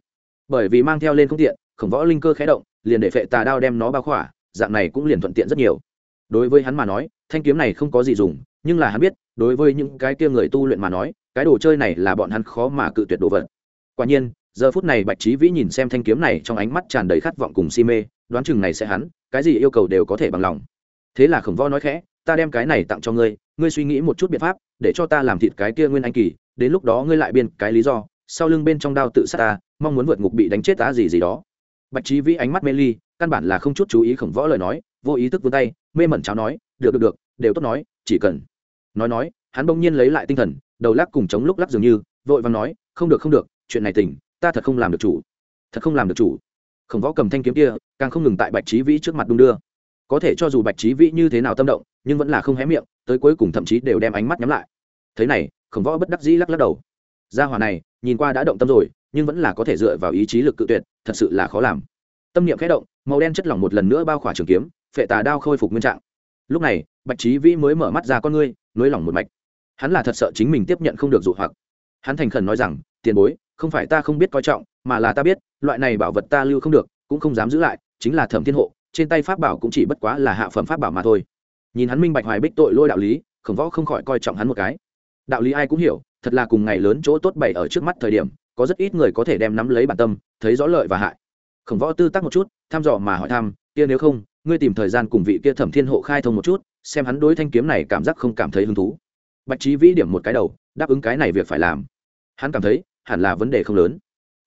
Bởi vì mang theo lên không tiện, khổng võ linh cơ khé động, liền để vệ tà đao đem nó bao khỏa, dạng này cũng liền thuận tiện rất nhiều. Đối với hắn mà nói thanh kiếm này không có gì dùng, nhưng là hắn biết, đối với những cái kia người tu luyện mà nói, cái đồ chơi này là bọn hắn khó mà cự tuyệt đồ vật. Quả nhiên, giờ phút này bạch trí vĩ nhìn xem thanh kiếm này trong ánh mắt tràn đầy khát vọng cùng si mê, đoán chừng này sẽ hắn, cái gì yêu cầu đều có thể bằng lòng. Thế là khổng võ nói khẽ, ta đem cái này tặng cho ngươi ngươi suy nghĩ một chút biện pháp, để cho ta làm thịt cái kia nguyên anh kỳ, đến lúc đó ngươi lại biên cái lý do, sau lưng bên trong đao tự sát ta, mong muốn vượt ngục bị đánh chết ta gì gì đó. Bạch trí vĩ ánh mắt mê ly, căn bản là không chút chú ý khổng võ lời nói, vô ý thức vươn tay, mê mẩn cháo nói được được được, đều tốt nói, chỉ cần. Nói nói, hắn bỗng nhiên lấy lại tinh thần, đầu lắc cùng chống lúc lắc dường như, vội vàng nói, không được không được, chuyện này tỉnh, ta thật không làm được chủ. Thật không làm được chủ. Khổng võ cầm thanh kiếm kia, càng không ngừng tại bạch trí vĩ trước mặt đung đưa. Có thể cho dù bạch trí vĩ như thế nào tâm động, nhưng vẫn là không hé miệng, tới cuối cùng thậm chí đều đem ánh mắt nhắm lại. Thế này, khổng võ bất đắc dĩ lắc lắc đầu. Gia hỏa này, nhìn qua đã động tâm rồi, nhưng vẫn là có thể dựa vào ý chí lực cự tuyệt, thật sự là khó làm. Tâm niệm khẽ động, màu đen chất lỏng một lần nữa bao khỏa trường kiếm, phệ tà đao khôi phục nguyên trạng lúc này, bạch trí vĩ mới mở mắt ra con ngươi, nới lỏng một mạch. Hắn là thật sợ chính mình tiếp nhận không được dụ hoặc. Hắn thành khẩn nói rằng, tiền bối, không phải ta không biết coi trọng, mà là ta biết, loại này bảo vật ta lưu không được, cũng không dám giữ lại, chính là thẩm thiên hộ, trên tay pháp bảo cũng chỉ bất quá là hạ phẩm pháp bảo mà thôi. Nhìn hắn minh bạch hoài bích tội lôi đạo lý, khổng võ không khỏi coi trọng hắn một cái. Đạo lý ai cũng hiểu, thật là cùng ngày lớn chỗ tốt bày ở trước mắt thời điểm, có rất ít người có thể đem nắm lấy bản tâm, thấy rõ lợi và hại. Khổng võ tư tắc một chút, thăm dò mà hỏi thăm, kia nếu không ngươi tìm thời gian cùng vị kia thẩm thiên hộ khai thông một chút, xem hắn đối thanh kiếm này cảm giác không cảm thấy hứng thú. Bạch trí vĩ điểm một cái đầu, đáp ứng cái này việc phải làm. Hắn cảm thấy, hẳn là vấn đề không lớn.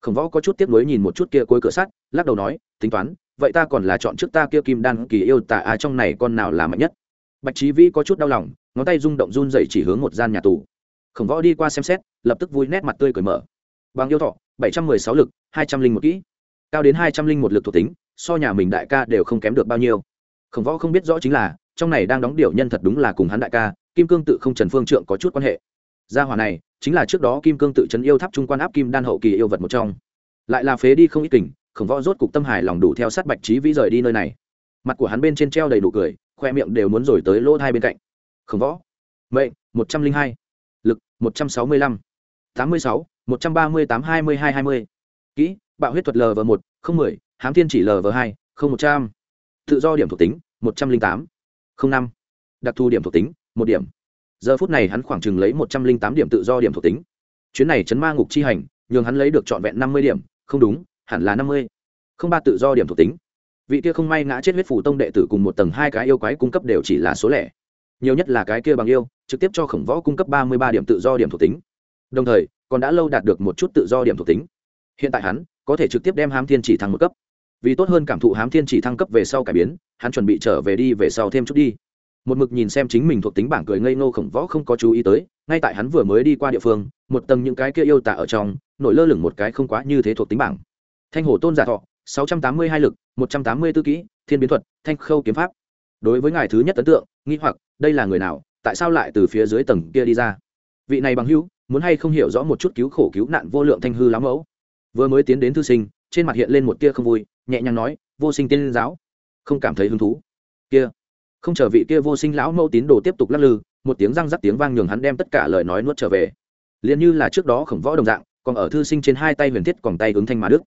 Khổng võ có chút tiếp nối nhìn một chút kia cuối cửa sắt, lắc đầu nói, tính toán, vậy ta còn là chọn trước ta kia kim đan kỳ yêu tà a trong này con nào là mạnh nhất? Bạch trí vĩ có chút đau lòng, ngón tay rung động run dậy chỉ hướng một gian nhà tù. Khổng võ đi qua xem xét, lập tức vui nét mặt tươi cởi mở. Bằng yêu thọ, bảy trăm mười sáu lực, hai trăm linh một kỹ. Cao đến hai trăm linh một lực thuộc tính so nhà mình đại ca đều không kém được bao nhiêu. Khổng võ không biết rõ chính là, trong này đang đóng điều nhân thật đúng là cùng hắn đại ca, kim cương tự không trần phương trượng có chút quan hệ. Gia hòa này, chính là trước đó kim cương tự trấn yêu tháp trung quan áp kim đan hậu kỳ yêu vật một trong. Lại là phế đi không ít kình, khổng võ rốt cục tâm hài lòng đủ theo sát bạch trí vĩ rời đi nơi này. Mặt của hắn bên trên treo đầy đủ cười, khoe miệng đều muốn rồi tới lỗ hai bên cạnh. Khổng võ, mệnh, một trăm linh hai, lực, một trăm sáu mươi lăm, tám mươi sáu, một trăm ba mươi tám hai mươi hai hai mươi. Kỹ, bạo huyết thuật lv một, không mười hám thiên chỉ lv hai, không một trăm. Tự do điểm thuộc tính, một trăm linh tám. Không năm. Đặc thù điểm thuộc tính, một điểm. Giờ phút này hắn khoảng chừng lấy một trăm linh tám điểm tự do điểm thuộc tính. Chuyến này chấn ma ngục chi hành, nhường hắn lấy được trọn vẹn năm mươi điểm, không đúng, hẳn là năm mươi. Không ba tự do điểm thuộc tính. Vị kia không may ngã chết huyết phủ tông đệ tử cùng một tầng hai cái yêu quái cung cấp đều chỉ là số lẻ. Nhiều nhất là cái kia bằng yêu, trực tiếp cho khổng võ cung cấp ba mươi ba điểm tự do điểm thuộc tính. Đồng thời, còn đã lâu đạt được một chút tự do điểm thuộc tính. Hiện tại hắn, có thể trực tiếp đem hám thiên chỉ thăng một cấp vì tốt hơn cảm thụ hám thiên chỉ thăng cấp về sau cải biến, hắn chuẩn bị trở về đi về sau thêm chút đi. Một mực nhìn xem chính mình thuộc tính bảng cười ngây ngô khổng võ không có chú ý tới, ngay tại hắn vừa mới đi qua địa phương, một tầng những cái kia yêu tả ở trong, nổi lơ lửng một cái không quá như thế thuộc tính bảng. Thanh hổ tôn giả thọ, sáu trăm tám mươi hai lực, một trăm tám mươi tư kỹ, thiên biến thuật, thanh khâu kiếm pháp. Đối với ngài thứ nhất ấn tượng, nghi hoặc, đây là người nào, tại sao lại từ phía dưới tầng kia đi ra? Vị này bằng hữu, muốn hay không hiểu rõ một chút cứu khổ cứu nạn vô lượng thanh hư lắm mẫu vừa mới tiến đến thư sinh, trên mặt hiện lên một tia không vui nhẹ nhàng nói, vô sinh tiên giáo. Không cảm thấy hứng thú. Kia. Không chờ vị kia vô sinh lão mẫu tín đồ tiếp tục lắc lư, một tiếng răng rắc tiếng vang nhường hắn đem tất cả lời nói nuốt trở về. Liền như là trước đó khổng võ đồng dạng, còn ở thư sinh trên hai tay huyền thiết còn tay ứng thanh mà đức.